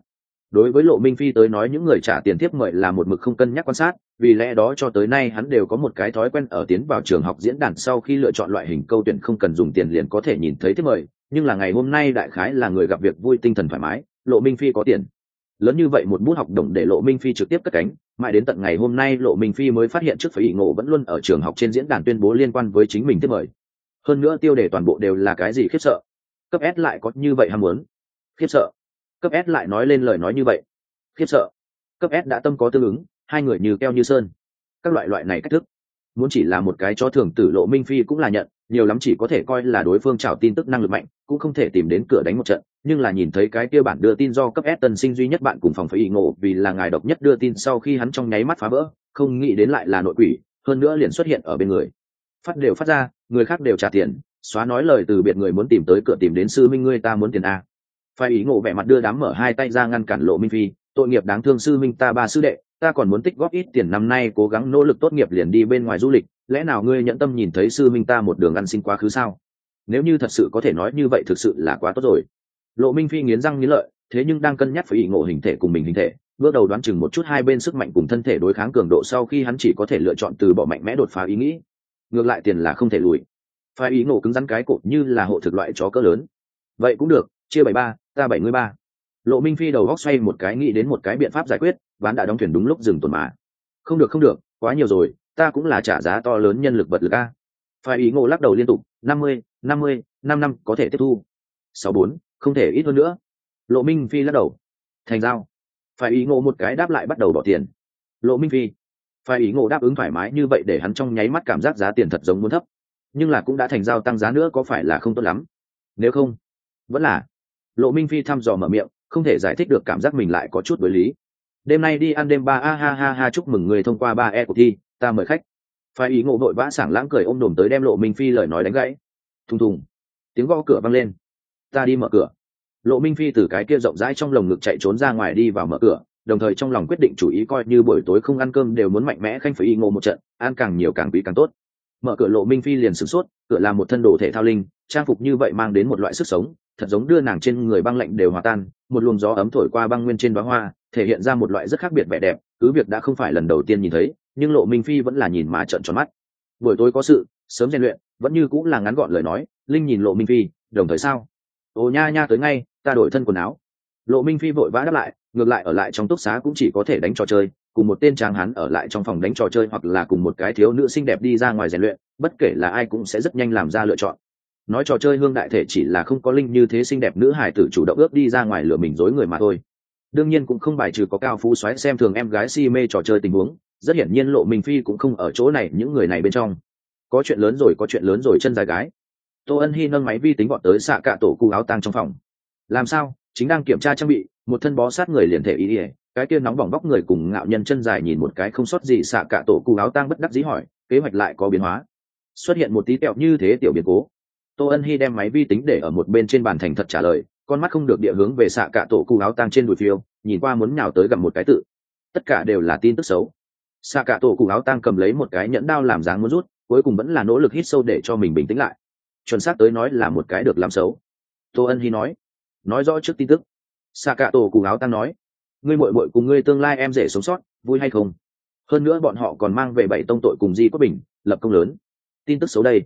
Đối với lộ minh phi tới nói những người trả tiền tiếp mời là một mực không cân nhắc quan sát, vì lẽ đó cho tới nay hắn đều có một cái thói quen ở tiến vào trường học diễn đàn sau khi lựa chọn loại hình câu tuyển không cần dùng tiền liền có thể nhìn thấy tiếp mời, nhưng là ngày hôm nay đại khái là người gặp việc vui tinh thần thoải mái, lộ minh phi có tiền. Lớn như vậy một bút học đồng để lộ minh phi trực tiếp cất cánh mãi đến tận ngày hôm nay, lộ minh phi mới phát hiện trước phải ỷ ngộ vẫn luôn ở trường học trên diễn đàn tuyên bố liên quan với chính mình tiếp mời. Hơn nữa tiêu đề toàn bộ đều là cái gì khiếp sợ. Cấp s lại có như vậy ham muốn. Khiếp sợ. Cấp s lại nói lên lời nói như vậy. Khiếp sợ. Cấp s đã tâm có tương ứng, hai người như keo như sơn. Các loại loại này cách thức. Muốn chỉ là một cái cho thường tử, lộ minh phi cũng là nhận nhiều lắm chỉ có thể coi là đối phương trào tin tức năng lực mạnh, cũng không thể tìm đến cửa đánh một trận, nhưng là nhìn thấy cái kia bản đưa tin do cấp S tân sinh duy nhất bạn cùng phòng phải ý ngộ vì là ngài độc nhất đưa tin sau khi hắn trong nháy mắt phá vỡ, không nghĩ đến lại là nội quỷ, hơn nữa liền xuất hiện ở bên người. Phát đều phát ra, người khác đều trả tiền, xóa nói lời từ biệt người muốn tìm tới cửa tìm đến sư minh ngươi ta muốn tiền a. Phải ý ngộ vẻ mặt đưa đám mở hai tay ra ngăn cản lộ minh phi tội nghiệp đáng thương sư minh ta ba sư đệ, ta còn muốn tích góp ít tiền năm nay, cố gắng nỗ lực tốt nghiệp liền đi bên ngoài du lịch, lẽ nào ngươi nhẫn tâm nhìn thấy sư minh ta một đường ăn xin quá khứ sao? Nếu như thật sự có thể nói như vậy thực sự là quá tốt rồi. Lộ minh phi nghiến răng nghiến lợi, thế nhưng đang cân nhắc phải ý ngộ hình thể cùng mình hình thể, bước đầu đoán chừng một chút hai bên sức mạnh cùng thân thể đối kháng cường độ sau khi hắn chỉ có thể lựa chọn từ bỏ mạnh mẽ đột phá ý nghĩ. Ngược lại tiền là không thể lùi. Phải ý ngộ cứng rắn cái cột như là hộ thực loại chó cỡ lớn. Vậy cũng được, chia bảy ba, ta bảy mươi ba lộ minh phi đầu góc xoay một cái nghĩ đến một cái biện pháp giải quyết, ván đã đóng thuyền đúng lúc dừng tuần mà. Không được không được, quá nhiều rồi, ta cũng là trả giá to lớn nhân lực vật lực a. Phải ý ngộ lắc đầu liên tục, năm mươi năm mươi, năm năm có thể tiếp thu. Sáu bốn, không thể ít hơn nữa. Lộ minh phi lắc đầu. Thành giao. Phải ý ngộ một cái đáp lại bắt đầu bỏ tiền. Lộ minh phi. Phải ý ngộ đáp ứng thoải mái như vậy để hắn trong nháy mắt cảm giác giá tiền thật giống muốn thấp. Nhưng là cũng đã thành giao tăng giá nữa có phải là không tốt lắm? Nếu không, vẫn là. Lộ minh phi thăm dò mở miệng không thể giải thích được cảm giác mình lại có chút đối lý. Đêm nay đi ăn đêm ba, a, ha ha ha, chúc mừng người thông qua ba e cuộc thi, ta mời khách. Phải ý ngộ vội vã sảng lãng cười ôm đồm tới đem lộ minh phi lời nói đánh gãy. Thùng thùng. Tiếng gõ cửa vang lên. Ta đi mở cửa. Lộ minh phi từ cái kia rộng rãi trong lồng ngực chạy trốn ra ngoài đi vào mở cửa, đồng thời trong lòng quyết định chủ ý coi như buổi tối không ăn cơm đều muốn mạnh mẽ khanh phải y ngộ một trận, ăn càng nhiều càng quý càng tốt mở cửa lộ minh phi liền sửng sốt, cửa là một thân đồ thể thao linh, trang phục như vậy mang đến một loại sức sống, thật giống đưa nàng trên người băng lạnh đều hòa tan, một luồng gió ấm thổi qua băng nguyên trên đoá hoa, thể hiện ra một loại rất khác biệt vẻ đẹp, cứ việc đã không phải lần đầu tiên nhìn thấy, nhưng lộ minh phi vẫn là nhìn mà trợn tròn mắt. Buổi tối có sự, sớm rèn luyện, vẫn như cũng là ngắn gọn lời nói, linh nhìn lộ minh phi, đồng thời sao? Ồ nha nha, tới ngay, ta đổi thân quần áo. Lộ minh phi vội vã đáp lại, ngược lại ở lại trong túc xá cũng chỉ có thể đánh trò chơi cùng một tên tráng hán ở lại trong phòng đánh trò chơi hoặc là cùng một cái thiếu nữ xinh đẹp đi ra ngoài rèn luyện, bất kể là ai cũng sẽ rất nhanh làm ra lựa chọn. Nói trò chơi hương đại thể chỉ là không có linh như thế xinh đẹp nữ hải tử chủ động ước đi ra ngoài lừa mình dối người mà thôi. Đương nhiên cũng không bài trừ có cao phú xoáy xem thường em gái si mê trò chơi tình huống, rất hiển nhiên lộ minh phi cũng không ở chỗ này những người này bên trong. Có chuyện lớn rồi, có chuyện lớn rồi, chân dài gái. Tô ân hy nâng máy vi tính gọn tới xạ cạ tổ cụ áo tang trong phòng. Làm sao? Chính đang kiểm tra trang bị, một thân bó sát người liền thể ý ỉa cái kia nóng bỏng bóc người cùng ngạo nhân chân dài nhìn một cái không sót gì xạ cả tổ cụ áo tang bất đắc dĩ hỏi, kế hoạch lại có biến hóa? Xuất hiện một tí tẹo như thế tiểu biến cố. Tô ân hy đem máy vi tính để ở một bên trên bàn thành thật trả lời, con mắt không được địa hướng về xạ cả tổ cụ áo tang trên đùi phiêu, nhìn qua muốn nhào tới gặp một cái tự. Tất cả đều là tin tức xấu. Xạ cả tổ cụ áo tang cầm lấy một cái nhẫn đao làm dáng muốn rút, cuối cùng vẫn là nỗ lực hít sâu để cho mình bình tĩnh lại. Chuẩn xác tới nói là một cái được làm xấu. Tô ân hy nói nói rõ trước tin tức. Xạ cả tổ cụ áo tang nói ngươi muội muội cùng ngươi tương lai em rể sống sót, vui hay không? Hơn nữa bọn họ còn mang về bảy tông tội cùng di quốc bình, lập công lớn. Tin tức xấu đây.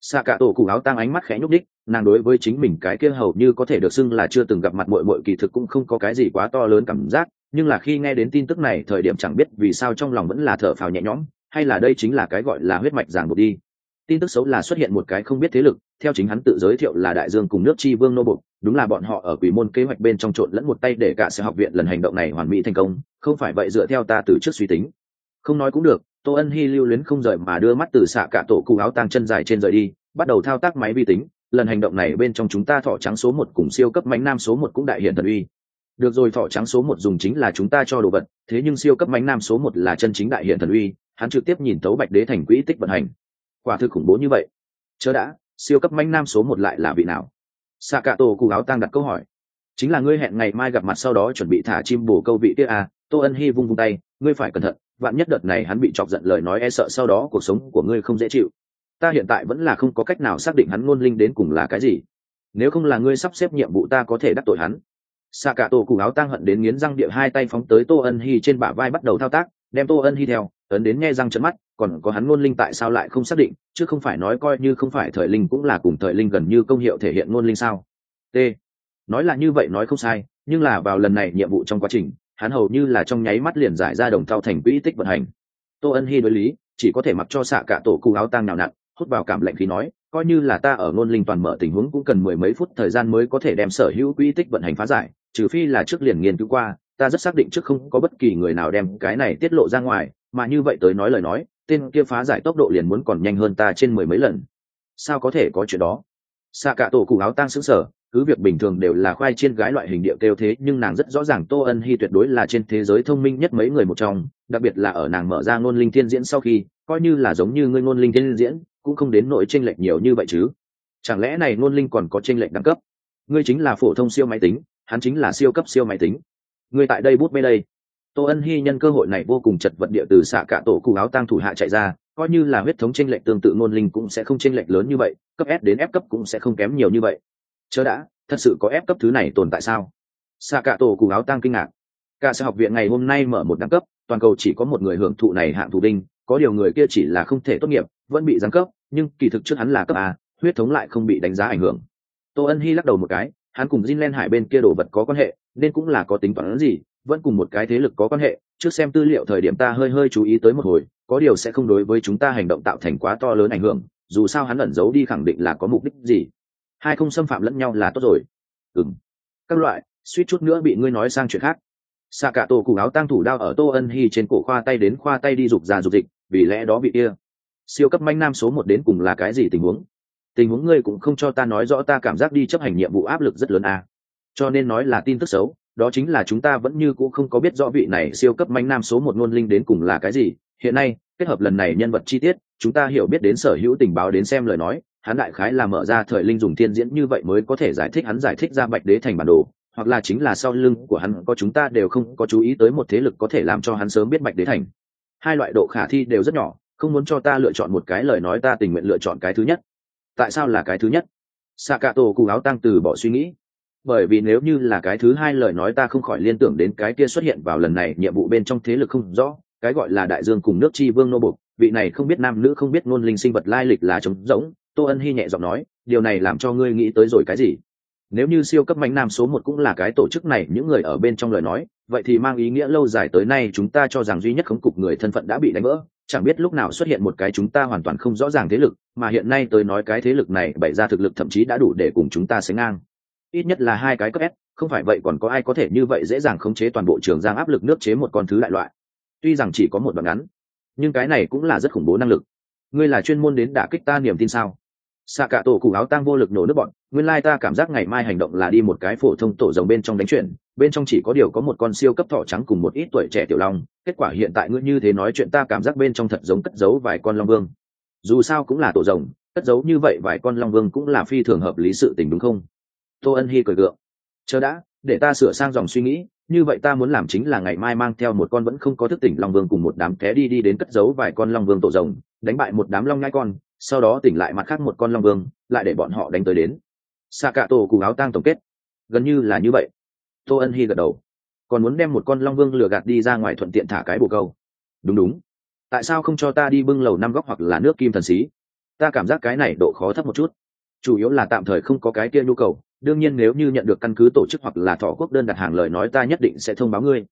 Xạ cả tổ cùng áo tang ánh mắt khẽ nhúc đích nàng đối với chính mình cái kia hầu như có thể được xưng là chưa từng gặp mặt muội muội kỳ thực cũng không có cái gì quá to lớn cảm giác, nhưng là khi nghe đến tin tức này, thời điểm chẳng biết vì sao trong lòng vẫn là thở phào nhẹ nhõm, hay là đây chính là cái gọi là huyết mạch giảng buộc đi tin tức xấu là xuất hiện một cái không biết thế lực, theo chính hắn tự giới thiệu là đại dương cùng nước tri vương nô bục, đúng là bọn họ ở quỷ môn kế hoạch bên trong trộn lẫn một tay để cả sẽ học viện lần hành động này hoàn mỹ thành công, không phải vậy dựa theo ta từ trước suy tính. Không nói cũng được, tô ân hy lưu luyến không rời mà đưa mắt từ xạ cả tổ cụ áo tăng chân dài trên rời đi, bắt đầu thao tác máy vi tính, lần hành động này bên trong chúng ta thọ trắng số một cùng siêu cấp mánh nam số một cũng đại hiện thần uy. Được rồi thọ trắng số một dùng chính là chúng ta cho đồ vật, thế nhưng siêu cấp mánh nam số một là chân chính đại hiện thần uy, hắn trực tiếp nhìn tấu bạch đế thành quỹ tích vận hành quả thực khủng bố như vậy. Chớ đã, siêu cấp manh nam số một lại là vị nào? Xạ cả tổ cụ áo tăng đặt câu hỏi. Chính là ngươi hẹn ngày mai gặp mặt sau đó chuẩn bị thả chim bồ câu vị kia à? Tô ân hy vung vung tay. Ngươi phải cẩn thận, vạn nhất đợt này hắn bị chọc giận lời nói e sợ sau đó cuộc sống của ngươi không dễ chịu. Ta hiện tại vẫn là không có cách nào xác định hắn ngôn linh đến cùng là cái gì. Nếu không là ngươi sắp xếp nhiệm vụ ta có thể đắc tội hắn. Xạ cả tổ cụ áo tăng hận đến nghiến răng địa hai tay phóng tới tô ân hy trên bả vai bắt đầu thao tác, đem tô ân hy theo ấn đến nghe răng trận mắt, còn có hắn ngôn linh tại sao lại không xác định, chứ không phải nói coi như không phải thời linh cũng là cùng thời linh gần như công hiệu thể hiện ngôn linh sao? T. Nói là như vậy nói không sai, nhưng là vào lần này nhiệm vụ trong quá trình, hắn hầu như là trong nháy mắt liền giải ra đồng thao thành quỹ tích vận hành. Tô ân hy đối lý, chỉ có thể mặc cho xạ cả tổ cụ áo tang nào nặn, hút vào cảm lạnh khí nói, coi như là ta ở ngôn linh toàn mở tình huống cũng cần mười mấy phút thời gian mới có thể đem sở hữu quỹ tích vận hành phá giải, trừ phi là trước liền nghiên cứu qua, ta rất xác định trước không có bất kỳ người nào đem cái này tiết lộ ra ngoài mà như vậy tới nói lời nói, tên kia phá giải tốc độ liền muốn còn nhanh hơn ta trên mười mấy lần. Sao có thể có chuyện đó? Xạ cả tổ cụ áo tang xứng sở cứ việc bình thường đều là khoai chiên gái loại hình điệu kêu thế, nhưng nàng rất rõ ràng tô ân hy tuyệt đối là trên thế giới thông minh nhất mấy người một trong, đặc biệt là ở nàng mở ra ngôn linh thiên diễn sau khi, coi như là giống như ngươi ngôn linh thiên diễn, cũng không đến nỗi tranh lệch nhiều như vậy chứ. Chẳng lẽ này ngôn linh còn có tranh lệch đẳng cấp? Ngươi chính là phổ thông siêu máy tính, hắn chính là siêu cấp siêu máy tính. Ngươi tại đây bút bê đây tô ân hy nhân cơ hội này vô cùng chật vật địa từ xạ cả tổ cụ áo tăng thủ hạ chạy ra coi như là huyết thống tranh lệch tương tự ngôn linh cũng sẽ không tranh lệch lớn như vậy cấp s đến f cấp cũng sẽ không kém nhiều như vậy. Chớ đã thật sự có ép cấp thứ này tồn tại sao? Xạ cả tổ cụ áo tăng kinh ngạc. Cả sẽ học viện ngày hôm nay mở một đẳng cấp toàn cầu chỉ có một người hưởng thụ này hạng thủ binh có điều người kia chỉ là không thể tốt nghiệp vẫn bị giáng cấp nhưng kỳ thực trước hắn là cấp a huyết thống lại không bị đánh giá ảnh hưởng. Tô ân hy lắc đầu một cái hắn cùng Jin Len Hải bên kia đồ vật có quan hệ, nên cũng là có tính toán gì, vẫn cùng một cái thế lực có quan hệ, trước xem tư liệu thời điểm ta hơi hơi chú ý tới một hồi, có điều sẽ không đối với chúng ta hành động tạo thành quá to lớn ảnh hưởng, dù sao hắn ẩn giấu đi khẳng định là có mục đích gì. Hai không xâm phạm lẫn nhau là tốt rồi. Ừng các loại suýt chút nữa bị ngươi nói sang chuyện khác. Xạ cả tổ cụ áo tăng thủ đao ở tô ân hy trên cổ khoa tay đến khoa tay đi rục ra rục dịch vì lẽ đó bị kia. Siêu cấp manh nam số một đến cùng là cái gì tình huống? Tình huống ngươi cũng không cho ta nói rõ ta cảm giác đi chấp hành nhiệm vụ áp lực rất lớn à. cho nên nói là tin tức xấu đó chính là chúng ta vẫn như c ũ không có biết rõ vị này siêu cấp manh nam số một ngôn linh đến cùng là cái gì. Hiện nay, kết hợp lần này nhân vật chi tiết, chúng ta hiểu biết đến sở hữu tình báo đến xem lời nói, hắn đại khái là mở ra thời linh dùng thiên diễn như vậy mới có thể giải thích hắn giải thích ra bạch đế thành bản đồ, hoặc là chính là sau lưng của hắn có chúng ta đều không có chú ý tới một thế lực có thể làm cho hắn sớm biết bạch đế thành. Hai loại độ khả thi đều rất nhỏ, không muốn cho ta lựa chọn một cái lời nói ta tình nguyện lựa chọn cái thứ nhất. Tại sao là cái thứ nhất? Sakato cù áo tăng từ bỏ suy nghĩ bởi vì nếu như là cái thứ hai lời nói ta không khỏi liên tưởng đến cái kia xuất hiện vào lần này nhiệm vụ bên trong thế lực không rõ, cái gọi là đại dương cùng nước chi vương nô bục vị này không biết nam nữ không biết ngôn linh sinh vật lai lịch là trống rỗng, tô ân hy nhẹ giọng nói, điều này làm cho ngươi nghĩ tới rồi cái gì? Nếu như siêu cấp mạnh nam số một cũng là cái tổ chức này, những người ở bên trong lời nói, vậy thì mang ý nghĩa lâu dài tới nay chúng ta cho rằng duy nhất khống cục người thân phận đã bị đánh vỡ, chẳng biết lúc nào xuất hiện một cái chúng ta hoàn toàn không rõ ràng thế lực, mà hiện nay tới nói cái thế lực này bày ra thực lực thậm chí đã đủ để cùng chúng ta sánh ngang ít nhất là hai cái cấp s không phải vậy còn có ai có thể như vậy dễ dàng khống chế toàn bộ trường giang áp lực nước chế một con thứ đại loại. Tuy rằng chỉ có một đoạn ngắn nhưng cái này cũng là rất khủng bố năng lực. Ngươi là chuyên môn đến đả kích ta niềm tin sao? Xạ cả tổ cụ áo tang vô lực nổ nước bọn nguyên lai ta cảm giác ngày mai hành động là đi một cái phổ thông tổ rồng bên trong đánh chuyện, bên trong chỉ có điều có một con siêu cấp thỏ trắng cùng một ít tuổi trẻ tiểu long kết quả hiện tại ngươi như thế nói chuyện ta cảm giác bên trong thật giống cất giấu vài con long vương. Dù sao cũng là tổ rồng cất giấu như vậy vài con long vương cũng là phi thường hợp lý sự tình đúng không? Tô ân hy cười gượng. Chờ đã, để ta sửa sang dòng suy nghĩ, như vậy ta muốn làm chính là ngày mai mang theo một con vẫn không có thức tỉnh long vương cùng một đám té đi đi đến cất giấu vài con long vương tổ rồng, đánh bại một đám long ngai con, sau đó tỉnh lại mặt khác một con long vương, lại để bọn họ đánh tới đến. Xạ cả tổ cùng áo tang tổng kết. Gần như là như vậy. Tô ân hy gật đầu. Còn muốn đem một con long vương lừa gạt đi ra ngoài thuận tiện thả cái bồ câu? Đúng đúng. Tại sao không cho ta đi bưng lầu năm góc hoặc là nước kim thần xí? Ta cảm giác cái này độ khó thấp một chút. Chủ yếu là tạm thời không có cái kia nhu cầu đương nhiên nếu như nhận được căn cứ tổ chức hoặc là thọ quốc đơn đặt hàng lời nói ta nhất định sẽ thông báo ngươi.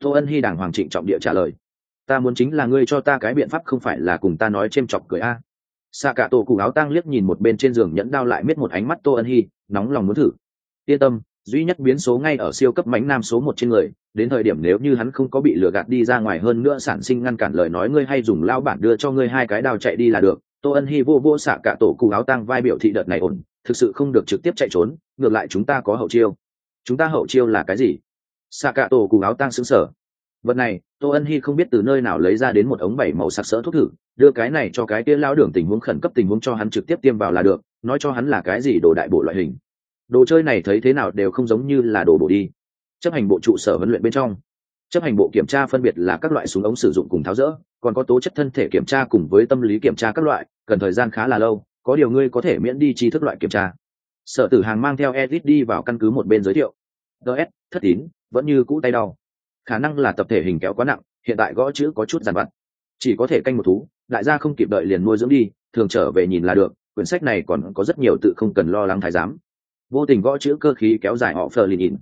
Tô ân hy đàng hoàng trịnh trọng địa trả lời. Ta muốn chính là ngươi cho ta cái biện pháp không phải là cùng ta nói c h ê m chọc cười a. Xạ cả tổ cụ áo tang liếc nhìn một bên trên giường nhẫn đao lại miết một ánh mắt tô ân hy, nóng lòng muốn thử. Yên tâm, duy nhất biến số ngay ở siêu cấp mánh nam số một trên người, đến thời điểm nếu như hắn không có bị lừa gạt đi ra ngoài hơn nữa sản sinh ngăn cản lời nói ngươi hay dùng lao bản đưa cho ngươi hai cái đao chạy đi là được. Tô ân hy vô vô xạ cả tổ cụ áo tang vai biểu thị đợt này ổn thực sự không được trực tiếp chạy trốn, ngược lại chúng ta có hậu chiêu. Chúng ta hậu chiêu là cái gì? Xạ cả tổ cùng áo tang xứng sở vật này, tô ân hy không biết từ nơi nào lấy ra đến một ống bảy màu sặc sỡ thuốc thử, đưa cái này cho cái kia lao đường tình huống khẩn cấp tình huống cho hắn trực tiếp tiêm vào là được, nói cho hắn là cái gì đồ đại bộ loại hình. Đồ chơi này thấy thế nào đều không giống như là đồ bộ đi. Chấp hành bộ trụ sở huấn luyện bên trong. Chấp hành bộ kiểm tra phân biệt là các loại súng ống sử dụng cùng tháo rỡ, còn có tố chất thân thể kiểm tra cùng với tâm lý kiểm tra các loại, cần thời gian khá là lâu có điều ngươi có thể miễn đi chi thức loại kiểm tra. Sở tử hàng mang theo edit đi vào căn cứ một bên giới thiệu. Ts thất tín, vẫn như cũ tay đau. Khả năng là tập thể hình kéo quá nặng, hiện tại gõ chữ có chút giàn vặt. Chỉ có thể canh một thú, đại gia không kịp đợi liền nuôi dưỡng đi, thường trở về nhìn là được, quyển sách này còn có rất nhiều tự không cần lo lắng thái giám. Vô tình gõ chữ cơ khí kéo dài họ phờ lìn in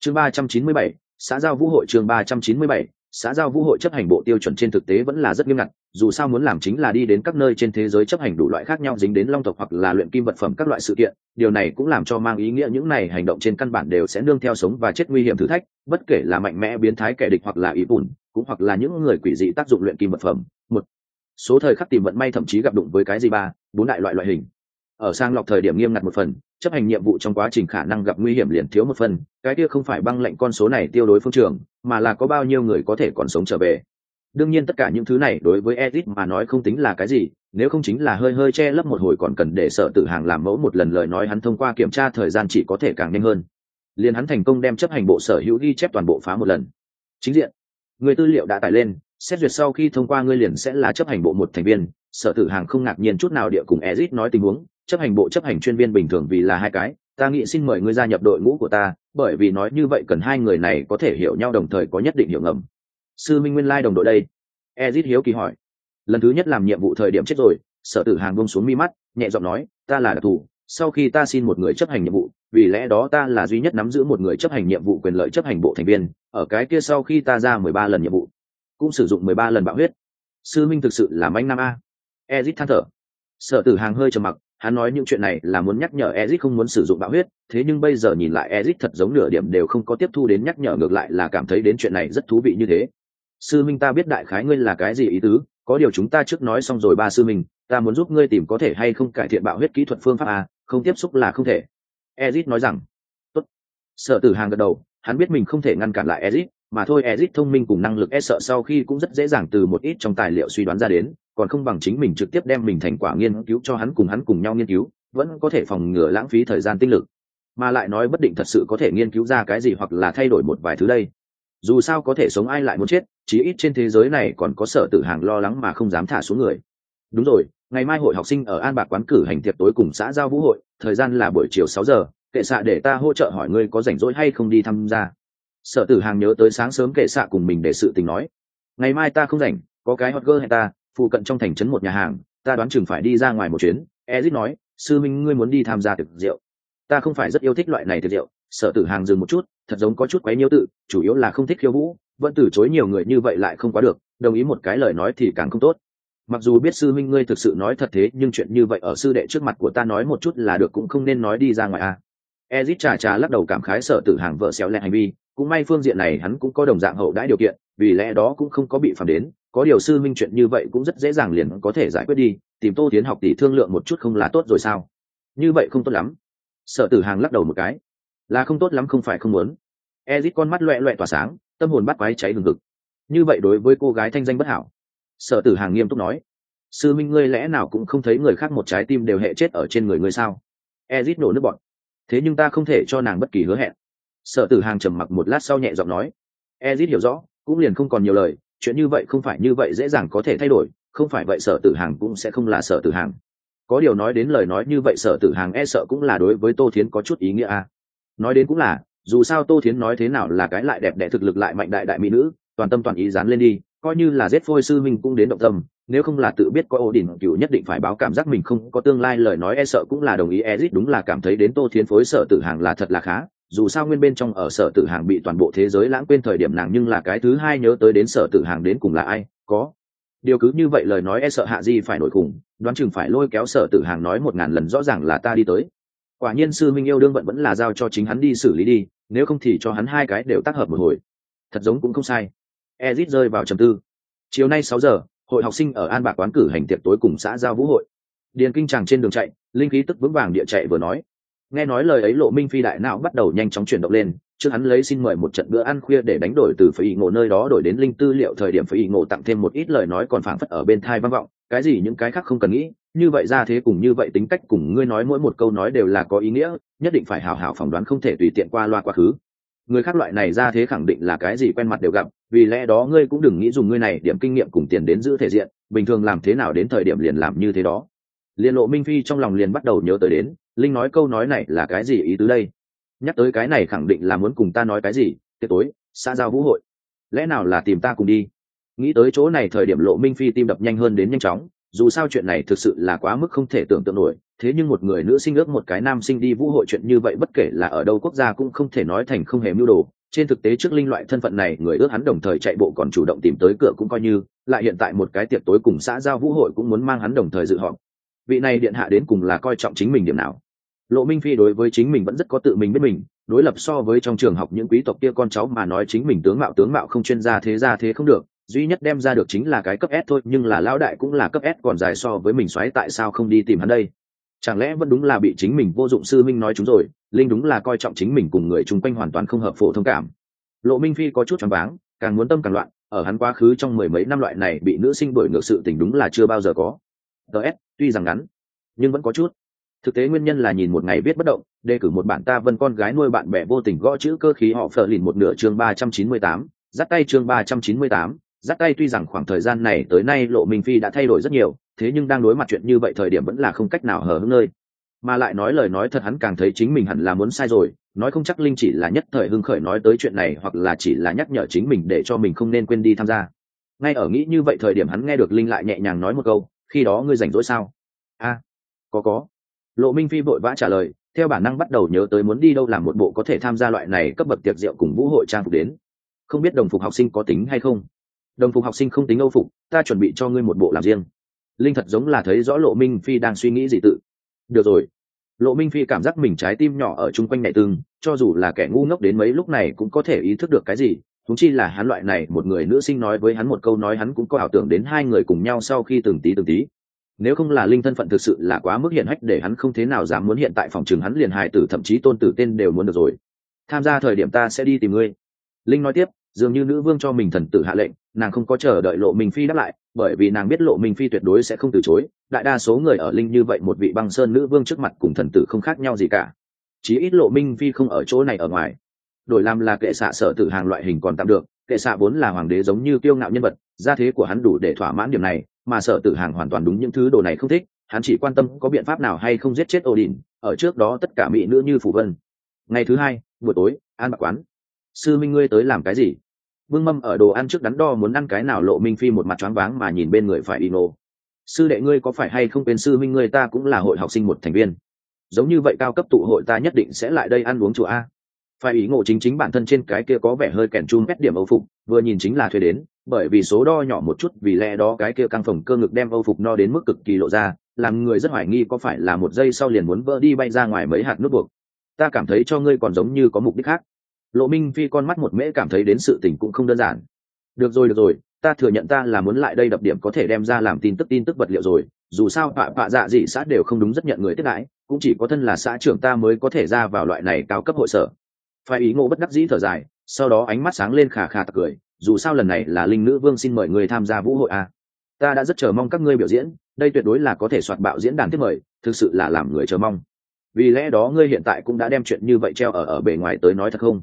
chương ba trăm chín mươi bảy, xã giao vũ hội chương ba trăm chín mươi bảy xã giao vũ hội chấp hành bộ tiêu chuẩn trên thực tế vẫn là rất nghiêm ngặt, dù sao muốn làm chính là đi đến các nơi trên thế giới chấp hành đủ loại khác nhau dính đến long tộc hoặc là luyện kim vật phẩm các loại sự kiện, điều này cũng làm cho mang ý nghĩa những này hành động trên căn bản đều sẽ nương theo sống và chết nguy hiểm thử thách, bất kể là mạnh mẽ biến thái kẻ địch hoặc là ý bùn, cũng hoặc là những người quỷ dị tác dụng luyện kim vật phẩm. Một, số thời khắc tìm vận may thậm chí gặp đụng với cái gì ba, bốn đại loại loại hình ở sang lọc thời điểm nghiêm ngặt một phần, chấp hành nhiệm vụ trong quá trình khả năng gặp nguy hiểm liền thiếu một phần, cái kia không phải băng lệnh con số này tiêu đối phương trường mà là có bao nhiêu người có thể còn sống trở về. Đương nhiên tất cả những thứ này đối với edit mà nói không tính là cái gì, nếu không chính là hơi hơi che lấp một hồi còn cần để sợ tự hàng làm mẫu một lần lời nói hắn thông qua kiểm tra thời gian chỉ có thể càng nhanh hơn. Liền hắn thành công đem chấp hành bộ sở hữu ghi chép toàn bộ phá một lần. Chính diện, người tư liệu đã tải lên, xét duyệt sau khi thông qua ngươi liền sẽ là chấp hành bộ một thành viên sở tử hàng không ngạc nhiên chút nào địa cùng ezit nói tình huống chấp hành bộ chấp hành chuyên viên bình thường vì là hai cái, ta nghĩ xin mời ngươi gia nhập đội ngũ của ta, bởi vì nói như vậy cần hai người này có thể hiểu nhau đồng thời có nhất định hiểu ngầm. Sư minh nguyên lai đồng đội đây. Ezit hiếu kỳ hỏi. Lần thứ nhất làm nhiệm vụ thời điểm chết rồi, sở tử hàng bông xuống mi mắt, nhẹ giọng nói, ta là đặc thù, sau khi ta xin một người chấp hành nhiệm vụ, vì lẽ đó ta là duy nhất nắm giữ một người chấp hành nhiệm vụ quyền lợi chấp hành bộ thành viên, ở cái kia sau khi ta ra mười ba lần nhiệm vụ, cũng sử dụng mười ba lần bạo huyết. Sư minh thực sự là manh nam a. Ezit than thở. Sở tử hàng hơi trầm mặc hắn nói những chuyện này là muốn nhắc nhở Ezic không muốn sử dụng bạo huyết thế nhưng bây giờ nhìn lại Ezic thật giống nửa điểm đều không có tiếp thu đến nhắc nhở ngược lại là cảm thấy đến chuyện này rất thú vị như thế. Sư minh ta biết đại khái ngươi là cái gì ý tứ có điều chúng ta trước nói xong rồi ba sư minh ta muốn giúp ngươi tìm có thể hay không cải thiện bạo huyết kỹ thuật phương pháp a không tiếp xúc là không thể. Ezic nói rằng Tốt. sở tử hàng gật đầu hắn biết mình không thể ngăn cản lại Ezic, mà thôi Ezic thông minh cùng năng lực e sợ sau khi cũng rất dễ dàng từ một ít trong tài liệu suy đoán ra đến còn không bằng chính mình trực tiếp đem mình thành quả nghiên cứu cho hắn cùng hắn cùng nhau nghiên cứu, vẫn có thể phòng ngừa lãng phí thời gian tinh lực. Mà lại nói bất định thật sự có thể nghiên cứu ra cái gì hoặc là thay đổi một vài thứ đây. Dù sao có thể sống ai lại muốn chết, chí ít trên thế giới này còn có sở tử hàng lo lắng mà không dám thả xuống người. Đúng rồi, ngày mai hội học sinh ở an bạc quán cử hành tiệc tối cùng xã giao vũ hội, thời gian là buổi chiều sáu giờ, kệ xạ để ta hỗ trợ hỏi ngươi có rảnh rỗi hay không đi tham gia. Sở tử hàng nhớ tới sáng sớm kệ xạ cùng mình để sự tình nói. Ngày mai ta không rảnh, có cái hot girl hay ta phụ cận trong thành trấn một nhà hàng, ta đoán chừng phải đi ra ngoài một chuyến. Ezit nói, sư minh, ngươi muốn đi tham gia tiệc rượu. Ta không phải rất yêu thích loại này tiệc rượu, sở tử hàng dừng một chút, thật giống có chút quấy nhiễu tự, chủ yếu là không thích khiêu vũ, vẫn từ chối nhiều người như vậy lại không quá được, đồng ý một cái lời nói thì càng không tốt. Mặc dù biết sư minh ngươi thực sự nói thật thế, nhưng chuyện như vậy ở sư đệ trước mặt của ta nói một chút là được, cũng không nên nói đi ra ngoài a à. ezit trà trà lắc đầu cảm khái sở tử hàng vợ xéo lẹ hành vi, cũng may phương diện này hắn cũng có đồng dạng hậu đãi điều kiện, vì lẽ đó cũng không có bị phản đến có điều sư minh chuyện như vậy cũng rất dễ dàng liền có thể giải quyết đi, tìm tô tiến học tỷ thương lượng một chút không là tốt rồi sao? Như vậy không tốt lắm. Sở tử hàng lắc đầu một cái. Là không tốt lắm không phải không muốn. Ezit con mắt loẹ loẹ tỏa sáng, tâm hồn bắt quái cháy hừng hực. Như vậy đối với cô gái thanh danh bất hảo. Sở tử hàng nghiêm túc nói. Sư minh ngươi lẽ nào cũng không thấy người khác một trái tim đều hệ chết ở trên người ngươi sao? Ezit nổ nước bọn thế nhưng ta không thể cho nàng bất kỳ hứa hẹn. Sở tử hàng trầm mặc một lát sau nhẹ giọng nói. Ezit hiểu rõ, cũng liền không còn nhiều lời chuyện như vậy không phải như vậy dễ dàng có thể thay đổi, không phải vậy sở tử hàng cũng sẽ không là sở tử hàng có điều nói đến lời nói như vậy sở tử hàng e sợ cũng là đối với tô thiến có chút ý nghĩa a à. nói đến cũng là, dù sao tô thiến nói thế nào là cái lại đẹp đẽ thực lực lại mạnh đại đại mỹ nữ, toàn tâm toàn ý dán lên đi, coi như là giết phôi sư minh cũng đến động tâm, nếu không là tự biết có ổ đỉnh cựu nhất định phải báo cảm giác mình không có tương lai lời nói e sợ cũng là đồng ý ezit đúng là cảm thấy đến tô thiến phối sở tử hàng là thật là khá dù sao nguyên bên trong ở sở tử hàng bị toàn bộ thế giới lãng quên thời điểm nàng nhưng là cái thứ hai nhớ tới đến sở tử hàng đến cùng là ai, có. Điều cứ như vậy lời nói e sợ hạ di phải nổi khủng, đoán chừng phải lôi kéo sở tử hàng nói một ngàn lần rõ ràng là ta đi tới. Quả nhiên sư minh yêu đương vận vẫn là giao cho chính hắn đi xử lý đi, nếu không thì cho hắn hai cái đều tác hợp một hồi. Thật giống cũng không sai. Ezit rơi vào trầm tư. Chiều nay sáu giờ, hội học sinh ở an bạc quán cử hành tiệc tối cùng xã giao vũ hội. Điền kinh tràng trên đường chạy, linh khí tức vững vàng địa chạy vừa nói nghe nói lời ấy, lộ minh phi đại não bắt đầu nhanh chóng chuyển động lên, trước hắn lấy xin mời một trận bữa ăn khuya để đánh đổi từ phải ý ngộ nơi đó đổi đến linh tư liệu thời điểm phải ý ngộ tặng thêm một ít lời nói còn phảng phất ở bên thai vang vọng. Cái gì những cái khác không cần nghĩ, như vậy ra thế cùng như vậy tính cách cùng ngươi nói mỗi một câu nói đều là có ý nghĩa, nhất định phải hào hào phỏng đoán không thể tùy tiện qua loa quá khứ. Người khác loại này ra thế khẳng định là cái gì quen mặt đều gặp, vì lẽ đó ngươi cũng đừng nghĩ dùng ngươi này điểm kinh nghiệm cùng tiền đến giữ thể diện, bình thường làm thế nào đến thời điểm liền làm như thế đó. Liền lộ minh phi trong lòng liền bắt đầu nhớ tới đến linh nói câu nói này là cái gì ý tứ đây? Nhắc tới cái này khẳng định là muốn cùng ta nói cái gì? Tiệc tối, xã giao vũ hội. Lẽ nào là tìm ta cùng đi? Nghĩ tới chỗ này thời điểm lộ minh phi tim đập nhanh hơn đến nhanh chóng, dù sao chuyện này thực sự là quá mức không thể tưởng tượng nổi. Thế nhưng một người nữ sinh ước một cái nam sinh đi vũ hội chuyện như vậy bất kể là ở đâu quốc gia cũng không thể nói thành không hề mưu đồ. Trên thực tế trước linh loại thân phận này, người ước hắn đồng thời chạy bộ còn chủ động tìm tới cửa cũng coi như, lại hiện tại một cái tiệc tối cùng xã giao vũ hội cũng muốn mang hắn đồng thời dự họp. Vị này điện hạ đến cùng là coi trọng chính mình điểm nào? Lộ minh phi đối với chính mình vẫn rất có tự mình biết mình, đối lập so với trong trường học những quý tộc kia con cháu mà nói chính mình tướng mạo tướng mạo không chuyên gia thế ra thế không được, duy nhất đem ra được chính là cái cấp s thôi, nhưng là lão đại cũng là cấp s còn dài so với mình xoáy, tại sao không đi tìm hắn đây? Chẳng lẽ vẫn đúng là bị chính mình vô dụng sư minh nói chúng rồi, linh đúng là coi trọng chính mình cùng người chung quanh hoàn toàn không hợp phổ thông cảm. Lộ minh phi có chút choáng váng, càng muốn tâm càng loạn, ở hắn quá khứ trong mười mấy năm loại này bị nữ sinh đổi ngược sự tình đúng là chưa bao giờ có. Ts tuy rằng ngắn, nhưng vẫn có chút thực tế nguyên nhân là nhìn một ngày viết bất động, đề cử một bản ta vân con gái nuôi bạn bè vô tình gõ chữ cơ khí họ phờ lìn một nửa chương ba trăm chín mươi tám, dắt tay chương ba trăm chín mươi tám, dắt tay tuy rằng khoảng thời gian này tới nay lộ minh phi đã thay đổi rất nhiều, thế nhưng đang đối mặt chuyện như vậy thời điểm vẫn là không cách nào hở hứng nơi. Mà lại nói lời nói thật hắn càng thấy chính mình hẳn là muốn sai rồi, nói không chắc linh chỉ là nhất thời hưng khởi nói tới chuyện này hoặc là chỉ là nhắc nhở chính mình để cho mình không nên quên đi tham gia. Ngay ở nghĩ như vậy thời điểm hắn nghe được linh lại nhẹ nhàng nói một câu, khi đó ngươi rảnh rỗi sao? A, có có lộ minh phi vội vã trả lời, theo bản năng bắt đầu nhớ tới muốn đi đâu làm một bộ có thể tham gia loại này cấp bậc tiệc rượu cùng vũ hội trang phục đến. Không biết đồng phục học sinh có tính hay không? Đồng phục học sinh không tính âu phục, ta chuẩn bị cho ngươi một bộ làm riêng. Linh thật giống là thấy rõ lộ minh phi đang suy nghĩ gì tự. Được rồi. Lộ minh phi cảm giác mình trái tim nhỏ ở chung quanh nhạy tương cho dù là kẻ ngu ngốc đến mấy lúc này cũng có thể ý thức được cái gì thúng chi là hắn loại này, một người nữ sinh nói với hắn một câu nói hắn cũng có ảo tưởng đến hai người cùng nhau sau khi từng tí từng tí nếu không là linh thân phận thực sự là quá mức hiện hách để hắn không thế nào dám muốn hiện tại phòng trường hắn liền hài tử thậm chí tôn tử tên đều muốn được rồi. Tham gia thời điểm ta sẽ đi tìm ngươi. Linh nói tiếp, dường như nữ vương cho mình thần tử hạ lệnh, nàng không có chờ đợi lộ minh phi đáp lại, bởi vì nàng biết lộ minh phi tuyệt đối sẽ không từ chối. Đại đa số người ở linh như vậy một vị băng sơn nữ vương trước mặt cùng thần tử không khác nhau gì cả. Chí ít lộ minh phi không ở chỗ này ở ngoài. Đổi làm là kệ xạ sở tử hàng loại hình còn tạm được, kệ xạ vốn là hoàng đế giống như kiêu ngạo nhân vật, gia thế của hắn đủ để thỏa mãn điểm này mà sở tử hàng hoàn toàn đúng những thứ đồ này không thích hắn chỉ quan tâm có biện pháp nào hay không giết chết Odin, ở trước đó tất cả mỹ nữ như phủ vân. Ngày thứ hai, buổi tối, an bạc quán. Sư Minh ngươi tới làm cái gì? Vương Mâm ở đồ ăn trước đắn đo muốn ăn cái nào lộ Minh Phi một mặt choáng váng mà nhìn bên người phải Ino. Sư đệ ngươi có phải hay không quên sư minh ngươi ta cũng là hội học sinh một thành viên. Giống như vậy cao cấp tụ hội ta nhất định sẽ lại đây ăn uống chùa a. Phải ý ngộ chính chính bản thân trên cái kia có vẻ hơi kèn chun pét điểm âu phục, vừa nhìn chính là thuê đến, bởi vì số đo nhỏ một chút, vì lẽ đó cái kia căng phồng cơ ngực đem âu phục no đến mức cực kỳ lộ ra, làm người rất hoài nghi có phải là một giây sau liền muốn vỡ đi bay ra ngoài mấy hạt nút buộc. Ta cảm thấy cho ngươi còn giống như có mục đích khác. Lộ minh phi con mắt một mễ cảm thấy đến sự tình cũng không đơn giản. Được rồi được rồi, ta thừa nhận ta là muốn lại đây đập điểm có thể đem ra làm tin tức tin tức vật liệu rồi. Dù sao bạ bạ dạ dị xã đều không đúng rất nhận người tiếp đãi, cũng chỉ có thân là xã trưởng ta mới có thể ra vào loại này cao cấp hội sở. Phải ý ngộ bất đắc dĩ thở dài, sau đó ánh mắt sáng lên khà khà tặc cười dù sao lần này là linh nữ vương xin mời người tham gia vũ hội à. ta đã rất chờ mong các ngươi biểu diễn, đây tuyệt đối là có thể soạt bạo diễn đàn tiếp mời, thực sự là làm người chờ mong. Vì lẽ đó ngươi hiện tại cũng đã đem chuyện như vậy treo ở ở bề ngoài tới nói thật không?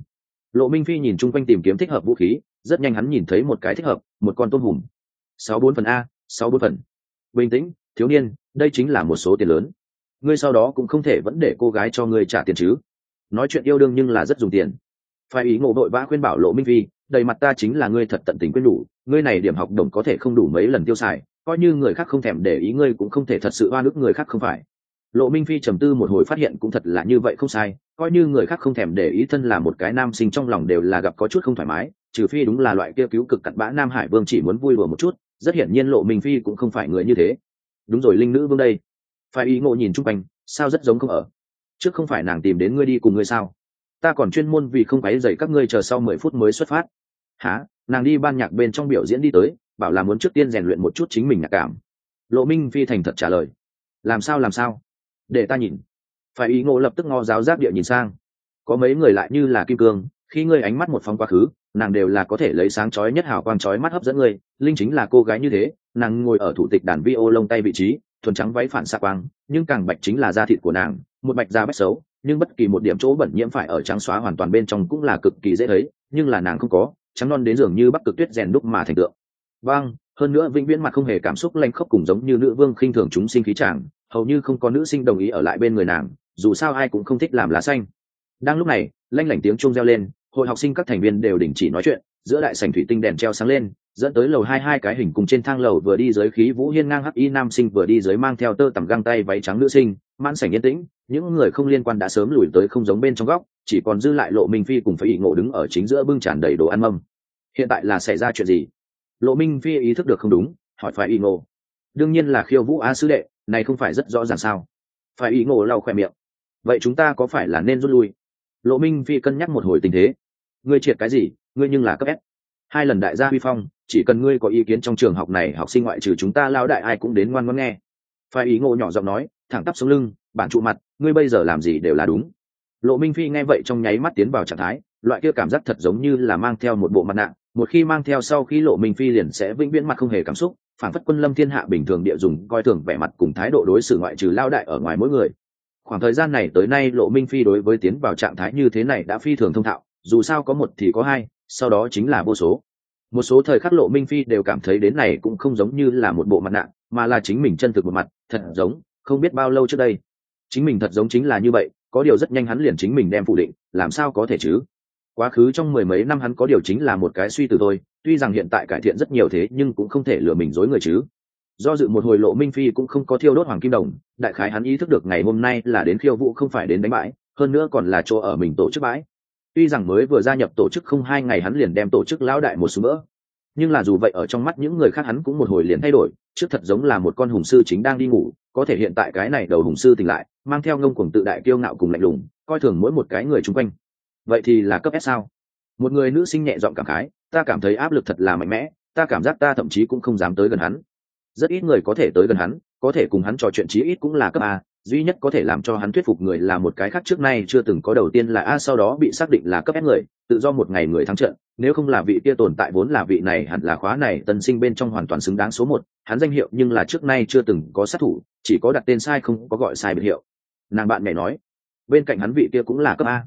Lộ minh phi nhìn chung quanh tìm kiếm thích hợp vũ khí, rất nhanh hắn nhìn thấy một cái thích hợp, một con tôm hùm. Sáu bốn phần a, sáu bốn phần. Bình tĩnh, thiếu niên, đây chính là một số tiền lớn. Ngươi sau đó cũng không thể vẫn để cô gái cho ngươi trả tiền chứ. Nói chuyện yêu đương nhưng là rất dùng tiền phải ý ngộ đội vã khuyên bảo lộ minh Vi, đầy mặt ta chính là ngươi thật tận tình quyết đủ ngươi này điểm học đồng có thể không đủ mấy lần tiêu xài coi như người khác không thèm để ý ngươi cũng không thể thật sự oan ức người khác không phải. Lộ minh phi trầm tư một hồi phát hiện cũng thật là như vậy không sai coi như người khác không thèm để ý thân là một cái nam sinh trong lòng đều là gặp có chút không thoải mái trừ phi đúng là loại kia cứu cực cặn bã nam hải vương chỉ muốn vui đùa một chút rất hiển nhiên lộ minh phi cũng không phải người như thế. Đúng rồi linh nữ vương đây. Phải ý ngộ nhìn chung quanh sao rất giống không ở? Trước không phải nàng tìm đến ngươi đi cùng ngươi sao? Ta còn chuyên môn vì không quấy dậy các ngươi chờ sau mười phút mới xuất phát. Há nàng đi ban nhạc bên trong biểu diễn đi tới, bảo là muốn trước tiên rèn luyện một chút chính mình nhạc cảm. Lộ minh phi thành thật trả lời. Làm sao làm sao? Để ta nhìn. Phải ý ngộ lập tức ngó giáo giáp địa nhìn sang. Có mấy người lại như là kim cương, khi ngươi ánh mắt một phong quá khứ, nàng đều là có thể lấy sáng chói nhất hào quang chói mắt hấp dẫn ngươi. Linh chính là cô gái như thế, nàng ngồi ở thủ tịch đàn vi ô lông tay vị trí, thuần trắng váy phản xạ quang, nhưng càng bạch chính là da thịt của nàng, một bạch da bách xấu nhưng bất kỳ một điểm chỗ bẩn nhiễm phải ở trắng xóa hoàn toàn bên trong cũng là cực kỳ dễ thấy, nhưng là nàng không có, trắng non đến dường như bắc cực tuyết rèn đúc mà thành tượng. Vâng hơn nữa vĩnh viễn mặt không hề cảm xúc lanh khóc cùng giống như nữ vương khinh thường chúng sinh khí chàng, hầu như không có nữ sinh đồng ý ở lại bên người nàng, dù sao ai cũng không thích làm lá xanh. Đang lúc này, lanh lảnh tiếng chuông reo lên, hội học sinh các thành viên đều đình chỉ nói chuyện, giữa đại sảnh thủy tinh đèn treo sáng lên, dẫn tới lầu hai hai cái hình cùng trên thang lầu vừa đi dưới khí vũ hiên ngang hắc y nam sinh vừa đi dưới mang theo tơ tằm găng tay váy trắng nữ sinh mãn sảnh yên tĩnh, những người không liên quan đã sớm lùi tới không giống bên trong góc, chỉ còn dư lại lộ minh phi cùng phải Ý ngộ đứng ở chính giữa bưng tràn đầy đồ ăn mâm. Hiện tại là xảy ra chuyện gì? Lộ minh phi ý thức được không đúng, hỏi phải Ý ngộ. Đương nhiên là khiêu vũ á sứ đệ, này không phải rất rõ ràng sao? Phải Ý ngộ lau khỏe miệng. Vậy chúng ta có phải là nên rút lui? Lộ minh phi cân nhắc một hồi tình thế. Ngươi triệt cái gì? Ngươi nhưng là cấp ép hai lần đại gia huy phong, chỉ cần ngươi có ý kiến trong trường học này, học sinh ngoại trừ chúng ta lao đại ai cũng đến ngoan ngoan nghe. Phải ý ngộ nhỏ giọng nói thẳng tắp xuống lưng, bản trụ mặt, ngươi bây giờ làm gì đều là đúng. Lộ minh phi nghe vậy trong nháy mắt tiến vào trạng thái, loại kia cảm giác thật giống như là mang theo một bộ mặt nạ, một khi mang theo sau khi lộ minh phi liền sẽ vĩnh viễn mặt không hề cảm xúc, phản phất quân lâm thiên hạ bình thường địa dùng, coi thường vẻ mặt cùng thái độ đối xử ngoại trừ lao đại ở ngoài mỗi người. Khoảng thời gian này tới nay lộ minh phi đối với tiến vào trạng thái như thế này đã phi thường thông thạo, dù sao có một thì có hai, sau đó chính là vô số. Một số thời khắc lộ minh phi đều cảm thấy đến này cũng không giống như là một bộ mặt nạ, mà là chính mình chân thực một mặt, thật giống không biết bao lâu trước đây. Chính mình thật giống chính là như vậy, có điều rất nhanh hắn liền chính mình đem phủ định, làm sao có thể chứ? Quá khứ trong mười mấy năm hắn có điều chính là một cái suy từ thôi, tuy rằng hiện tại cải thiện rất nhiều thế nhưng cũng không thể lừa mình dối người chứ. Do dự một hồi lộ minh phi cũng không có thiêu đốt hoàng kim đồng, đại khái hắn ý thức được ngày hôm nay là đến khiêu vũ không phải đến đánh bãi, hơn nữa còn là chỗ ở mình tổ chức bãi. Tuy rằng mới vừa gia nhập tổ chức không hai ngày hắn liền đem tổ chức lão đại một số mỡ nhưng là dù vậy ở trong mắt những người khác hắn cũng một hồi liền thay đổi trước thật giống là một con hùng sư chính đang đi ngủ, có thể hiện tại cái này đầu hùng sư tỉnh lại, mang theo ngông cuồng tự đại kiêu ngạo cùng lạnh lùng, coi thường mỗi một cái người chung quanh. Vậy thì là cấp s sao? Một người nữ sinh nhẹ giọng cảm khái, ta cảm thấy áp lực thật là mạnh mẽ, ta cảm giác ta thậm chí cũng không dám tới gần hắn. Rất ít người có thể tới gần hắn, có thể cùng hắn trò chuyện chí ít cũng là cấp a, duy nhất có thể làm cho hắn thuyết phục người là một cái khác trước nay chưa từng có đầu tiên là a, sau đó bị xác định là cấp s người, tự do một ngày người thắng trận nếu không là vị kia tồn tại vốn là vị này hẳn là khóa này, tân sinh bên trong hoàn toàn xứng đáng số một. Hắn danh hiệu nhưng là trước nay chưa từng có sát thủ, chỉ có đặt tên sai không có gọi sai biệt hiệu. Nàng bạn mẹ nói, bên cạnh hắn vị kia cũng là cấp a.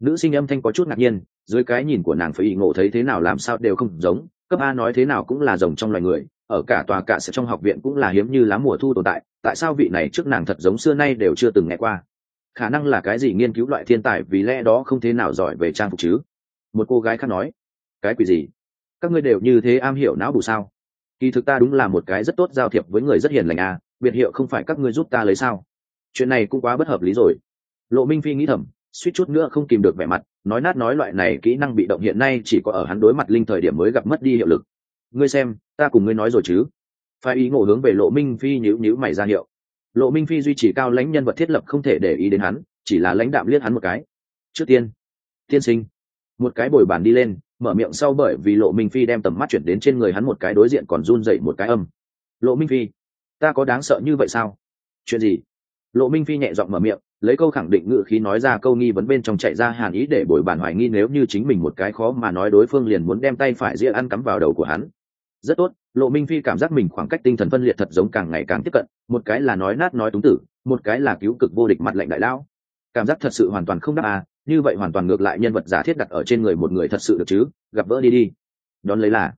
Nữ sinh âm thanh có chút ngạc nhiên, dưới cái nhìn của nàng phải ý ngộ thấy thế nào làm sao đều không giống. Cấp a nói thế nào cũng là rồng trong loài người, ở cả tòa cả sẽ trong học viện cũng là hiếm như lá mùa thu tồn tại. Tại sao vị này trước nàng thật giống xưa nay đều chưa từng nghe qua? Khả năng là cái gì nghiên cứu loại thiên tài, vì lẽ đó không thế nào giỏi về trang phục chứ? Một cô gái khác nói cái quỷ gì? Các ngươi đều như thế am hiểu não bù sao? Kỳ thực ta đúng là một cái rất tốt giao thiệp với người rất hiền lành à biệt hiệu không phải các ngươi giúp ta lấy sao? Chuyện này cũng quá bất hợp lý rồi. Lộ minh phi nghĩ thầm, suýt chút nữa không kìm được vẻ mặt, nói nát nói loại này kỹ năng bị động hiện nay chỉ có ở hắn đối mặt linh thời điểm mới gặp mất đi hiệu lực. Ngươi xem, ta cùng ngươi nói rồi chứ? Phải ý ngộ hướng về lộ minh phi nhữ nhữ mày ra hiệu. Lộ minh phi duy trì cao lãnh nhân vật thiết lập không thể để ý đến hắn, chỉ là lãnh đạm liếc hắn một cái. Trước tiên tiên sinh, một cái bồi bàn đi lên mở miệng sau bởi vì lộ minh phi đem tầm mắt chuyển đến trên người hắn một cái đối diện còn run dậy một cái âm. Lộ minh phi, ta có đáng sợ như vậy sao? Chuyện gì? Lộ minh phi nhẹ giọng mở miệng, lấy câu khẳng định ngự khí nói ra câu nghi vấn bên trong chạy ra hàn ý để bồi bàn hoài nghi nếu như chính mình một cái khó mà nói đối phương liền muốn đem tay phải ria ăn cắm vào đầu của hắn. Rất tốt, lộ minh phi cảm giác mình khoảng cách tinh thần phân liệt thật giống càng ngày càng tiếp cận, một cái là nói nát nói túng tử, một cái là cứu cực vô địch mặt lạnh đại lão cảm giác thật sự hoàn toàn không đáp à như vậy hoàn toàn ngược lại nhân vật giả thiết đặt ở trên người một người thật sự được chứ, gặp vỡ đi đi. Đón lấy là,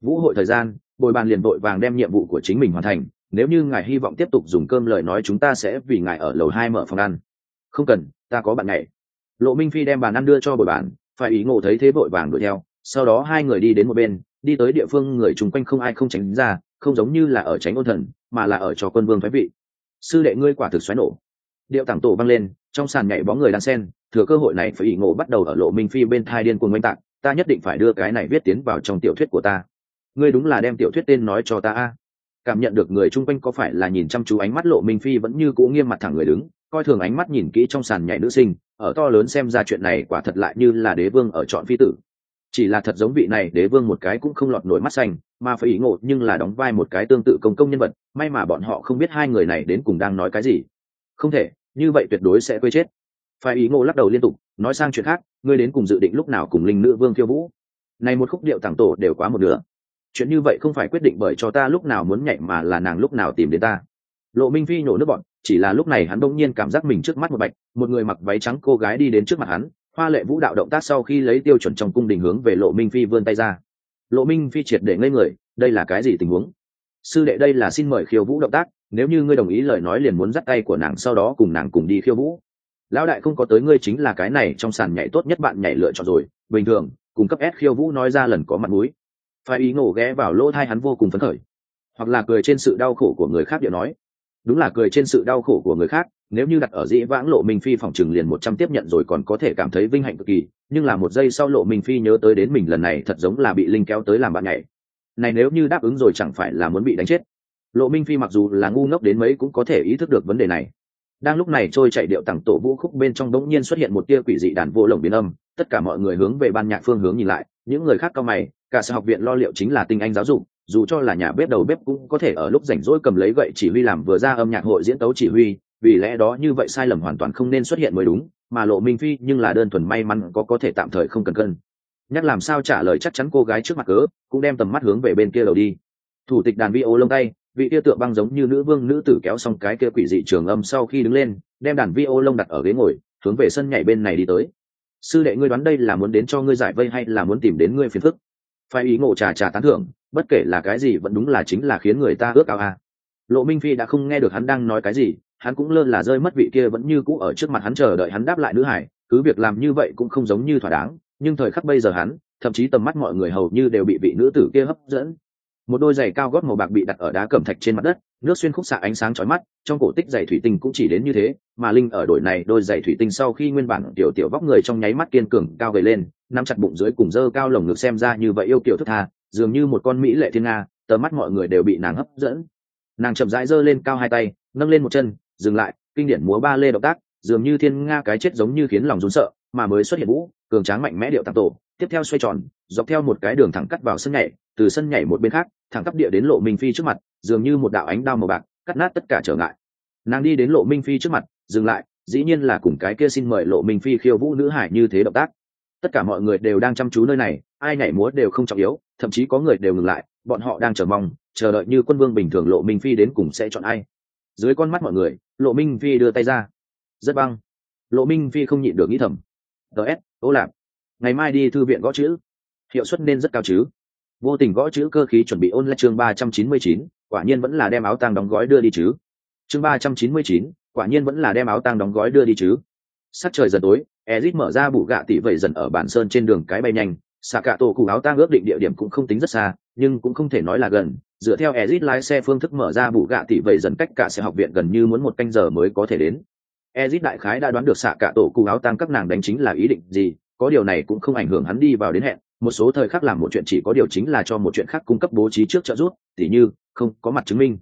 vũ hội thời gian, bồi bàn liền vội vàng đem nhiệm vụ của chính mình hoàn thành, nếu như ngài hy vọng tiếp tục dùng cơm lời nói chúng ta sẽ vì ngài ở lầu hai mở phòng ăn. Không cần, ta có bạn này lộ minh phi đem bàn ăn đưa cho bồi bàn, phải ý ngộ thấy thế vội vàng đuổi theo, sau đó hai người đi đến một bên, đi tới địa phương người chung quanh không ai không tránh ra, không giống như là ở tránh ôn thần, mà là ở cho quân vương phái vị. Sư đệ ngươi quả thực xoáy nổ. Điệu tảng tổ văng lên trong sàn nhảy bóng người đan sen, thừa cơ hội này phải ỷ ngộ bắt đầu ở lộ minh phi bên thai điên cuồng oanh tạc, ta nhất định phải đưa cái này viết tiến vào trong tiểu thuyết của ta. Ngươi đúng là đem tiểu thuyết tên nói cho ta a. Cảm nhận được người chung quanh có phải là nhìn chăm chú ánh mắt lộ minh phi vẫn như cũ nghiêm mặt thẳng người đứng, coi thường ánh mắt nhìn kỹ trong sàn nhảy nữ sinh, ở to lớn xem ra chuyện này quả thật lại như là đế vương ở chọn phi tử. Chỉ là thật giống vị này đế vương một cái cũng không lọt nổi mắt xanh, mà phải ý ngộ nhưng là đóng vai một cái tương tự công công nhân vật, may mà bọn họ không biết hai người này đến cùng đang nói cái gì. Không thể như vậy tuyệt đối sẽ quê chết. Phải ý ngộ lắc đầu liên tục, nói sang chuyện khác, ngươi đến cùng dự định lúc nào cùng linh nữ vương khiêu vũ? Này một khúc điệu thẳng tổ đều quá một nửa. Chuyện như vậy không phải quyết định bởi cho ta lúc nào muốn nhảy mà là nàng lúc nào tìm đến ta. Lộ minh phi nhổ nước bọn, chỉ là lúc này hắn đông nhiên cảm giác mình trước mắt một bạch, một người mặc váy trắng cô gái đi đến trước mặt hắn, hoa lệ vũ đạo động tác sau khi lấy tiêu chuẩn trong cung đình hướng về lộ minh phi vươn tay ra. Lộ minh phi triệt để ngây người, đây là cái gì tình huống? Sư đệ đây là xin mời khiêu vũ động tác nếu như ngươi đồng ý lời nói liền muốn dắt tay của nàng, sau đó cùng nàng cùng đi khiêu vũ. Lão đại không có tới ngươi chính là cái này trong sàn nhảy tốt nhất bạn nhảy lựa chọn rồi. Bình thường, cùng cấp s khiêu vũ nói ra lần có mặt mũi. Phải ý ngổ ghé vào lỗ thai hắn vô cùng phấn khởi. Hoặc là cười trên sự đau khổ của người khác điệu nói. Đúng là cười trên sự đau khổ của người khác, nếu như đặt ở dĩ vãng lộ minh phi phòng chừng liền một trăm tiếp nhận rồi còn có thể cảm thấy vinh hạnh cực kỳ. Nhưng là một giây sau lộ minh phi nhớ tới đến mình lần này thật giống là bị linh kéo tới làm bạn nhảy. Này nếu như đáp ứng rồi chẳng phải là muốn bị đánh chết lộ minh phi mặc dù là ngu ngốc đến mấy cũng có thể ý thức được vấn đề này. Đang lúc này trôi chạy điệu tặng tổ vũ khúc bên trong đống nhiên xuất hiện một tia quỷ dị đàn vô lồng biến âm. Tất cả mọi người hướng về ban nhạc phương hướng nhìn lại. Những người khác cao mày, cả sở học viện lo liệu chính là tinh anh giáo dục. Dù cho là nhà bếp đầu bếp cũng có thể ở lúc rảnh rỗi cầm lấy gậy chỉ huy làm vừa ra âm nhạc hội diễn tấu chỉ huy. Vì lẽ đó như vậy sai lầm hoàn toàn không nên xuất hiện mới đúng. Mà lộ minh phi nhưng là đơn thuần may mắn có có thể tạm thời không cần cân. Nhắc làm sao trả lời chắc chắn cô gái trước mặt cớ, cũng đem tầm mắt hướng về bên kia đầu đi. Thủ tịch đàn vi ô lông tay vị kia tượng băng giống như nữ vương nữ tử kéo xong cái kia quỷ dị trường âm sau khi đứng lên, đem đàn vi ô lông đặt ở ghế ngồi, hướng về sân nhảy bên này đi tới. Sư đệ ngươi đoán đây là muốn đến cho ngươi giải vây hay là muốn tìm đến ngươi phiền phức? Phải ý ngộ trà trà tán thưởng, bất kể là cái gì vẫn đúng là chính là khiến người ta ước ao a. Lộ minh phi đã không nghe được hắn đang nói cái gì, hắn cũng lơ là rơi mất vị kia vẫn như cũ ở trước mặt hắn chờ đợi hắn đáp lại nữ hải, cứ việc làm như vậy cũng không giống như thỏa đáng, nhưng thời khắc bây giờ hắn, thậm chí tầm mắt mọi người hầu như đều bị vị nữ tử kia hấp dẫn một đôi giày cao gót màu bạc bị đặt ở đá cẩm thạch trên mặt đất, nước xuyên khúc xạ ánh sáng chói mắt, trong cổ tích giày thủy tinh cũng chỉ đến như thế, mà linh ở đội này đôi giày thủy tinh sau khi nguyên bản tiểu tiểu vóc người trong nháy mắt kiên cường cao gầy lên, nắm chặt bụng dưới cùng dơ cao lồng ngực xem ra như vậy yêu kiểu thức tha, dường như một con mỹ lệ thiên nga tờ mắt mọi người đều bị nàng hấp dẫn. Nàng chậm rãi giơ lên cao hai tay, nâng lên một chân, dừng lại, kinh điển múa ba lê động tác, dường như thiên nga cái chết giống như khiến lòng run sợ, mà mới xuất hiện vũ, cường tráng mạnh mẽ điệu tạc tổ tiếp theo xoay tròn, dọc theo một cái đường thẳng cắt vào sân nhảy, từ sân nhảy một bên khác, thẳng tắp địa đến lộ minh phi trước mặt, dường như một đạo ánh đao màu bạc, cắt nát tất cả trở ngại. Nàng đi đến lộ minh phi trước mặt, dừng lại, dĩ nhiên là cùng cái kia xin mời lộ minh phi khiêu vũ nữ hải như thế động tác. Tất cả mọi người đều đang chăm chú nơi này, ai nhảy múa đều không trọng yếu, thậm chí có người đều ngừng lại, bọn họ đang chờ mong, chờ đợi như quân vương bình thường lộ minh phi đến cùng sẽ chọn ai. Dưới con mắt mọi người, lộ minh phi đưa tay ra. Rất băng. Lộ minh phi không nhịn được nghĩ thầm. Ts ô lạp ngày mai đi thư viện gõ chữ. Hiệu suất nên rất cao chứ. Vô tình gõ chữ cơ khí chuẩn bị ôn lại chương ba trăm chín mươi chín, quả nhiên vẫn là đem áo tang đóng gói đưa đi chứ. Chương ba trăm chín mươi chín, quả nhiên vẫn là đem áo tang đóng gói đưa đi chứ. Sắc trời dần tối ezit mở ra bụ gạ tỷ vẩy dần ở bản sơn trên đường cái bay nhanh. Xạ cả tổ cụ áo tang ước định địa điểm cũng không tính rất xa, nhưng cũng không thể nói là gần. Dựa theo ezit lái xe phương thức mở ra bụ gạ tỷ vẩy dần cách cả xe học viện gần như muốn một canh giờ mới có thể đến. Ezit đại khái đã đoán được xạ cả tổ cụ áo tang các nàng đánh chính là ý định gì có điều này cũng không ảnh hưởng hắn đi vào đến hẹn, một số thời khắc làm một chuyện chỉ có điều chính là cho một chuyện khác cung cấp bố trí trước trợ giúp, tỉ như, không có mặt chứng minh.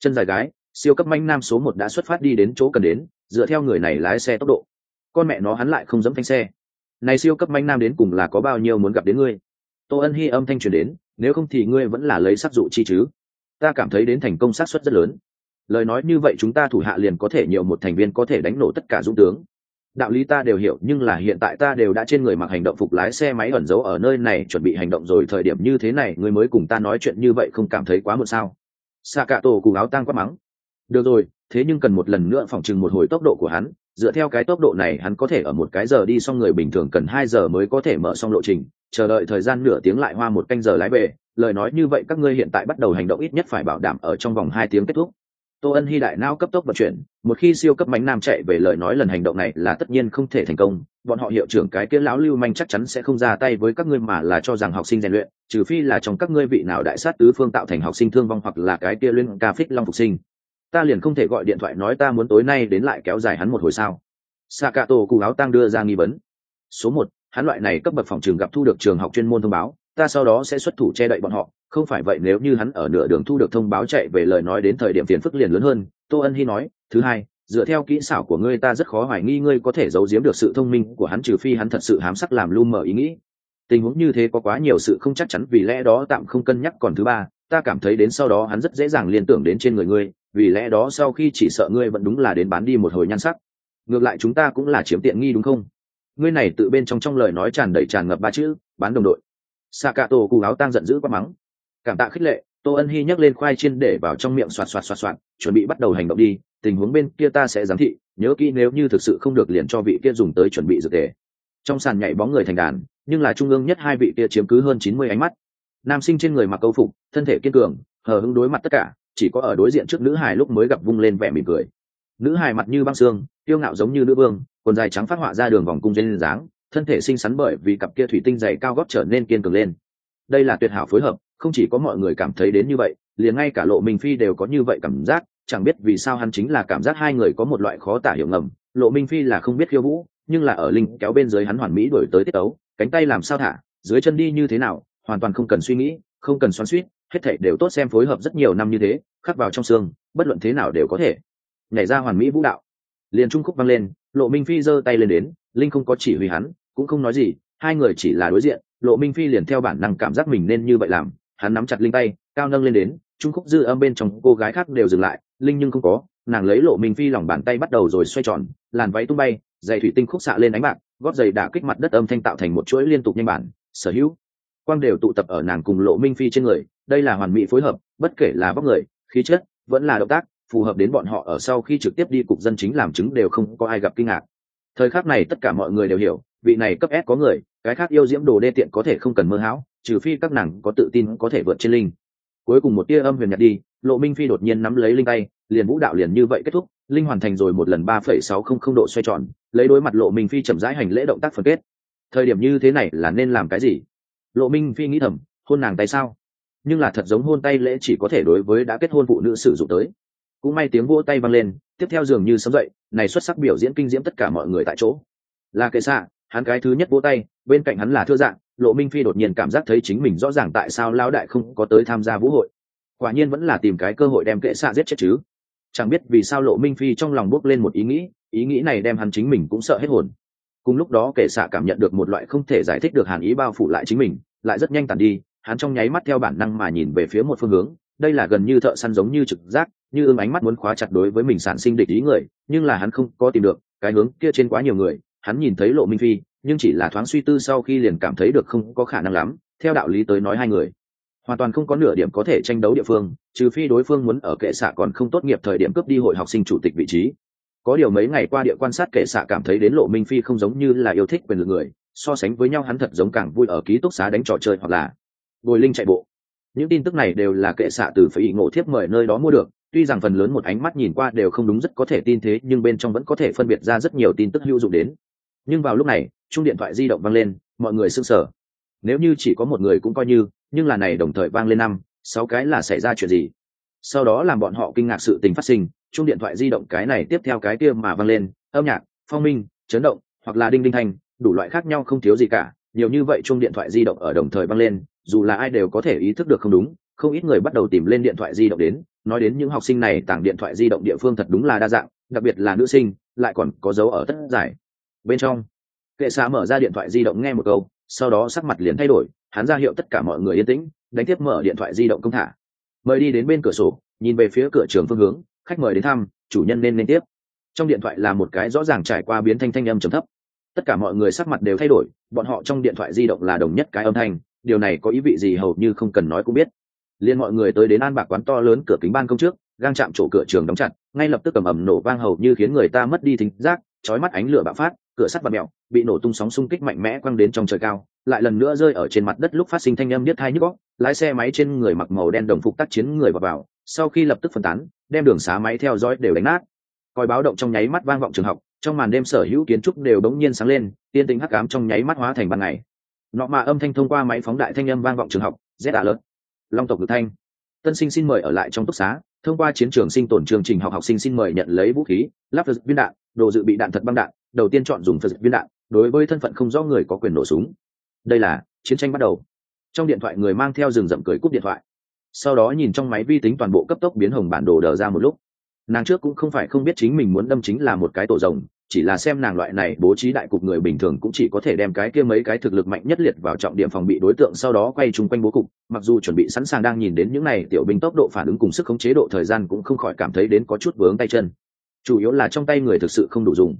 Chân dài gái, siêu cấp manh nam số một đã xuất phát đi đến chỗ cần đến, dựa theo người này lái xe tốc độ. Con mẹ nó hắn lại không dẫm phanh xe. Này siêu cấp manh nam đến cùng là có bao nhiêu muốn gặp đến ngươi? Tô ân hy âm thanh truyền đến, nếu không thì ngươi vẫn là lấy sắc dụ chi chứ. Ta cảm thấy đến thành công xác suất rất lớn. Lời nói như vậy chúng ta thủ hạ liền có thể nhiều một thành viên có thể đánh nổ tất cả dũng tướng đạo lý ta đều hiểu, nhưng là hiện tại ta đều đã trên người mặc hành động phục lái xe máy ẩn giấu ở nơi này, chuẩn bị hành động rồi, thời điểm như thế này, ngươi mới cùng ta nói chuyện như vậy không cảm thấy quá muộn sao? Xạ cạ tổ cùng áo tang quát mắng. Được rồi, thế nhưng cần một lần nữa phòng trừng một hồi tốc độ của hắn, dựa theo cái tốc độ này, hắn có thể ở một cái giờ đi xong người bình thường cần hai giờ mới có thể mở xong lộ trình. Chờ đợi thời gian nửa tiếng lại hoa một canh giờ lái về, lời nói như vậy các ngươi hiện tại bắt đầu hành động ít nhất phải bảo đảm ở trong vòng hai tiếng kết thúc tô ân hy đại não cấp tốc vận chuyển, một khi siêu cấp mánh nam chạy về lời nói lần hành động này là tất nhiên không thể thành công, bọn họ hiệu trưởng cái kia lão lưu manh chắc chắn sẽ không ra tay với các ngươi mà là cho rằng học sinh rèn luyện, trừ phi là trong các ngươi vị nào đại sát tứ phương tạo thành học sinh thương vong hoặc là cái kia liên ca phích long phục sinh. Ta liền không thể gọi điện thoại nói ta muốn tối nay đến lại kéo dài hắn một hồi sao? Sakato cụ áo tăng đưa ra nghi vấn. Số một, hắn loại này cấp bậc phòng trường gặp thu được trường học chuyên môn thông báo, ta sau đó sẽ xuất thủ che đậy bọn họ không phải vậy nếu như hắn ở nửa đường thu được thông báo chạy về lời nói đến thời điểm phiền phức liền lớn hơn, tô ân hy nói, thứ hai, dựa theo kỹ xảo của ngươi ta rất khó hoài nghi ngươi có thể giấu giếm được sự thông minh của hắn trừ phi hắn thật sự hám sắc làm lu mờ ý nghĩ. Tình huống như thế có quá nhiều sự không chắc chắn, vì lẽ đó tạm không cân nhắc, còn thứ ba, ta cảm thấy đến sau đó hắn rất dễ dàng liên tưởng đến trên người ngươi, vì lẽ đó sau khi chỉ sợ ngươi vẫn đúng là đến bán đi một hồi nhan sắc. Ngược lại chúng ta cũng là chiếm tiện nghi đúng không? Ngươi này tự bên trong trong lời nói tràn đầy tràn ngập ba chữ, bán đồng đội. Xạ cạ tổ cù áo tang giận dữ quá mắng cảm tạ khích lệ, tô ân hy nhấc lên khoai chiên để vào trong miệng xoạt xoạt xoạt xoạt chuẩn bị bắt đầu hành động đi, tình huống bên kia ta sẽ giám thị, nhớ kỹ nếu như thực sự không được liền cho vị kia dùng tới chuẩn bị dược tề. Trong sàn nhảy bóng người thành đàn, nhưng là trung ương nhất hai vị kia chiếm cứ hơn chín mươi ánh mắt. Nam sinh trên người mặc câu phục, thân thể kiên cường, hờ hững đối mặt tất cả, chỉ có ở đối diện trước nữ hài lúc mới gặp vung lên vẻ mỉm cười. Nữ hài mặt như băng xương tiêu ngạo giống như nữ vương, quần dài trắng phát họa ra đường vòng cung dây dáng, thân thể xinh xắn bởi vì cặp kia thủy tinh dày cao góp trở nên kiên cường lên. Đây là tuyệt hảo phối hợp không chỉ có mọi người cảm thấy đến như vậy, liền ngay cả lộ minh phi đều có như vậy cảm giác, chẳng biết vì sao hắn chính là cảm giác hai người có một loại khó tả hiểu ngầm. Lộ minh phi là không biết khiêu vũ, nhưng là ở linh kéo bên dưới hắn hoàn mỹ đổi tới tiết ấu, cánh tay làm sao thả, dưới chân đi như thế nào, hoàn toàn không cần suy nghĩ, không cần xoắn suýt hết thảy đều tốt xem phối hợp rất nhiều năm như thế, khắc vào trong xương, bất luận thế nào đều có thể. Nhảy ra hoàn mỹ vũ đạo. Liền trung khúc vang lên, lộ minh phi giơ tay lên đến, linh không có chỉ huy hắn, cũng không nói gì, hai người chỉ là đối diện, lộ minh phi liền theo bản năng cảm giác mình nên như vậy làm hắn nắm chặt linh tay, cao nâng lên đến, trung khúc dư âm bên trong cô gái khác đều dừng lại, linh nhưng không có, nàng lấy lộ minh phi lòng bàn tay bắt đầu rồi xoay tròn, làn váy tung bay dày thủy tinh khúc xạ lên ánh bạc, gót giày đả kích mặt đất âm thanh tạo thành một chuỗi liên tục nhanh bản, sở hữu quang đều tụ tập ở nàng cùng lộ minh phi trên người, đây là hoàn mỹ phối hợp, bất kể là vóc người, khí chất, vẫn là động tác, phù hợp đến bọn họ ở sau khi trực tiếp đi cục dân chính làm chứng đều không có ai gặp kinh ngạc. Thời khắc này tất cả mọi người đều hiểu, vị này cấp s có người, cái khác yêu diễm đồ đê tiện có thể không cần mơ hão trừ phi các nàng có tự tin có thể vượt trên linh. Cuối cùng một tia âm huyền nhạt đi, lộ minh phi đột nhiên nắm lấy linh tay, liền vũ đạo liền như vậy kết thúc, linh hoàn thành rồi một lần ba phẩy sáu không không độ xoay tròn, lấy đối mặt lộ minh phi chậm rãi hành lễ động tác phân kết. Thời điểm như thế này là nên làm cái gì? Lộ minh phi nghĩ thầm, hôn nàng tay sao? Nhưng là thật giống hôn tay lễ chỉ có thể đối với đã kết hôn phụ nữ sử dụng tới. Cũng may tiếng vỗ tay vang lên, tiếp theo dường như sấm dậy, này xuất sắc biểu diễn kinh diễm tất cả mọi người tại chỗ. Là kệ xạ, hắn cái thứ nhất vỗ tay, bên cạnh hắn là thưa dạng lộ minh phi đột nhiên cảm giác thấy chính mình rõ ràng tại sao lao đại không có tới tham gia vũ hội. Quả nhiên vẫn là tìm cái cơ hội đem kệ xạ giết chết chứ. Chẳng biết vì sao lộ minh phi trong lòng bước lên một ý nghĩ ý nghĩ này đem hắn chính mình cũng sợ hết hồn. Cùng lúc đó kệ xạ cảm nhận được một loại không thể giải thích được hàn ý bao phủ lại chính mình, lại rất nhanh tàn đi, hắn trong nháy mắt theo bản năng mà nhìn về phía một phương hướng, đây là gần như thợ săn giống như trực giác, như ưng ánh mắt muốn khóa chặt đối với mình sản sinh địch ý người, nhưng là hắn không có tìm được, cái hướng kia trên quá nhiều người, hắn nhìn thấy lộ minh phi nhưng chỉ là thoáng suy tư sau khi liền cảm thấy được không có khả năng lắm, theo đạo lý tới nói hai người, hoàn toàn không có nửa điểm có thể tranh đấu địa phương, trừ phi đối phương muốn ở kệ xạ còn không tốt nghiệp thời điểm cướp đi hội học sinh chủ tịch vị trí. Có điều mấy ngày qua địa quan sát kệ xạ cảm thấy đến lộ minh phi không giống như là yêu thích quyền lực người, so sánh với nhau hắn thật giống càng vui ở ký túc xá đánh trò chơi hoặc là bồi linh chạy bộ. Những tin tức này đều là kệ xạ từ phải ý ngộ thiếp mời nơi đó mua được, tuy rằng phần lớn một ánh mắt nhìn qua đều không đúng rất có thể tin thế, nhưng bên trong vẫn có thể phân biệt ra rất nhiều tin tức hữu dụng đến. Nhưng vào lúc này chung điện thoại di động vang lên, mọi người sững sờ. Nếu như chỉ có một người cũng coi như, nhưng là này đồng thời vang lên năm, sáu cái là xảy ra chuyện gì? Sau đó làm bọn họ kinh ngạc sự tình phát sinh, chung điện thoại di động cái này tiếp theo cái kia mà vang lên, âm nhạc, phong minh, chấn động, hoặc là đinh đinh thanh, đủ loại khác nhau không thiếu gì cả, nhiều như vậy chung điện thoại di động ở đồng thời vang lên, dù là ai đều có thể ý thức được không đúng, không ít người bắt đầu tìm lên điện thoại di động đến, nói đến những học sinh này tảng điện thoại di động địa phương thật đúng là đa dạng, đặc biệt là nữ sinh, lại còn có dấu ở tất giải. Bên trong kệ xạ mở ra điện thoại di động nghe một câu, sau đó sắc mặt liền thay đổi, hắn ra hiệu tất cả mọi người yên tĩnh, đánh tiếp mở điện thoại di động công thả. Mời đi đến bên cửa sổ, nhìn về phía cửa trường phương hướng, khách mời đến thăm, chủ nhân nên nên tiếp. Trong điện thoại là một cái rõ ràng trải qua biến thanh thanh âm trầm thấp. Tất cả mọi người sắc mặt đều thay đổi, bọn họ trong điện thoại di động là đồng nhất cái âm thanh, điều này có ý vị gì hầu như không cần nói cũng biết. Liên mọi người tới đến an bạc quán to lớn cửa kính ban công trước, gang chạm chỗ cửa trường đóng chặt, ngay lập tức cầm ầm nổ vang hầu như khiến người ta mất đi thính giác chói mắt ánh lửa bạo phát cửa sắt bật mẹo bị nổ tung sóng xung kích mạnh mẽ quăng đến trong trời cao lại lần nữa rơi ở trên mặt đất lúc phát sinh thanh âm nhất hai nhức góc lái xe máy trên người mặc màu đen đồng phục tác chiến người vào, vào sau khi lập tức phân tán đem đường xá máy theo dõi đều đánh nát. Coi báo động trong nháy mắt vang vọng trường học trong màn đêm sở hữu kiến trúc đều đống nhiên sáng lên tiên tính hắc ám trong nháy mắt hóa thành ban ngày. Nọ mà âm thanh thông qua máy phóng đại thanh âm vang vọng trường học rét ạ lớn long tộc được thanh tân sinh xin mời ở lại trong túc xá, thông qua chiến trường sinh tồn chương trình học học sinh xin mời nhận lấy vũ khí, lắp viên đạn, đồ dự bị đạn thật băng đạn, đầu tiên chọn dùng phật viên đạn, đối với thân phận không rõ người có quyền nổ súng. Đây là chiến tranh bắt đầu. Trong điện thoại người mang theo rừng rậm cười cúp điện thoại. Sau đó nhìn trong máy vi tính toàn bộ cấp tốc biến hồng bản đồ đờ ra một lúc. Nàng trước cũng không phải không biết chính mình muốn đâm chính là một cái tổ rồng chỉ là xem nàng loại này bố trí đại cục người bình thường cũng chỉ có thể đem cái kia mấy cái thực lực mạnh nhất liệt vào trọng điểm phòng bị đối tượng sau đó quay chung quanh bố cục. Mặc dù chuẩn bị sẵn sàng đang nhìn đến những này tiểu binh tốc độ phản ứng cùng sức khống chế độ thời gian cũng không khỏi cảm thấy đến có chút vướng tay chân. Chủ yếu là trong tay người thực sự không đủ dùng.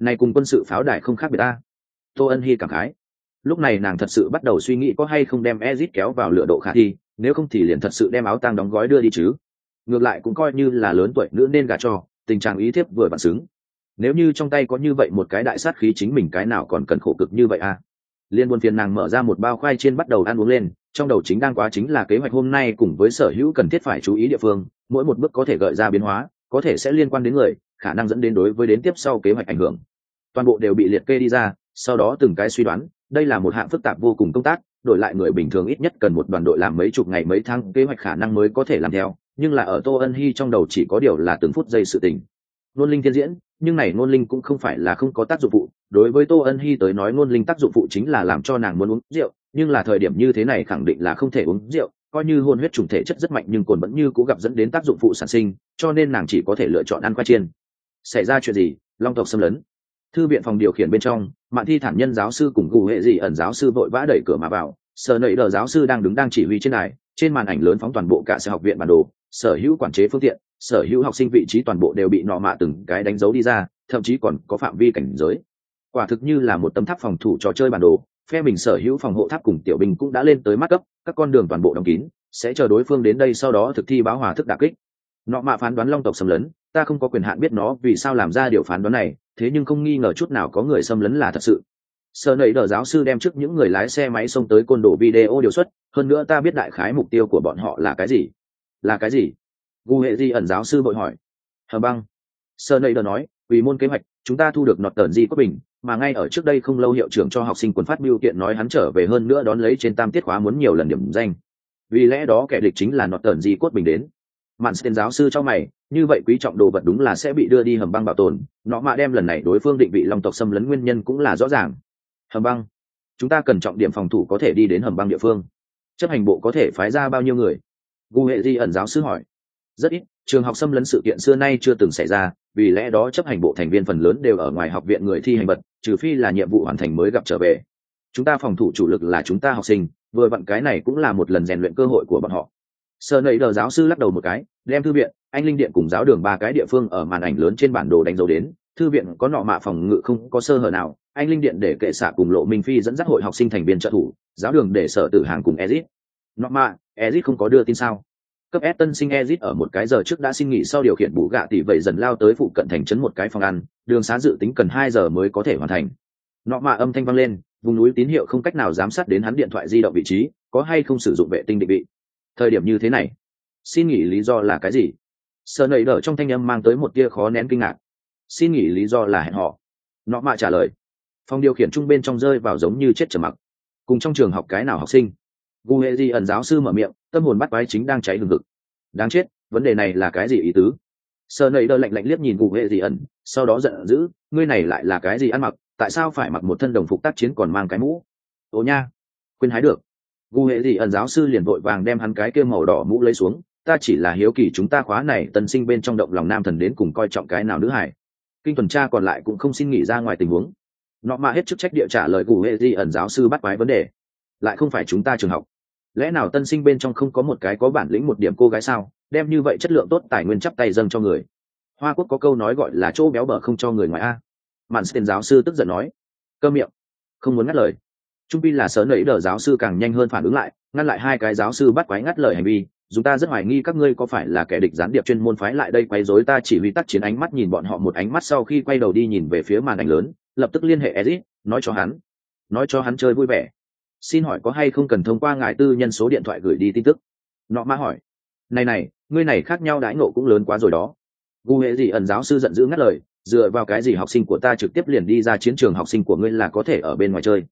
Này cùng quân sự pháo đài không khác biệt ta. Tô ân hy cảm khái. Lúc này nàng thật sự bắt đầu suy nghĩ có hay không đem ezit kéo vào lựa độ khả thi, nếu không thì liền thật sự đem áo tang đóng gói đưa đi chứ. Ngược lại cũng coi như là lớn tuổi nữ nên gả cho, tình trạng ý thiếp vừa vặn xứng nếu như trong tay có như vậy một cái đại sát khí chính mình cái nào còn cần khổ cực như vậy à? Liên buồn phiền nàng mở ra một bao khoai trên bắt đầu ăn uống lên, trong đầu chính đang quá chính là kế hoạch hôm nay cùng với sở hữu cần thiết phải chú ý địa phương, mỗi một bước có thể gợi ra biến hóa, có thể sẽ liên quan đến người, khả năng dẫn đến đối với đến tiếp sau kế hoạch ảnh hưởng. Toàn bộ đều bị liệt kê đi ra, sau đó từng cái suy đoán, đây là một hạng phức tạp vô cùng công tác, đổi lại người bình thường ít nhất cần một đoàn đội làm mấy chục ngày mấy tháng, kế hoạch khả năng mới có thể làm theo, nhưng là ở tô ân hy trong đầu chỉ có điều là từng phút giây sự tình nôn linh thiên diễn, nhưng này nôn linh cũng không phải là không có tác dụng phụ. Đối với tô ân hy tới nói nôn linh tác dụng phụ chính là làm cho nàng muốn uống rượu, nhưng là thời điểm như thế này khẳng định là không thể uống rượu, coi như hôn huyết trùng thể chất rất mạnh nhưng cồn vẫn như cố gặp dẫn đến tác dụng phụ sản sinh, cho nên nàng chỉ có thể lựa chọn ăn khoai chiên. Xảy ra chuyện gì? Long tộc xâm lấn. Thư viện phòng điều khiển bên trong mạng thi thản nhân giáo sư cùng gù hệ dị ẩn giáo sư vội vã đẩy cửa mà vào. Sở nẩy đờ giáo sư đang đứng đang chỉ huy trên này trên màn ảnh lớn phóng toàn bộ cả sở học viện bản đồ, sở hữu quản chế phương tiện sở hữu học sinh vị trí toàn bộ đều bị nọ mạ từng cái đánh dấu đi ra, thậm chí còn có phạm vi cảnh giới. Quả thực như là một tấm tháp phòng thủ trò chơi bản đồ, phe mình sở hữu phòng hộ tháp cùng tiểu binh cũng đã lên tới mắt cấp, các con đường toàn bộ đóng kín, sẽ chờ đối phương đến đây sau đó thực thi báo hòa thức đà kích. Nọ mạ phán đoán long tộc xâm lấn, ta không có quyền hạn biết nó vì sao làm ra điều phán đoán này, thế nhưng không nghi ngờ chút nào có người xâm lấn là thật sự. Sợ nầy đờ giáo sư đem trước những người lái xe máy xông tới côn đồ video điều xuất, hơn nữa ta biết đại khái mục tiêu của bọn họ là cái gì. Là cái gì? Gu hệ di ẩn giáo sư bội hỏi. Hờ băng. Sơ nầy đờ nói, vì môn kế hoạch, chúng ta thu được nọt tờn di quốc bình, mà ngay ở trước đây không lâu hiệu trưởng cho học sinh quần phát biểu kiện nói hắn trở về hơn nữa đón lấy trên tam tiết khóa muốn nhiều lần điểm danh. Vì lẽ đó kẻ địch chính là nọt tờn di quốc bình đến. Mạn tên giáo sư cho mày, như vậy quý trọng đồ vật đúng là sẽ bị đưa đi hầm băng bảo tồn nó mà đem lần này đối phương định vị long tộc xâm lấn nguyên nhân cũng là rõ ràng. Hầm băng. Chúng ta cần trọng điểm phòng thủ có thể đi đến hầm băng địa phương. Chấp hành bộ có thể phái ra bao nhiêu người? Gu hệ di ẩn giáo sư hỏi rất ít, trường học xâm lấn sự kiện xưa nay chưa từng xảy ra, vì lẽ đó chấp hành bộ thành viên phần lớn đều ở ngoài học viện người thi hành vật trừ phi là nhiệm vụ hoàn thành mới gặp trở về. Chúng ta phòng thủ chủ lực là chúng ta học sinh, vừa vặn cái này cũng là một lần rèn luyện cơ hội của bọn họ. Sợ nầy đờ giáo sư lắc đầu một cái, đem thư viện, anh linh điện cùng giáo đường ba cái địa phương ở màn ảnh lớn trên bản đồ đánh dấu đến. Thư viện có nọ mạ phòng ngự không có sơ hở nào, anh linh điện để kệ xạ cùng lộ minh phi dẫn dắt hội học sinh thành viên trợ thủ, giáo đường để sở tử hàng cùng ezit. Nọ mạ, ezit không có đưa tin sao? Cấp S tân sinh Ezit ở một cái giờ trước đã xin nghỉ sau điều khiển bù gạ tỷ vậy dần lao tới phụ cận thành trấn một cái phòng ăn, đường xá dự tính cần hai giờ mới có thể hoàn thành. Nọ mạ âm thanh vang lên, vùng núi tín hiệu không cách nào giám sát đến hắn điện thoại di động vị trí, có hay không sử dụng vệ tinh định vị. Thời điểm như thế này, xin nghỉ lý do là cái gì? Sở nảy đỡ trong thanh âm mang tới một tia khó nén kinh ngạc. Xin nghỉ lý do là hẹn họ. Nọ mạ trả lời. Phòng điều khiển trung bên trong rơi vào giống như chết trầm mặc. Cùng trong trường học cái nào học sinh? Gu hệ di ẩn giáo sư mở miệng, tâm hồn bắt quái chính đang cháy hừng hực. Đáng chết, vấn đề này là cái gì ý tứ? Sơ nầy đơ lạnh lạnh liếc nhìn gu hệ di ẩn, sau đó giận dữ, ngươi này lại là cái gì ăn mặc, tại sao phải mặc một thân đồng phục tác chiến còn mang cái mũ? Ồ nha, quên hái được. Gu hệ di ẩn giáo sư liền vội vàng đem hắn cái kia màu đỏ mũ lấy xuống, ta chỉ là hiếu kỳ chúng ta khóa này tân sinh bên trong động lòng nam thần đến cùng coi trọng cái nào nữ hải. Kinh tuần tra còn lại cũng không xin nghỉ ra ngoài tình huống. Nọ mà hết chức trách địa trả lời gu hệ di ẩn giáo sư bắt quái vấn đề lại không phải chúng ta trường học. Lẽ nào tân sinh bên trong không có một cái có bản lĩnh một điểm cô gái sao? Đem như vậy chất lượng tốt tài nguyên chắp tay dâng cho người. Hoa quốc có câu nói gọi là chỗ béo bở không cho người ngoài a. Mạn tiền giáo sư tức giận nói. Cơ miệng. Không muốn ngắt lời. Trung pi là sớ nẫy đờ giáo sư càng nhanh hơn phản ứng lại ngăn lại hai cái giáo sư bắt quái ngắt lời hành vi. Chúng ta rất hoài nghi các ngươi có phải là kẻ địch gián điệp chuyên môn phái lại đây quấy rối ta chỉ huy tắt chiến ánh mắt nhìn bọn họ một ánh mắt sau khi quay đầu đi nhìn về phía màn ảnh lớn lập tức liên hệ Ezit, nói cho hắn. Nói cho hắn chơi vui vẻ xin hỏi có hay không cần thông qua ngài tư nhân số điện thoại gửi đi tin tức? Nọ ma hỏi. Này này, ngươi này khác nhau đãi ngộ cũng lớn quá rồi đó. Gu hệ gì ẩn giáo sư giận dữ ngắt lời, dựa vào cái gì học sinh của ta trực tiếp liền đi ra chiến trường học sinh của ngươi là có thể ở bên ngoài chơi?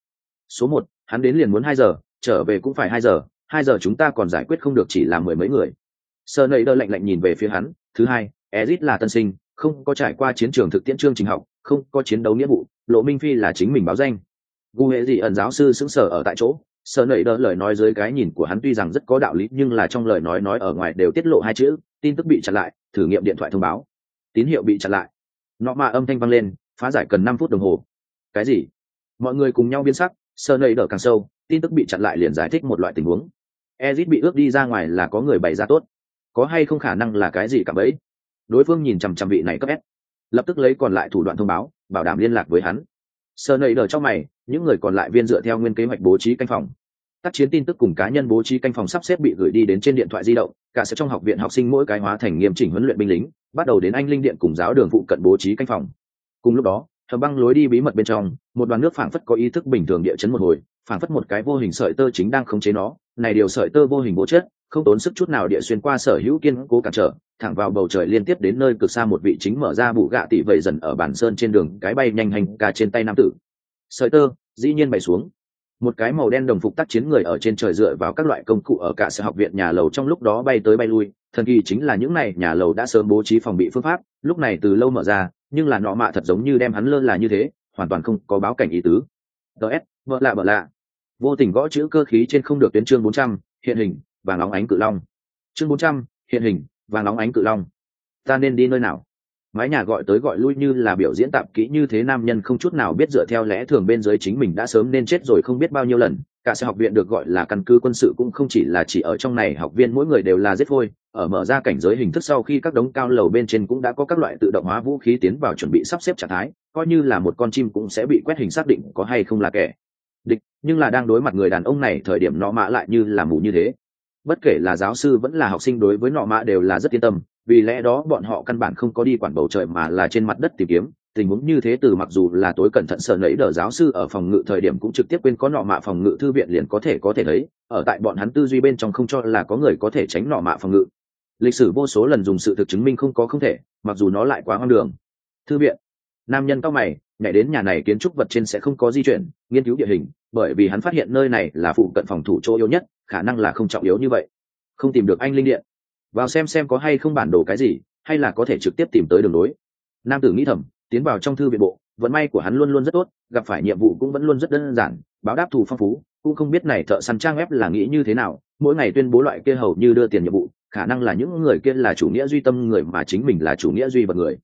Số một, hắn đến liền muốn hai giờ, trở về cũng phải hai giờ hai giờ chúng ta còn giải quyết không được chỉ là mười mấy người. Sơ nầy đơ lạnh lạnh nhìn về phía hắn, thứ hai, ezit là tân sinh, không có trải qua chiến trường thực tiễn chương trình học, không có chiến đấu nghĩa vụ, lộ minh phi là chính mình báo danh gu hệ dị ẩn giáo sư sững sờ ở tại chỗ, sợ nẩy đỡ lời nói dưới cái nhìn của hắn tuy rằng rất có đạo lý, nhưng là trong lời nói nói ở ngoài đều tiết lộ hai chữ, tin tức bị chặn lại, thử nghiệm điện thoại thông báo. Tín hiệu bị chặn lại. Nọ mà âm thanh vang lên, phá giải cần năm phút đồng hồ. Cái gì? Mọi người cùng nhau biến sắc, sợ nẩy đỡ càng sâu, tin tức bị chặn lại liền giải thích một loại tình huống. Ezit bị ước đi ra ngoài là có người bày ra tốt. Có hay không khả năng là cái gì cả bấy? Đối phương nhìn chằm chằm vị này cấp s, lập tức lấy còn lại thủ đoạn thông báo, bảo đảm liên lạc với hắn. Sơ nầy đỡ cho mày những người còn lại viên dựa theo nguyên kế hoạch bố trí canh phòng. Tác chiến tin tức cùng cá nhân bố trí canh phòng sắp xếp bị gửi đi đến trên điện thoại di động, cả sẽ trong học viện học sinh mỗi cái hóa thành nghiêm chỉnh huấn luyện binh lính, bắt đầu đến anh linh điện cùng giáo đường phụ cận bố trí canh phòng. Cùng lúc đó, hầm băng lối đi bí mật bên trong, một đoàn nước phảng phất có ý thức bình thường địa chấn một hồi, phảng phất một cái vô hình sợi tơ chính đang khống chế nó, này điều sợi tơ vô hình bố chết không tốn sức chút nào địa xuyên qua sở hữu kiên cố cản trở, thẳng vào bầu trời liên tiếp đến nơi cực xa một vị chính mở ra bụ gạ tỷ vậy dần ở bản sơn trên đường, cái bay nhanh hành cả trên tay nam tử sợi tơ, dĩ nhiên bày xuống. Một cái màu đen đồng phục tác chiến người ở trên trời dựa vào các loại công cụ ở cả sở học viện nhà lầu trong lúc đó bay tới bay lui. Thần kỳ chính là những này, nhà lầu đã sớm bố trí phòng bị phương pháp, lúc này từ lâu mở ra, nhưng là nọ mạ thật giống như đem hắn lơ là như thế, hoàn toàn không có báo cảnh ý tứ. Ts vợ lạ vợ lạ. Vô tình gõ chữ cơ khí trên không được tuyến chương bốn trăm, hiện hình, vàng óng ánh cự long. Chương bốn trăm, hiện hình, vàng óng ánh cự long. Ta nên đi nơi nào? Mái nhà gọi tới gọi lui như là biểu diễn tạp kỹ như thế nam nhân không chút nào biết dựa theo lẽ thường bên dưới chính mình đã sớm nên chết rồi không biết bao nhiêu lần. Cả sẽ học viện được gọi là căn cứ quân sự cũng không chỉ là chỉ ở trong này, học viên mỗi người đều là giết thôi. ở mở ra cảnh giới hình thức sau khi các đống cao lầu bên trên cũng đã có các loại tự động hóa vũ khí tiến vào chuẩn bị sắp xếp trạng thái, coi như là một con chim cũng sẽ bị quét hình xác định có hay không là kẻ. Địch, nhưng là đang đối mặt người đàn ông này, thời điểm nọ mã lại như là mù như thế. Bất kể là giáo sư vẫn là học sinh đối với nọ mã đều là rất yên tâm vì lẽ đó bọn họ căn bản không có đi quản bầu trời mà là trên mặt đất tìm kiếm. Tình huống như thế từ mặc dù là tối cẩn thận sợ nấy đờ giáo sư ở phòng ngự thời điểm cũng trực tiếp quên có nọ mạ phòng ngự thư viện liền có thể có thể thấy, ở tại bọn hắn tư duy bên trong không cho là có người có thể tránh nọ mạ phòng ngự. Lịch sử vô số lần dùng sự thực chứng minh không có không thể, mặc dù nó lại quá hoang đường. Thư viện. Nam nhân cao mày, nhảy đến nhà này kiến trúc vật trên sẽ không có di chuyển, nghiên cứu địa hình, bởi vì hắn phát hiện nơi này là phụ cận phòng thủ chỗ yếu nhất, khả năng là không trọng yếu như vậy. Không tìm được anh linh điện vào xem xem có hay không bản đồ cái gì, hay là có thể trực tiếp tìm tới đường đối nam tử nghĩ thầm, tiến vào trong thư viện bộ, vận may của hắn luôn luôn rất tốt, gặp phải nhiệm vụ cũng vẫn luôn rất đơn giản, báo đáp thù phong phú, cũng không biết này thợ săn trang web là nghĩ như thế nào, mỗi ngày tuyên bố loại kia hầu như đưa tiền nhiệm vụ, khả năng là những người kia là chủ nghĩa duy tâm người mà chính mình là chủ nghĩa duy vật người.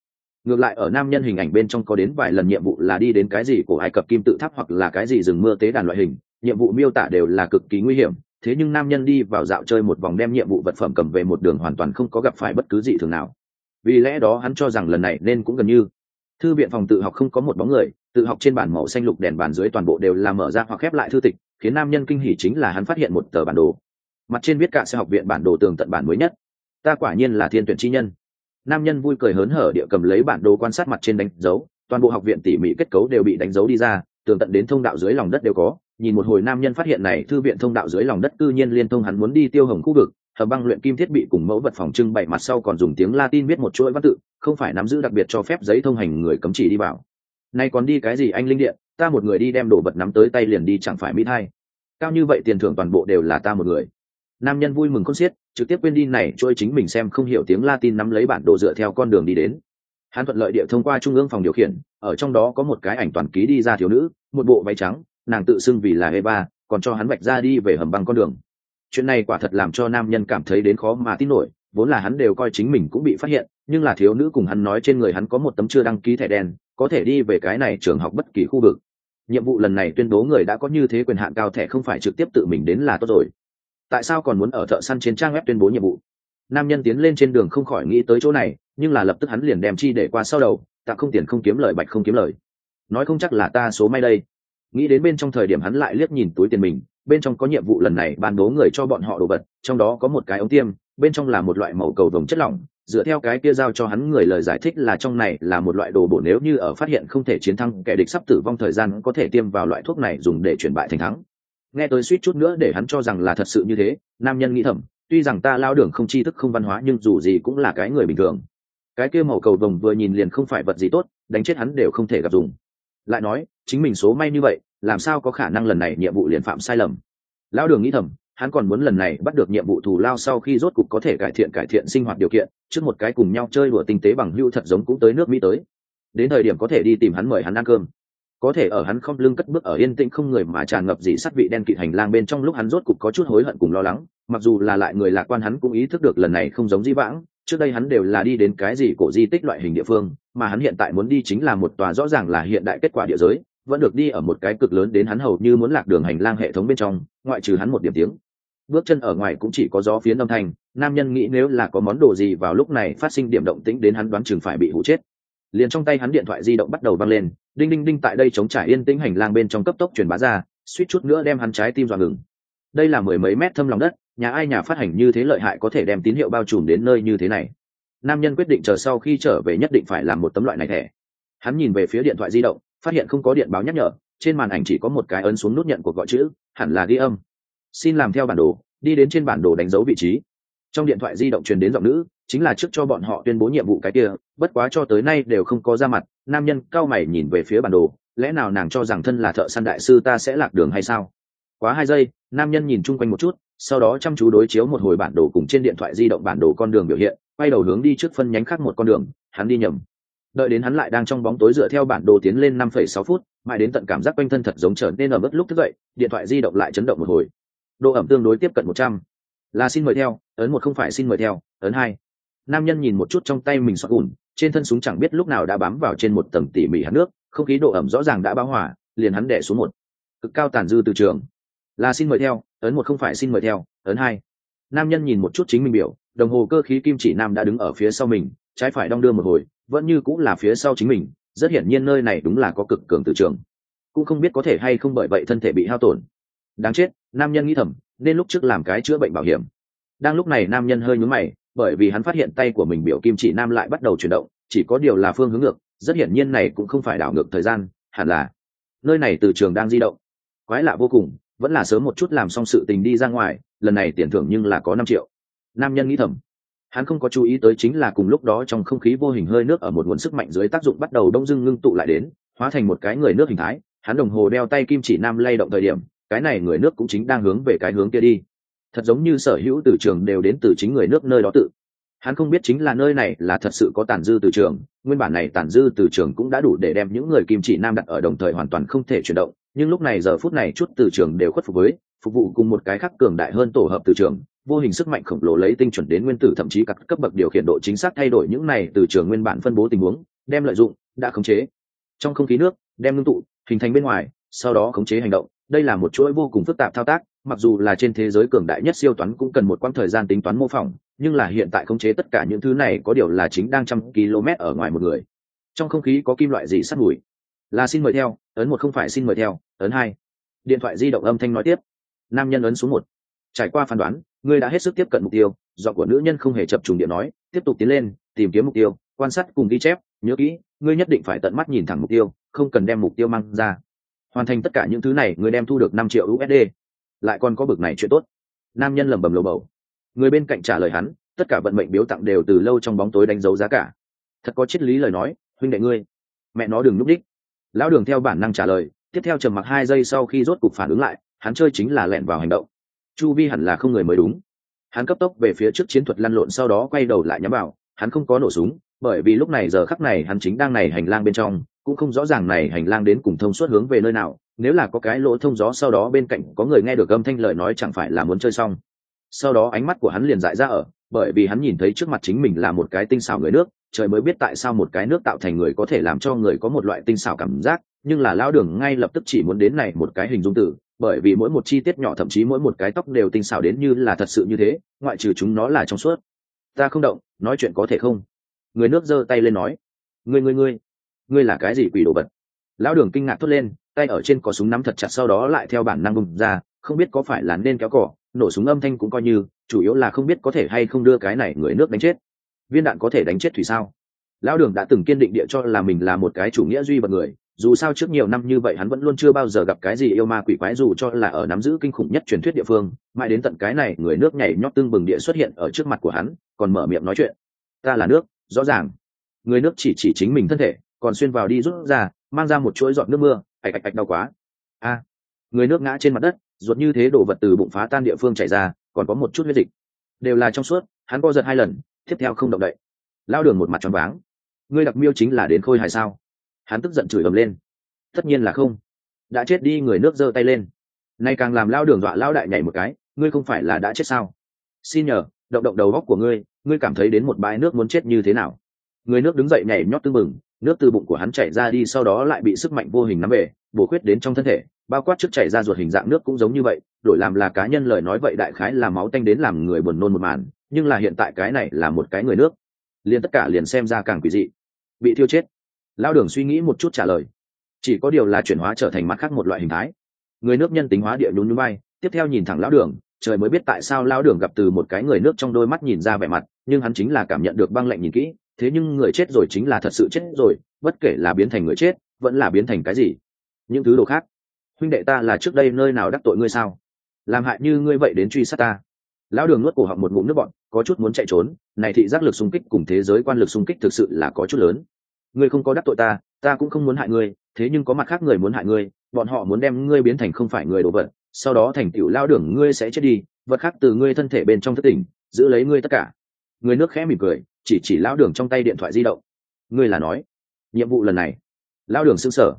Ngược lại ở nam nhân hình ảnh bên trong có đến vài lần nhiệm vụ là đi đến cái gì của ai cập kim tự tháp hoặc là cái gì rừng mưa tế đàn loại hình, nhiệm vụ miêu tả đều là cực kỳ nguy hiểm thế nhưng nam nhân đi vào dạo chơi một vòng đem nhiệm vụ vật phẩm cầm về một đường hoàn toàn không có gặp phải bất cứ gì thường nào. Vì lẽ đó hắn cho rằng lần này nên cũng gần như. Thư viện phòng tự học không có một bóng người, tự học trên bản màu xanh lục đèn bàn dưới toàn bộ đều là mở ra hoặc khép lại thư tịch, khiến nam nhân kinh hỉ chính là hắn phát hiện một tờ bản đồ. Mặt trên viết cả sẽ học viện bản đồ tường tận bản mới nhất. Ta quả nhiên là thiên tuyển chi nhân. Nam nhân vui cười hớn hở địa cầm lấy bản đồ quan sát mặt trên đánh dấu, toàn bộ học viện tỉ mỉ kết cấu đều bị đánh dấu đi ra, tường tận đến thông đạo dưới lòng đất đều có nhìn một hồi nam nhân phát hiện này, thư viện thông đạo dưới lòng đất cư nhiên liên thông hắn muốn đi tiêu hồng khu vực, hầm băng luyện kim thiết bị cùng mẫu vật phòng trưng bày mặt sau còn dùng tiếng latin viết một chuỗi văn tự, không phải nắm giữ đặc biệt cho phép giấy thông hành người cấm chỉ đi vào. Nay còn đi cái gì anh linh điện, ta một người đi đem đồ vật nắm tới tay liền đi chẳng phải mỹ thay cao như vậy tiền thưởng toàn bộ đều là ta một người. Nam nhân vui mừng con xiết, trực tiếp quên đi này, trôi chính mình xem không hiểu tiếng latin nắm lấy bản đồ dựa theo con đường đi đến. Hắn thuận lợi địa thông qua trung ương phòng điều khiển, ở trong đó có một cái ảnh toàn ký đi ra thiếu nữ, một bộ váy trắng nàng tự xưng vì là eva, còn cho hắn vạch ra đi về hầm băng con đường. Chuyện này quả thật làm cho nam nhân cảm thấy đến khó mà tin nổi, vốn là hắn đều coi chính mình cũng bị phát hiện, nhưng là thiếu nữ cùng hắn nói trên người hắn có một tấm chưa đăng ký thẻ đen, có thể đi về cái này trường học bất kỳ khu vực. Nhiệm vụ lần này tuyên bố người đã có như thế quyền hạn cao thẻ không phải trực tiếp tự mình đến là tốt rồi. Tại sao còn muốn ở thợ săn trên trang web tuyên bố nhiệm vụ? Nam nhân tiến lên trên đường không khỏi nghĩ tới chỗ này, nhưng là lập tức hắn liền đem chi để qua sau đầu ta không tiền không kiếm lời bạch không kiếm lời. Nói không chắc là ta số may đây nghĩ đến bên trong thời điểm hắn lại liếc nhìn túi tiền mình, bên trong có nhiệm vụ lần này ban bố người cho bọn họ đồ vật, trong đó có một cái ống tiêm, bên trong là một loại màu cầu vồng chất lỏng, dựa theo cái kia giao cho hắn người lời giải thích là trong này là một loại đồ bổ nếu như ở phát hiện không thể chiến thắng, kẻ địch sắp tử vong thời gian có thể tiêm vào loại thuốc này dùng để chuyển bại thành thắng. Nghe tôi suýt chút nữa để hắn cho rằng là thật sự như thế, nam nhân nghĩ thầm, tuy rằng ta lao đường không tri thức không văn hóa nhưng dù gì cũng là cái người bình thường. Cái kia màu cầu vồng vừa nhìn liền không phải vật gì tốt, đánh chết hắn đều không thể gặp dùng. Lại nói, chính mình số may như vậy làm sao có khả năng lần này nhiệm vụ liền phạm sai lầm? Lão đường nghĩ thầm, hắn còn muốn lần này bắt được nhiệm vụ thù lao sau khi rốt cục có thể cải thiện cải thiện sinh hoạt điều kiện, trước một cái cùng nhau chơi đùa tinh tế bằng hưu thật giống cũng tới nước mỹ tới. Đến thời điểm có thể đi tìm hắn mời hắn ăn cơm. Có thể ở hắn không lưng cất bước ở yên tĩnh không người mà tràn ngập dị sắt vị đen kịt hành lang bên trong lúc hắn rốt cục có chút hối hận cùng lo lắng, mặc dù là lại người lạc quan hắn cũng ý thức được lần này không giống di vãng, trước đây hắn đều là đi đến cái gì cổ di tích loại hình địa phương, mà hắn hiện tại muốn đi chính là một tòa rõ ràng là hiện đại kết quả địa giới vẫn được đi ở một cái cực lớn đến hắn hầu như muốn lạc đường hành lang hệ thống bên trong, ngoại trừ hắn một điểm tiếng. Bước chân ở ngoài cũng chỉ có gió phiến âm thanh, nam nhân nghĩ nếu là có món đồ gì vào lúc này phát sinh điểm động tĩnh đến hắn đoán chừng phải bị hụ chết. Liền trong tay hắn điện thoại di động bắt đầu văng lên, đinh đinh đinh tại đây chống trải yên tĩnh hành lang bên trong cấp tốc truyền bá ra, suýt chút nữa đem hắn trái tim dọa ngừng. Đây là mười mấy mét thâm lòng đất, nhà ai nhà phát hành như thế lợi hại có thể đem tín hiệu bao trùm đến nơi như thế này. Nam nhân quyết định chờ sau khi trở về nhất định phải làm một tấm loại này thẻ. Hắn nhìn về phía điện thoại di động phát hiện không có điện báo nhắc nhở, trên màn ảnh chỉ có một cái ấn xuống nút nhận cuộc gọi chữ, hẳn là ghi âm. Xin làm theo bản đồ, đi đến trên bản đồ đánh dấu vị trí. Trong điện thoại di động truyền đến giọng nữ, chính là trước cho bọn họ tuyên bố nhiệm vụ cái kia, bất quá cho tới nay đều không có ra mặt, nam nhân cao mày nhìn về phía bản đồ, lẽ nào nàng cho rằng thân là thợ săn đại sư ta sẽ lạc đường hay sao? Quá hai giây, nam nhân nhìn chung quanh một chút, sau đó chăm chú đối chiếu một hồi bản đồ cùng trên điện thoại di động bản đồ con đường biểu hiện, quay đầu hướng đi trước phân nhánh khác một con đường, hắn đi nhầm đợi đến hắn lại đang trong bóng tối dựa theo bản đồ tiến lên năm phẩy sáu phút, mãi đến tận cảm giác quanh thân thật giống trở nên ở mức lúc thức dậy, điện thoại di động lại chấn động một hồi. Độ ẩm tương đối tiếp cận một trăm. Là xin mời theo, ấn một không phải xin mời theo, ấn hai. Nam nhân nhìn một chút trong tay mình xoát ủn, trên thân súng chẳng biết lúc nào đã bám vào trên một tầng tỉ mỉ hắn nước, không khí độ ẩm rõ ràng đã báo hỏa liền hắn đẻ xuống một. Cực cao tàn dư từ trường. Là xin mời theo, ấn một không phải xin mời theo, ấn hai. Nam nhân nhìn một chút chính mình biểu, đồng hồ cơ khí kim chỉ nam đã đứng ở phía sau mình, trái phải đong đưa một hồi vẫn như cũng là phía sau chính mình, rất hiển nhiên nơi này đúng là có cực cường từ trường cũng không biết có thể hay không bởi vậy thân thể bị hao tổn. Đáng chết, nam nhân nghĩ thầm, nên lúc trước làm cái chữa bệnh bảo hiểm. Đang lúc này nam nhân hơi nhúm mày, bởi vì hắn phát hiện tay của mình biểu kim chỉ nam lại bắt đầu chuyển động, chỉ có điều là phương hướng ngược, rất hiển nhiên này cũng không phải đảo ngược thời gian, hẳn là nơi này từ trường đang di động. Quái lạ vô cùng, vẫn là sớm một chút làm xong sự tình đi ra ngoài, lần này tiền thưởng nhưng là có năm triệu. Nam nhân nghĩ thầm hắn không có chú ý tới chính là cùng lúc đó trong không khí vô hình hơi nước ở một nguồn sức mạnh dưới tác dụng bắt đầu đông dưng ngưng tụ lại đến, hóa thành một cái người nước hình thái. Hắn đồng hồ đeo tay kim chỉ nam lay động thời điểm, cái này người nước cũng chính đang hướng về cái hướng kia đi. Thật giống như sở hữu từ trường đều đến từ chính người nước nơi đó tự. Hắn không biết chính là nơi này là thật sự có tàn dư từ trường, nguyên bản này tàn dư từ trường cũng đã đủ để đem những người kim chỉ nam đặt ở đồng thời hoàn toàn không thể chuyển động, nhưng lúc này giờ phút này chút từ trường đều khuất phục với, phục vụ cùng một cái khác cường đại hơn tổ hợp từ trường vô hình sức mạnh khổng lồ lấy tinh chuẩn đến nguyên tử thậm chí các cấp bậc điều khiển độ chính xác thay đổi những này từ trường nguyên bản phân bố tình huống, đem lợi dụng, đã khống chế. Trong không khí nước, đem ngưng tụ, hình thành bên ngoài, sau đó khống chế hành động. Đây là một chuỗi vô cùng phức tạp thao tác, mặc dù là trên thế giới cường đại nhất siêu toán cũng cần một quãng thời gian tính toán mô phỏng, nhưng là hiện tại khống chế tất cả những thứ này có điều là chính đang trăm km ở ngoài một người. Trong không khí có kim loại gì sắt mùi? Là xin mời theo, ấn một không phải xin mời theo, ấn hai. Điện thoại di động âm thanh nói tiếp. Nam nhân ấn số một. Trải qua phán đoán ngươi đã hết sức tiếp cận mục tiêu do của nữ nhân không hề chập trùng điện nói, tiếp tục tiến lên, tìm kiếm mục tiêu, quan sát cùng ghi chép, nhớ kỹ, ngươi nhất định phải tận mắt nhìn thẳng mục tiêu, không cần đem mục tiêu mang ra. Hoàn thành tất cả những thứ này, ngươi đem thu được năm triệu usd lại còn có bực này chuyện tốt. Nam nhân lẩm bẩm lầu bầu. Người bên cạnh trả lời hắn, tất cả vận mệnh biếu tặng đều từ lâu trong bóng tối đánh dấu giá cả. Thật có triết lý lời nói, huynh đệ ngươi. Mẹ nó đừng núp đích. Lão đường theo bản năng trả lời, tiếp theo trầm mặc hai giây sau khi rốt cục phản ứng lại, hắn chơi chính là lẹn vào hành động chu vi hẳn là không người mới đúng. Hắn cấp tốc về phía trước chiến thuật lăn lộn sau đó quay đầu lại nhắm vào, hắn không có nổ súng, bởi vì lúc này giờ khắc này hắn chính đang này hành lang bên trong, cũng không rõ ràng này hành lang đến cùng thông suốt hướng về nơi nào, nếu là có cái lỗ thông gió sau đó bên cạnh có người nghe được âm thanh lời nói chẳng phải là muốn chơi xong. Sau đó ánh mắt của hắn liền dại ra ở, bởi vì hắn nhìn thấy trước mặt chính mình là một cái tinh xảo người nước, trời mới biết tại sao một cái nước tạo thành người có thể làm cho người có một loại tinh xảo cảm giác nhưng là lão đường ngay lập tức chỉ muốn đến này một cái hình dung tử, bởi vì mỗi một chi tiết nhỏ thậm chí mỗi một cái tóc đều tinh xảo đến như là thật sự như thế, ngoại trừ chúng nó là trong suốt. Ta không động, nói chuyện có thể không? Người nước giơ tay lên nói. Ngươi ngươi ngươi ngươi là cái gì quỷ đồ vật? Lão đường kinh ngạc thốt lên, tay ở trên có súng nắm thật chặt sau đó lại theo bản năng bùng ra, không biết có phải là nên kéo cỏ nổ súng âm thanh cũng coi như, chủ yếu là không biết có thể hay không đưa cái này người nước đánh chết. Viên đạn có thể đánh chết thủy sao? Lão đường đã từng kiên định địa cho là mình là một cái chủ nghĩa duy vật người dù sao trước nhiều năm như vậy hắn vẫn luôn chưa bao giờ gặp cái gì yêu ma quỷ quái dù cho là ở nắm giữ kinh khủng nhất truyền thuyết địa phương, mãi đến tận cái này người nước nhảy nhót tương bừng địa xuất hiện ở trước mặt của hắn, còn mở miệng nói chuyện. Ta là nước, rõ ràng. Người nước chỉ chỉ chính mình thân thể, còn xuyên vào đi rút ra, mang ra một chuỗi giọt nước mưa, ạch ạch ạch đau quá. A. Người nước ngã trên mặt đất, ruột như thế đổ vật từ bụng phá tan địa phương chảy ra, còn có một chút huyết dịch. Đều là trong suốt, hắn co giật hai lần, tiếp theo không động đậy. Lao đường một mặt tròn váng. Ngươi đặc miêu chính là đến khôi hài sao? Hắn tức giận chửi ầm lên. Tất nhiên là không. Đã chết đi người nước giơ tay lên. Nay càng làm lao đường dọa lao đại nhảy một cái, ngươi không phải là đã chết sao? Xin nhờ, động động đầu góc của ngươi ngươi cảm thấy đến một bãi nước muốn chết như thế nào? Người nước đứng dậy nhảy nhót tưng bừng, nước từ bụng của hắn chảy ra đi sau đó lại bị sức mạnh vô hình nắm về, bổ khuyết đến trong thân thể, bao quát trước chảy ra ruột hình dạng nước cũng giống như vậy, đổi làm là cá nhân lời nói vậy đại khái là máu tanh đến làm người buồn nôn một màn, nhưng là hiện tại cái này là một cái người nước. Liền tất cả liền xem ra càng quỷ dị. Bị thiêu chết lao đường suy nghĩ một chút trả lời. Chỉ có điều là chuyển hóa trở thành mắt khác một loại hình thái. Người nước nhân tính hóa địa nhún núi bay tiếp theo nhìn thẳng lão đường, trời mới biết tại sao lão đường gặp từ một cái người nước trong đôi mắt nhìn ra vẻ mặt, nhưng hắn chính là cảm nhận được băng lạnh nhìn kỹ, thế nhưng người chết rồi chính là thật sự chết rồi, bất kể là biến thành người chết, vẫn là biến thành cái gì. Những thứ đồ khác. Huynh đệ ta là trước đây nơi nào đắc tội ngươi sao? Làm hại như ngươi vậy đến truy sát ta. Lão đường nuốt cổ họng một ngụm nước bọn có chút muốn chạy trốn, này thị giác lực xung kích cùng thế giới quan lực xung kích thực sự là có chút lớn ngươi không có đắc tội ta ta cũng không muốn hại ngươi, thế nhưng có mặt khác người muốn hại ngươi, bọn họ muốn đem ngươi biến thành không phải người đồ vật, sau đó thành tựu lao đường ngươi sẽ chết đi, vật khác từ ngươi thân thể bên trong thất tỉnh, giữ lấy ngươi tất cả. Người nước khẽ mỉm cười, chỉ chỉ lao đường trong tay điện thoại di động. Ngươi là nói, nhiệm vụ lần này, lao đường xưng sở.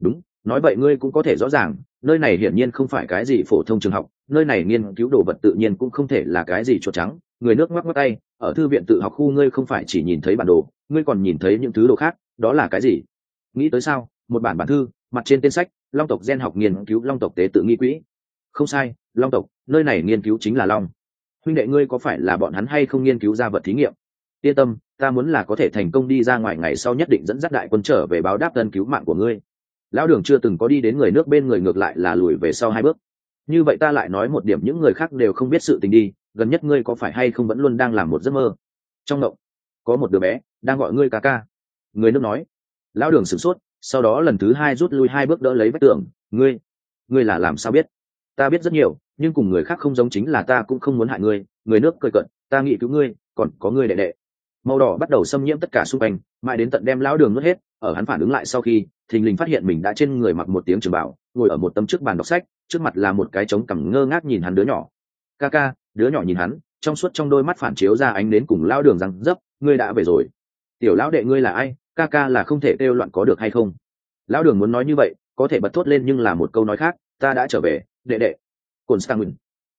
Đúng, nói vậy ngươi cũng có thể rõ ràng, nơi này hiển nhiên không phải cái gì phổ thông trường học, nơi này nghiên cứu đồ vật tự nhiên cũng không thể là cái gì chuột trắng người nước ngoắc ngoắc tay, ở thư viện tự học khu ngươi không phải chỉ nhìn thấy bản đồ, ngươi còn nhìn thấy những thứ đồ khác, đó là cái gì? Nghĩ tới sao? Một bản bản thư, mặt trên tên sách, long tộc gen học nghiên cứu long tộc tế tự nghi quỹ. Không sai, long tộc, nơi này nghiên cứu chính là long. Huynh đệ ngươi có phải là bọn hắn hay không nghiên cứu ra vật thí nghiệm? Yên tâm, ta muốn là có thể thành công đi ra ngoài ngày sau nhất định dẫn dắt đại quân trở về báo đáp tân cứu mạng của ngươi. Lão đường chưa từng có đi đến người nước bên người ngược lại là lùi về sau hai bước như vậy ta lại nói một điểm, những người khác đều không biết sự tình đi, gần nhất ngươi có phải hay không vẫn luôn đang làm một giấc mơ? Trong động có một đứa bé đang gọi ngươi ca ca. Người nước nói, lão đường sửng sốt, sau đó lần thứ hai rút lui hai bước đỡ lấy vách tường. Ngươi ngươi là làm sao biết? Ta biết rất nhiều, nhưng cùng người khác không giống chính là ta cũng không muốn hại ngươi. Người nước cười cận ta nghĩ cứu ngươi, còn có ngươi đệ đệ. Màu đỏ bắt đầu xâm nhiễm tất cả xung quanh, mãi đến tận đem lão đường nuốt hết, ở hắn phản ứng lại sau khi, thình lình phát hiện mình đã trên người mặc một tiếng trường bảo ngồi ở một tấm trước bàn đọc sách, trước mặt là một cái trống cằm ngơ ngác nhìn hắn đứa nhỏ. Ca ca, đứa nhỏ nhìn hắn, trong suốt trong đôi mắt phản chiếu ra ánh đến cùng lão đường răng dấp, ngươi đã về rồi. Tiểu lão đệ ngươi là ai, ca ca là không thể kêu loạn có được hay không? Lão đường muốn nói như vậy, có thể bật thốt lên nhưng là một câu nói khác, ta đã trở về, đệ đệ. Cồn stangin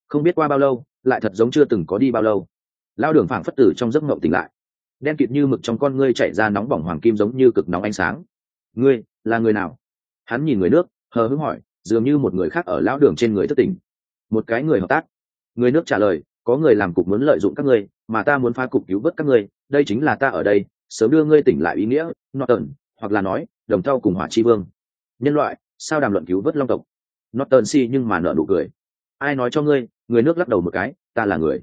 không biết qua bao lâu, lại thật giống chưa từng có đi bao lâu. Lão đường phảng phất tử trong giấc mộng tỉnh lại. Đen kịt như mực trong con ngươi chạy ra nóng bỏng hoàng kim giống như cực nóng ánh sáng. Ngươi, là người nào? Hắn nhìn người nước hờ hững hỏi, dường như một người khác ở lão đường trên người thất tỉnh một cái người hợp tác. Người nước trả lời, có người làm cục muốn lợi dụng các ngươi, mà ta muốn phá cục cứu vớt các ngươi, đây chính là ta ở đây, sớm đưa ngươi tỉnh lại ý nghĩa, norton, hoặc là nói, đồng thau cùng hỏa chi vương. Nhân loại, sao đàm luận cứu vớt long tộc? Norton si nhưng mà nợ nụ cười. Ai nói cho ngươi, người nước lắc đầu một cái, ta là người.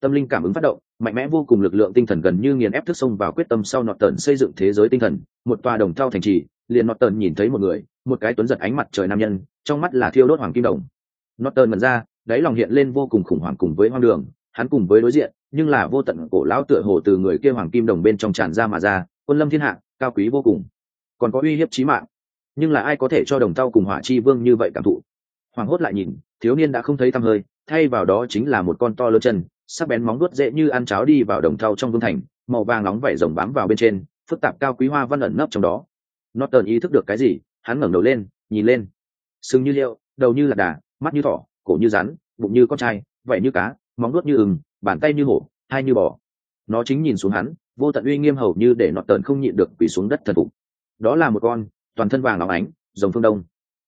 Tâm linh cảm ứng phát động, mạnh mẽ vô cùng lực lượng tinh thần gần như nghiền ép thức sông vào quyết tâm sau nọt tần xây dựng thế giới tinh thần, một tòa đồng thau thành trì liền nọt tần nhìn thấy một người, một cái tuấn giật ánh mặt trời nam nhân, trong mắt là thiêu đốt hoàng kim đồng. Nọt tần ra, đáy lòng hiện lên vô cùng khủng hoảng cùng với hoang đường, hắn cùng với đối diện, nhưng là vô tận cổ lão tựa hồ từ người kia hoàng kim đồng bên trong tràn ra mà ra, quân lâm thiên hạ, cao quý vô cùng. Còn có uy hiếp chí mạng. Nhưng là ai có thể cho đồng tao cùng hỏa chi vương như vậy cảm thụ? Hoàng hốt lại nhìn, thiếu niên đã không thấy tăm hơi, thay vào đó chính là một con to lớn chân, sắc bén móng đuốt dễ như ăn cháo đi vào đồng thau trong vương thành, màu vàng nóng vảy rồng bám vào bên trên, phức tạp cao quý hoa văn ẩn nấp trong đó. Norton ý thức được cái gì, hắn ngẩng đầu lên, nhìn lên. Sừng như liệu, đầu như lạc đà, mắt như thỏ, cổ như rắn, bụng như con trai vậy như cá, móng đuốt như ừng, bàn tay như hổ, hai như bò. Nó chính nhìn xuống hắn, vô tận uy nghiêm hầu như để nọt tợn không nhịn được quỳ xuống đất thần phục. Đó là một con, toàn thân vàng óng ánh, rồng phương đông.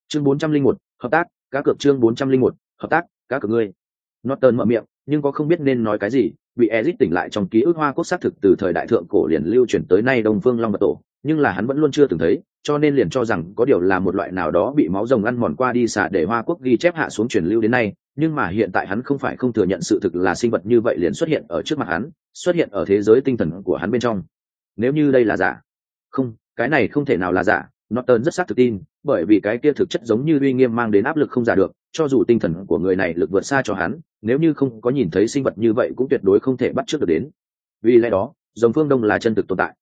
Chương bốn trăm linh một, hợp tác, cá cược chương bốn trăm linh một, hợp tác, cá cược ngươi. Nọt tợn mở miệng, nhưng có không biết nên nói cái gì, bị ezit tỉnh lại trong ký ức hoa quốc xác thực từ thời đại thượng cổ liền lưu truyền tới nay đông phương long mật tổ nhưng là hắn vẫn luôn chưa từng thấy cho nên liền cho rằng có điều là một loại nào đó bị máu rồng ăn mòn qua đi xả để hoa quốc ghi chép hạ xuống truyền lưu đến nay nhưng mà hiện tại hắn không phải không thừa nhận sự thực là sinh vật như vậy liền xuất hiện ở trước mặt hắn xuất hiện ở thế giới tinh thần của hắn bên trong nếu như đây là giả không cái này không thể nào là giả Norton rất xác thực tin, bởi vì cái kia thực chất giống như uy nghiêm mang đến áp lực không giả được, cho dù tinh thần của người này lực vượt xa cho hắn, nếu như không có nhìn thấy sinh vật như vậy cũng tuyệt đối không thể bắt trước được đến. Vì lẽ đó, dòng phương đông là chân thực tồn tại.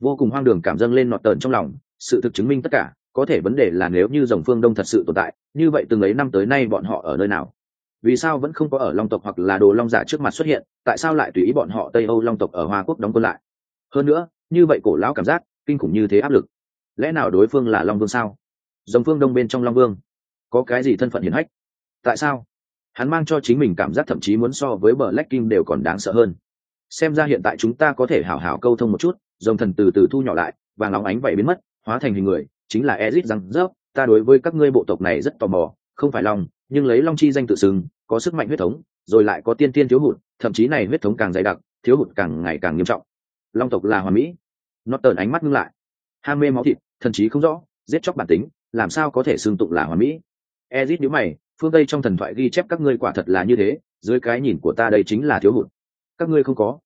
Vô cùng hoang đường cảm dâng lên nọt tờn trong lòng, sự thực chứng minh tất cả, có thể vấn đề là nếu như dòng phương đông thật sự tồn tại, như vậy từng ấy năm tới nay bọn họ ở nơi nào? Vì sao vẫn không có ở Long tộc hoặc là Đồ Long giả trước mặt xuất hiện, tại sao lại tùy ý bọn họ Tây Âu Long tộc ở Hoa Quốc đóng quân lại? Hơn nữa, như vậy cổ lão cảm giác kinh khủng như thế áp lực. Lẽ nào đối phương là long vương sao? Dòng phương đông bên trong long vương có cái gì thân phận hiển hách? Tại sao? Hắn mang cho chính mình cảm giác thậm chí muốn so với bờ lách kim đều còn đáng sợ hơn. Xem ra hiện tại chúng ta có thể hảo hảo câu thông một chút dòng thần từ từ thu nhỏ lại và nóng ánh vậy biến mất hóa thành hình người chính là ezit rằng rớp ta đối với các ngươi bộ tộc này rất tò mò không phải long nhưng lấy long chi danh tự xưng có sức mạnh huyết thống rồi lại có tiên tiên thiếu hụt thậm chí này huyết thống càng dày đặc thiếu hụt càng ngày càng nghiêm trọng. Long tộc là hoàn mỹ. Nó tờn ánh mắt ngưng lại. Ham mê máu thịt thần chí không rõ giết chóc bản tính làm sao có thể xương tụng là hoàn mỹ? Ezit nhíu mày phương tây trong thần thoại ghi chép các ngươi quả thật là như thế dưới cái nhìn của ta đây chính là thiếu hụt. Các ngươi không có.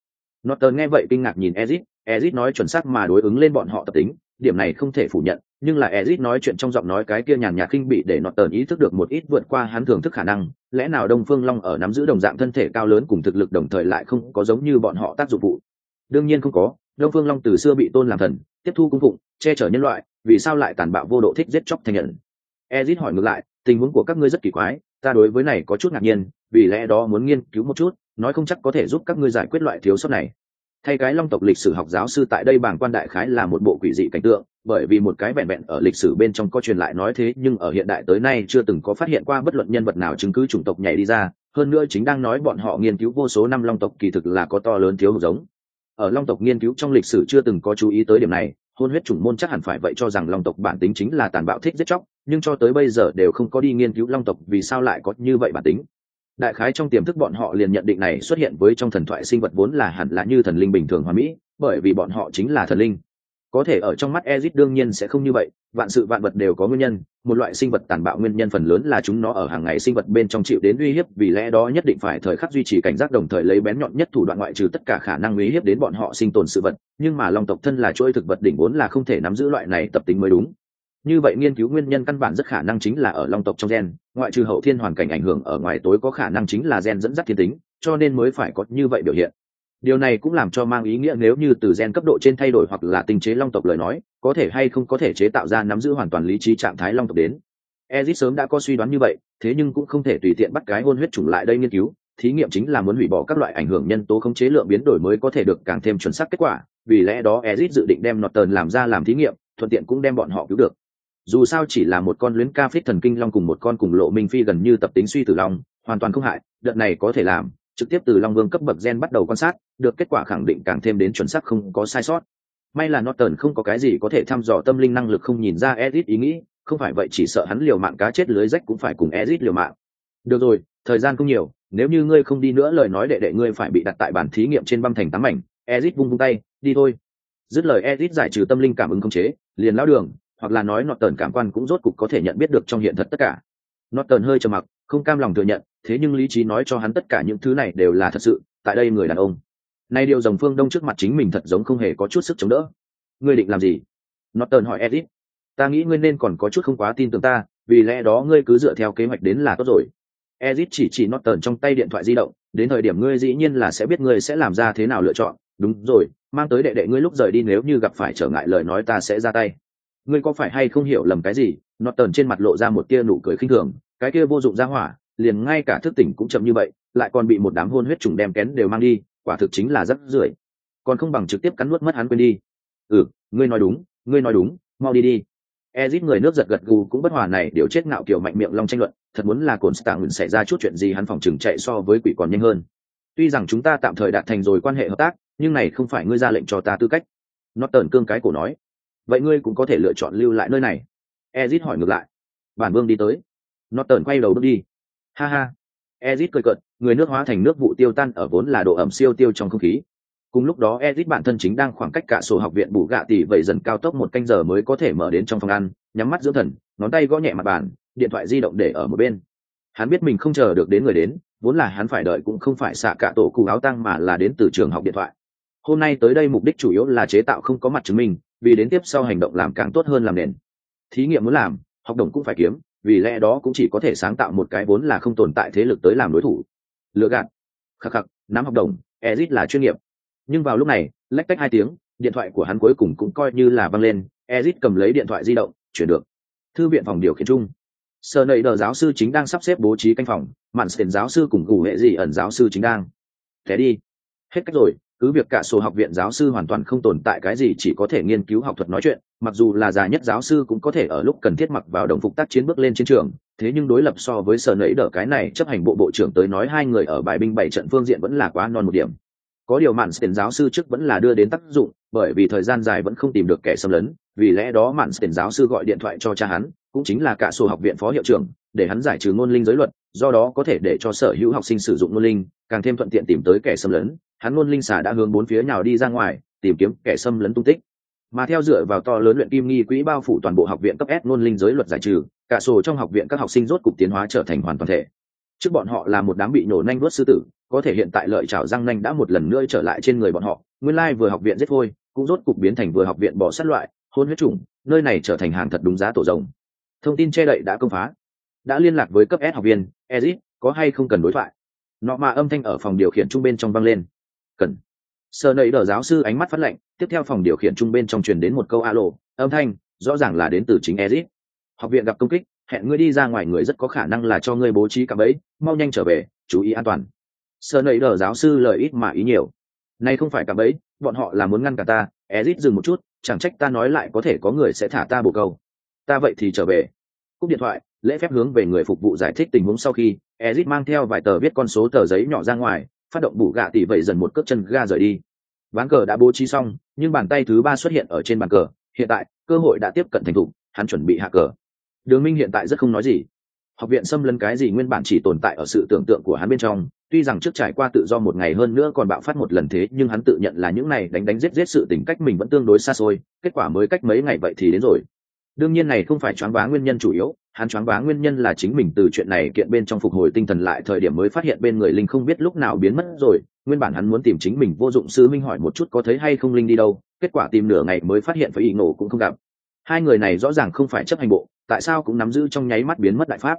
Norton nghe vậy kinh ngạc nhìn Ezit, Ezit nói chuẩn xác mà đối ứng lên bọn họ tập tính, điểm này không thể phủ nhận, nhưng là Ezit nói chuyện trong giọng nói cái kia nhàn nhạt kinh bị để Norton ý thức được một ít vượt qua hắn thường thức khả năng, lẽ nào Đông Phương Long ở nắm giữ đồng dạng thân thể cao lớn cùng thực lực đồng thời lại không có giống như bọn họ tác dụng vụ? Đương nhiên không có, Đông Phương Long từ xưa bị tôn làm thần, tiếp thu cung phụng, che chở nhân loại, vì sao lại tàn bạo vô độ thích giết chóc thành nhận? Ezit hỏi ngược lại, tình huống của các ngươi rất kỳ quái, ta đối với này có chút ngạc nhiên, vì lẽ đó muốn nghiên cứu một chút, nói không chắc có thể giúp các ngươi giải quyết loại thiếu sót này thay cái long tộc lịch sử học giáo sư tại đây bảng quan đại khái là một bộ quỷ dị cảnh tượng, bởi vì một cái vẹn vẹn ở lịch sử bên trong có truyền lại nói thế, nhưng ở hiện đại tới nay chưa từng có phát hiện qua bất luận nhân vật nào chứng cứ chủng tộc nhảy đi ra, hơn nữa chính đang nói bọn họ nghiên cứu vô số năm long tộc kỳ thực là có to lớn thiếu hụt giống. Ở long tộc nghiên cứu trong lịch sử chưa từng có chú ý tới điểm này, hôn huyết chủng môn chắc hẳn phải vậy cho rằng long tộc bản tính chính là tàn bạo thích giết chóc, nhưng cho tới bây giờ đều không có đi nghiên cứu long tộc vì sao lại có như vậy bản tính đại khái trong tiềm thức bọn họ liền nhận định này xuất hiện với trong thần thoại sinh vật vốn là hẳn là như thần linh bình thường Hoa mỹ bởi vì bọn họ chính là thần linh. Có thể ở trong mắt Ezit đương nhiên sẽ không như vậy, vạn sự vạn vật đều có nguyên nhân, một loại sinh vật tàn bạo nguyên nhân phần lớn là chúng nó ở hàng ngày sinh vật bên trong chịu đến uy hiếp, vì lẽ đó nhất định phải thời khắc duy trì cảnh giác đồng thời lấy bén nhọn nhất thủ đoạn ngoại trừ tất cả khả năng uy hiếp đến bọn họ sinh tồn sự vật, nhưng mà long tộc thân là chuỗi thực vật đỉnh vốn là không thể nắm giữ loại này tập tính mới đúng như vậy nghiên cứu nguyên nhân căn bản rất khả năng chính là ở long tộc trong gen, ngoại trừ hậu thiên hoàn cảnh ảnh hưởng ở ngoài tối có khả năng chính là gen dẫn dắt thiên tính, cho nên mới phải có như vậy biểu hiện. Điều này cũng làm cho mang ý nghĩa nếu như từ gen cấp độ trên thay đổi hoặc là tinh chế long tộc lời nói, có thể hay không có thể chế tạo ra nắm giữ hoàn toàn lý trí trạng thái long tộc đến. Ezit sớm đã có suy đoán như vậy, thế nhưng cũng không thể tùy tiện bắt cái hôn huyết chủng lại đây nghiên cứu, thí nghiệm chính là muốn hủy bỏ các loại ảnh hưởng nhân tố khống chế lượng biến đổi mới có thể được càng thêm chuẩn xác kết quả, vì lẽ đó ezit dự định đem nọt tờn làm ra làm thí nghiệm, thuận tiện cũng đem bọn họ cứu được dù sao chỉ là một con luyến ca phích thần kinh long cùng một con cùng lộ minh phi gần như tập tính suy tử long, hoàn toàn không hại, đợt này có thể làm, trực tiếp từ long vương cấp bậc gen bắt đầu quan sát, được kết quả khẳng định càng thêm đến chuẩn xác không có sai sót. May là norton không có cái gì có thể thăm dò tâm linh năng lực không nhìn ra edit ý nghĩ, không phải vậy chỉ sợ hắn liều mạng cá chết lưới rách cũng phải cùng edit liều mạng. Được rồi, thời gian không nhiều, nếu như ngươi không đi nữa lời nói đệ đệ ngươi phải bị đặt tại bản thí nghiệm trên băm thành tám mảnh edit vung vung tay, đi thôi. Dứt lời edit giải trừ tâm linh cảm ứng không chế, liền lao đường hoặc là nói nọt tần cảm quan cũng rốt cục có thể nhận biết được trong hiện thật tất cả. Nọt tần hơi trầm mặc, không cam lòng thừa nhận, thế nhưng lý trí nói cho hắn tất cả những thứ này đều là thật sự, tại đây người đàn ông. Nay điều dòng phương đông trước mặt chính mình thật giống không hề có chút sức chống đỡ. Ngươi định làm gì? Nọt tần hỏi edit ta nghĩ ngươi nên còn có chút không quá tin tưởng ta, vì lẽ đó ngươi cứ dựa theo kế hoạch đến là tốt rồi. Ezit chỉ chỉ nọt tần trong tay điện thoại di động, đến thời điểm ngươi dĩ nhiên là sẽ biết ngươi sẽ làm ra thế nào lựa chọn. Đúng rồi, mang tới đệ đệ ngươi lúc rời đi nếu như gặp phải trở ngại lời nói ta sẽ ra tay ngươi có phải hay không hiểu lầm cái gì? Nó tờn trên mặt lộ ra một tia nụ cười khinh thường, cái kia vô dụng ra hỏa, liền ngay cả thức tỉnh cũng chậm như vậy, lại còn bị một đám hôn huyết trùng đem kén đều mang đi, quả thực chính là rất rưởi. Còn không bằng trực tiếp cắn nuốt mất hắn quên đi. Ừ ngươi nói đúng, ngươi nói đúng, mau đi đi. Ezit người nước giật gật gù cũng bất hòa này, điều chết ngạo kiểu mạnh miệng long tranh luận, thật muốn là cồn stạng xảy ra chút chuyện gì hắn phòng chừng chạy so với quỷ còn nhanh hơn. Tuy rằng chúng ta tạm thời đạt thành rồi quan hệ hợp tác, nhưng này không phải ngươi ra lệnh cho ta tư cách. Nó tờn cương cái cổ nói vậy ngươi cũng có thể lựa chọn lưu lại nơi này. Ezit hỏi ngược lại. Bản vương đi tới. Nó tờn quay đầu bước đi. Ha ha. Ezit cười cợt, người nước hóa thành nước vụ tiêu tan ở vốn là độ ẩm siêu tiêu trong không khí. Cùng lúc đó, ezit bản thân chính đang khoảng cách cả sổ học viện bù gạ tỷ vậy dần cao tốc một canh giờ mới có thể mở đến trong phòng ăn, nhắm mắt dưỡng thần, ngón tay gõ nhẹ mặt bàn, điện thoại di động để ở một bên. Hắn biết mình không chờ được đến người đến, vốn là hắn phải đợi cũng không phải xạ cả tổ cụ áo tăng mà là đến từ trường học điện thoại. Hôm nay tới đây mục đích chủ yếu là chế tạo không có mặt chứng minh vì đến tiếp sau hành động làm càng tốt hơn làm nền. Thí nghiệm muốn làm, học đồng cũng phải kiếm, vì lẽ đó cũng chỉ có thể sáng tạo một cái vốn là không tồn tại thế lực tới làm đối thủ. Lựa gạt. Khắc khắc, nắm học đồng, ezit là chuyên nghiệp. Nhưng vào lúc này, lách tách hai tiếng, điện thoại của hắn cuối cùng cũng coi như là văng lên, ezit cầm lấy điện thoại di động, chuyển được. Thư viện phòng điều khiển chung. Sở nầy đờ giáo sư chính đang sắp xếp bố trí canh phòng, mạn tiền giáo sư cùng gù hệ gì ẩn giáo sư chính đang. Thế đi. Hết cách rồi cứ việc cả số học viện giáo sư hoàn toàn không tồn tại cái gì, chỉ có thể nghiên cứu học thuật nói chuyện, mặc dù là già nhất giáo sư cũng có thể ở lúc cần thiết mặc vào đồng phục tác chiến bước lên chiến trường. Thế nhưng đối lập so với sở nẫy đỡ cái này chấp hành bộ bộ trưởng tới nói hai người ở bài binh bảy trận phương diện vẫn là quá non một điểm. Có điều mạn tiền giáo sư trước vẫn là đưa đến tác dụng, bởi vì thời gian dài vẫn không tìm được kẻ xâm lấn, vì lẽ đó mạn tiền giáo sư gọi điện thoại cho cha hắn, cũng chính là cả sổ học viện phó hiệu trưởng, để hắn giải trừ ngôn linh giới luật, do đó có thể để cho sở hữu học sinh sử dụng ngôn linh, càng thêm thuận tiện tìm tới kẻ xâm lấn hắn ngôn linh xả đã hướng bốn phía nhào đi ra ngoài, tìm kiếm kẻ xâm lấn tung tích. Mà theo dựa vào to lớn luyện kim nghi quỹ bao phủ toàn bộ học viện cấp s ngôn linh giới luật giải trừ, cả sổ trong học viện các học sinh rốt cục tiến hóa trở thành hoàn toàn thể. Trước bọn họ là một đám bị nổ nanh vuốt sư tử, có thể hiện tại lợi chảo răng nanh đã một lần nữa trở lại trên người bọn họ, nguyên lai vừa học viện giết thôi cũng rốt cục biến thành vừa học viện bỏ sát loại, hôn huyết chủng, nơi này trở thành hàng thật đúng giá tổ rồng. Thông tin che đậy đã công phá. Đã liên lạc với cấp s học viên ezit có hay không cần đối thoại? Nọ mà âm thanh ở phòng điều khiển trung bên trong vang lên cần. Sợ nầy đờ giáo sư ánh mắt phát lệnh tiếp theo phòng điều khiển trung bên trong truyền đến một câu alo, âm thanh, rõ ràng là đến từ chính ezit học viện gặp công kích, hẹn ngươi đi ra ngoài người rất có khả năng là cho ngươi bố trí cạm bẫy, mau nhanh trở về, chú ý an toàn. Sợ nầy đờ giáo sư lời ít mà ý nhiều. Nay không phải cạm bẫy, bọn họ là muốn ngăn cả ta ezit dừng một chút, chẳng trách ta nói lại có thể có người sẽ thả ta bồ câu. Ta vậy thì trở về. Cúp điện thoại, lễ phép hướng về người phục vụ giải thích tình huống sau khi ezit mang theo vài tờ viết con số tờ giấy nhỏ ra ngoài phát động bù gạ tỉ vậy dần một cước chân ga rời đi. Ván cờ đã bố trí xong, nhưng bàn tay thứ ba xuất hiện ở trên bàn cờ. Hiện tại, cơ hội đã tiếp cận thành thục, hắn chuẩn bị hạ cờ. Đường minh hiện tại rất không nói gì. Học viện xâm lấn cái gì nguyên bản chỉ tồn tại ở sự tưởng tượng của hắn bên trong, tuy rằng trước trải qua tự do một ngày hơn nữa còn bạo phát một lần thế, nhưng hắn tự nhận là những này đánh đánh giết giết sự tình cách mình vẫn tương đối xa xôi, kết quả mới cách mấy ngày vậy thì đến rồi. Đương nhiên này không phải choáng váng nguyên nhân chủ yếu hắn choáng váng nguyên nhân là chính mình từ chuyện này kiện bên trong phục hồi tinh thần lại thời điểm mới phát hiện bên người linh không biết lúc nào biến mất rồi, nguyên bản hắn muốn tìm chính mình vô dụng sư minh hỏi một chút có thấy hay không linh đi đâu, kết quả tìm nửa ngày mới phát hiện phải ý nổ cũng không gặp. Hai người này rõ ràng không phải chấp hành bộ, tại sao cũng nắm giữ trong nháy mắt biến mất đại pháp.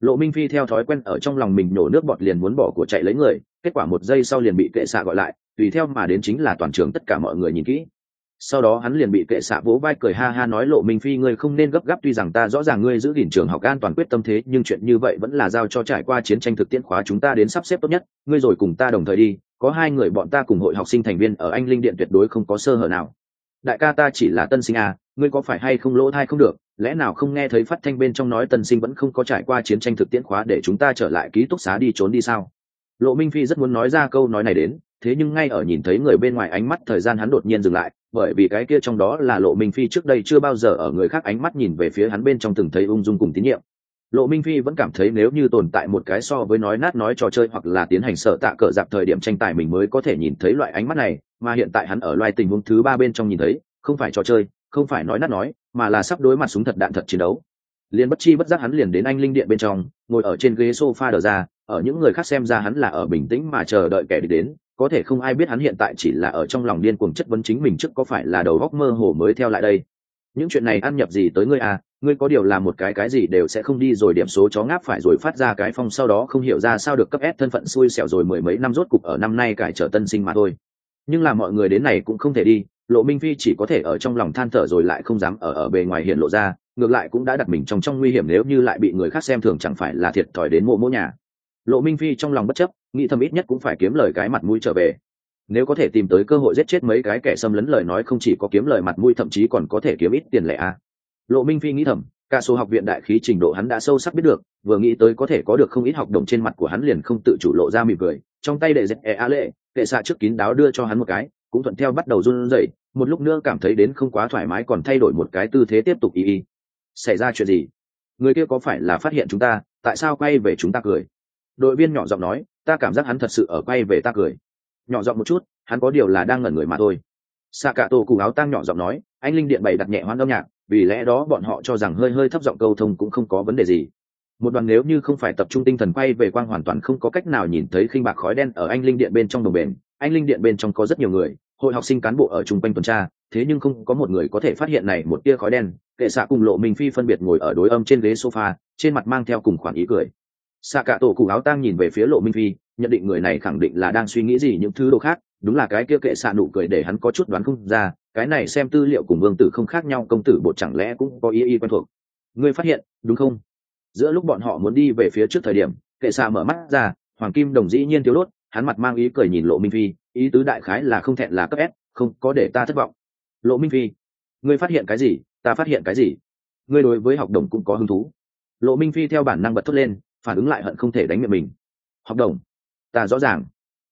Lộ minh phi theo thói quen ở trong lòng mình nổ nước bọt liền muốn bỏ của chạy lấy người, kết quả một giây sau liền bị kệ xạ gọi lại, tùy theo mà đến chính là toàn trường tất cả mọi người nhìn kỹ sau đó hắn liền bị kệ xạ vỗ vai cười ha ha nói lộ minh phi, ngươi không nên gấp gáp, tuy rằng ta rõ ràng ngươi giữ gìn trường học an toàn quyết tâm thế, nhưng chuyện như vậy vẫn là giao cho trải qua chiến tranh thực tiễn khóa chúng ta đến sắp xếp tốt nhất. Ngươi rồi cùng ta đồng thời đi, có hai người bọn ta cùng hội học sinh thành viên ở anh linh điện tuyệt đối không có sơ hở nào. Đại ca ta chỉ là tân sinh à ngươi có phải hay không lỗ thai không được? Lẽ nào không nghe thấy phát thanh bên trong nói tân sinh vẫn không có trải qua chiến tranh thực tiễn khóa để chúng ta trở lại ký túc xá đi trốn đi sao? Lộ minh phi rất muốn nói ra câu nói này đến, thế nhưng ngay ở nhìn thấy người bên ngoài ánh mắt thời gian hắn đột nhiên dừng lại bởi vì cái kia trong đó là lộ minh phi trước đây chưa bao giờ ở người khác ánh mắt nhìn về phía hắn bên trong từng thấy ung dung cùng tín nhiệm. Lộ minh phi vẫn cảm thấy nếu như tồn tại một cái so với nói nát nói trò chơi hoặc là tiến hành sợ tạ cờ dạp thời điểm tranh tài mình mới có thể nhìn thấy loại ánh mắt này, mà hiện tại hắn ở loài tình huống thứ ba bên trong nhìn thấy, không phải trò chơi, không phải nói nát nói, mà là sắp đối mặt súng thật đạn thật chiến đấu. Liền bất chi bất giác hắn liền đến anh linh điện bên trong, ngồi ở trên ghế sofa đờ ra, ở những người khác xem ra hắn là ở bình tĩnh mà chờ đợi kẻ địch đến có thể không ai biết hắn hiện tại chỉ là ở trong lòng điên cuồng chất vấn chính mình trước có phải là đầu góc mơ hồ mới theo lại đây. Những chuyện này ăn nhập gì tới ngươi à ngươi có điều là một cái cái gì đều sẽ không đi rồi điểm số chó ngáp phải rồi phát ra cái phong sau đó không hiểu ra sao được cấp ép thân phận xui xẻo rồi mười mấy năm rốt cục ở năm nay cải trở tân sinh mà thôi. Nhưng là mọi người đến này cũng không thể đi, lộ minh phi chỉ có thể ở trong lòng than thở rồi lại không dám ở ở bề ngoài hiện lộ ra, ngược lại cũng đã đặt mình trong trong nguy hiểm nếu như lại bị người khác xem thường chẳng phải là thiệt thòi đến mộ mỗ nhà lộ minh phi trong lòng bất chấp, nghĩ thầm ít nhất cũng phải kiếm lời cái mặt mũi trở về. Nếu có thể tìm tới cơ hội giết chết mấy cái kẻ xâm lấn lời nói không chỉ có kiếm lời mặt mũi, thậm chí còn có thể kiếm ít tiền lẻ a. À. lộ minh phi nghĩ thầm, cả số học viện đại khí trình độ hắn đã sâu sắc biết được, vừa nghĩ tới có thể có được không ít học đồng trên mặt của hắn liền không tự chủ lộ ra mỉm cười, trong tay đệ dẹp e a lệ, kệ xạ trước kín đáo đưa cho hắn một cái, cũng thuận theo bắt đầu run rẩy, một lúc nữa cảm thấy đến không quá thoải mái còn thay đổi một cái tư thế tiếp tục y y. Xảy ra chuyện gì? Người kia có phải là phát hiện chúng ta, tại sao quay về chúng ta cười? Đội viên nhỏ giọng nói, ta cảm giác hắn thật sự ở quay về ta cười. Nhỏ giọng một chút, hắn có điều là đang ngẩn người mà thôi. Xạ cả tổ cùng áo tang nhỏ giọng nói, anh linh điện bày đặt nhẹ hoan âm nhạc, vì lẽ đó bọn họ cho rằng hơi hơi thấp giọng câu thông cũng không có vấn đề gì. Một đoàn nếu như không phải tập trung tinh thần quay về quang hoàn toàn không có cách nào nhìn thấy khinh bạc khói đen ở anh linh điện bên trong đồng bền. Anh linh điện bên trong có rất nhiều người, hội học sinh cán bộ ở chung quanh tuần tra, thế nhưng không có một người có thể phát hiện này một tia khói đen. Kệ xạ cùng lộ mình phi phân biệt ngồi ở đối âm trên ghế sofa, trên mặt mang theo cùng khoản ý cười xạ cả tổ cụ áo tang nhìn về phía lộ minh phi nhận định người này khẳng định là đang suy nghĩ gì những thứ đồ khác đúng là cái kia kệ xạ nụ cười để hắn có chút đoán không ra cái này xem tư liệu cùng vương tử không khác nhau công tử bột chẳng lẽ cũng có ý y quen thuộc. Ngươi phát hiện đúng không? Giữa lúc bọn họ muốn đi về phía trước thời điểm kệ xạ mở mắt ra hoàng kim đồng dĩ nhiên thiếu đốt hắn mặt mang ý cười nhìn lộ minh phi ý tứ đại khái là không thẹn là cấp ép, không có để ta thất vọng. Lộ minh phi ngươi phát hiện cái gì ta phát hiện cái gì? Ngươi đối với học đồng cũng có hứng thú. Lộ minh phi theo bản năng bật thốt lên phản ứng lại hận không thể đánh miệng mình. Học đồng. Ta rõ ràng.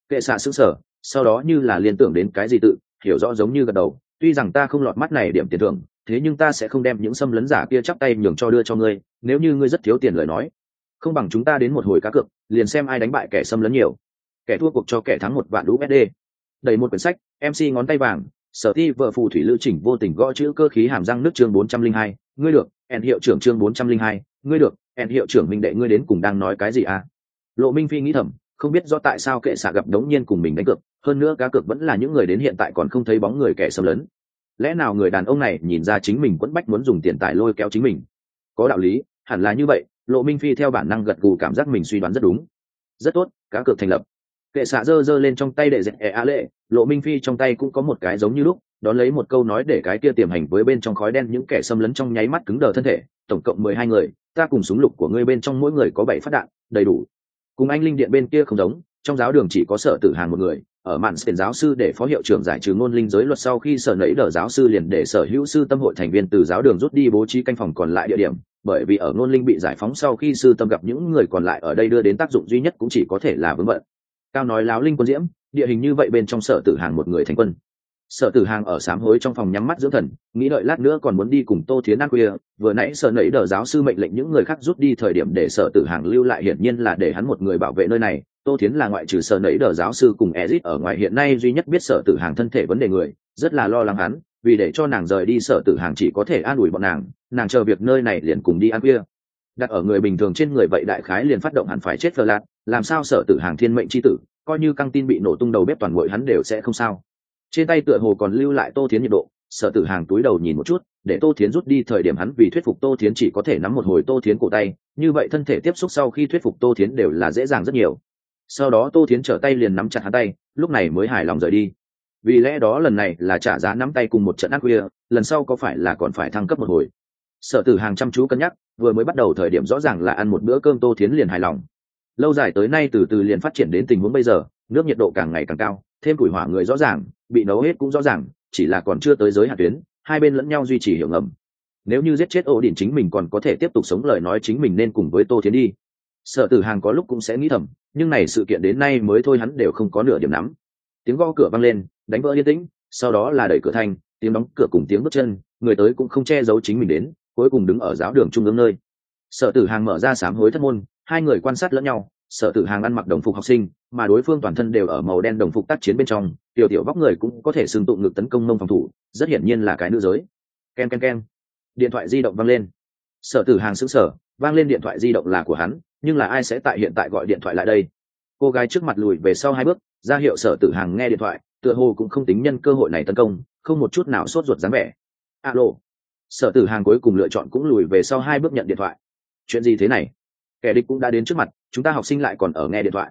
Kệ xạ xứng sở sau đó như là liên tưởng đến cái gì tự, hiểu rõ giống như gật đầu, tuy rằng ta không lọt mắt này điểm tiền thưởng, thế nhưng ta sẽ không đem những xâm lấn giả kia chắp tay nhường cho đưa cho ngươi, nếu như ngươi rất thiếu tiền lời nói. Không bằng chúng ta đến một hồi cá cược, liền xem ai đánh bại kẻ xâm lấn nhiều. Kẻ thua cuộc cho kẻ thắng một vạn usd đầy một quyển sách mc ngón tay vàng, sở thi vợ phù thủy lưu trình vô tình gõ chữ cơ khí hàm răng nước chương bốn trăm linh hai, ngươi được, ẹn hiệu trưởng chương bốn trăm linh hai, ngươi được hẹn hiệu trưởng minh đệ ngươi đến cùng đang nói cái gì à? Lộ minh phi nghĩ thầm, không biết do tại sao kệ xạ gặp đống nhiên cùng mình đánh cược, hơn nữa cá cược vẫn là những người đến hiện tại còn không thấy bóng người kẻ xâm lấn. Lẽ nào người đàn ông này nhìn ra chính mình quẫn bách muốn dùng tiền tài lôi kéo chính mình? Có đạo lý, hẳn là như vậy, lộ minh phi theo bản năng gật gù cảm giác mình suy đoán rất đúng. Rất tốt, cá cược thành lập. Kệ xạ giơ giơ lên trong tay để dẹp ẻ á lệ, lộ minh phi trong tay cũng có một cái giống như lúc, đón lấy một câu nói để cái kia tiềm hành với bên trong khói đen những kẻ xâm lấn trong nháy mắt cứng đờ thân thể, tổng cộng mười hai người ta cùng súng lục của ngươi bên trong mỗi người có bảy phát đạn, đầy đủ. Cùng anh linh điện bên kia không giống, trong giáo đường chỉ có sở tử hàng một người, ở mạn tiền giáo sư để phó hiệu trưởng giải trừ ngôn linh giới luật sau khi sở nẫy đờ giáo sư liền để sở hữu sư tâm hội thành viên từ giáo đường rút đi bố trí canh phòng còn lại địa điểm, bởi vì ở ngôn linh bị giải phóng sau khi sư tâm gặp những người còn lại ở đây đưa đến tác dụng duy nhất cũng chỉ có thể là vướng bận. Cao nói láo linh quân diễm, địa hình như vậy bên trong sở tử hàng một người thành quân sở tử hàng ở sám hối trong phòng nhắm mắt dưỡng thần, nghĩ đợi lát nữa còn muốn đi cùng tô thiến ăn khuya, vừa nãy sở nẫy đờ giáo sư mệnh lệnh những người khác rút đi thời điểm để sở tử hàng lưu lại hiển nhiên là để hắn một người bảo vệ nơi này. Tô thiến là ngoại trừ sở nẫy đờ giáo sư cùng ezit ở ngoài hiện nay duy nhất biết sở tử hàng thân thể vấn đề người, rất là lo lắng hắn, vì để cho nàng rời đi sở tử hàng chỉ có thể an ủi bọn nàng nàng chờ việc nơi này liền cùng đi ăn khuya. Đặt ở người bình thường trên người vậy đại khái liền phát động hẳn phải chết phờ lạt làm sao sở tử hàng thiên mệnh c h i tử, coi như căng tin bị nổ tung đầu bếp toàn ngội hắn đều sẽ không sao trên tay tựa hồ còn lưu lại tô thiến nhiệt độ, sở tử hàng túi đầu nhìn một chút, để tô thiến rút đi thời điểm hắn vì thuyết phục tô thiến chỉ có thể nắm một hồi tô thiến cổ tay, như vậy thân thể tiếp xúc sau khi thuyết phục tô thiến đều là dễ dàng rất nhiều. Sau đó tô thiến trở tay liền nắm chặt hắn tay, lúc này mới hài lòng rời đi. Vì lẽ đó lần này là trả giá nắm tay cùng một trận ác khuya lần sau có phải là còn phải thăng cấp một hồi? Sở tử hàng chăm chú cân nhắc, vừa mới bắt đầu thời điểm rõ ràng là ăn một bữa cơm tô thiến liền hài lòng. Lâu dài tới nay từ từ liền phát triển đến tình huống bây giờ, nước nhiệt độ càng ngày càng cao thêm củi hỏa người rõ ràng, bị nấu hết cũng rõ ràng, chỉ là còn chưa tới giới hạt tuyến, hai bên lẫn nhau duy trì hiểu ngầm. Nếu như giết chết ổ đỉnh chính mình còn có thể tiếp tục sống lời nói chính mình nên cùng với tô thiến đi. Sợ tử hàng có lúc cũng sẽ nghĩ thầm, nhưng này sự kiện đến nay mới thôi hắn đều không có nửa điểm nắm. Tiếng gõ cửa vang lên, đánh vỡ yên tĩnh, sau đó là đẩy cửa thanh tiếng đóng cửa cùng tiếng bước chân, người tới cũng không che giấu chính mình đến, cuối cùng đứng ở giáo đường trung ương nơi. Sợ tử hàng mở ra sám hối thất môn, hai người quan sát lẫn nhau sở tử hàng ăn mặc đồng phục học sinh, mà đối phương toàn thân đều ở màu đen đồng phục tác chiến bên trong, tiểu tiểu vóc người cũng có thể xưng tụng ngực tấn công mông phòng thủ, rất hiển nhiên là cái nữ giới. K e n k e n k e n điện thoại di động vang lên. Sở tử hàng xứng sở vang lên điện thoại di động là của hắn, nhưng là ai sẽ tại hiện tại gọi điện thoại lại đây? Cô gái trước mặt lùi về sau hai bước, ra hiệu sở tử hàng nghe điện thoại, tựa hồ cũng không tính nhân cơ hội này tấn công, không một chút nào sốt ruột dáng vẻ. Alo. Sở tử hàng cuối cùng lựa chọn cũng lùi về sau hai bước nhận điện thoại. Chuyện gì thế này? Kẻ địch cũng đã đến trước mặt chúng ta học sinh lại còn ở nghe điện thoại.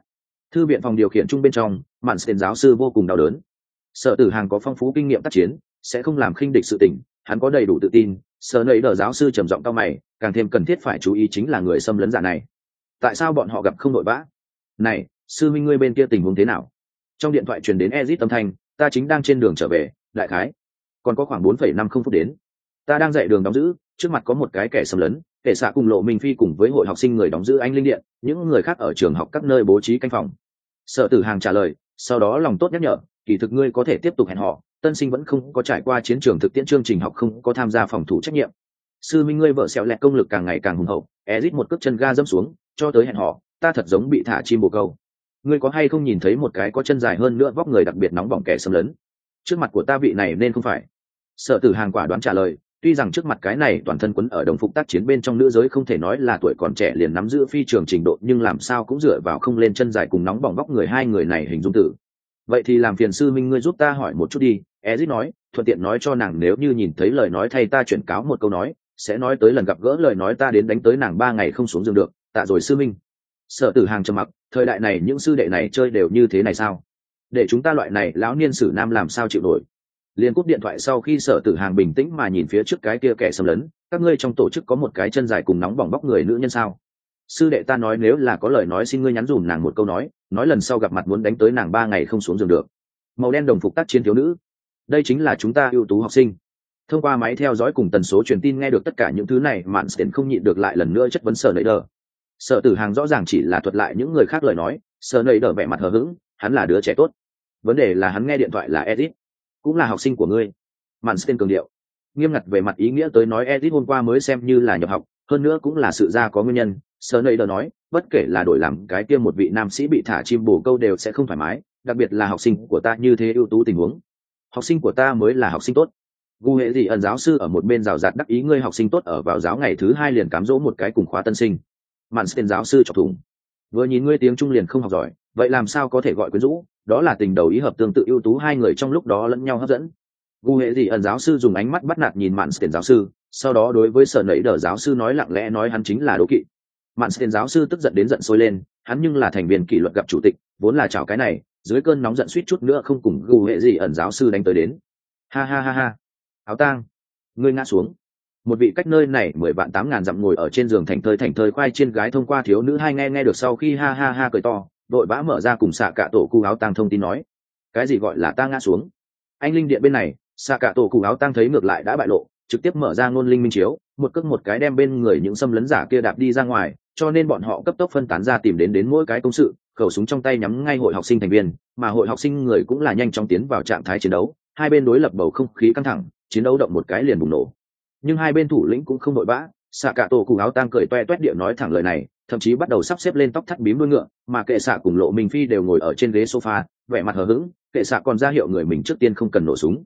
Thư viện phòng điều khiển chung bên trong, mạn tiền giáo sư vô cùng đau đớn. Sợ tử hàng có phong phú kinh nghiệm tác chiến, sẽ không làm khinh địch sự tình, hắn có đầy đủ tự tin sợ nấy đờ giáo sư trầm giọng cao mày, càng thêm cần thiết phải chú ý chính là người xâm lấn giả này. Tại sao bọn họ gặp không nội vã này, sư minh ngươi bên kia tình huống thế nào? Trong điện thoại truyền đến ezit âm thanh, ta chính đang trên đường trở về, đại khái. Còn có khoảng bốn phẩy năm không phút đến. Ta đang dạy đường đóng giữ, trước mặt có một cái kẻ xâm lấn kể xạ cùng lộ minh phi cùng với hội học sinh người đóng giữ anh linh điện, những người khác ở trường học các nơi bố trí canh phòng. Sợ tử hàng trả lời, sau đó lòng tốt nhắc nhở, kỳ thực ngươi có thể tiếp tục hẹn họ tân sinh vẫn không có trải qua chiến trường thực tiễn chương trình học không có tham gia phòng thủ trách nhiệm. Sư minh ngươi vợ xẹo lẹt công lực càng ngày càng hùng hậu, ezit một cước chân ga dâm xuống, cho tới hẹn họ ta thật giống bị thả chim bồ câu. Ngươi có hay không nhìn thấy một cái có chân dài hơn nữa vóc người đặc biệt nóng bỏng kẻ xâm lấn? Trước mặt của ta vị này nên không phải. Sợ tử hàng quả đoán trả lời tuy rằng trước mặt cái này toàn thân quấn ở đồng phục tác chiến bên trong nữ giới không thể nói là tuổi còn trẻ liền nắm giữ phi trường trình độ, nhưng làm sao cũng dựa vào không lên chân dài cùng nóng bỏng vóc người hai người này hình dung tử. Vậy thì làm phiền sư minh ngươi giúp ta hỏi một chút đi, ezit nói, thuận tiện nói cho nàng nếu như nhìn thấy lời nói thay ta chuyển cáo một câu nói, sẽ nói tới lần gặp gỡ lời nói ta đến đánh tới nàng ba ngày không xuống giường được, tạ rồi sư minh. Sợ tử hàng trầm mặc, thời đại này những sư đệ này chơi đều như thế này sao? Để chúng ta loại này lão niên sử nam làm sao chịu nổi? Liên cúp điện thoại sau khi sở tử hàng bình tĩnh mà nhìn phía trước cái kia kẻ xâm lấn, các ngươi trong tổ chức có một cái chân dài cùng nóng bỏng bóc người nữ nhân sao? Sư đệ ta nói nếu là có lời nói xin ngươi nhắn dùm nàng một câu nói nói lần sau gặp mặt muốn đánh tới nàng ba ngày không xuống giường được. Màu đen đồng phục tác chiến thiếu nữ. Đây chính là chúng ta ưu tú học sinh. Thông qua máy theo dõi cùng tần số truyền tin nghe được tất cả những thứ này, mạn tiền không nhịn được lại lần nữa chất vấn sở nấy đờ. Sở tử hàng rõ ràng chỉ là thuật lại những người khác lời nói, sở nấy đờ vẻ mặt hờ hững, hắn là đứa trẻ tốt. Vấn đề là hắn nghe điện thoại là edit cũng là học sinh của ngươi. Mạn tiền cường điệu. Nghiêm ngặt về mặt ý nghĩa tới nói edit hôm qua mới xem như là nhập học, hơn nữa cũng là sự ra có nguyên nhân. Sở nấy đờ nói, bất kể là đổi làm cái kia một vị nam sĩ bị thả chim bồ câu đều sẽ không thoải mái, đặc biệt là học sinh của ta như thế ưu tú tình huống. Học sinh của ta mới là học sinh tốt. Gu hệ gì ẩn giáo sư ở một bên rào rạt đắc ý, ngươi học sinh tốt ở vào giáo ngày thứ hai liền cám dỗ một cái cùng khóa tân sinh. Mạn tên giáo sư chọc thủng. Vừa nhìn ngươi tiếng trung liền không học giỏi vậy làm sao có thể gọi quyến rũ? Đó là tình đầu ý hợp tương tự ưu tú hai người trong lúc đó lẫn nhau hấp dẫn. Gu hệ gì ẩn giáo sư dùng ánh mắt bắt nạt nhìn mạn tiền giáo sư, sau đó đối với sở nẫy đờ giáo sư nói lặng lẽ nói hắn chính là đố kỵ. Mạn tiền giáo sư tức giận đến giận sôi lên, hắn nhưng là thành viên kỷ luật gặp chủ tịch, vốn là chào cái này, dưới cơn nóng giận suýt chút nữa không cùng gu hệ gì ẩn giáo sư đánh tới đến. Ha ha ha ha. Áo tang. Ngươi ngã xuống. Một vị cách nơi này mười vạn tám ngàn dặm ngồi ở trên giường thành thơi thành thơi khoai trên gái thông qua thiếu nữ hai nghe nghe được sau khi ha ha ha cười to đội vã mở ra cùng xạ cả tổ cụ áo tang thông tin nói. Cái gì gọi là ta ngã xuống? Anh linh điện bên này, xạ cả tổ cụ áo tang thấy ngược lại đã bại lộ, trực tiếp mở ra ngôn linh minh chiếu, một cước một cái đem bên người những xâm lấn giả kia đạp đi ra ngoài, cho nên bọn họ cấp tốc phân tán ra tìm đến đến mỗi cái công sự, khẩu súng trong tay nhắm ngay hội học sinh thành viên, mà hội học sinh người cũng là nhanh chóng tiến vào trạng thái chiến đấu, hai bên đối lập bầu không khí căng thẳng, chiến đấu động một cái liền bùng nổ. Nhưng hai bên thủ lĩnh cũng không vội vã, xạ cả tổ cụ áo tang cười toe toét địa nói thẳng lời này thậm chí bắt đầu sắp xếp lên tóc thắt bím đuôi ngựa, mà kệ xạ cùng lộ minh phi đều ngồi ở trên ghế sofa, vẻ mặt hờ hững, kệ xạ còn ra hiệu người mình trước tiên không cần nổ súng.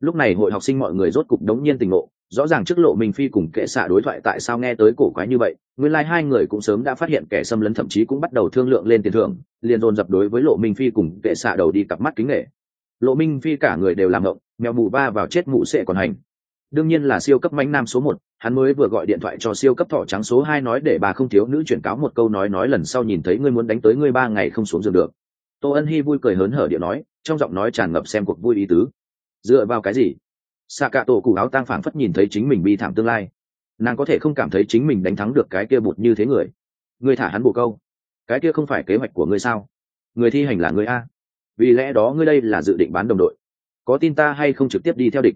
Lúc này hội học sinh mọi người rốt cục đống nhiên tình ngộ, rõ ràng trước lộ minh phi cùng kệ xạ đối thoại tại sao nghe tới cổ quái như vậy, nguyên lai、like、hai người cũng sớm đã phát hiện kẻ xâm lấn thậm chí cũng bắt đầu thương lượng lên tiền thưởng, liền dồn dập đối với lộ minh phi cùng kệ xạ đầu đi cặp mắt kính nghệ lộ minh phi cả người đều làm ngộng, mèo mù ba vào chết mụ sẽ còn hành đương nhiên là siêu cấp mãnh nam số một, hắn mới vừa gọi điện thoại cho siêu cấp thỏ trắng số hai nói để bà không thiếu nữ chuyển cáo một câu nói nói lần sau nhìn thấy ngươi muốn đánh tới ngươi ba ngày không xuống giường được. Tô ân hi vui cười hớn hở điện nói, trong giọng nói tràn ngập xem cuộc vui ý tứ. Dựa vào cái gì? Xạ cả tổ cụ áo tang phảng phất nhìn thấy chính mình bi thảm tương lai. Nàng có thể không cảm thấy chính mình đánh thắng được cái kia bụt như thế người. Ngươi thả hắn bổ câu. Cái kia không phải kế hoạch của ngươi sao? Người thi hành là ngươi a. Vì lẽ đó ngươi đây là dự định bán đồng đội. Có tin ta hay không trực tiếp đi theo địch?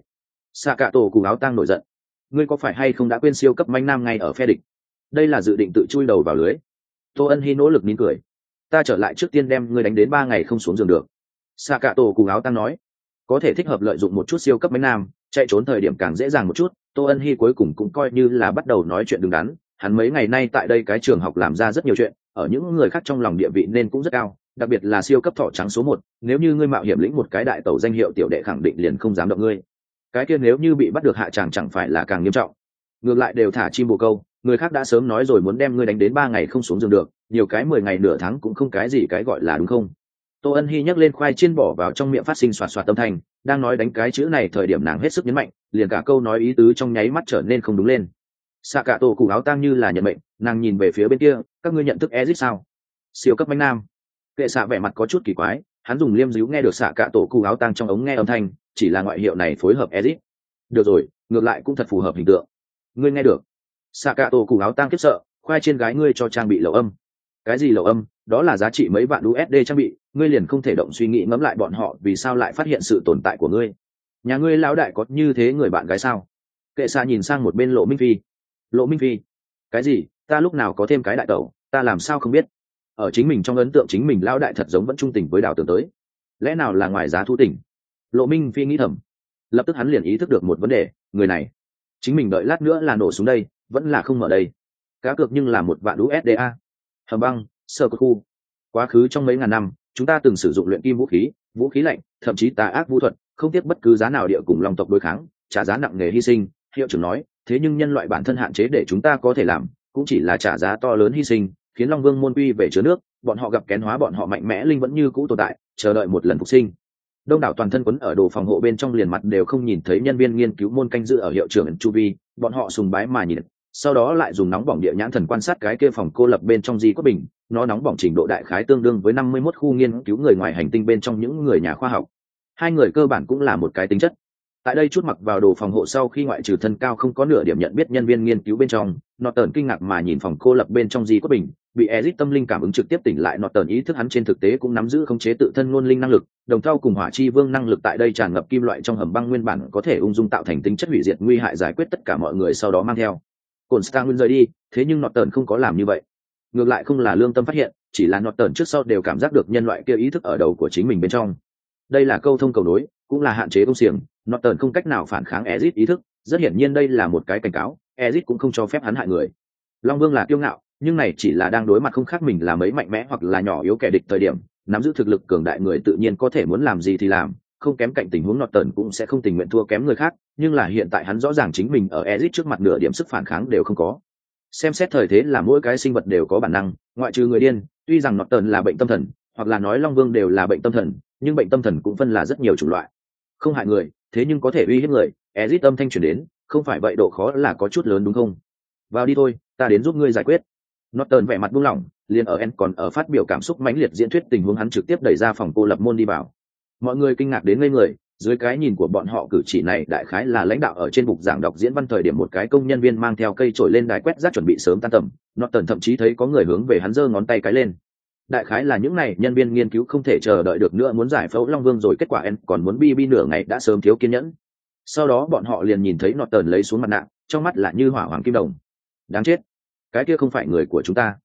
Xạ cả tổ cùng áo tang nổi giận. Ngươi có phải hay không đã quên siêu cấp manh nam ngay ở phe địch? Đây là dự định tự chui đầu vào lưới. Tô ân hy nỗ lực nín cười. Ta trở lại trước tiên đem ngươi đánh đến ba ngày không xuống giường được. Xạ cả tổ cùng áo tang nói. Có thể thích hợp lợi dụng một chút siêu cấp manh nam, chạy trốn thời điểm càng dễ dàng một chút. Tô ân hy cuối cùng cũng coi như là bắt đầu nói chuyện đứng đắn. Hắn mấy ngày nay tại đây cái trường học làm ra rất nhiều chuyện, ở những người khác trong lòng địa vị nên cũng rất cao, đặc biệt là siêu cấp thỏ trắng số một. Nếu như ngươi mạo hiểm lĩnh một cái đại tàu danh hiệu tiểu đệ khẳng định liền không dám động ngươi cái kia nếu như bị bắt được hạ chàng chẳng phải là càng nghiêm trọng. Ngược lại đều thả chim bồ câu, người khác đã sớm nói rồi muốn đem ngươi đánh đến ba ngày không xuống giường được, nhiều cái mười ngày nửa tháng cũng không cái gì cái gọi là đúng không? Tô ân hy nhắc lên khoai chiên bỏ vào trong miệng phát sinh xoạt xoạt tâm thành đang nói đánh cái chữ này thời điểm nàng hết sức nhấn mạnh, liền cả câu nói ý tứ trong nháy mắt trở nên không đúng lên. Xạ cả tổ cụ áo tang như là nhận mệnh, nàng nhìn về phía bên kia, các ngươi nhận thức ezit sao? Siêu cấp bánh nam. Kệ xạ vẻ mặt có chút kỳ quái, hắn dùng liêm díu nghe được xạ cả tổ cụ áo tang trong ống nghe âm thanh chỉ là ngoại hiệu này phối hợp ezit. Được rồi, ngược lại cũng thật phù hợp hình tượng. Ngươi nghe được. Xạ cả tổ cụ áo tang kiếp sợ, khoai trên gái ngươi cho trang bị lậu âm. Cái gì lậu âm? Đó là giá trị mấy vạn usd trang bị, ngươi liền không thể động suy nghĩ ngẫm lại bọn họ vì sao lại phát hiện sự tồn tại của ngươi. Nhà ngươi lão đại có như thế người bạn gái sao? Kệ xa nhìn sang một bên lộ minh phi. Lộ minh phi, cái gì? Ta lúc nào có thêm cái đại tẩu? Ta làm sao không biết? Ở chính mình trong ấn tượng chính mình lão đại thật giống vẫn trung tình với đào tường tới. Lẽ nào là ngoài giá thu tình? Lộ minh phi nghĩ thầm. Lập tức hắn liền ý thức được một vấn đề, người này, chính mình đợi lát nữa là nổ xuống đây, vẫn là không mở đây. Cá cược nhưng là một vạn usda hầm băng, sơ cơ khu. Quá khứ trong mấy ngàn năm, chúng ta từng sử dụng luyện kim vũ khí vũ khí lạnh, thậm chí tà ác vũ thuật, không tiếc bất cứ giá nào địa cùng lòng tộc đối kháng, trả giá nặng nề hy sinh, hiệu trưởng nói, thế nhưng nhân loại bản thân hạn chế để chúng ta có thể làm, cũng chỉ là trả giá to lớn hy sinh, khiến long vương môn quy về chứa nước, bọn họ gặp kén hóa bọn họ mạnh mẽ, linh vẫn như cũ tồn tại, chờ đợi một lần phục sinh đông đảo toàn thân quấn ở đồ phòng hộ bên trong liền mặt đều không nhìn thấy nhân viên nghiên cứu môn canh dự ở hiệu trưởng chu vi, bọn họ sùng bái mà nhìn. Sau đó lại dùng nóng bỏng địa nhãn thần quan sát cái kia phòng cô lập bên trong di quốc bình, nó nóng bỏng trình độ đại khái tương đương với năm mươi 51 khu nghiên cứu người ngoài hành tinh bên trong những người nhà khoa học. Hai người cơ bản cũng là một cái tính chất. Tại đây chút mặc vào đồ phòng hộ sau khi ngoại trừ thân cao không có nửa điểm nhận biết nhân viên nghiên cứu bên trong nó tờn kinh ngạc mà nhìn phòng cô lập bên trong di quất bình bị Ezic tâm linh cảm ứng trực tiếp tỉnh lại nọt tờn ý thức hắn trên thực tế cũng nắm giữ khống chế tự thân ngôn linh năng lực đồng thao cùng hỏa chi vương năng lực tại đây tràn ngập kim loại trong hầm băng nguyên bản có thể ung dung tạo thành tính chất hủy diệt nguy hại giải quyết tất cả mọi người sau đó mang theo. Cồn star nguyên rời đi thế nhưng nọt tờn không có làm như vậy. Ngược lại không là lương tâm phát hiện chỉ là nọt tờn trước sau đều cảm giác được nhân loại kia ý thức ở đầu của chính mình bên trong. Đây là câu thông cầu nối cũng là hạn chế công xiềng Norton không cách nào phản kháng Ezic ý thức, rất hiển nhiên đây là một cái cảnh cáo, Ezic cũng không cho phép hắn hại người. Long Vương là kiêu ngạo, nhưng này chỉ là đang đối mặt không khác mình là mấy mạnh mẽ hoặc là nhỏ yếu kẻ địch thời điểm, nắm giữ thực lực cường đại người tự nhiên có thể muốn làm gì thì làm, không kém cạnh tình huống Norton cũng sẽ không tình nguyện thua kém người khác, nhưng là hiện tại hắn rõ ràng chính mình ở Ezic trước mặt nửa điểm sức phản kháng đều không có. Xem xét thời thế là mỗi cái sinh vật đều có bản năng, ngoại trừ người điên, tuy rằng Norton là bệnh tâm thần, hoặc là nói Long Vương đều là bệnh tâm thần, nhưng bệnh tâm thần cũng phân là rất nhiều chủng loại. Không hại người, thế nhưng có thể uy hiếp người ezit âm thanh truyền đến không phải vậy độ khó là có chút lớn đúng không vào đi thôi ta đến giúp ngươi giải quyết Norton vẻ mặt buông lỏng, liền ở en còn ở phát biểu cảm xúc mãnh liệt diễn thuyết tình huống hắn trực tiếp đẩy ra phòng cô lập môn đi vào. Mọi người kinh ngạc đến ngây người, dưới cái nhìn của bọn họ cử chỉ này đại khái là lãnh đạo ở trên bục giảng đọc diễn văn thời điểm một cái công nhân viên mang theo cây trổi lên đài quét rác chuẩn bị sớm tan tầm, Norton thậm chí thấy có người hướng về hắn giơ ngón tay cái lên. Đại khái là những này nhân viên nghiên cứu không thể chờ đợi được nữa muốn giải phẫu long vương rồi kết quả en còn muốn bi bi nửa ngày đã sớm thiếu kiên nhẫn. Sau đó bọn họ liền nhìn thấy nọt tờn lấy xuống mặt nạ, trong mắt là như hỏa hoàng kim đồng. Đáng chết cái kia không phải người của chúng ta.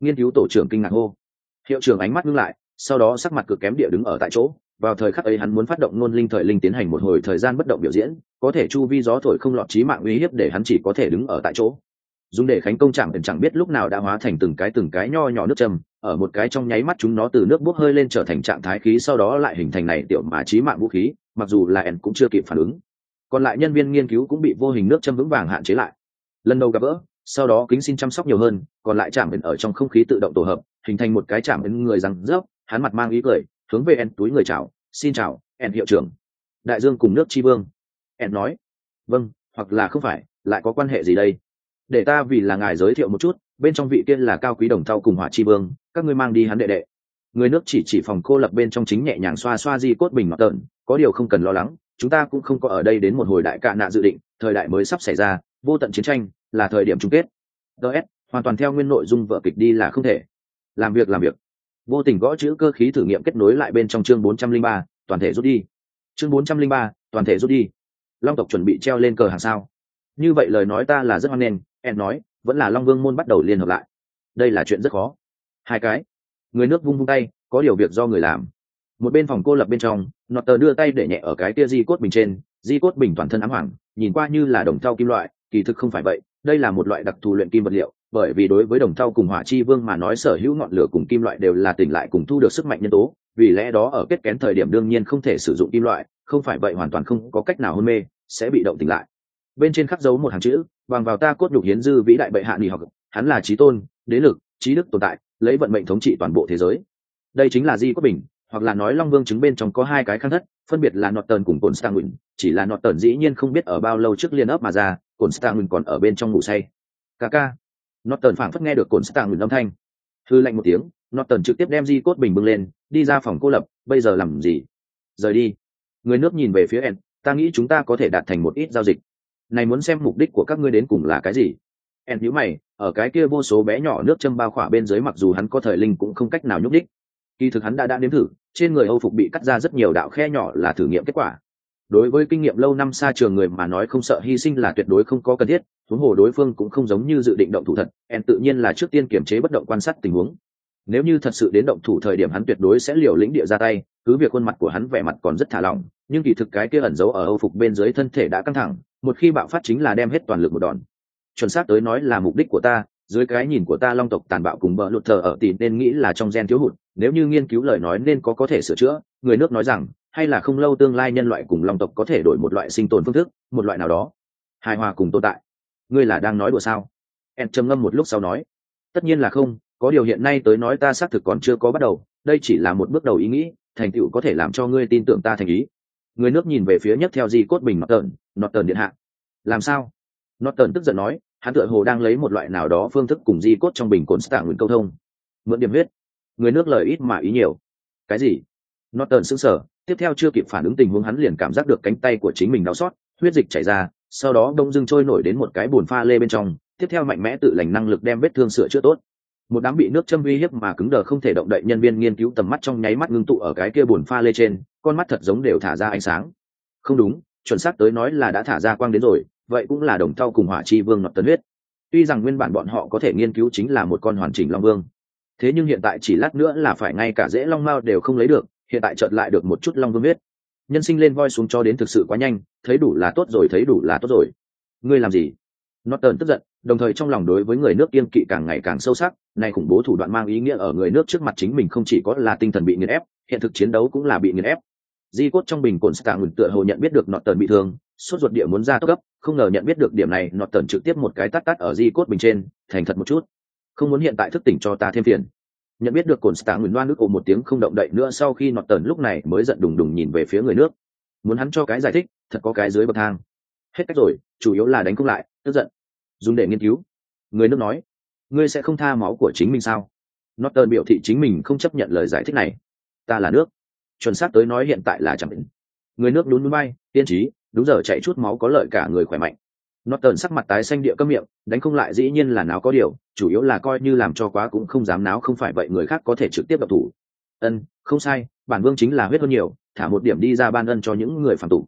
Nghiên cứu tổ trưởng kinh ngạc hô. Hiệu trưởng ánh mắt ngưng lại, sau đó sắc mặt cực kém địa đứng ở tại chỗ. Vào thời khắc ấy hắn muốn phát động ngôn linh thời linh tiến hành một hồi thời gian bất động biểu diễn, có thể chu vi gió thổi không lọt trí mạng uy hiếp để hắn chỉ có thể đứng ở tại chỗ. Dùng để khánh công chẳng chẳng biết lúc nào đã hóa thành từng cái từng cái nho nhỏ nước châm, ở một cái trong nháy mắt chúng nó từ nước bốc hơi lên trở thành trạng thái khí, sau đó lại hình thành này tiểu mà trí mạng vũ khí, mặc dù là ẻn cũng chưa kịp phản ứng. Còn lại nhân viên nghiên cứu cũng bị vô hình nước châm vững vàng hạn chế lại. Lần đầu gặp gỡ sau đó kính xin chăm sóc nhiều hơn, còn lại chạm ấn ở trong không khí tự động tổ hợp, hình thành một cái chạm ấn người rằng rớp, hắn mặt mang ý cười, hướng về ẻn túi người chào, xin chào, ẻn hiệu trưởng. Đại dương cùng nước tri vương. Ẻn nói vâng hoặc là không phải, lại có quan hệ gì đây? Để ta vì là ngài giới thiệu một chút, bên trong vị kia là cao quý đồng thau cùng hỏa tri vương, các ngươi mang đi hắn đệ đệ. Người nước chỉ chỉ phòng cô lập bên trong chính nhẹ nhàng xoa xoa di cốt bình mặt tợn có điều không cần lo lắng, chúng ta cũng không có ở đây đến một hồi đại cạ nạ dự định, thời đại mới sắp xảy ra vô tận chiến tranh là thời điểm chung kết. Ts hoàn toàn theo nguyên nội dung vợ kịch đi là không thể. Làm việc làm việc. Vô tình gõ chữ cơ khí thử nghiệm kết nối lại bên trong chương 403, toàn thể rút đi. Chương 403, toàn thể rút đi. Long tộc chuẩn bị treo lên cờ hàng sao. Như vậy lời nói ta là rất hoan nghênh em nói vẫn là long vương môn bắt đầu liên hợp lại. Đây là chuyện rất khó. Hai cái. Người nước vung vung tay có điều việc do người làm. Một bên phòng cô lập bên trong nọt tờ đưa tay để nhẹ ở cái kia di cốt bình trên di cốt bình toàn thân ám hoàng nhìn qua như là đồng thau kim loại kỳ thực không phải vậy, đây là một loại đặc thù luyện kim vật liệu, bởi vì đối với đồng thau cùng hỏa chi vương mà nói sở hữu ngọn lửa cùng kim loại đều là tỉnh lại cùng thu được sức mạnh nhân tố, vì lẽ đó ở kết kén thời điểm đương nhiên không thể sử dụng kim loại, không phải vậy hoàn toàn không có cách nào hôn mê, sẽ bị động tỉnh lại. Bên trên khắc dấu một hàng chữ, bằng vào ta cốt nhục hiến dư vĩ đại bệ hạ nghỉ học, hắn là trí tôn, đế lực, trí đức tồn tại, lấy vận mệnh thống trị toàn bộ thế giới. Đây chính là di quốc bình, hoặc là nói long vương chứng bên trong có hai cái khăn thất, phân biệt là nọt tần cùng cồn stangwin chỉ là nọt tần dĩ nhiên không biết ở bao lâu trước liên ấp mà ra cồn stangwin còn ở bên trong ngủ say. Ca ca nó tần phảng phất nghe được cồn stangwin âm thanh. Thư lạnh một tiếng nó tần trực tiếp đem di cốt bình bưng lên, đi ra phòng cô lập, bây giờ làm gì? Rời đi. Người nước nhìn về phía en ta nghĩ chúng ta có thể đạt thành một ít giao dịch. Này muốn xem mục đích của các ngươi đến cùng là cái gì? En nhữ mày, ở cái kia vô số bé nhỏ nước châm bao khỏa bên dưới mặc dù hắn có thời linh cũng không cách nào nhúc đích kỳ thực hắn đã đã nếm thử, trên người âu phục bị cắt ra rất nhiều đạo khe nhỏ là thử nghiệm kết quả đối với kinh nghiệm lâu năm xa trường người mà nói không sợ hy sinh là tuyệt đối không có cần thiết, huống hồ đối phương cũng không giống như dự định động thủ thật, em tự nhiên là trước tiên kiểm chế bất động quan sát tình huống. Nếu như thật sự đến động thủ thời điểm hắn tuyệt đối sẽ liều lĩnh địa ra tay, cứ việc khuôn mặt của hắn vẻ mặt còn rất thả lỏng, nhưng kỳ thực cái kia ẩn giấu ở âu phục bên dưới thân thể đã căng thẳng, một khi bạo phát chính là đem hết toàn lực một đòn. Chuẩn xác tới nói là mục đích của ta, dưới cái nhìn của ta long tộc tàn bạo cùng bỡ lụt thờ ở tỷ nên nghĩ là trong gen thiếu hụt, nếu như nghiên cứu lời nói nên có có thể sửa chữa, người nước nói rằng hay là không lâu tương lai nhân loại cùng long tộc có thể đổi một loại sinh tồn phương thức, một loại nào đó. Hài hòa cùng tồn tại. Ngươi là đang nói đùa sao? Ed trầm ngâm một lúc sau nói. Tất nhiên là không, có điều hiện nay tới nói ta xác thực còn chưa có bắt đầu, đây chỉ là một bước đầu ý nghĩ, thành tựu có thể làm cho ngươi tin tưởng ta thành ý. Người nước nhìn về phía nhất theo di cốt bình nọt tờn nọt tờn điện hạ. Làm sao? Nọt tờn tức giận nói, hắn tựa hồ đang lấy một loại nào đó phương thức cùng di cốt trong bình cồn stạng nguyện câu thông. Mượn điểm huyết. Người nước lời ít mà ý nhiều. Cái gì? Nọt tần xứng sở tiếp theo chưa kịp phản ứng tình huống hắn liền cảm giác được cánh tay của chính mình đau xót, huyết dịch chảy ra, sau đó đông dưng trôi nổi đến một cái bồn pha lê bên trong, tiếp theo mạnh mẽ tự lành năng lực đem vết thương sửa chữa tốt. Một đám bị nước châm uy hiếp mà cứng đờ không thể động đậy nhân viên nghiên cứu tầm mắt trong nháy mắt ngưng tụ ở cái kia bồn pha lê trên, con mắt thật giống đều thả ra ánh sáng. Không đúng, chuẩn xác tới nói là đã thả ra quang đến rồi, vậy cũng là đồng thau cùng hỏa chi vương ngọc tấn huyết. Tuy rằng nguyên bản bọn họ có thể nghiên cứu chính là một con hoàn chỉnh long vương, thế nhưng hiện tại chỉ lát nữa là phải ngay cả dễ long mao đều không lấy được hiện tại chợt lại được một chút long vương huyết nhân sinh lên voi xuống cho đến thực sự quá nhanh, thấy đủ là tốt rồi, thấy đủ là tốt rồi. Ngươi làm gì? Nó tờn tức giận, đồng thời trong lòng đối với người nước kiên kỵ càng ngày càng sâu sắc, nay khủng bố thủ đoạn mang ý nghĩa ở người nước trước mặt chính mình không chỉ có là tinh thần bị nghiền ép, hiện thực chiến đấu cũng là bị nghiền ép. Di cốt trong bình cồn stạng ngừng tựa hồ nhận biết được nọ tờn bị thương, sốt ruột địa muốn ra tốc cấp không ngờ nhận biết được điểm này nọ tờn trực tiếp một cái tắt tắt ở di cốt bình trên, thành thật một chút. Không muốn hiện tại thức tỉnh cho ta thêm phiền nhận biết được cồn stạng ngừng loan nước ồ một tiếng không động đậy nữa sau khi nọt tần lúc này mới giận đùng đùng nhìn về phía người nước. Muốn hắn cho cái giải thích, thật có cái dưới bậc thang. Hết cách rồi, chủ yếu là đánh không lại, tức giận. Dùng để nghiên cứu. Người nước nói, ngươi sẽ không tha máu của chính mình sao? Norton biểu thị chính mình không chấp nhận lời giải thích này. Ta là nước. Chuẩn xác tới nói hiện tại là chẳng người nước lún núi bay, tiên trí, đúng giờ chạy chút máu có lợi cả người khỏe mạnh norton sắc mặt tái xanh địa cơm miệng, đánh không lại dĩ nhiên là náo có điều, chủ yếu là coi như làm cho quá cũng không dám náo, không phải vậy người khác có thể trực tiếp đập thủ. Ân, không sai, bản vương chính là huyết hơn nhiều, thả một điểm đi ra ban ân cho những người phản tụ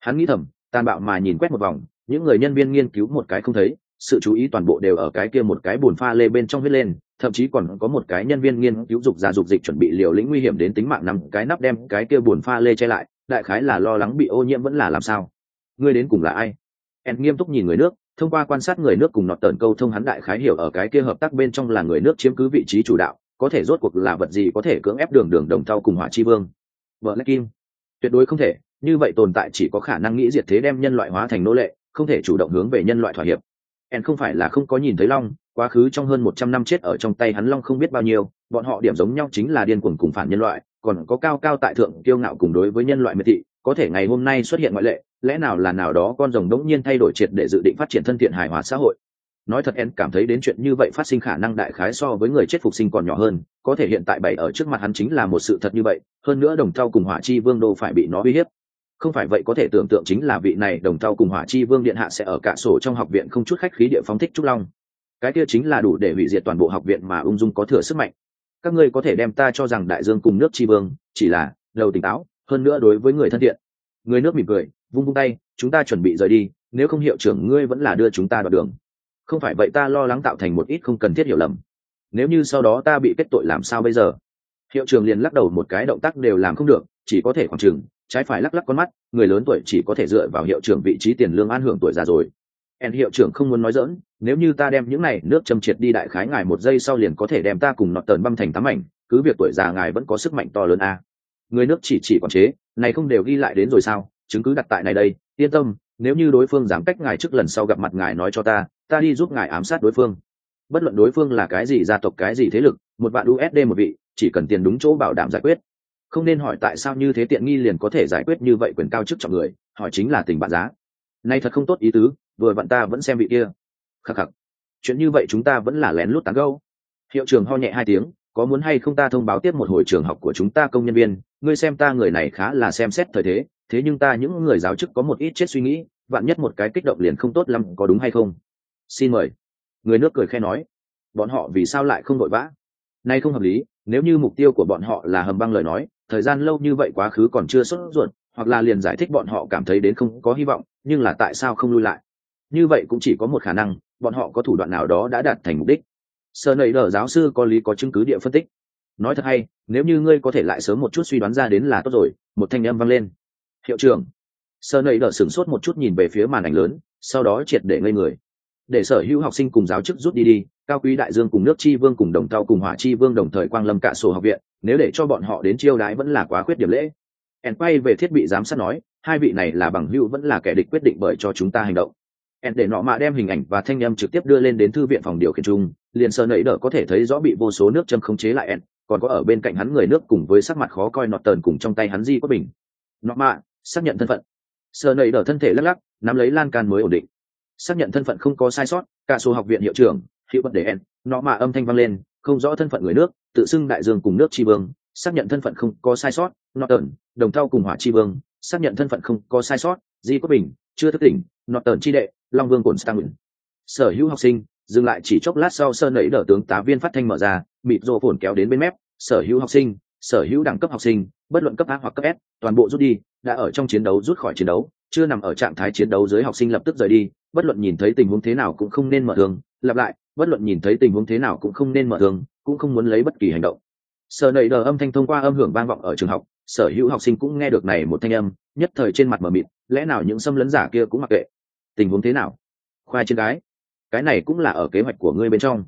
hắn nghĩ thầm, tàn bạo mà nhìn quét một vòng, những người nhân viên nghiên cứu một cái không thấy, sự chú ý toàn bộ đều ở cái kia một cái bùn pha lê bên trong huyết lên, thậm chí còn có một cái nhân viên nghiên cứu dục ra dục dịch chuẩn bị liều lĩnh nguy hiểm đến tính mạng nằm cái nắp đem cái kia bùn pha lê che lại, đại khái là lo lắng bị ô nhiễm vẫn là làm sao. Ngươi đến cùng là ai? En nghiêm túc nhìn người nước, thông qua quan sát người nước cùng nọt tờn câu thông hắn đại khái hiểu ở cái kia hợp tác bên trong là người nước chiếm cứ vị trí chủ đạo, có thể rốt cuộc là vật gì có thể cưỡng ép đường đường đồng thau cùng hỏa chi vương. Vợ lách kim. Tuyệt đối không thể, như vậy tồn tại chỉ có khả năng nghĩ diệt thế đem nhân loại hóa thành nô lệ, không thể chủ động hướng về nhân loại thỏa hiệp. En không phải là không có nhìn thấy long, quá khứ trong hơn một trăm năm chết ở trong tay hắn long không biết bao nhiêu, bọn họ điểm giống nhau chính là điên cuồng cùng phản nhân loại, còn có cao cao tại thượng kiêu ngạo cùng đối với nhân loại miệt thị có thể ngày hôm nay xuất hiện ngoại lệ, lẽ nào là nào đó con rồng đống nhiên thay đổi triệt để dự định phát triển thân thiện hài hòa xã hội? Nói thật en cảm thấy đến chuyện như vậy phát sinh khả năng đại khái so với người chết phục sinh còn nhỏ hơn, có thể hiện tại bảy ở trước mặt hắn chính là một sự thật như vậy, hơn nữa đồng thau cùng hỏa chi vương đô phải bị nó uy hiếp. Không phải vậy có thể tưởng tượng chính là vị này đồng thau cùng hỏa chi vương điện hạ sẽ ở cả sổ trong học viện không chút khách khí địa phóng thích trúc long. Cái kia chính là đủ để hủy diệt toàn bộ học viện mà ung dung có thừa sức mạnh. Các ngươi có thể đem ta cho rằng đại dương cùng nước chi vương, chỉ là đầu tỉnh táo hơn nữa đối với người thân thiện. Người nước mỉm cười, vung vung tay, chúng ta chuẩn bị rời đi, nếu không hiệu trưởng ngươi vẫn là đưa chúng ta đoạn đường. Không phải vậy ta lo lắng tạo thành một ít không cần thiết hiểu lầm. Nếu như sau đó ta bị kết tội làm sao bây giờ? Hiệu trưởng liền lắc đầu một cái, động tác đều làm không được, chỉ có thể khoảng chừng, trái phải lắc lắc con mắt, người lớn tuổi chỉ có thể dựa vào hiệu trưởng vị trí tiền lương an hưởng tuổi già rồi. En hiệu trưởng không muốn nói dỡn nếu như ta đem những này nước châm triệt đi đại khái ngài một giây sau liền có thể đem ta cùng nọt tờn băm thành tám ảnh cứ việc tuổi già ngài vẫn có sức mạnh to lớn a. à người nước chỉ chỉ quản chế, này không đều ghi lại đến rồi sao? Chứng cứ đặt tại này đây, yên tâm, nếu như đối phương dám cách ngài trước lần sau gặp mặt ngài nói cho ta ta đi giúp ngài ám sát đối phương. Bất luận đối phương là cái gì gia tộc, cái gì thế lực, một vạn usd một vị, chỉ cần tiền đúng chỗ bảo đảm giải quyết. Không nên hỏi tại sao như thế tiện nghi liền có thể giải quyết như vậy quyền cao chức trọng người, hỏi chính là tình bạn giá. Nay thật không tốt ý tứ, vừa vặn ta vẫn xem vị kia. Khắc khắc. Chuyện như vậy chúng ta vẫn là lén lút tán gâu hiệu trường ho nhẹ hai tiếng có muốn hay không ta thông báo tiếp một hồi trường học của chúng ta công nhân viên, ngươi xem ta người này khá là xem xét thời thế thế nhưng ta những người giáo chức có một ít chết suy nghĩ, vạn nhất một cái kích động liền không tốt lắm, có đúng hay không? Xin mời. Người nước cười khe nói. Bọn họ vì sao lại không vội vã? Nay không hợp lý, nếu như mục tiêu của bọn họ là hầm băng lời nói, thời gian lâu như vậy quá khứ còn chưa xuất ruột, hoặc là liền giải thích bọn họ cảm thấy đến không có hy vọng, nhưng là tại sao không lui lại? Như vậy cũng chỉ có một khả năng, bọn họ có thủ đoạn nào đó đã đạt thành mục đích sợ nầy đờ giáo sư có lý có chứng cứ địa phân tích. Nói thật hay, nếu như ngươi có thể lại sớm một chút suy đoán ra đến là tốt rồi, một thanh âm vang lên. Hiệu trưởng. Sợ nầy đờ sửng sốt một chút nhìn về phía màn ảnh lớn, sau đó triệt để ngây người. Để sở hữu học sinh cùng giáo chức rút đi đi, cao quý đại dương cùng nước chi vương cùng đồng tàu cùng hỏa chi vương đồng thời quang lâm cả sổ học viện, nếu để cho bọn họ đến chiêu đãi vẫn là quá khuyết điểm lễ. Ẻn quay về thiết bị giám sát nói, hai vị này là bằng hữu vẫn là kẻ địch quyết định bởi cho chúng ta hành động. Ẻn để nọ mạ đem hình ảnh và thanh âm trực tiếp đưa lên đến thư viện phòng điều khiển chung liền sờ nẩy đỡ có thể thấy rõ bị vô số nước châm khống chế lại ẹn, còn có ở bên cạnh hắn người nước cùng với sắc mặt khó coi nọt tờn cùng trong tay hắn di quất bình. Nọ mạ, xác nhận thân phận. Sờ nẩy đỡ thân thể lắc lắc, nắm lấy lan can mới ổn định. Xác nhận thân phận không có sai sót, cả số học viện hiệu trưởng, hiệu bật để ẹn, nọ mạ âm thanh vang lên, không rõ thân phận người nước, tự xưng đại dương cùng nước tri vương, xác nhận thân phận không có sai sót norton đồng thau cùng hỏa tri vương, xác nhận thân phận không có sai sót, di quốc bình, chưa thức tỉnh, nọ tờn tri đệ, long vương cồn stang sở hữu học sinh dừng lại chỉ chốc lát sau sơn nẫy đỡ tướng tá viên phát thanh mở ra, mịt rô phồn kéo đến bên mép, sở hữu học sinh, sở hữu đẳng cấp học sinh, bất luận cấp a hoặc cấp s, toàn bộ rút đi, đã ở trong chiến đấu rút khỏi chiến đấu, chưa nằm ở trạng thái chiến đấu dưới học sinh lập tức rời đi, bất luận nhìn thấy tình huống thế nào cũng không nên mở thường lặp lại, bất luận nhìn thấy tình huống thế nào cũng không nên mở thường cũng không muốn lấy bất kỳ hành động. Sở nầy đờ âm thanh thông qua âm hưởng vang vọng ở trường học, sở hữu học sinh cũng nghe được này một thanh âm, nhất thời trên mặt mờ mịt, lẽ nào những xâm lấn giả kia cũng mặc kệ? Tình huống thế nào? Khoai trên gái cái này cũng là ở kế hoạch của ngươi bên trong.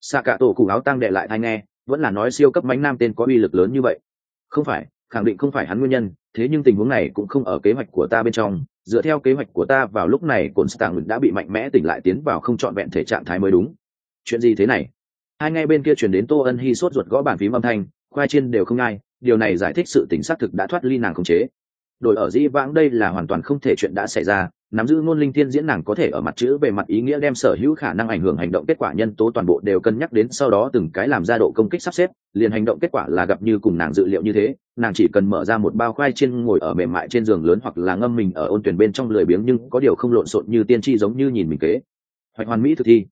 Xạ cả tổ cụ áo tăng đệ lại thai nghe, vẫn là nói siêu cấp mánh nam tên có uy lực lớn như vậy. Không phải, khẳng định không phải hắn nguyên nhân, thế nhưng tình huống này cũng không ở kế hoạch của ta bên trong. Dựa theo kế hoạch của ta, vào lúc này cồn stạng đã bị mạnh mẽ tỉnh lại tiến vào không trọn vẹn thể trạng thái mới đúng. Chuyện gì thế này? Hai ngay bên kia chuyển đến tô ân hy sốt ruột gõ bàn phím âm thanh, khoai chiên đều không ngay điều này giải thích sự tính xác thực đã thoát ly nàng khống chế. Đổi ở dĩ vãng đây là hoàn toàn không thể chuyện đã xảy ra nắm giữ ngôn linh thiên diễn nàng có thể ở mặt chữ về mặt ý nghĩa đem sở hữu khả năng ảnh hưởng hành động kết quả nhân tố toàn bộ đều cân nhắc đến sau đó từng cái làm ra độ công kích sắp xếp, liền hành động kết quả là gặp như cùng nàng dự liệu như thế, nàng chỉ cần mở ra một bao khoai trên ngồi ở mềm mại trên giường lớn hoặc là ngâm mình ở ôn tuyển bên trong lười biếng nhưng có điều không lộn xộn như tiên tri giống như nhìn mình kế. Hoạch hoàn mỹ thực thi.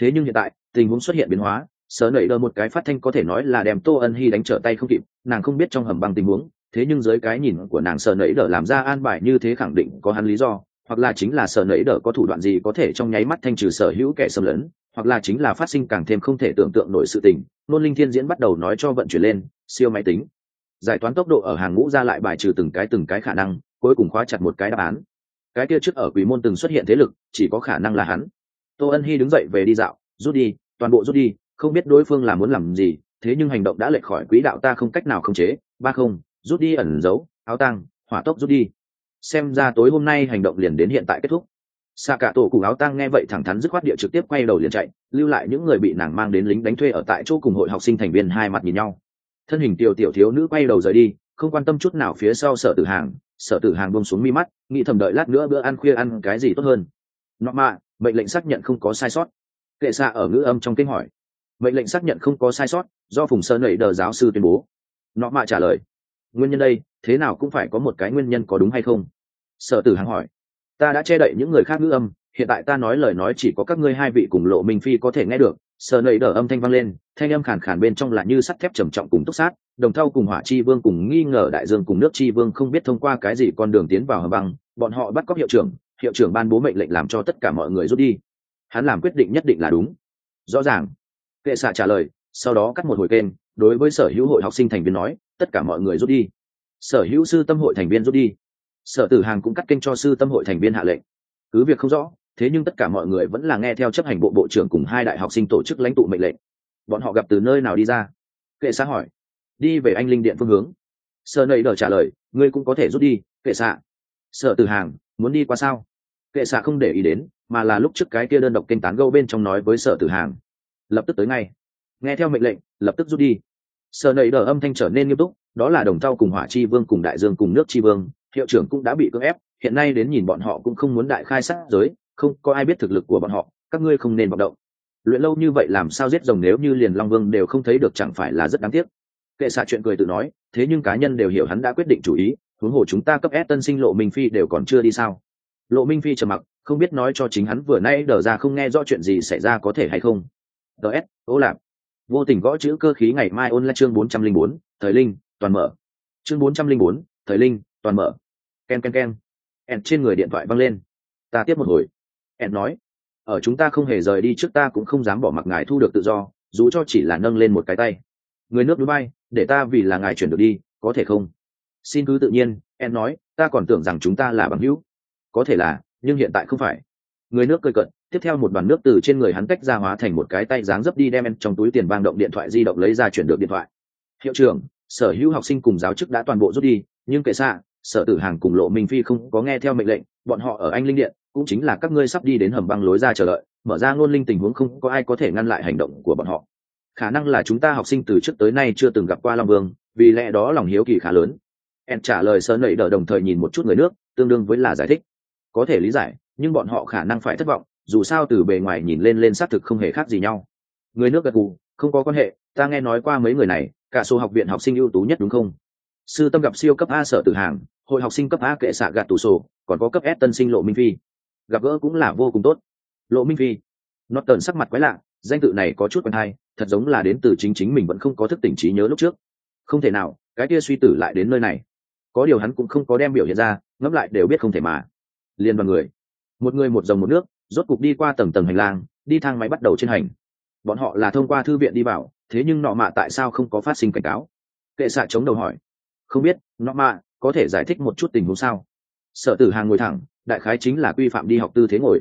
Thế nhưng hiện tại, tình huống xuất hiện biến hóa sớ nảy đơ một cái phát thanh có thể nói là đem tô ân hy đánh trở tay không kịp, nàng không biết trong hầm băng tình huống, thế nhưng dưới cái nhìn của nàng sợ nẫy đỡ làm ra an bài như thế khẳng định có hắn lý do hoặc là chính là sợ nẫy đỡ có thủ đoạn gì có thể trong nháy mắt thanh trừ sở hữu kẻ xâm lấn, hoặc là chính là phát sinh càng thêm không thể tưởng tượng nổi sự tình, nôn linh thiên diễn bắt đầu nói cho vận chuyển lên, siêu máy tính. Giải toán tốc độ ở hàng ngũ ra lại bài trừ từng cái từng cái khả năng, cuối cùng khóa chặt một cái đáp án. Cái kia trước ở quỷ môn từng xuất hiện thế lực, chỉ có khả năng là hắn. Tô ân hy đứng dậy về đi dạo, rút đi, toàn bộ rút đi, không biết đối phương là muốn làm gì, thế nhưng hành động đã lệch khỏi quỹ đạo ta không cách nào khống chế, ba không, rút đi ẩn giấu, áo tăng hỏa tốc rút đi xem ra tối hôm nay hành động liền đến hiện tại kết thúc. Xạ cả tổ cùng áo tăng nghe vậy thẳng thắn dứt khoát địa trực tiếp quay đầu liền chạy, lưu lại những người bị nàng mang đến lính đánh thuê ở tại chỗ cùng hội học sinh thành viên hai mặt nhìn nhau. Thân hình tiểu tiểu thiếu nữ quay đầu rời đi, không quan tâm chút nào phía sau sở tử hàng, sở tử hàng bông xuống mi mắt, nghĩ thầm đợi lát nữa bữa ăn khuya ăn cái gì tốt hơn. Nọ mạ, mệnh lệnh xác nhận không có sai sót. Kệ xạ ở ngữ âm trong kinh hỏi. Mệnh lệnh xác nhận không có sai sót, do phùng sơ nẩy đờ giáo sư tuyên bố. Nọ mạ trả lời nguyên nhân đây, thế nào cũng phải có một cái nguyên nhân có đúng hay không? Sở tử hằng hỏi. Ta đã che đậy những người khác ngữ âm, hiện tại ta nói lời nói chỉ có các ngươi hai vị cùng lộ minh phi có thể nghe được. Sở nầy đờ âm thanh vang lên, thanh âm khàn khàn bên trong là như sắt thép trầm trọng cùng túc sát, đồng thau cùng hỏa chi vương cùng nghi ngờ đại dương cùng nước chi vương không biết thông qua cái gì con đường tiến vào hầm băng, bọn họ bắt cóc hiệu trưởng hiệu trưởng ban bố mệnh lệnh làm cho tất cả mọi người rút đi. Hắn làm quyết định nhất định là đúng. Rõ ràng. Kệ xạ trả lời, sau đó cắt một hồi kênh, đối với sở hữu hội học sinh thành viên nói tất cả mọi người rút đi. Sở hữu sư tâm hội thành viên rút đi. Sở tử hàng cũng cắt kênh cho sư tâm hội thành viên hạ lệnh. Cứ việc không rõ, thế nhưng tất cả mọi người vẫn là nghe theo chấp hành bộ bộ trưởng cùng hai đại học sinh tổ chức lãnh tụ mệnh lệnh. Bọn họ gặp từ nơi nào đi ra? Kệ xã hỏi. Đi về anh linh điện phương hướng. Sở nầy đờ trả lời, ngươi cũng có thể rút đi, kệ xạ sở tử hàng, muốn đi qua sao? Kệ xạ không để ý đến, mà là lúc trước cái kia đơn độc kênh tán gâu bên trong nói với sở tử hàng. Lập tức tới ngay. Nghe theo mệnh lệnh, lập tức rút đi. Sờ nầy đờ âm thanh trở nên nghiêm túc, đó là đồng thau cùng hỏa chi vương cùng đại dương cùng nước chi vương, hiệu trưởng cũng đã bị cưỡng ép, hiện nay đến nhìn bọn họ cũng không muốn đại khai sát giới, không có ai biết thực lực của bọn họ, các ngươi không nên vọng động. Luyện lâu như vậy làm sao giết rồng nếu như liền long vương đều không thấy được chẳng phải là rất đáng tiếc. Kệ xạ chuyện cười tự nói, thế nhưng cá nhân đều hiểu hắn đã quyết định chủ ý, huống hồ chúng ta cấp S tân sinh lộ minh phi đều còn chưa đi sao? Lộ minh phi trầm mặc, không biết nói cho chính hắn vừa nay đờ ra không nghe rõ chuyện gì xảy ra có thể hay không. Ts ố lạp vô tình gõ chữ cơ khí ngày mai ôn lại chương bốn trăm linh bốn, thời linh, toàn mở. Chương bốn trăm linh bốn, thời linh, toàn mở. Ken ken ken. Ẹn trên người điện thoại văng lên. Ta tiếp một hồi. Ẹn nói, ở chúng ta không hề rời đi trước ta cũng không dám bỏ mặc ngài thu được tự do, dù cho chỉ là nâng lên một cái tay. Người nước núi bay để ta vì là ngài chuyển được đi, có thể không? Xin cứ tự nhiên em nói, ta còn tưởng rằng chúng ta là bằng hữu. Có thể là, nhưng hiện tại không phải. Người nước cười cận tiếp theo một đoàn nước từ trên người hắn tách ra hóa thành một cái tay dáng dấp đi đem em trong túi tiền vang động điện thoại di động lấy ra chuyển được điện thoại. Hiệu trưởng, sở hữu học sinh cùng giáo chức đã toàn bộ rút đi, nhưng kệ xạ, sở tử hàng cùng lộ minh phi không có nghe theo mệnh lệnh, bọn họ ở anh linh điện, cũng chính là các ngươi sắp đi đến hầm băng lối ra chờ đợi, mở ra ngôn linh tình huống không có ai có thể ngăn lại hành động của bọn họ. Khả năng là chúng ta học sinh từ trước tới nay chưa từng gặp qua long vương, vì lẽ đó lòng hiếu kỳ khá lớn. En trả lời sơ nẩy đỡ đồng thời nhìn một chút người nước, tương đương với là giải thích. Có thể lý giải, nhưng bọn họ khả năng phải thất vọng dù sao từ bề ngoài nhìn lên lên xác thực không hề khác gì nhau. Người nước gật gù, không có quan hệ, ta nghe nói qua mấy người này, cả số học viện học sinh ưu tú nhất đúng không? Sư tâm gặp siêu cấp a sở tử hàng, hội học sinh cấp a kệ xạ gạt tủ sổ, còn có cấp s tân sinh lộ minh phi. Gặp gỡ cũng là vô cùng tốt. Lộ minh phi nó tờn sắc mặt quái lạ, danh tự này có chút quen hay, thật giống là đến từ chính chính mình vẫn không có thức tỉnh trí nhớ lúc trước. Không thể nào, cái kia suy tử lại đến nơi này. Có điều hắn cũng không có đem biểu hiện ra, ngẫm lại đều biết không thể mà. Liên vào người, một người một dòng một nước rốt cục đi qua tầng tầng hành lang, đi thang máy bắt đầu trên hành. Bọn họ là thông qua thư viện đi vào, thế nhưng nọ mạ tại sao không có phát sinh cảnh cáo? Kệ xạ chống đầu hỏi. Không biết, nọ mạ, có thể giải thích một chút tình huống sao? Sợ tử hàng ngồi thẳng, đại khái chính là quy phạm đi học tư thế ngồi.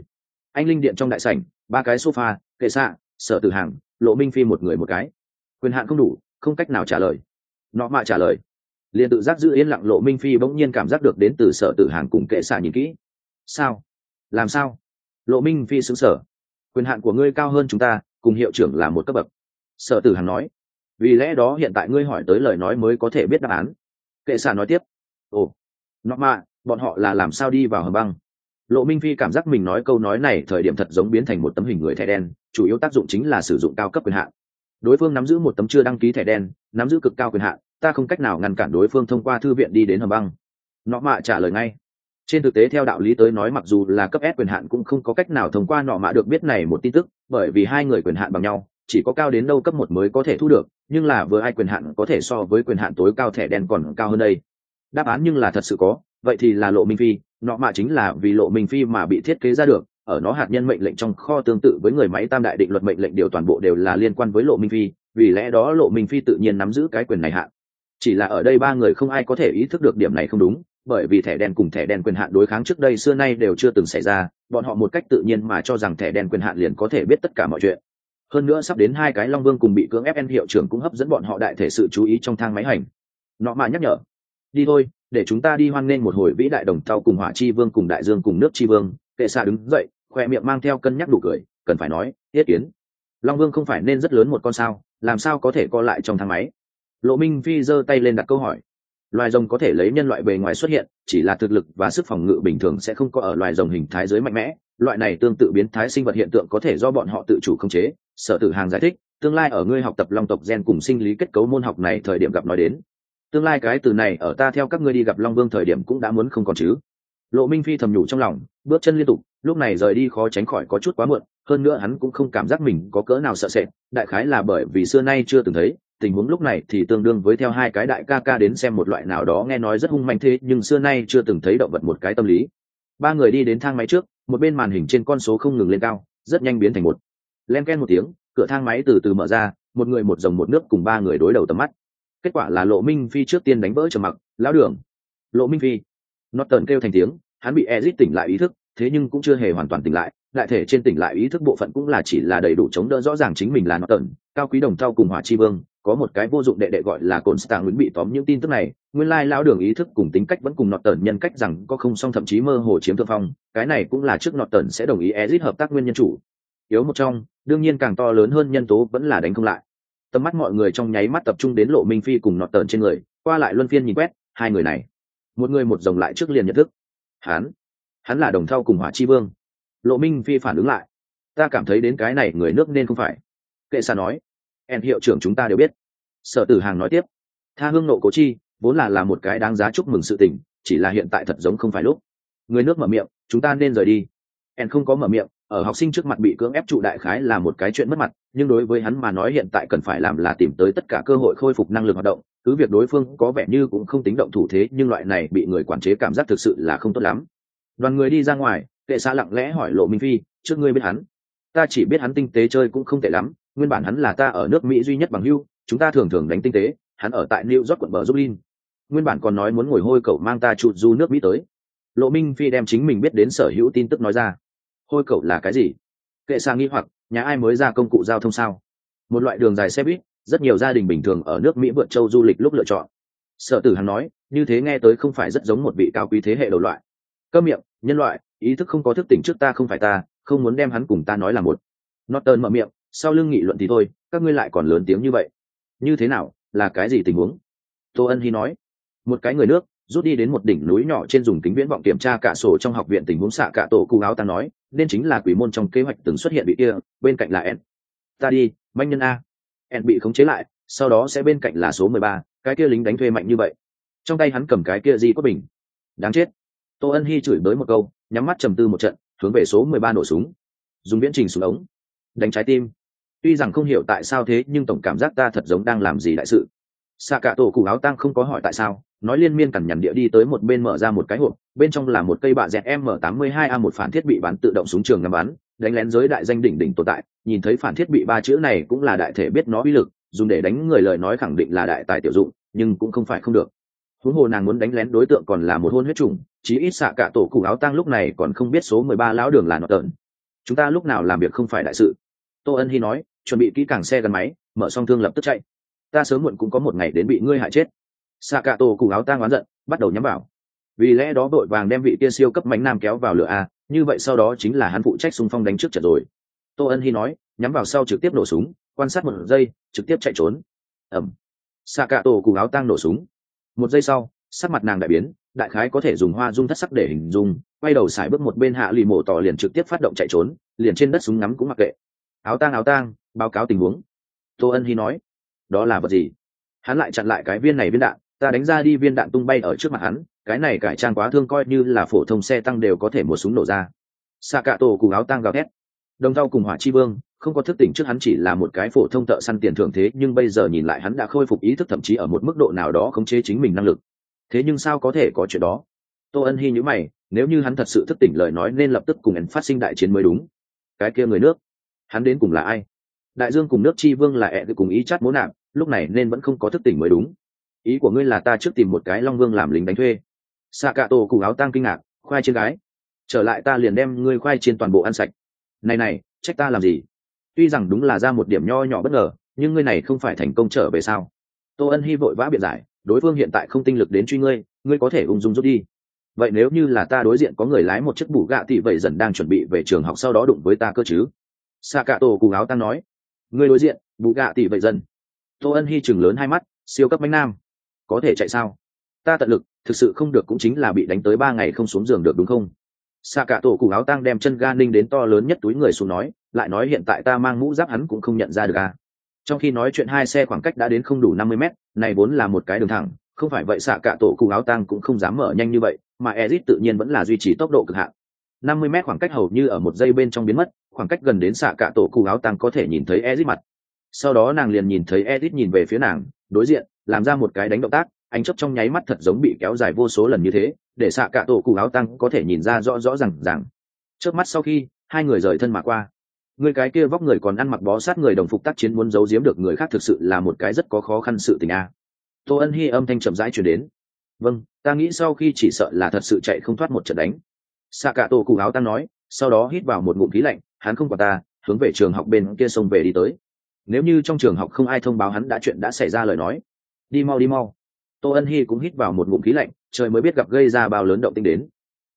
Anh linh điện trong đại sảnh, ba cái sofa, kệ xạ sợ tử hàng, lộ minh phi một người một cái. Quyền hạn không đủ, không cách nào trả lời. Nọ mạ trả lời. Liền tự giác giữ yên lặng lộ minh phi bỗng nhiên cảm giác được đến từ sợ tử hàng cùng kệ xạ nhìn kỹ. Sao? Làm sao? Lộ minh phi xứng sở quyền hạn của ngươi cao hơn chúng ta, cùng hiệu trưởng là một cấp bậc. Sở tử hằng nói. Vì lẽ đó hiện tại ngươi hỏi tới lời nói mới có thể biết đáp án. Kệ xạ nói tiếp. Ồ, nó mà, bọn họ là làm sao đi vào hầm băng? Lộ minh phi cảm giác mình nói câu nói này thời điểm thật giống biến thành một tấm hình người thẻ đen, chủ yếu tác dụng chính là sử dụng cao cấp quyền hạn. Đối phương nắm giữ một tấm chưa đăng ký thẻ đen, nắm giữ cực cao quyền hạn, ta không cách nào ngăn cản đối phương thông qua thư viện đi đến hầm băng. Nó mạ trả lời ngay trên thực tế, theo đạo lý tới nói, mặc dù là cấp S quyền hạn cũng không có cách nào thông qua nọ mạ được biết này một tin tức, bởi vì hai người quyền hạn bằng nhau, chỉ có cao đến đâu cấp một mới có thể thu được, nhưng là vừa ai quyền hạn có thể so với quyền hạn tối cao thẻ đen còn cao hơn đây? Đáp án nhưng là thật sự có, vậy thì là lộ minh phi, nọ mạ chính là vì lộ minh phi mà bị thiết kế ra được, ở nó hạt nhân mệnh lệnh trong kho tương tự với người máy tam đại định luật mệnh lệnh điều toàn bộ đều là liên quan với lộ minh phi, vì lẽ đó lộ minh phi tự nhiên nắm giữ cái quyền này hạn chỉ là ở đây ba người không ai có thể ý thức được điểm này không đúng bởi vì thẻ đen cùng thẻ đen quyền hạn đối kháng trước đây xưa nay đều chưa từng xảy ra, bọn họ một cách tự nhiên mà cho rằng thẻ đen quyền hạn liền có thể biết tất cả mọi chuyện. Hơn nữa sắp đến hai cái long vương cùng bị cưỡng ép en hiệu trưởng cũng hấp dẫn bọn họ đại thể sự chú ý trong thang máy hành. Nọ mà nhắc nhở, đi thôi, để chúng ta đi hoan nghênh một hồi vĩ đại đồng tàu cùng hỏa chi vương cùng đại dương cùng nước chi vương. Kệ xạ đứng dậy, khoe miệng mang theo cân nhắc đủ cười, cần phải nói thiết kiến, long vương không phải nên rất lớn một con sao, làm sao có thể co lại trong thang máy? Lộ minh phi giơ tay lên đặt câu hỏi loài rồng có thể lấy nhân loại bề ngoài xuất hiện, chỉ là thực lực và sức phòng ngự bình thường sẽ không có ở loài rồng hình thái giới mạnh mẽ. Loại này tương tự biến thái sinh vật hiện tượng có thể do bọn họ tự chủ khống chế. Sở tử hàng giải thích, tương lai ở ngươi học tập long tộc gen cùng sinh lý kết cấu môn học này thời điểm gặp nói đến. Tương lai cái từ này ở ta theo các ngươi đi gặp long vương thời điểm cũng đã muốn không còn chứ. Lộ minh phi thầm nhủ trong lòng, bước chân liên tục, lúc này rời đi khó tránh khỏi có chút quá muộn, hơn nữa hắn cũng không cảm giác mình có cỡ nào sợ sệt, đại khái là bởi vì xưa nay chưa từng thấy tình huống lúc này thì tương đương với theo hai cái đại ca ca đến xem một loại nào đó nghe nói rất hung mạnh thế, nhưng xưa nay chưa từng thấy động vật một cái tâm lý. Ba người đi đến thang máy trước, một bên màn hình trên con số không ngừng lên cao, rất nhanh biến thành một. Len ken một tiếng, cửa thang máy từ từ mở ra, một người một dòng một nước cùng ba người đối đầu tầm mắt. Kết quả là lộ minh phi trước tiên đánh vỡ trầm mặc, lão đường. Lộ minh phi nó tần kêu thành tiếng, hắn bị ezit tỉnh lại ý thức, thế nhưng cũng chưa hề hoàn toàn tỉnh lại, đại thể trên tỉnh lại ý thức bộ phận cũng là chỉ là đầy đủ chống đỡ rõ ràng chính mình là nó tần cao quý đồng thau cùng hỏa chi vương có một cái vô dụng đệ đệ gọi là cồn stạng nguyễn bị tóm những tin tức này. Nguyên lai lão đường ý thức cùng tính cách vẫn cùng nọt tần nhân cách rằng có không song thậm chí mơ hồ chiếm thượng phong, cái này cũng là trước nọt tần sẽ đồng ý ezit hợp tác nguyên nhân chủ. Yếu một trong, đương nhiên càng to lớn hơn nhân tố vẫn là đánh không lại. Tầm mắt mọi người trong nháy mắt tập trung đến lộ minh phi cùng nọt tần trên người, qua lại luân phiên nhìn quét, hai người này. Một người một dòng lại trước liền nhận thức. Hắn hắn là đồng thau cùng hỏa chi vương. Lộ minh phi phản ứng lại. Ta cảm thấy đến cái này người nước nên không phải. Kệ xa nói en hiệu trưởng chúng ta đều biết. Sở tử hàng nói tiếp. Tha hương nộ cố chi vốn là là một cái đáng giá chúc mừng sự tình, chỉ là hiện tại thật giống không phải lúc. Người nước mở miệng, chúng ta nên rời đi. En không có mở miệng, ở học sinh trước mặt bị cưỡng ép trụ đại khái là một cái chuyện mất mặt, nhưng đối với hắn mà nói hiện tại cần phải làm là tìm tới tất cả cơ hội khôi phục năng lực hoạt động, cứ việc đối phương có vẻ như cũng không tính động thủ thế, nhưng loại này bị người quản chế cảm giác thực sự là không tốt lắm. Đoàn người đi ra ngoài, kệ xã lặng lẽ hỏi lộ minh phi, trước ngươi biết hắn? Ta chỉ biết hắn tinh tế chơi cũng không tệ lắm nguyên bản hắn là ta ở nước mỹ duy nhất bằng hưu, chúng ta thường thường đánh tinh tế, hắn ở tại new york quận bờ dublin nguyên bản còn nói muốn ngồi hôi cậu mang ta chụt du nước mỹ tới. Lộ minh phi đem chính mình biết đến sở hữu tin tức nói ra. Hôi cậu là cái gì? Kệ xa nghi hoặc, nhà ai mới ra công cụ giao thông sao? Một loại đường dài xe buýt, rất nhiều gia đình bình thường ở nước mỹ vượt châu du lịch lúc lựa chọn. Sở tử hắn nói, như thế nghe tới không phải rất giống một vị cao quý thế hệ đầu loại. Cơ miệng, nhân loại, ý thức không có thức tỉnh trước ta không phải ta, không muốn đem hắn cùng ta nói là một. Norton mở miệng sau lưng nghị luận thì thôi, các ngươi lại còn lớn tiếng như vậy. Như thế nào, là cái gì tình huống? Tô ân hy nói. Một cái người nước, rút đi đến một đỉnh núi nhỏ trên dùng kính viễn vọng kiểm tra cả sổ trong học viện tình huống xạ cả tổ cụ áo ta nói, nên chính là quỷ môn trong kế hoạch từng xuất hiện bị kia, bên cạnh là en ta đi, manh nhân a. En bị khống chế lại, sau đó sẽ bên cạnh là số mười ba, cái kia lính đánh thuê mạnh như vậy. Trong tay hắn cầm cái kia di quất bình. Đáng chết. Tô ân hy chửi bới một câu, nhắm mắt trầm tư một trận, hướng về số mười ba nổ súng. Dùng viễn trình xuống ống. Đánh trái tim tuy rằng không hiểu tại sao thế, nhưng tổng cảm giác ta thật giống đang làm gì đại sự. Xạ cả tổ cụ áo tăng không có hỏi tại sao, nói liên miên cằn nhằn địa đi tới một bên mở ra một cái hộp, bên trong là một cây bạ dẹt m 82 a một phản thiết bị bắn tự động súng trường ngắm bắn, đánh lén giới đại danh đỉnh đỉnh tồn tại. Nhìn thấy phản thiết bị ba chữ này cũng là đại thể biết nó uy lực, dùng để đánh người lời nói khẳng định là đại tài tiểu dụng, nhưng cũng không phải không được. Huống hồ nàng muốn đánh lén đối tượng còn là một hôn huyết trùng chí ít xạ cả tổ cụ áo tăng lúc này còn không biết số mười ba lão đường là nọ tợn. Chúng ta lúc nào làm việc không phải đại sự? Tô ân hy nói chuẩn bị kỹ càng xe gắn máy, mở xong thương lập tức chạy. Ta sớm muộn cũng có một ngày đến bị ngươi hại chết. Xạ cả tổ cụ áo tang oán giận, bắt đầu nhắm vào. Vì lẽ đó đội vàng đem vị tiên siêu cấp mánh nam kéo vào lửa a, như vậy sau đó chính là hắn phụ trách xung phong đánh trước trận rồi. Tô ân hy nói, nhắm vào sau trực tiếp nổ súng, quan sát một giây, trực tiếp chạy trốn. Ẩm. Xạ cả tổ cụ áo tang nổ súng. Một giây sau, sắc mặt nàng đại biến, đại khái có thể dùng hoa dung thất sắc để hình dung, quay đầu xài bước một bên hạ lì mổ tỏ liền trực tiếp phát động chạy trốn, liền trên đất súng ngắm cũng mặc kệ. Áo tang áo tang báo cáo tình huống. Tô ân hy nói, đó là vật gì? Hắn lại chặn lại cái viên này viên đạn, ta đánh ra đi viên đạn tung bay ở trước mặt hắn, cái này cải trang quá thương coi như là phổ thông xe tăng đều có thể một súng nổ ra. Xạ cạ tổ cùng áo tang gào thét. Đồng thau cùng hỏa chi vương, không có thức tỉnh trước hắn chỉ là một cái phổ thông thợ săn tiền thưởng thế, nhưng bây giờ nhìn lại hắn đã khôi phục ý thức thậm chí ở một mức độ nào đó khống chế chính mình năng lực. Thế nhưng sao có thể có chuyện đó? Tô ân hy nhữ mày, nếu như hắn thật sự thức tỉnh lời nói nên lập tức cùng hắn phát sinh đại chiến mới đúng. Cái kia người nước, hắn đến cùng là ai? Đại dương cùng nước chi vương là ẹ cùng ý chát mố nạp, lúc này nên vẫn không có thức tỉnh mới đúng. Ý của ngươi là ta trước tìm một cái long vương làm lính đánh thuê. Xạ cạ tổ cụ áo tang kinh ngạc, khoai trên gái. Trở lại ta liền đem ngươi khoai trên toàn bộ ăn sạch. Này này, trách ta làm gì? Tuy rằng đúng là ra một điểm nho nhỏ bất ngờ, nhưng ngươi này không phải thành công trở về sao? Tô ân hy vội vã biện giải, đối phương hiện tại không tinh lực đến truy ngươi ngươi có thể ung dung rút đi. Vậy nếu như là ta đối diện có người lái một chiếc bù gạ thì vậy dần đang chuẩn bị về trường học sau đó đụng với ta cơ chứ? Sa cạ tổ cù áo tăng nói ngươi đối diện, bù gạ tỷ vậy dần. Tô ân hy chừng lớn hai mắt, siêu cấp bánh nam. Có thể chạy sao? Ta tận lực, thực sự không được cũng chính là bị đánh tới ba ngày không xuống giường được đúng không? Xạ cả tổ cụ áo tang đem chân ga ninh đến to lớn nhất túi người xuống nói, lại nói hiện tại ta mang mũ giáp hắn cũng không nhận ra được à. trong khi nói chuyện hai xe khoảng cách đã đến không đủ năm mươi mét, này vốn là một cái đường thẳng, không phải vậy xạ cả tổ cụ áo tang cũng không dám mở nhanh như vậy, mà ezit tự nhiên vẫn là duy trì tốc độ cực hạn. năm mươi mét khoảng cách hầu như ở một giây bên trong biến mất khoảng cách gần đến xạ cả tổ cụ áo tăng có thể nhìn thấy ezit mặt. Sau đó nàng liền nhìn thấy ezit nhìn về phía nàng, đối diện, làm ra một cái đánh động tác, ánh chấp trong nháy mắt thật giống bị kéo dài vô số lần như thế, để xạ cả tổ cụ áo tăng có thể nhìn ra rõ rõ r à n g trước mắt sau khi, hai người rời thân mà qua. Người cái kia vóc người còn ăn mặc bó sát người đồng phục tác chiến muốn giấu giếm được người khác thực sự là một cái rất có khó khăn sự tình a. Tô ân hy âm thanh chậm rãi chuyển đến. Vâng ta nghĩ sau khi chỉ sợ là thật sự chạy không thoát một trận đánh. Xạ cả tổ cụ áo tăng nói, sau đó hít vào một ngụm khí lạnh hắn không quản ta hướng về trường học bên kia sông về đi tới. Nếu như trong trường học không ai thông báo hắn đã chuyện đã xảy ra lời nói đi mau đi mau. Tô ân hy cũng hít vào một ngụm khí lạnh trời mới biết gặp gây ra bao lớn động tinh đến.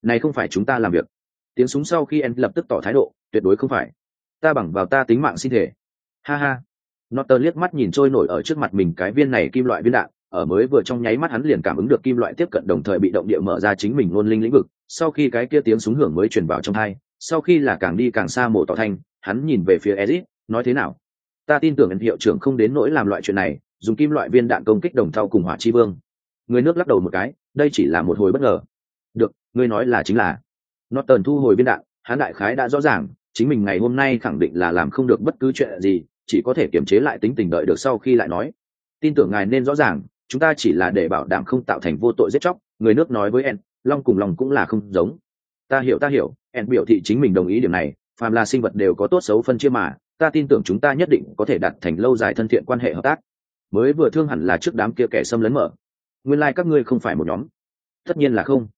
Này không phải chúng ta làm việc. Tiếng súng sau khi em lập tức tỏ thái độ tuyệt đối không phải. Ta bằng vào ta tính mạng xin thể. Ha ha. Notter liếc mắt nhìn trôi nổi ở trước mặt mình cái viên này kim loại viên đạn, ở mới vừa trong nháy mắt hắn liền cảm ứng được kim loại tiếp cận đồng thời bị động địa mở ra chính mình luôn linh lĩnh vực, sau khi cái kia tiếng súng hưởng mới truyền vào trong hai sau khi là càng đi càng xa mổ tỏ thanh, hắn nhìn về phía ezit nói thế nào? Ta tin tưởng hiệu trưởng không đến nỗi làm loại chuyện này, dùng kim loại viên đạn công kích đồng thau cùng hỏa chi vương. Người nước lắc đầu một cái đây chỉ là một hồi bất ngờ. Được ngươi nói là chính là. Nó tần thu hồi viên đạn hắn đại khái đã rõ ràng chính mình ngày hôm nay khẳng định là làm không được bất cứ chuyện gì chỉ có thể kiềm chế lại tính tình đợi được sau khi lại nói. Tin tưởng ngài nên rõ ràng chúng ta chỉ là để bảo đảm không tạo thành vô tội giết chóc người nước nói với en long cùng lòng cũng là không giống. Ta hiểu ta hiểu en biểu thị chính mình đồng ý điểm này, phàm là sinh vật đều có tốt xấu phân chia mà, ta tin tưởng chúng ta nhất định có thể đạt thành lâu dài thân thiện quan hệ hợp tác. Mới vừa thương hẳn là trước đám kia kẻ xâm lấn mở. Nguyên lai、like、các ngươi không phải một nhóm. Tất nhiên là không.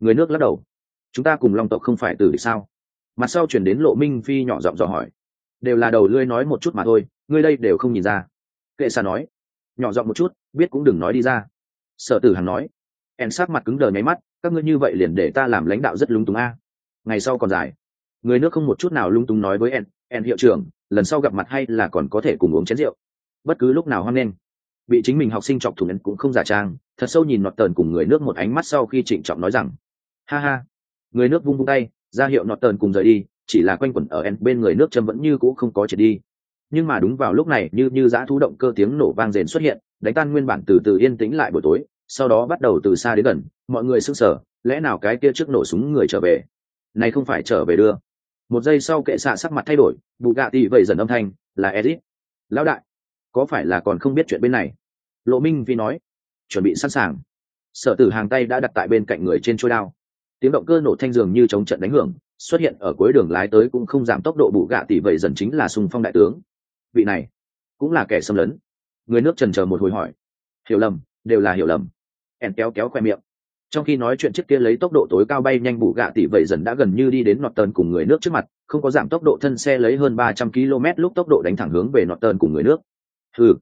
Người nước lắc đầu. Chúng ta cùng long tộc không phải tử sao? Mặt sau chuyển đến lộ minh phi nhỏ giọng dò hỏi. Đều là đầu lưới nói một chút mà thôi, ngươi đây đều không nhìn ra. Kệ xa nói. Nhỏ giọng một chút, biết cũng đừng nói đi ra. Sở tử hằng nói. En sát mặt cứng đờ nháy mắt, các ngươi như vậy liền để ta làm lãnh đạo rất lúng túng a ngày sau còn dài. Người nước không một chút nào lung tung nói với en en hiệu trưởng, lần sau gặp mặt hay là còn có thể cùng uống chén rượu. Bất cứ lúc nào hoan nghênh. Bị chính mình học sinh chọc thủ nhân cũng không giả trang, thật sâu nhìn nọt tờn cùng người nước một ánh mắt sau khi trịnh trọng nói rằng, ha ha. Người nước vung vung tay, ra hiệu nọt tờn cùng rời đi, chỉ là quanh quẩn ở en, bên người nước châm vẫn như cũ không có triệt đi. Nhưng mà đúng vào lúc này, như như giã thú động cơ tiếng nổ vang rền xuất hiện, đánh tan nguyên bản từ từ yên tĩnh lại buổi tối, sau đó bắt đầu từ xa đến gần, mọi người sững sờ, lẽ nào cái kia trước nổ súng người trở về? Này không phải trở về đưa. Một giây sau kệ xạ sắc mặt thay đổi bù gạ tỉ vậy dần âm thanh, là edit lão đại, có phải là còn không biết chuyện bên này? Lộ minh vi nói, chuẩn bị sẵn sàng. Sở tử hàng tay đã đặt tại bên cạnh người trên trôi đao. Tiếng động cơ nổ thanh dường như chống trận đánh hưởng, xuất hiện ở cuối đường lái tới cũng không giảm tốc độ bù gạ tỉ vậy dần chính là sùng phong đại tướng. Vị này, cũng là kẻ xâm lấn. Người nước trần chờ một hồi hỏi. Hiểu lầm, đều là hiểu lầm. Ẻn kéo kéo khoe miệng trong khi nói chuyện trước kia lấy tốc độ tối cao bay nhanh bù gạ tỷ vậy dần đã gần như đi đến nọt tần cùng người nước trước mặt, không có giảm tốc độ thân xe lấy hơn ba trăm km lúc tốc độ đánh thẳng hướng về nọt tần cùng người nước. Hừ.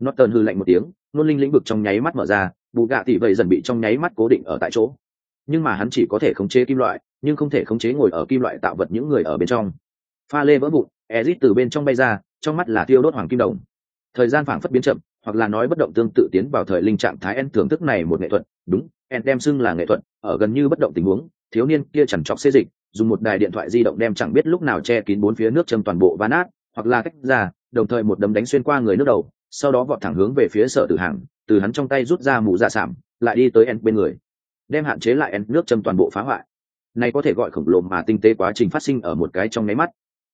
Nọt tần hư lạnh một tiếng, nôn linh lĩnh vực trong nháy mắt mở ra, bù gạ tỷ vậy dần bị trong nháy mắt cố định ở tại chỗ. Nhưng mà hắn chỉ có thể khống chế kim loại, nhưng không thể khống chế ngồi ở kim loại tạo vật những người ở bên trong. Pha lê vỡ vụn, ezit từ bên trong bay ra, trong mắt là thiêu đốt hoàng kim đồng. Thời gian phảng phất biến chậm, hoặc là nói bất động tương tự tiến vào thời linh trạng thái en thưởng thức này một nghệ thuật, đúng en đem xưng là nghệ thuật, ở gần như bất động tình huống, thiếu niên kia chẳng chọc xê dịch, dùng một đài điện thoại di động đem chẳng biết lúc nào che kín bốn phía nước châm toàn bộ ván át, hoặc là cách ra, đồng thời một đấm đánh xuyên qua người nước đầu, sau đó vọt thẳng hướng về phía sở tử hàng, từ hắn trong tay rút ra mũ dạ sảm lại đi tới en bên người, đem hạn chế lại en nước châm toàn bộ phá hoại. Này có thể gọi khổng lồ mà tinh tế quá trình phát sinh ở một cái trong nháy mắt.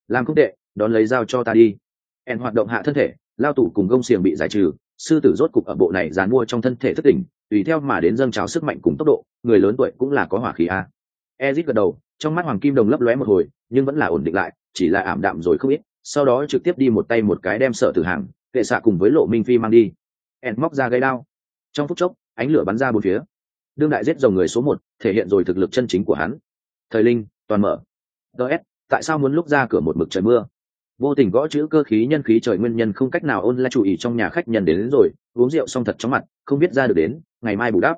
Làm không tệ, đón lấy dao cho ta đi. En hoạt động hạ thân thể, lao tủ cùng gông xiềng bị giải trừ, sư tử rốt cục ở bộ này dán mua trong thân thể thất tỉnh tùy theo mà đến dâng trào sức mạnh cùng tốc độ người lớn tuổi cũng là có hỏa khí a. Ezit gật đầu trong mắt hoàng kim đồng lấp lóe một hồi nhưng vẫn là ổn định lại chỉ là ảm đạm rồi không ít sau đó trực tiếp đi một tay một cái đem sợ từ hàng kệ xạ cùng với lộ minh phi mang đi. Ed móc ra gây đao. Trong phút chốc ánh lửa bắn ra bốn phía. Đương đại giết dòng người số một thể hiện rồi thực lực chân chính của hắn. Thời linh toàn mở. Ts tại sao muốn lúc ra cửa một mực trời mưa? Vô tình gõ chữ cơ khí nhân khí trời nguyên nhân không cách nào ôn lại chủ ý trong nhà khách nhân đến, đến rồi uống rượu xong thật chóng mặt không biết ra được đến ngày mai bù đắp.